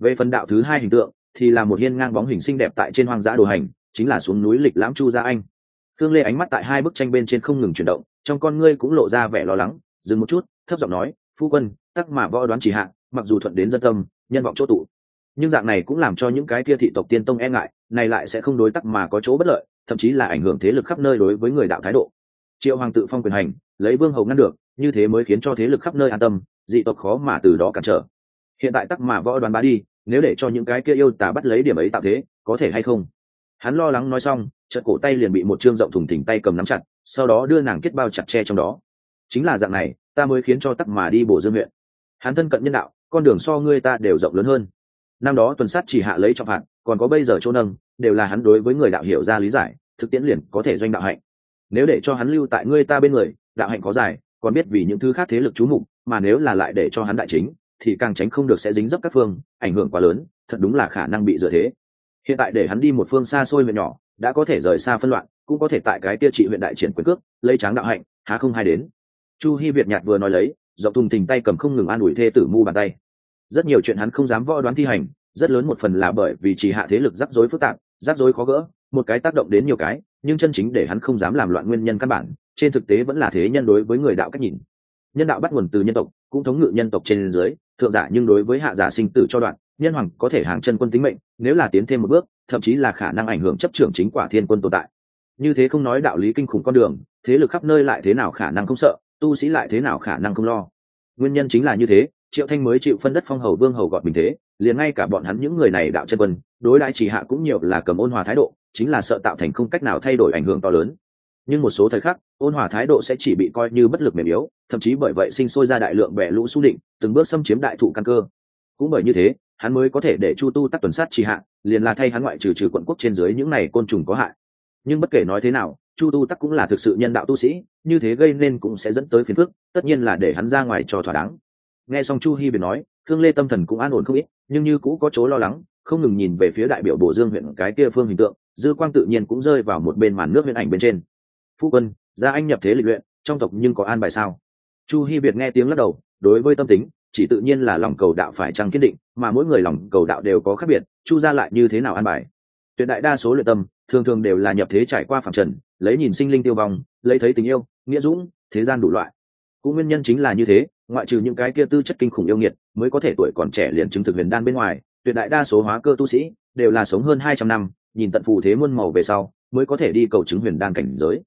về phần đạo thứ hai hình tượng, thì là một hiên ngang bóng hình xinh đẹp tại trên hoang dã đồ hành, chính là xuống núi lịch lãm chu gia anh. Thương lê ánh mắt tại hai bức tranh bên trên không ngừng chuyển động, trong con ngươi cũng lộ ra vẻ lo lắng, dừng một chút, thấp giọng nói, phu quân, tắc mà võ đoán chỉ hạ, mặc dù thuận đến dân tâm, nhân vọng chỗ tụ. Nhưng dạng này cũng làm cho những cái kia thị tộc tiên tông e ngại, này lại sẽ không đối tắc mà có chỗ bất lợi, thậm chí là ảnh hưởng thế lực khắp nơi đối với người đạo thái độ. Triệu hoàng tự phong quyền hành, lấy vương hầu ngăn được, như thế mới khiến cho thế lực khắp nơi an tâm, dị tộc khó mà từ đó cản trở. Hiện tại tắc mà võ đoán bá đi nếu để cho những cái kia yêu tà bắt lấy điểm ấy tạo thế, có thể hay không? Hắn lo lắng nói xong, chợt cổ tay liền bị một trương rộng thùng thỉnh tay cầm nắm chặt, sau đó đưa nàng kết bao chặt che trong đó. Chính là dạng này, ta mới khiến cho tắc mà đi bổ dương huyện. Hắn thân cận nhân đạo, con đường so ngươi ta đều rộng lớn hơn. Năm đó tuần sát chỉ hạ lấy trọng phạt, còn có bây giờ chỗ nâng, đều là hắn đối với người đạo hiểu ra lý giải, thực tiễn liền có thể doanh đạo hạnh. Nếu để cho hắn lưu tại ngươi ta bên người, đạo hạnh có dài, còn biết vì những thứ khác thế lực chú mục, mà nếu là lại để cho hắn đại chính thì càng tránh không được sẽ dính dấp các phương, ảnh hưởng quá lớn, thật đúng là khả năng bị dựa thế. Hiện tại để hắn đi một phương xa xôi huyện nhỏ, đã có thể rời xa phân loạn, cũng có thể tại cái kia trị huyện đại triển quyền cước, lấy tráng đạo hạnh, há không hay đến. Chu hy việt nhạt vừa nói lấy dọc thùng tình tay cầm không ngừng an ủi thê tử mu bàn tay. Rất nhiều chuyện hắn không dám võ đoán thi hành, rất lớn một phần là bởi vì chỉ hạ thế lực rắc rối phức tạp, rắc rối khó gỡ, một cái tác động đến nhiều cái, nhưng chân chính để hắn không dám làm loạn nguyên nhân căn bản, trên thực tế vẫn là thế nhân đối với người đạo cách nhìn. Nhân đạo bắt nguồn từ nhân tộc, cũng thống ngự nhân tộc trên dưới thượng giả nhưng đối với hạ giả sinh tử cho đoạn, nhân hoàng có thể hàng chân quân tính mệnh, nếu là tiến thêm một bước, thậm chí là khả năng ảnh hưởng chấp trưởng chính quả thiên quân tồn tại. Như thế không nói đạo lý kinh khủng con đường, thế lực khắp nơi lại thế nào khả năng không sợ, tu sĩ lại thế nào khả năng không lo. Nguyên nhân chính là như thế, triệu thanh mới chịu phân đất phong hầu vương hầu gọt bình thế, liền ngay cả bọn hắn những người này đạo chân quân, đối đãi chỉ hạ cũng nhiều là cầm ôn hòa thái độ, chính là sợ tạo thành không cách nào thay đổi ảnh hưởng to lớn nhưng một số thời khắc, ôn hòa thái độ sẽ chỉ bị coi như bất lực mềm yếu, thậm chí bởi vậy sinh sôi ra đại lượng bẻ lũ su định từng bước xâm chiếm đại thụ căn cơ. Cũng bởi như thế, hắn mới có thể để chu tu tắc tuần sát trì hạ, liền là thay hắn ngoại trừ trừ quận quốc trên dưới những này côn trùng có hại. Nhưng bất kể nói thế nào, chu tu tắc cũng là thực sự nhân đạo tu sĩ, như thế gây nên cũng sẽ dẫn tới phiền phức, tất nhiên là để hắn ra ngoài cho thỏa đáng. Nghe xong chu hy biển nói, thương lê tâm thần cũng an ổn không ít, nhưng như cũ có chỗ lo lắng, không ngừng nhìn về phía đại biểu bổ dương huyện cái kia phương hình tượng, dư quang tự nhiên cũng rơi vào một bên màn nước huyện ảnh bên trên phu quân gia anh nhập thế lịch luyện, trong tộc nhưng có an bài sao? Chu hi biệt nghe tiếng lắc đầu, đối với tâm tính, chỉ tự nhiên là lòng cầu đạo phải trăng kiên định, mà mỗi người lòng cầu đạo đều có khác biệt, chu ra lại như thế nào an bài? Tuyệt đại đa số luyện tâm, thường thường đều là nhập thế trải qua phạm trần, lấy nhìn sinh linh tiêu vong, lấy thấy tình yêu, nghĩa dũng, thế gian đủ loại. Cũng nguyên nhân chính là như thế, ngoại trừ những cái kia tư chất kinh khủng yêu nghiệt, mới có thể tuổi còn trẻ liền chứng thực huyền đan bên ngoài, tuyệt đại đa số hóa cơ tu sĩ đều là sống hơn hai trăm năm, nhìn tận phù thế muôn màu về sau, mới có thể đi cầu chứng huyền đan cảnh giới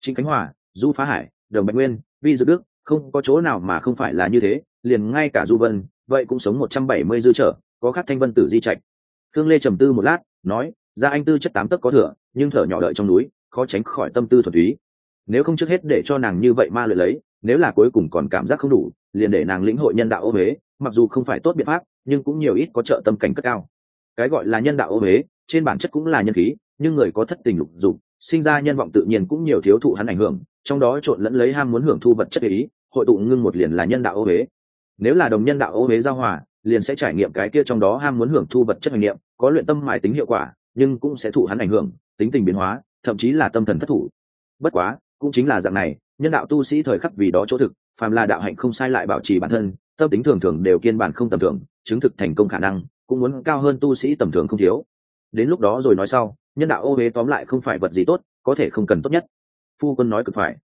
chính khánh hòa, du phá hải, đồng bạch nguyên, vi dự đức, không có chỗ nào mà không phải là như thế, liền ngay cả du vân, vậy cũng sống một trăm bảy mươi dư trở, có khắc thanh vân tử di trạch. Thương lê trầm tư một lát, nói, ra anh tư chất tám tấc có thừa, nhưng thở nhỏ đợi trong núi, khó tránh khỏi tâm tư thuần túy. Nếu không trước hết để cho nàng như vậy ma lợi lấy, nếu là cuối cùng còn cảm giác không đủ, liền để nàng lĩnh hội nhân đạo ô huế, mặc dù không phải tốt biện pháp, nhưng cũng nhiều ít có trợ tâm cảnh cất cao. Cái gọi là nhân đạo ô huế, trên bản chất cũng là nhân khí, nhưng người có thất tình lục dục sinh ra nhân vọng tự nhiên cũng nhiều thiếu thụ hắn ảnh hưởng, trong đó trộn lẫn lấy ham muốn hưởng thu vật chất ý, hội tụ ngưng một liền là nhân đạo ô huế. Nếu là đồng nhân đạo ô huế giao hòa, liền sẽ trải nghiệm cái kia trong đó ham muốn hưởng thu vật chất hành nghiệm có luyện tâm mài tính hiệu quả, nhưng cũng sẽ thụ hắn ảnh hưởng, tính tình biến hóa, thậm chí là tâm thần thất thủ. Bất quá, cũng chính là dạng này, nhân đạo tu sĩ thời khắc vì đó chỗ thực, phàm là đạo hạnh không sai lại bảo trì bản thân, tâm tính thường thường đều kiên bản không tầm thường, chứng thực thành công khả năng, cũng muốn cao hơn tu sĩ tầm thường không thiếu. Đến lúc đó rồi nói sau nhân đạo ô huế tóm lại không phải vật gì tốt, có thể không cần tốt nhất. Phu quân nói cực phải.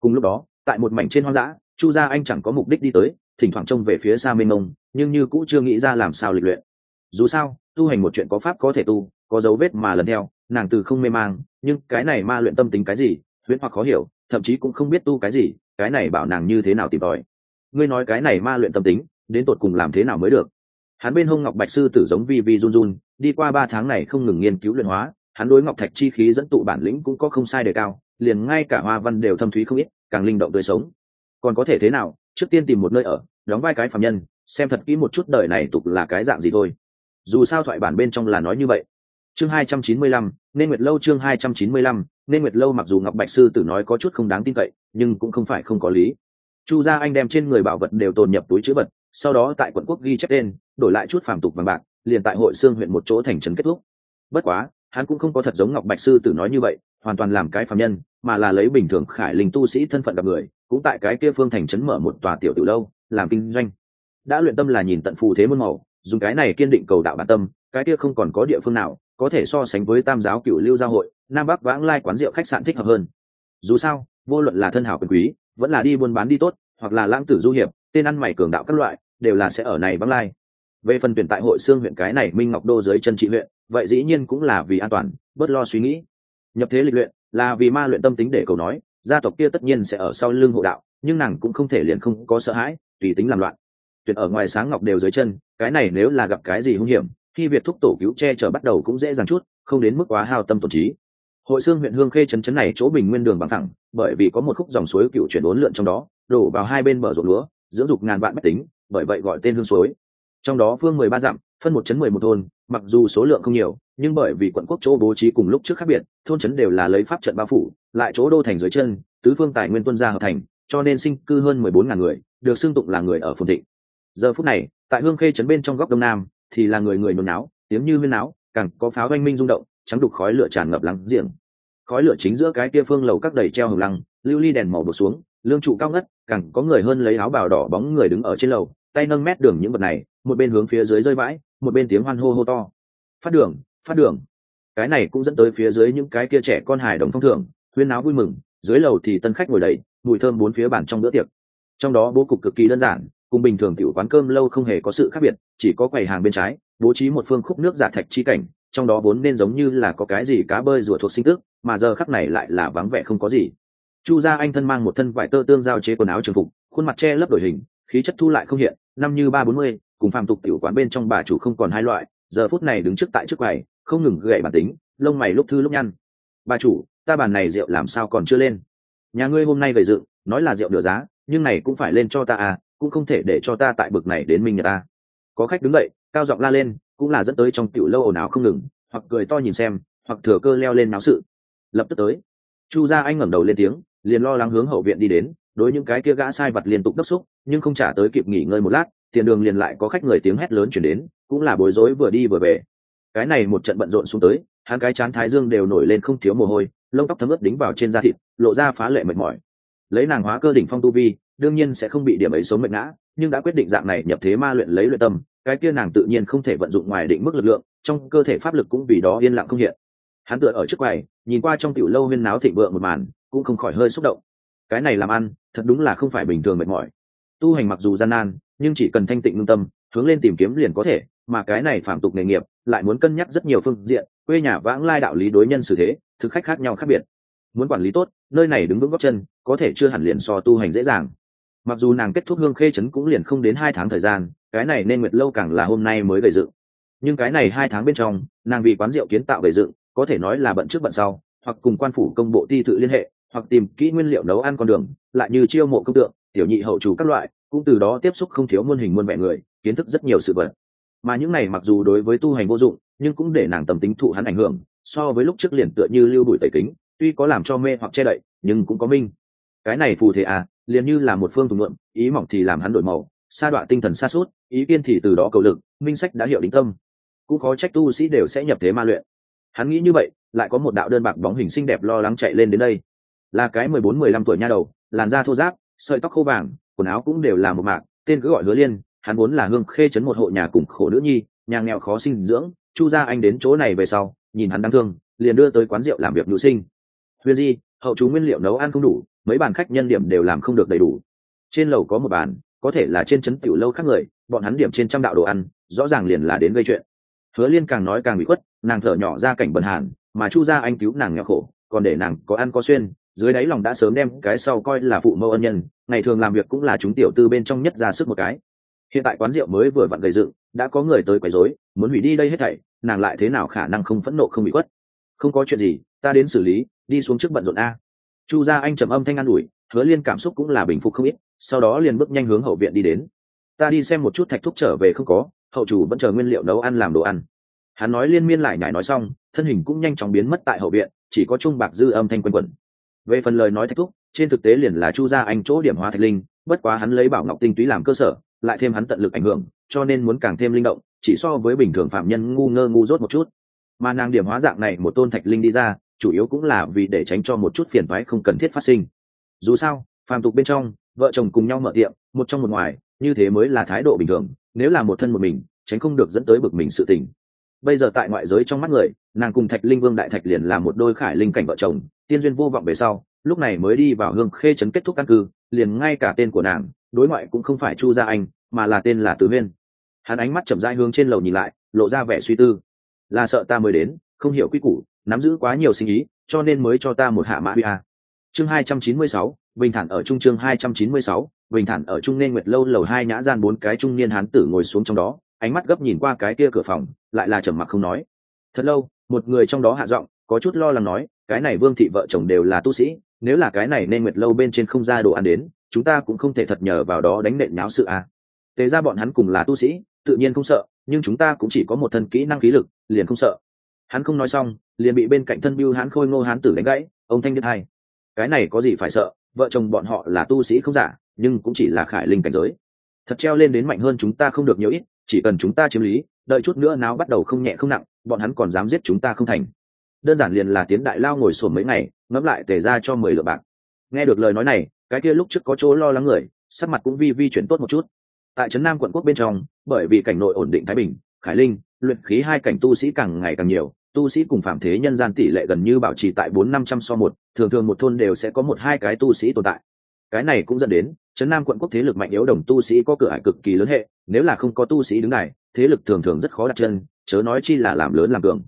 Cùng lúc đó, tại một mảnh trên hoang dã, chu gia anh chẳng có mục đích đi tới, thỉnh thoảng trông về phía xa mênh mông, nhưng như cũng chưa nghĩ ra làm sao lịch luyện. Dù sao, tu hành một chuyện có pháp có thể tu, có dấu vết mà lần theo, nàng từ không mê mang, nhưng cái này ma luyện tâm tính cái gì, huyễn hoặc khó hiểu, thậm chí cũng không biết tu cái gì, cái này bảo nàng như thế nào tìm tòi. Ngươi nói cái này ma luyện tâm tính, đến tột cùng làm thế nào mới được? Hắn bên hông ngọc bạch sư tử giống vi vi run run, đi qua ba tháng này không ngừng nghiên cứu luyện hóa hắn đối ngọc thạch chi khí dẫn tụ bản lĩnh cũng có không sai đề cao, liền ngay cả hoa văn đều thâm thúy không ít, càng linh động tươi sống. Còn có thể thế nào, trước tiên tìm một nơi ở, đóng vai cái phạm nhân, xem thật kỹ một chút đời này tục là cái dạng gì thôi. Dù sao thoại bản bên trong là nói như vậy. Chương hai trăm chín mươi lăm, nên nguyệt lâu chương hai trăm chín mươi lăm, nên nguyệt lâu mặc dù ngọc bạch sư tử nói có chút không đáng tin cậy, nhưng cũng không phải không có lý. Chu gia anh đem trên người bảo vật đều tồn nhập túi chữ vật, sau đó tại quận quốc ghi chép tên, đổi lại chút phàm tục vàng bạc, liền tại hội xương huyện một chỗ thành trấn kết thúc. Bất quá hắn cũng không có thật giống ngọc bạch sư tử nói như vậy, hoàn toàn làm cái phạm nhân, mà là lấy bình thường khải linh tu sĩ thân phận gặp người, cũng tại cái kia phương thành trấn mở một tòa tiểu tiểu lâu, làm kinh doanh. Đã luyện tâm là nhìn tận phù thế môn màu, dùng cái này kiên định cầu đạo bản tâm, cái kia không còn có địa phương nào có thể so sánh với tam giáo cựu lưu giao hội, nam bắc vãng lai quán rượu khách sạn thích hợp hơn. Dù sao, vô luận là thân hảo quyền quý, vẫn là đi buôn bán đi tốt, hoặc là lãng tử du hiệp, tên ăn mày cường đạo các loại, đều là sẽ ở này vãng lai về phần tuyển tại hội xương huyện cái này minh ngọc đô dưới chân trị huyện vậy dĩ nhiên cũng là vì an toàn, bớt lo suy nghĩ. Nhập thế lịch luyện là vì ma luyện tâm tính để cầu nói, gia tộc kia tất nhiên sẽ ở sau lưng hộ đạo, nhưng nàng cũng không thể liền không có sợ hãi, tùy tính làm loạn. Tuyển ở ngoài sáng ngọc đều dưới chân, cái này nếu là gặp cái gì hung hiểm, khi việc thúc tổ cứu che chở bắt đầu cũng dễ dàng chút, không đến mức quá hao tâm tổn trí. Hội xương huyện hương khê trấn trấn này chỗ bình nguyên đường bằng thẳng, bởi vì có một khúc dòng suối cựu chuyển bốn lượn trong đó, đổ vào hai bên bờ ruộng lúa, dưỡng dục ngàn vạn bách tính, bởi vậy gọi tên hương suối trong đó phương mười ba dặm, phân một chấn mười một thôn, mặc dù số lượng không nhiều, nhưng bởi vì quận quốc chỗ bố trí cùng lúc trước khác biệt, thôn trấn đều là lấy pháp trận bao phủ, lại chỗ đô thành dưới chân, tứ phương tài nguyên tuân gia hợp thành, cho nên sinh cư hơn mười bốn ngàn người, được xưng tụng là người ở phồn thịnh. Giờ phút này, tại hương khê trấn bên trong góc đông nam, thì là người người nôn náo, tiếng như huyên náo, càng có pháo oanh minh rung động, trắng đục khói lửa tràn ngập lắng riêng khói lửa chính giữa cái kia phương lầu các đầy treo hồng lăng, lưu ly đèn màu đổ xuống, lương trụ cao ngất, càng có người hơn lấy áo bào đỏ bóng người đứng ở trên lầu, tay nâng mét đường những vật này một bên hướng phía dưới rơi vãi, một bên tiếng hoan hô hô to. Phát đường phát đường. Cái này cũng dẫn tới phía dưới những cái kia trẻ con hài đồng thông thường, huyên náo vui mừng, dưới lầu thì tân khách ngồi đầy, mùi thơm bốn phía bản trong bữa tiệc. Trong đó bố cục cực kỳ đơn giản, cùng bình thường tiểu quán cơm lâu không hề có sự khác biệt, chỉ có quầy hàng bên trái, bố trí một phương khúc nước giả thạch chi cảnh, trong đó vốn nên giống như là có cái gì cá bơi rùa thuộc sinh tức, mà giờ khắc này lại là vắng vẻ không có gì. Chu gia anh thân mang một thân vải tơ tương giao chế quần áo trường phục, khuôn mặt che lấp đổi hình, khí chất thu lại không hiện, năm như ba bốn mươi cùng phàm tục tiểu quán bên trong bà chủ không còn hai loại, giờ phút này đứng trước tại trước quầy, không ngừng gậy bản tính, lông mày lúc thư lúc nhăn. Bà chủ, ta bàn này rượu làm sao còn chưa lên? Nhà ngươi hôm nay về dựng, nói là rượu nửa giá, nhưng này cũng phải lên cho ta à cũng không thể để cho ta tại bực này đến minh nhà ta. Có khách đứng dậy, cao giọng la lên, cũng là dẫn tới trong tiểu lâu ồn ào không ngừng, hoặc cười to nhìn xem, hoặc thừa cơ leo lên náo sự. Lập tức tới. Chu gia anh ngẩng đầu lên tiếng, liền lo lắng hướng hậu viện đi đến, đối những cái kia gã sai vật liên tục đốc xúc, nhưng không trả tới kịp nghỉ ngơi một lát tiền đường liền lại có khách người tiếng hét lớn chuyển đến, cũng là bối rối vừa đi vừa về. Cái này một trận bận rộn xuống tới, hắn cái chán thái dương đều nổi lên không thiếu mồ hôi, lông tóc thấm ướt đính vào trên da thịt, lộ ra phá lệ mệt mỏi. Lấy nàng hóa cơ đỉnh phong tu vi, đương nhiên sẽ không bị điểm ấy sống mệt ngã, nhưng đã quyết định dạng này nhập thế ma luyện lấy luyện tâm, cái kia nàng tự nhiên không thể vận dụng ngoài định mức lực lượng, trong cơ thể pháp lực cũng vì đó yên lặng không hiện. Hắn tựa ở trước quầy, nhìn qua trong tiểu lâu huyên náo thịnh vượng một màn, cũng không khỏi hơi xúc động. Cái này làm ăn, thật đúng là không phải bình thường mệt mỏi. Tu hành mặc dù gian nan nhưng chỉ cần thanh tịnh ngưng tâm, hướng lên tìm kiếm liền có thể, mà cái này phạm tục nghề nghiệp, lại muốn cân nhắc rất nhiều phương diện, quê nhà vãng lai đạo lý đối nhân xử thế, thực khách khác nhau khác biệt. Muốn quản lý tốt, nơi này đứng vững góc chân, có thể chưa hẳn liền so tu hành dễ dàng. Mặc dù nàng kết thúc hương khê chấn cũng liền không đến hai tháng thời gian, cái này nên nguyệt lâu càng là hôm nay mới gầy dựng. Nhưng cái này hai tháng bên trong, nàng vì quán rượu kiến tạo gầy dựng, có thể nói là bận trước bận sau, hoặc cùng quan phủ công bộ ti tự liên hệ, hoặc tìm kỹ nguyên liệu nấu ăn con đường, lại như chiêu mộ công tượng, tiểu nhị hậu chủ các loại cũng từ đó tiếp xúc không thiếu muôn hình muôn vẻ người, kiến thức rất nhiều sự vật. Mà những này mặc dù đối với tu hành vô dụng, nhưng cũng để nàng tầm tính thụ hắn ảnh hưởng, so với lúc trước liền tựa như lưu đuổi tẩy kính, tuy có làm cho mê hoặc che đậy, nhưng cũng có minh. Cái này phù thể à liền như là một phương thủ luận ý mỏng thì làm hắn đổi màu, sa đọa tinh thần xa suốt ý kiên thì từ đó cầu lực, minh sách đã hiệu đính tâm. Cũng có trách tu sĩ đều sẽ nhập thế ma luyện. Hắn nghĩ như vậy, lại có một đạo đơn bạc bóng hình xinh đẹp lo lắng chạy lên đến đây. Là cái mười bốn, mười lăm tuổi nha đầu, làn da thô giáp sợi tóc khô vàng quần áo cũng đều là một mạc, tên cứ gọi hứa liên, hắn vốn là hương khê chấn một hộ nhà cùng khổ nữ nhi, nhà nghèo khó sinh dưỡng, chu gia anh đến chỗ này về sau, nhìn hắn đáng thương, liền đưa tới quán rượu làm việc nữ sinh. Huyền di, hậu chú nguyên liệu nấu ăn không đủ, mấy bàn khách nhân điểm đều làm không được đầy đủ. Trên lầu có một bàn, có thể là trên chấn tiểu lâu khác người, bọn hắn điểm trên trăm đạo đồ ăn, rõ ràng liền là đến gây chuyện. Hứa liên càng nói càng bị khuất, nàng thở nhỏ ra cảnh bần hàn, mà chu gia anh cứu nàng nghèo khổ, còn để nàng có ăn có xuyên dưới đáy lòng đã sớm đem cái sau coi là phụ mẫu ân nhân, ngày thường làm việc cũng là chúng tiểu tư bên trong nhất ra sức một cái. Hiện tại quán rượu mới vừa vặn gây dựng, đã có người tới quấy rối, muốn hủy đi đây hết thảy, nàng lại thế nào khả năng không phẫn nộ không bị quất không có chuyện gì, ta đến xử lý, đi xuống trước bận rộn a. Chu gia anh trầm âm thanh an ủi, hứa liên cảm xúc cũng là bình phục không ít, sau đó liền bước nhanh hướng hậu viện đi đến. Ta đi xem một chút thạch thúc trở về không có, hậu chủ vẫn chờ nguyên liệu nấu ăn làm đồ ăn. Hắn nói liên miên lại nhải nói xong, thân hình cũng nhanh chóng biến mất tại hậu viện, chỉ có trung bạc dư âm thanh quanh quẩn về phần lời nói thách thúc, trên thực tế liền là chu gia anh chỗ điểm hóa thạch linh, bất quá hắn lấy bảo ngọc tinh túy làm cơ sở, lại thêm hắn tận lực ảnh hưởng, cho nên muốn càng thêm linh động, chỉ so với bình thường phạm nhân ngu ngơ ngu dốt một chút. Mà nàng điểm hóa dạng này một tôn thạch linh đi ra, chủ yếu cũng là vì để tránh cho một chút phiền thoái không cần thiết phát sinh. Dù sao, phàm tục bên trong, vợ chồng cùng nhau mở tiệm, một trong một ngoài, như thế mới là thái độ bình thường, nếu là một thân một mình, tránh không được dẫn tới bực mình sự tình bây giờ tại ngoại giới trong mắt người, nàng cùng thạch linh vương đại thạch liền là một đôi khải linh cảnh vợ chồng, tiên duyên vô vọng về sau, lúc này mới đi vào hương khê trấn kết thúc căn cư, liền ngay cả tên của nàng, đối ngoại cũng không phải chu gia anh, mà là tên là tứ huyên hắn ánh mắt chậm rãi hướng trên lầu nhìn lại, lộ ra vẻ suy tư. Là sợ ta mới đến, không hiểu quy củ, nắm giữ quá nhiều sinh ý, cho nên mới cho ta một hạ mã bia chương hai trăm chín mươi sáu, bình thản ở trung chương hai trăm chín mươi sáu, bình thản ở trung nên nguyệt lâu lầu hai nhã gian bốn cái trung niên hán tử ngồi xuống trong đó ánh mắt gấp nhìn qua cái kia cửa phòng lại là trầm mặc không nói. Thật lâu một người trong đó hạ giọng có chút lo lắng nói cái này vương thị vợ chồng đều là tu sĩ nếu là cái này nên nguyệt lâu bên trên không ra đồ ăn đến chúng ta cũng không thể thật nhờ vào đó đánh nện nháo sự à. tề ra bọn hắn cùng là tu sĩ tự nhiên không sợ nhưng chúng ta cũng chỉ có một thân kỹ năng khí lực liền không sợ. Hắn không nói xong liền bị bên cạnh thân biêu hán khôi ngô hán tử đánh gãy ông thanh biết hai, cái này có gì phải sợ vợ chồng bọn họ là tu sĩ không giả nhưng cũng chỉ là khải linh cảnh giới. Thật treo lên đến mạnh hơn chúng ta không được nhiều ít chỉ cần chúng ta chiếm lý, đợi chút nữa náo bắt đầu không nhẹ không nặng, bọn hắn còn dám giết chúng ta không thành. Đơn giản liền là tiến đại lao ngồi sổm mấy ngày, ngẫm lại tề ra cho mười lượng bạc. Nghe được lời nói này, cái kia lúc trước có chỗ lo lắng người, sắc mặt cũng vi vi chuyển tốt một chút. Tại trấn nam quận quốc bên trong, bởi vì cảnh nội ổn định thái bình, khải linh, luyện khí hai cảnh tu sĩ càng ngày càng nhiều, tu sĩ cùng phạm thế nhân gian tỷ lệ gần như bảo trì tại bốn năm trăm so một, thường thường một thôn đều sẽ có một hai cái tu sĩ tồn tại. Cái này cũng dẫn đến trấn nam quận quốc thế lực mạnh yếu đồng tu sĩ có cửa ải cực kỳ lớn hệ, nếu là không có tu sĩ đứng này thế lực thường thường rất khó đặt chân, chớ nói chi là làm lớn làm cường.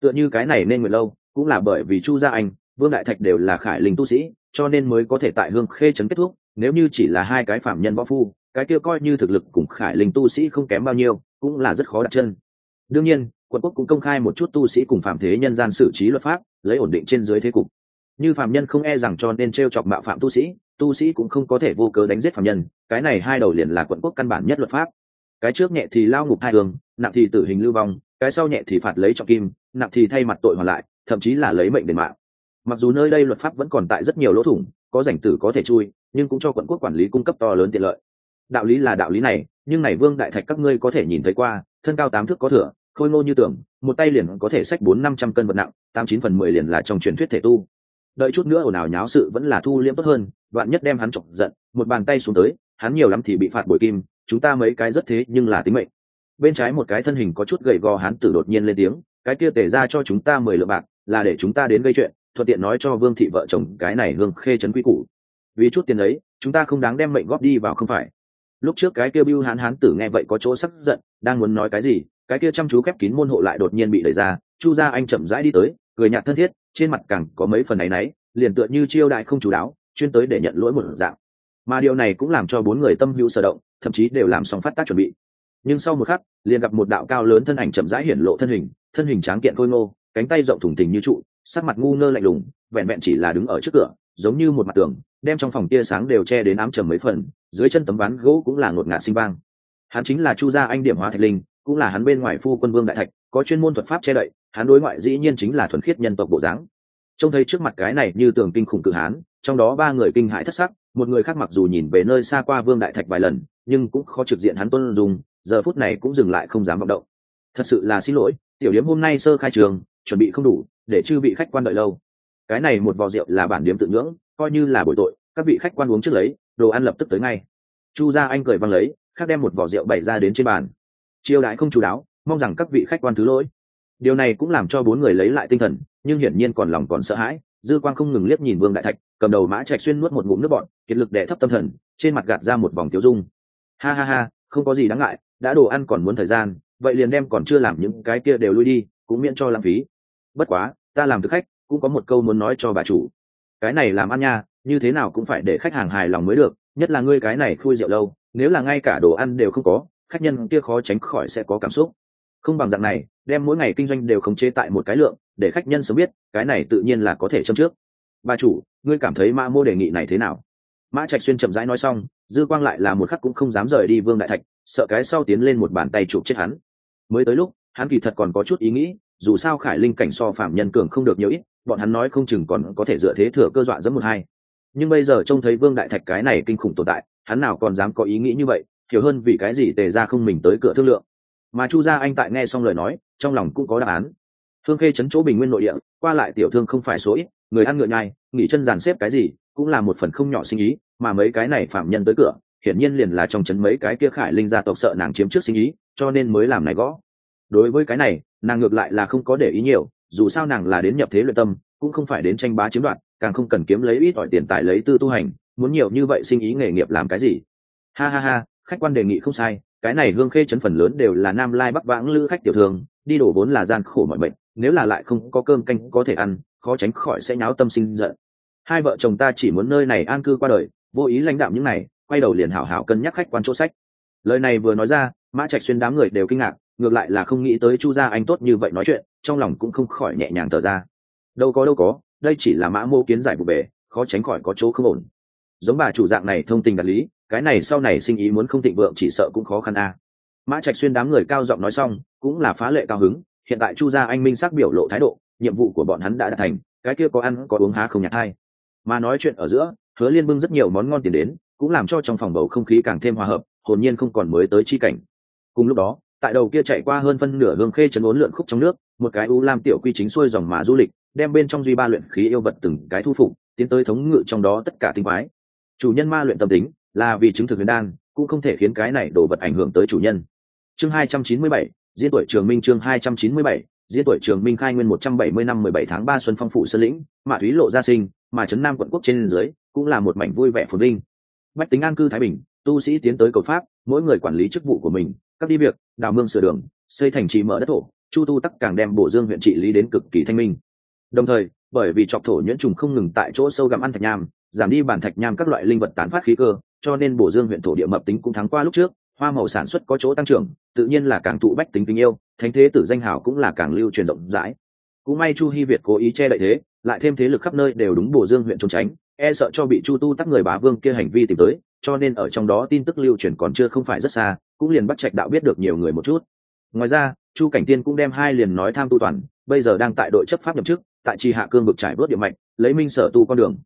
Tựa như cái này nên nguyện lâu, cũng là bởi vì chu gia anh, vương đại thạch đều là khải linh tu sĩ, cho nên mới có thể tại hương khê trấn kết thúc, nếu như chỉ là hai cái phạm nhân võ phu, cái kia coi như thực lực cùng khải linh tu sĩ không kém bao nhiêu, cũng là rất khó đặt chân. Đương nhiên, quận quốc cũng công khai một chút tu sĩ cùng phạm thế nhân gian xử trí luật pháp, lấy ổn định trên dưới thế cục. Như phạm nhân không e rằng cho nên t r e o chọc bạo phạm tu sĩ tu sĩ cũng không có thể vô cớ đánh giết phạm nhân cái này hai đầu liền là quận quốc căn bản nhất luật pháp. Cái trước nhẹ thì lao ngục hai đường, nặng thì tử hình lưu vong cái sau nhẹ thì phạt lấy trọng kim nặng thì thay mặt tội hoàn lại thậm chí là lấy mệnh đền mạng. Mặc dù nơi đây luật pháp vẫn còn tại rất nhiều lỗ thủng có rảnh tử có thể chui nhưng cũng cho quận quốc quản lý cung cấp to lớn tiện lợi. Đạo lý là đạo lý này nhưng này vương đại thạch các ngươi có thể nhìn thấy qua thân cao tám thước có thửa khôi ngô như tưởng một tay liền có thể xách bốn năm trăm cân vật nặng tám chín phần mười liền là trong truyền thuyết thể tu đợi chút nữa ồn ào nháo sự vẫn là thu liễm tốt hơn đoạn nhất đem hắn chọc giận, một bàn tay xuống tới, hắn nhiều lắm thì bị phạt bội kim, chúng ta mấy cái rất thế nhưng là tính mệnh. Bên trái một cái thân hình có chút gầy gò hắn tử đột nhiên lên tiếng, cái kia tể ra cho chúng ta mười lượng bạc, là để chúng ta đến gây chuyện, thuận tiện nói cho vương thị vợ chồng cái này hương khê trấn quy củ. Vì chút tiền ấy, chúng ta không đáng đem mệnh góp đi vào không phải. Lúc trước cái kia bưu hán hán tử nghe vậy có chỗ sắc giận, đang muốn nói cái gì, cái kia chăm chú khép kín môn hộ lại đột nhiên bị đẩy ra, chu gia anh chậm rãi đi tới, cười nhạt thân thiết trên mặt càng có mấy phần áy náy, liền tựa như chiêu đại không chú đáo, chuyên tới để nhận lỗi một dạng. Mà điều này cũng làm cho bốn người tâm hữu sở động, thậm chí đều làm xong phát tác chuẩn bị. Nhưng sau một khắc, liền gặp một đạo cao lớn thân ảnh chậm rãi hiển lộ thân hình thân hình tráng kiện khôi ngô, cánh tay rộng thủng thình như trụ, sắc mặt ngu ngơ lạnh lùng, vẹn vẹn chỉ là đứng ở trước cửa, giống như một mặt tường, đem trong phòng tia sáng đều che đến ám trầm mấy phần, dưới chân tấm ván gỗ cũng là ngột ngạt sinh vang. Hắn chính là chu gia anh điểm hóa thạch linh, cũng là hắn bên ngoài phu quân vương đại thạch có chuyên môn thuật pháp che đậy, hắn đối ngoại dĩ nhiên chính là thuần khiết nhân tộc bộ dáng. Trông thấy trước mặt cái này như tường kinh khủng cự hán, trong đó ba người kinh hãi thất sắc, một người khác mặc dù nhìn về nơi xa qua vương đại thạch vài lần, nhưng cũng khó trực diện hắn tuân dùng, giờ phút này cũng dừng lại không dám vọng động. Thật sự là xin lỗi, tiểu điếm hôm nay sơ khai trường, chuẩn bị không đủ, để chư vị khách quan đợi lâu. Cái này một vò rượu là bản điếm tự ngưỡng coi như là bội tội, các vị khách quan uống trước lấy, đồ ăn lập tức tới ngay. Chu gia anh cười văng lấy khác đem một vò rượu bày ra đến trên bàn. Chiêu đãi không chú đáo mong rằng các vị khách quan thứ lỗi. Điều này cũng làm cho bốn người lấy lại tinh thần, nhưng hiển nhiên còn lòng còn sợ hãi. Dư quang không ngừng liếc nhìn vương đại thạch, cầm đầu mã trạch xuyên nuốt một ngụm nước bọn kiệt lực đẻ thấp tâm thần, trên mặt gạt ra một vòng tiêu dung. Ha ha ha, không có gì đáng ngại, đã đồ ăn còn muốn thời gian, vậy liền đem còn chưa làm những cái kia đều lui đi, cũng miễn cho lãng phí. Bất quá, ta làm thực khách, cũng có một câu muốn nói cho bà chủ. Cái này làm ăn nha, như thế nào cũng phải để khách hàng hài lòng mới được, nhất là ngươi cái này khui rượu lâu, nếu là ngay cả đồ ăn đều không có, khách nhân kia khó tránh khỏi sẽ có cảm xúc không bằng dạng này, đem mỗi ngày kinh doanh đều khống chế tại một cái lượng, để khách nhân sớm biết, cái này tự nhiên là có thể châm trước. Bà chủ, ngươi cảm thấy mã mô đề nghị này thế nào? Mã trạch xuyên chậm rãi nói xong, dư quang lại là một khắc cũng không dám rời đi vương đại thạch, sợ cái sau tiến lên một bàn tay chụp chết hắn. Mới tới lúc, hắn kỳ thật còn có chút ý nghĩ, dù sao khải linh cảnh so phạm nhân cường không được nhiều ít, bọn hắn nói không chừng còn có thể dựa thế thừa cơ dọa dẫn một hai. Nhưng bây giờ trông thấy vương đại thạch cái này kinh khủng tồn tại, hắn nào còn dám có ý nghĩ như vậy, hiểu hơn vì cái gì tề ra không mình tới cửa thương lượng mà chu gia anh tại nghe xong lời nói, trong lòng cũng có đáp án. Thương khê chấn chỗ bình nguyên nội địa, qua lại tiểu thương không phải số ít, người ăn ngựa nhai, nghỉ chân dàn xếp cái gì, cũng là một phần không nhỏ sinh ý, mà mấy cái này phạm nhân tới cửa, hiển nhiên liền là trong chấn mấy cái kia khải linh gia tộc sợ nàng chiếm trước sinh ý, cho nên mới làm này gõ. Đối với cái này, nàng ngược lại là không có để ý nhiều, dù sao nàng là đến nhập thế luyện tâm, cũng không phải đến tranh bá chiếm đoạt, càng không cần kiếm lấy ít ỏi tiền tài lấy tư tu hành, muốn nhiều như vậy sinh ý nghề nghiệp làm cái gì? Ha ha ha, khách quan đề nghị không sai cái này hương khê chấn phần lớn đều là nam lai bắc vãng lữ khách tiểu thường đi đổ vốn là gian khổ mọi bệnh nếu là lại không có cơm canh có thể ăn, khó tránh khỏi sẽ nháo tâm sinh giận. Hai vợ chồng ta chỉ muốn nơi này an cư qua đời, vô ý lãnh đạo những này, quay đầu liền hảo hảo cân nhắc khách quan chỗ sách. Lời này vừa nói ra, mã trạch xuyên đám người đều kinh ngạc, ngược lại là không nghĩ tới chu gia anh tốt như vậy nói chuyện, trong lòng cũng không khỏi nhẹ nhàng thở ra. Đâu có đâu có, đây chỉ là mã mô kiến giải vụ bể khó tránh khỏi có chỗ không ổn. Giống bà chủ dạng này thông tình đạt lý cái này sau này sinh ý muốn không thịnh vượng chỉ sợ cũng khó khăn a. Mã trạch xuyên đám người cao giọng nói xong, cũng là phá lệ cao hứng, hiện tại chu gia anh minh sắc biểu lộ thái độ, nhiệm vụ của bọn hắn đã đạt thành, cái kia có ăn, có uống há không nhạt hai. Mà nói chuyện ở giữa, hứa liên bưng rất nhiều món ngon tiền đến, cũng làm cho trong phòng bầu không khí càng thêm hòa hợp, hồn nhiên không còn mới tới chi cảnh. Cùng lúc đó, tại đầu kia chạy qua hơn phân nửa hương khê chấn ốn lượn khúc trong nước, một cái u lam tiểu quy chính xuôi dòng mà du lịch, đem bên trong duy ba luyện khí yêu vật từng cái thu phục, tiến tới thống ngự trong đó tất cả tinh quái. Chủ nhân ma luyện tâm tính là vì chứng thực huyền đan, cũng không thể khiến cái này đổ vật ảnh hưởng tới chủ nhân. Chương hai trăm chín mươi bảy, diễn tuổi trường minh chương hai trăm chín mươi bảy, diễn tuổi trường minh khai nguyên một trăm bảy mươi năm mười bảy tháng ba xuân phong phủ sơn lĩnh, mạ thúy lộ gia sinh, mà trấn nam quận quốc trên dưới, cũng là một mảnh vui vẻ phồn vinh. Bách tính an cư thái bình, tu sĩ tiến tới cầu pháp, mỗi người quản lý chức vụ của mình, các đi việc, đào mương sửa đường, xây thành trì mở đất thổ, chu tu tắc càng đem bổ dương huyện trị lý đến cực kỳ thanh minh. Đồng thời, bởi vì chọc thổ nhuyễn trùng không ngừng tại chỗ sâu gặm ăn thạch nham, giảm đi bản thạch nham các loại linh vật tán phát khí cơ cho nên bổ dương huyện thổ địa mập tính cũng thắng qua lúc trước, hoa màu sản xuất có chỗ tăng trưởng, tự nhiên là càng tụ bách tính tình yêu, thánh thế tử danh hào cũng là càng lưu truyền rộng rãi. Cũng may chu hy việt cố ý che đậy thế, lại thêm thế lực khắp nơi đều đúng bổ dương huyện trốn tránh e sợ cho bị chu tu tắc người bá vương kia hành vi tìm tới, cho nên ở trong đó tin tức lưu truyền còn chưa không phải rất xa, cũng liền bắt trạch đạo biết được nhiều người một chút. Ngoài ra, chu cảnh tiên cũng đem hai liền nói tham tu toàn, bây giờ đang tại đội chấp pháp nhậm chức, tại trì hạ cương vực trải bớt địa mạnh lấy minh sở tu con đường.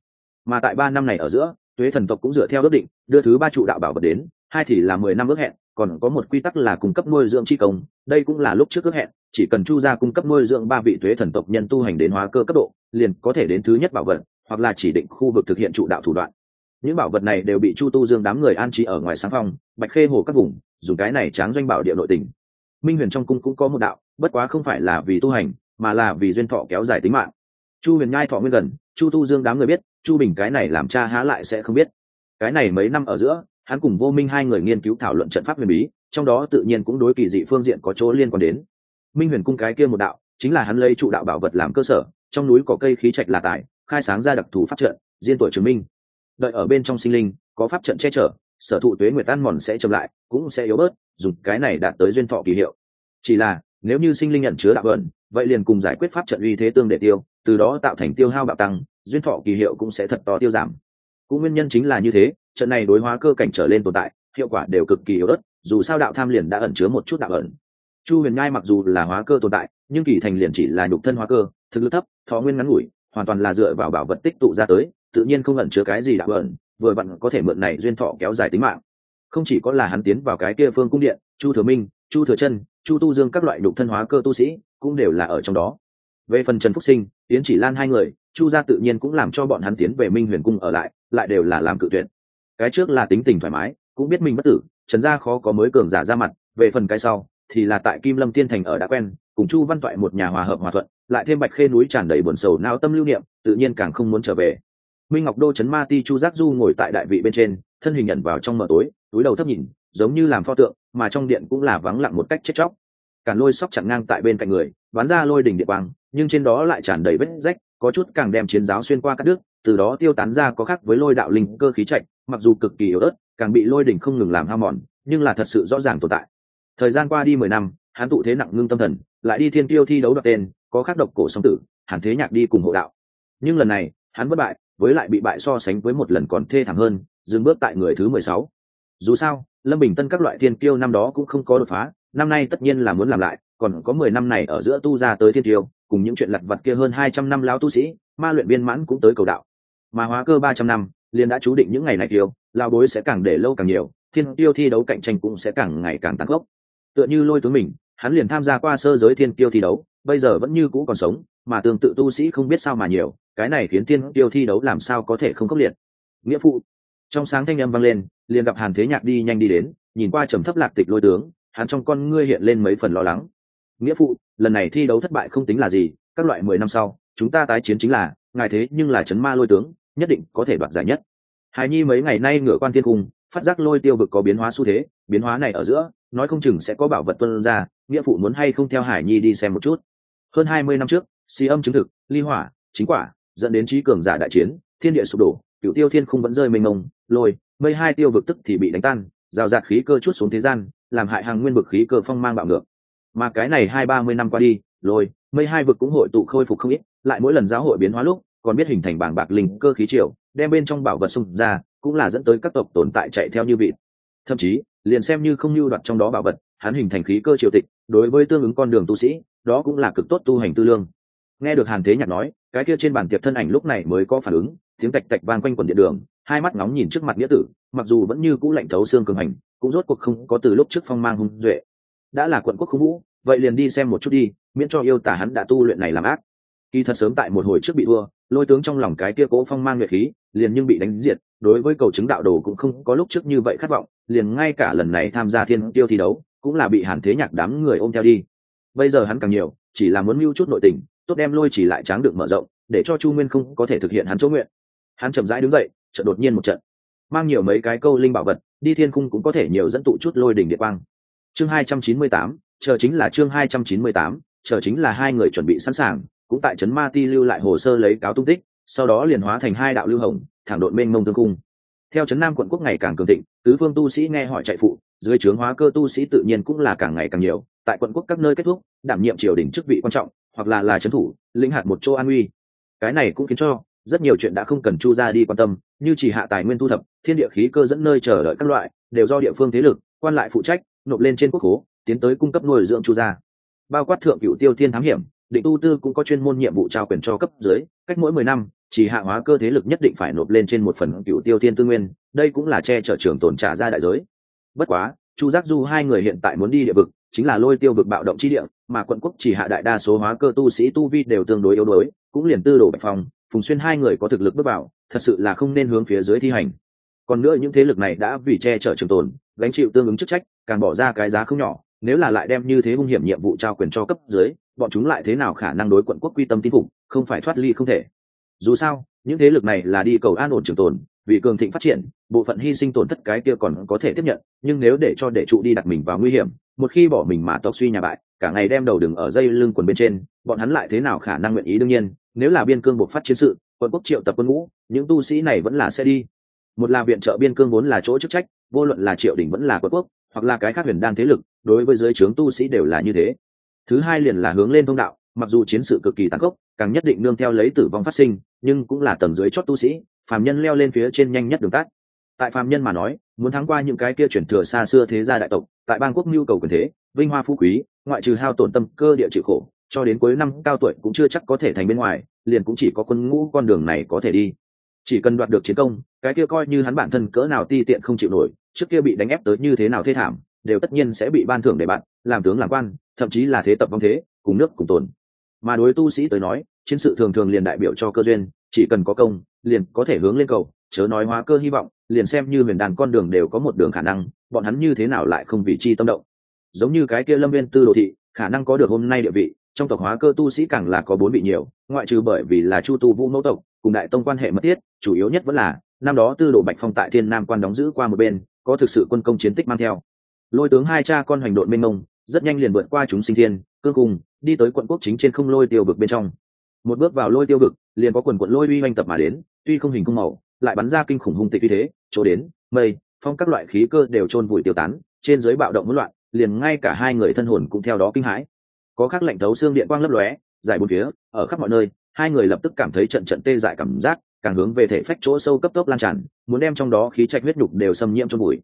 Mà tại ba năm này ở giữa, tuế thần tộc cũng dựa theo ước định đưa thứ ba trụ đạo bảo vật đến, hai thì là mười năm ước hẹn, còn có một quy tắc là cung cấp nuôi dưỡng chi công, đây cũng là lúc trước ước hẹn, chỉ cần chu gia cung cấp nuôi dưỡng ba vị tuế thần tộc nhân tu hành đến hóa cơ cấp độ, liền có thể đến thứ nhất bảo vật, hoặc là chỉ định khu vực thực hiện trụ đạo thủ đoạn. Những bảo vật này đều bị chu tu dương đám người an trí ở ngoài sáng phong, bạch khê hồ các vùng, dùng cái này tráng doanh bảo địa nội tỉnh minh huyền trong cung cũng có một đạo, bất quá không phải là vì tu hành, mà là vì duyên thọ kéo dài tính mạng. Chu huyền nhai thọ nguyên gần, chu tu dương đám người biết, chu bình cái này làm cha há lại sẽ không biết cái này mấy năm ở giữa, hắn cùng vô minh hai người nghiên cứu thảo luận trận pháp huyền bí, trong đó tự nhiên cũng đối kỳ dị phương diện có chỗ liên quan đến. Minh huyền cung cái kia một đạo, chính là hắn lấy trụ đạo bảo vật làm cơ sở, trong núi có cây khí trạch là tài, khai sáng ra đặc thù pháp trận, diên tuổi chứng minh. Đợi ở bên trong sinh linh, có pháp trận che chở, sở thụ tuế nguyệt tan mòn sẽ chậm lại, cũng sẽ yếu bớt, dùng cái này đạt tới duyên thọ kỳ hiệu. Chỉ là, nếu như sinh linh nhận chứa đạo ẩn vậy liền cùng giải quyết pháp trận uy thế tương để tiêu, từ đó tạo thành tiêu hao bạo tăng, duyên thọ kỳ hiệu cũng sẽ thật to tiêu giảm cũng nguyên nhân chính là như thế, trận này đối hóa cơ cảnh trở lên tồn tại, hiệu quả đều cực kỳ yếu ớt, dù sao đạo tham liền đã ẩn chứa một chút đạo ẩn. Chu huyền nhai mặc dù là hóa cơ tồn tại, nhưng kỳ thành liền chỉ là nhục thân hóa cơ, thực lực thấp, thọ nguyên ngắn ngủi, hoàn toàn là dựa vào bảo vật tích tụ ra tới, tự nhiên không ẩn chứa cái gì đạo ẩn, vừa vặn có thể mượn này duyên thọ kéo dài tính mạng. Không chỉ có là hắn tiến vào cái kia phương cung điện, chu thừa minh, chu thừa chân, chu tu dương các loại nhục thân hóa cơ tu sĩ cũng đều là ở trong đó. Về phần trần phúc sinh tiến chỉ lan hai người, chu gia tự nhiên cũng làm cho bọn hắn tiến về minh huyền cung ở lại lại đều là làm cự tuyệt. Cái trước là tính tình thoải mái, cũng biết mình bất tử, trần gia khó có mới cường giả ra mặt, về phần cái sau, thì là tại kim lâm tiên thành ở đã quen, cùng chu văn toại một nhà hòa hợp hòa thuận, lại thêm bạch khê núi tràn đầy buồn sầu nao tâm lưu niệm, tự nhiên càng không muốn trở về. Minh ngọc đô trấn ma ti chu giác du ngồi tại đại vị bên trên, thân hình nhận vào trong mờ tối, túi đầu thấp nhìn, giống như làm pho tượng, mà trong điện cũng là vắng lặng một cách chết chóc. Càn lôi sóc chặn ngang tại bên cạnh người, bắn ra lôi đỉnh địa quang, nhưng trên đó lại tràn đầy vết rách, có chút càng đem chiến giáo xuyên qua các nước từ đó tiêu tán ra có khác với lôi đạo linh cơ khí trạch, mặc dù cực kỳ yếu ớt, càng bị lôi đỉnh không ngừng làm hao mòn, nhưng là thật sự rõ ràng tồn tại. Thời gian qua đi mười năm, hắn tụ thế nặng ngưng tâm thần, lại đi thiên tiêu thi đấu đặt tên, có khắc độc cổ song tử hàn thế nhạc đi cùng hộ đạo. Nhưng lần này, hắn bất bại, với lại bị bại so sánh với một lần còn thê thảm hơn, dừng bước tại người thứ mười sáu. Dù sao, lâm bình tân các loại thiên tiêu năm đó cũng không có đột phá, năm nay tất nhiên là muốn làm lại, còn có mười năm này ở giữa tu ra tới thiên tiêu, cùng những chuyện lặt vặt kia hơn hai trăm năm lao tu sĩ, ma luyện viên mãn cũng tới cầu đạo mà hóa cơ ba trăm năm, liền đã chú định những ngày này tiêu, lao bối sẽ càng để lâu càng nhiều, thiên tiêu thi đấu cạnh tranh cũng sẽ càng ngày càng tăng gốc tựa như lôi tướng mình, hắn liền tham gia qua sơ giới thiên tiêu thi đấu, bây giờ vẫn như cũ còn sống, mà tương tự tu sĩ không biết sao mà nhiều, cái này khiến thiên tiêu thi đấu làm sao có thể không khốc liệt. Nghĩa phụ. Trong sáng thanh âm vang lên, liền gặp hàn thế nhạc đi nhanh đi đến, nhìn qua trầm thấp lạc tịch lôi tướng, hắn trong con ngươi hiện lên mấy phần lo lắng. Nghĩa phụ, lần này thi đấu thất bại không tính là gì, các loại mười năm sau, chúng ta tái chiến chính là, ngài thế nhưng là chấn ma lôi tướng nhất định có thể đoạt giải nhất. Hài nhi mấy ngày nay ngửa quan thiên cung, phát giác lôi tiêu vực có biến hóa xu thế, biến hóa này ở giữa, nói không chừng sẽ có bảo vật tuân ra, nghĩa phụ muốn hay không theo hải nhi đi xem một chút. Hơn hai mươi năm trước si âm chứng thực, ly hỏa, chính quả, dẫn đến trí cường giả đại chiến, thiên địa sụp đổ cựu tiêu thiên không vẫn rơi mênh mông, lôi, mây hai tiêu vực tức thì bị đánh tan, rào rạt khí cơ chút xuống thế gian, làm hại hàng nguyên vực khí cơ phong mang bạo ngược. Mà cái này hai ba mươi năm qua đi, lôi, mây hai vực cũng hội tụ khôi phục không ít, lại mỗi lần giáo hội biến hóa lúc còn biết hình thành bảng bạc linh cơ khí triều, đem bên trong bảo vật xung ra, cũng là dẫn tới các tộc tồn tại chạy theo như vị thậm chí, liền xem như không lưu đoạt trong đó bảo vật, hắn hình thành khí cơ triều tịch, đối với tương ứng con đường tu sĩ, đó cũng là cực tốt tu hành tư lương. Nghe được hàn thế nhạc nói, cái kia trên bàn tiệc thân ảnh lúc này mới có phản ứng, tiếng tạch tạch vang quanh quần điện đường, hai mắt ngóng nhìn trước mặt nghĩa tử, mặc dù vẫn như cũ lạnh thấu xương cường hành, cũng rốt cuộc không có từ lúc trước phong mang hung duệ. Đã là quận quốc không vũ, vậy liền đi xem một chút đi, miễn cho yêu tả hắn đã tu luyện này làm ác. Kỳ thật sớm tại một hồi trước bị thua lôi tướng trong lòng cái kia cố phong mang nguyệt khí, liền nhưng bị đánh diệt, đối với cầu chứng đạo đồ cũng không có lúc trước như vậy khát vọng, liền ngay cả lần này tham gia thiên tiêu thi đấu, cũng là bị hàn thế nhạc đám người ôm theo đi. Bây giờ hắn càng nhiều, chỉ là muốn mưu chút nội tình, tốt đem lôi chỉ lại tráng được mở rộng, để cho chu nguyên không có thể thực hiện hắn chỗ nguyện. Hắn chậm rãi đứng dậy trận đột nhiên một trận. Mang nhiều mấy cái câu linh bảo vật, đi thiên cung cũng có thể nhiều dẫn tụ chút lôi đỉnh địa quang. Chương hai trăm chín mươi tám, chờ chính là chương hai trăm chín mươi tám, chờ chính là hai người chuẩn bị sẵn sàng cũng tại trấn ma ti lưu lại hồ sơ lấy cáo tung tích, sau đó liền hóa thành hai đạo lưu hồng, thẳng đội mênh mông tương cung. Theo trấn nam quận quốc ngày càng cường thịnh, tứ phương tu sĩ nghe hỏi chạy phụ, dưới trướng hóa cơ tu sĩ tự nhiên cũng là càng ngày càng nhiều, tại quận quốc các nơi kết thúc, đảm nhiệm triều đình chức vị quan trọng, hoặc là là trấn thủ, lĩnh hạt một chỗ an uy. Cái này cũng khiến cho rất nhiều chuyện đã không cần chu ra đi quan tâm, như chỉ hạ tài nguyên thu thập, thiên địa khí cơ dẫn nơi chờ đợi các loại, đều do địa phương thế lực, quan lại phụ trách, nộp lên trên quốc hố tiến tới cung cấp nuôi dưỡng chu gia. Bao quát thượng cựu tiêu thiên thám hiểm định tu tư cũng có chuyên môn nhiệm vụ trao quyền cho cấp dưới, cách mỗi mười năm, chỉ hạ hóa cơ thế lực nhất định phải nộp lên trên một phần cựu tiêu thiên tư nguyên, đây cũng là che chở trường tồn trả ra đại giới. Bất quá, chu giác du hai người hiện tại muốn đi địa vực, chính là lôi tiêu vực bạo động chi địa, mà quận quốc chỉ hạ đại đa số hóa cơ tu sĩ tu vi đều tương đối yếu đuối, cũng liền tư đồ bạch phong, phùng xuyên hai người có thực lực bước vào thật sự là không nên hướng phía dưới thi hành. Còn nữa những thế lực này đã vì che chở trường tồn, gánh chịu tương ứng chức trách, càng bỏ ra cái giá không nhỏ nếu là lại đem như thế hung hiểm nhiệm vụ trao quyền cho cấp dưới, bọn chúng lại thế nào khả năng đối quận quốc quy tâm tín phục, không phải thoát ly không thể. Dù sao, những thế lực này là đi cầu an ổn trường tồn, vì cường thịnh phát triển, bộ phận hy sinh tổn thất cái kia còn có thể tiếp nhận, nhưng nếu để cho để trụ đi đặt mình vào nguy hiểm, một khi bỏ mình mà tộc suy nhà bại, cả ngày đem đầu đừng ở dây lưng quần bên trên, bọn hắn lại thế nào khả năng nguyện ý đương nhiên, nếu là biên cương buộc phát chiến sự, quận quốc triệu tập quân ngũ, những tu sĩ này vẫn là sẽ đi. Một là viện trợ biên cương vốn là chỗ chức trách, vô luận là triệu đình vẫn là quận quốc, hoặc là cái khác huyền đan thế lực đối với giới trướng tu sĩ đều là như thế. Thứ hai liền là hướng lên thông đạo, mặc dù chiến sự cực kỳ tàn khốc, càng nhất định nương theo lấy tử vong phát sinh, nhưng cũng là tầng dưới chót tu sĩ, phàm nhân leo lên phía trên nhanh nhất đường tắt. Tại phàm nhân mà nói, muốn thắng qua những cái kia chuyển thừa xa xưa thế gia đại tộc, tại bang quốc nhu cầu quyền thế, vinh hoa phú quý, ngoại trừ hao tổn tâm cơ địa chịu khổ, cho đến cuối năm cao tuổi cũng chưa chắc có thể thành bên ngoài, liền cũng chỉ có quân ngũ con đường này có thể đi. Chỉ cần đoạt được chiến công, cái kia coi như hắn bản thân cỡ nào ti tiện không chịu nổi, trước kia bị đánh ép tới như thế nào thê thảm đều tất nhiên sẽ bị ban thưởng để bạn, làm tướng, làm quan, thậm chí là thế tập vong thế, cùng nước, cùng tồn. Mà đối tu sĩ tới nói, chiến sự thường thường liền đại biểu cho cơ duyên, chỉ cần có công, liền có thể hướng lên cầu, chớ nói hóa cơ hy vọng, liền xem như huyền đàn con đường đều có một đường khả năng, bọn hắn như thế nào lại không vì chi tâm động. Giống như cái kia lâm viên tư đồ thị, khả năng có được hôm nay địa vị, trong tộc hóa cơ tu sĩ càng là có bốn vị nhiều, ngoại trừ bởi vì là chu tu vũ mẫu tộc, cùng đại tông quan hệ mất thiết, chủ yếu nhất vẫn là, năm đó tư đồ bạch phong tại thiên nam quan đóng giữ qua một bên, có thực sự quân công chiến tích mang theo lôi tướng hai cha con hoành đội mênh mông, rất nhanh liền vượt qua chúng sinh thiên, cương cùng đi tới quận quốc chính trên không lôi tiêu vực bên trong. Một bước vào lôi tiêu vực, liền có quần quận lôi uy oanh tập mà đến, tuy không hình không màu, lại bắn ra kinh khủng hung tịch uy thế, chỗ đến, mây, phong các loại khí cơ đều chôn vùi tiêu tán, trên giới bạo động hỗn loạn, liền ngay cả hai người thân hồn cũng theo đó kinh hãi. Có khắc lệnh thấu xương điện quang lấp lóe, dài bốn phía, ở khắp mọi nơi, hai người lập tức cảm thấy trận trận tê dại cảm giác, càng hướng về thể phách chỗ sâu cấp tốc lan tràn, muốn đem trong đó khí trạch huyết nhục đều xâm nhiễm trong bụi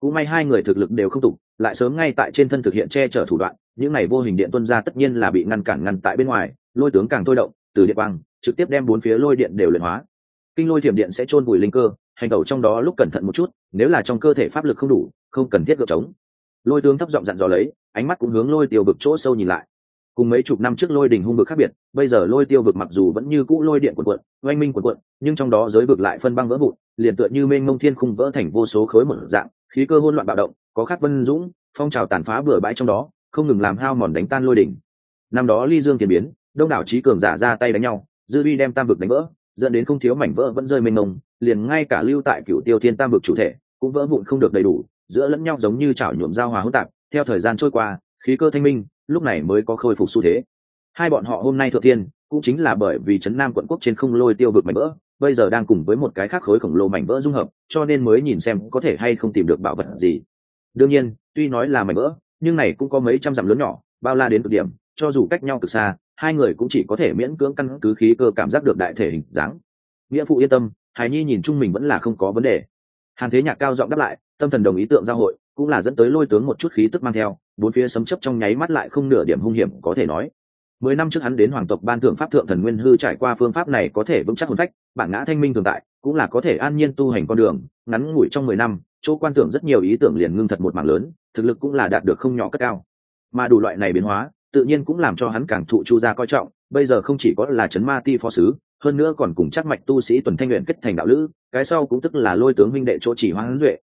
cũng may hai người thực lực đều không tục lại sớm ngay tại trên thân thực hiện che chở thủ đoạn, những này vô hình điện tuân ra tất nhiên là bị ngăn cản ngăn tại bên ngoài, lôi tướng càng thôi động, từ điện băng trực tiếp đem bốn phía lôi điện đều luyện hóa. Kinh lôi thiểm điện sẽ chôn vùi linh cơ, hành tẩu trong đó lúc cẩn thận một chút, nếu là trong cơ thể pháp lực không đủ, không cần thiết gợp trống. Lôi tướng thấp giọng dặn dò lấy, ánh mắt cũng hướng lôi tiêu vực chỗ sâu nhìn lại. Cùng mấy chục năm trước lôi đỉnh hung vực khác biệt, bây giờ lôi tiêu vực mặc dù vẫn như cũ lôi điện quần quận oanh minh quần quận nhưng trong đó giới vực lại phân băng vỡ vụn, liền tựa như mênh mông thiên khung vỡ thành vô số khối một dạng khí cơ hỗn loạn bạo động, có khát vân dũng, phong trào tàn phá bừa bãi trong đó, không ngừng làm hao mòn đánh tan lôi đỉnh. Năm đó ly dương tiền biến, đông đảo trí cường giả ra tay đánh nhau, dư vi đem tam vực đánh vỡ, dẫn đến không thiếu mảnh vỡ vẫn rơi mênh mông, liền ngay cả lưu tại cựu tiêu thiên tam vực chủ thể cũng vỡ vụn không được đầy đủ, giữa lẫn nhau giống như chảo nhuộm giao hòa hỗn tạp, theo thời gian trôi qua, khí cơ thanh minh, lúc này mới có khôi phục xu thế. Hai bọn họ hôm nay thượng thiên, cũng chính là bởi vì trấn nam quận quốc trên không lôi tiêu vực mảnh vỡ bây giờ đang cùng với một cái khác khối khổng lồ mảnh vỡ dung hợp, cho nên mới nhìn xem có thể hay không tìm được bảo vật gì. Đương nhiên, tuy nói là mảnh vỡ, nhưng này cũng có mấy trăm dặm lớn nhỏ, bao la đến cực điểm, cho dù cách nhau cực xa, hai người cũng chỉ có thể miễn cưỡng căn cứ khí cơ cảm giác được đại thể hình dáng. Nghĩa phụ yên tâm hài nhi nhìn chung mình vẫn là không có vấn đề. Hàn thế nhạc cao giọng đáp lại, tâm thần đồng ý tượng giao hội, cũng là dẫn tới lôi tướng một chút khí tức mang theo, bốn phía sấm chấp trong nháy mắt lại không nửa điểm hung hiểm có thể nói mười năm trước hắn đến hoàng tộc ban thượng pháp thượng thần nguyên hư trải qua phương pháp này có thể vững chắc hồn phách, bản ngã thanh minh thường tại, cũng là có thể an nhiên tu hành con đường, ngắn ngủi trong mười năm, chỗ quan tưởng rất nhiều ý tưởng liền ngưng thật một mảng lớn, thực lực cũng là đạt được không nhỏ cất cao. Mà đủ loại này biến hóa, tự nhiên cũng làm cho hắn càng thụ chu gia coi trọng, bây giờ không chỉ có là chấn ma ti phó sứ, hơn nữa còn cùng chắc mạch tu sĩ tuần thanh luyện kết thành đạo lữ, cái sau cũng tức là lôi tướng huynh đệ chỗ chỉ hoang duệ.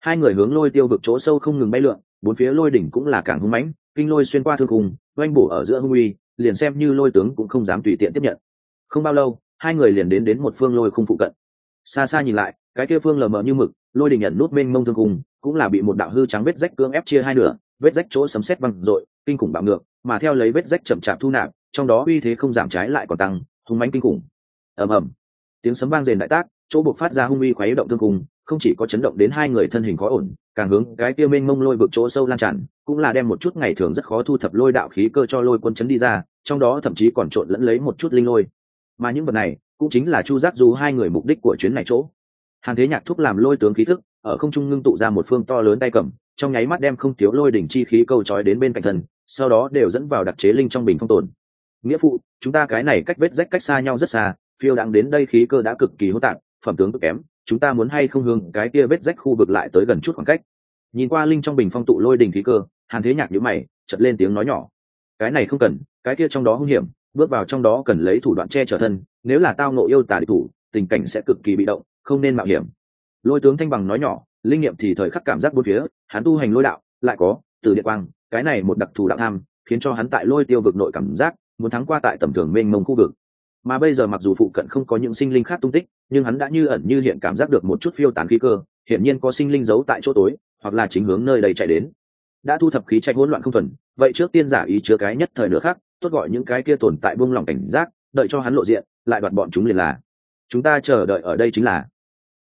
Hai người hướng lôi tiêu vực chỗ sâu không ngừng bay lượn, bốn phía lôi đỉnh cũng là càng hung mãnh, kinh lôi xuyên qua thương cùng oanh bổ ở giữa hung uy liền xem như lôi tướng cũng không dám tùy tiện tiếp nhận. Không bao lâu, hai người liền đến đến một phương lôi khung phụ cận. Xa xa nhìn lại, cái kia phương lờ mờ như mực, lôi đình nhận nút bên mông thương cùng cũng là bị một đạo hư trắng vết rách cương ép chia hai nửa, vết rách chỗ sấm sét văng dội kinh khủng bạo ngược, mà theo lấy vết rách chậm chạp thu nạp, trong đó uy thế không giảm trái lại còn tăng, hung mãnh kinh khủng. Ầm ầm. Tiếng sấm vang rền đại tác chỗ buộc phát ra hung uy khoái động tương cùng không chỉ có chấn động đến hai người thân hình khó ổn, càng hướng cái kia mênh mông lôi vực chỗ sâu lan tràn, cũng là đem một chút ngày thường rất khó thu thập lôi đạo khí cơ cho lôi quân chấn đi ra, trong đó thậm chí còn trộn lẫn lấy một chút linh lôi. Mà những vật này cũng chính là chu giác du hai người mục đích của chuyến này chỗ. Hàn thế nhạc thúc làm lôi tướng khí thức, ở không trung ngưng tụ ra một phương to lớn tay cầm, trong nháy mắt đem không thiếu lôi đỉnh chi khí câu trói đến bên cạnh thần sau đó đều dẫn vào đặc chế linh trong bình phong tồn. Nghĩa phụ, chúng ta cái này cách vết rách cách xa nhau rất xa, phiêu đặng đến đây khí cơ đã cực kỳ hỗn tạp phẩm tướng cực kém, chúng ta muốn hay không hướng cái kia vết rách khu vực lại tới gần chút khoảng cách. Nhìn qua linh trong bình phong tụ lôi đình khí cơ, hàn thế nhạc nhữ mày chật lên tiếng nói nhỏ. Cái này không cần, cái kia trong đó hung hiểm, bước vào trong đó cần lấy thủ đoạn che chở thân, nếu là tao nộ yêu tả địch thủ, tình cảnh sẽ cực kỳ bị động, không nên mạo hiểm. Lôi tướng thanh bằng nói nhỏ, linh nghiệm thì thời khắc cảm giác bốn phía, hắn tu hành lôi đạo, lại có, từ địa quang, cái này một đặc thù đạo tham, khiến cho hắn tại lôi tiêu vực nội cảm giác, muốn thắng qua tại tầm thường mênh mông khu vực mà bây giờ mặc dù phụ cận không có những sinh linh khác tung tích, nhưng hắn đã như ẩn như hiện cảm giác được một chút phiêu tán khí cơ, hiển nhiên có sinh linh giấu tại chỗ tối, hoặc là chính hướng nơi đây chạy đến. Đã thu thập khí chạy hỗn loạn không thuần, vậy trước tiên giả ý chứa cái nhất thời nữa khác, tốt gọi những cái kia tồn tại buông lòng cảnh giác, đợi cho hắn lộ diện, lại đoạt bọn chúng liền là. Chúng ta chờ đợi ở đây chính là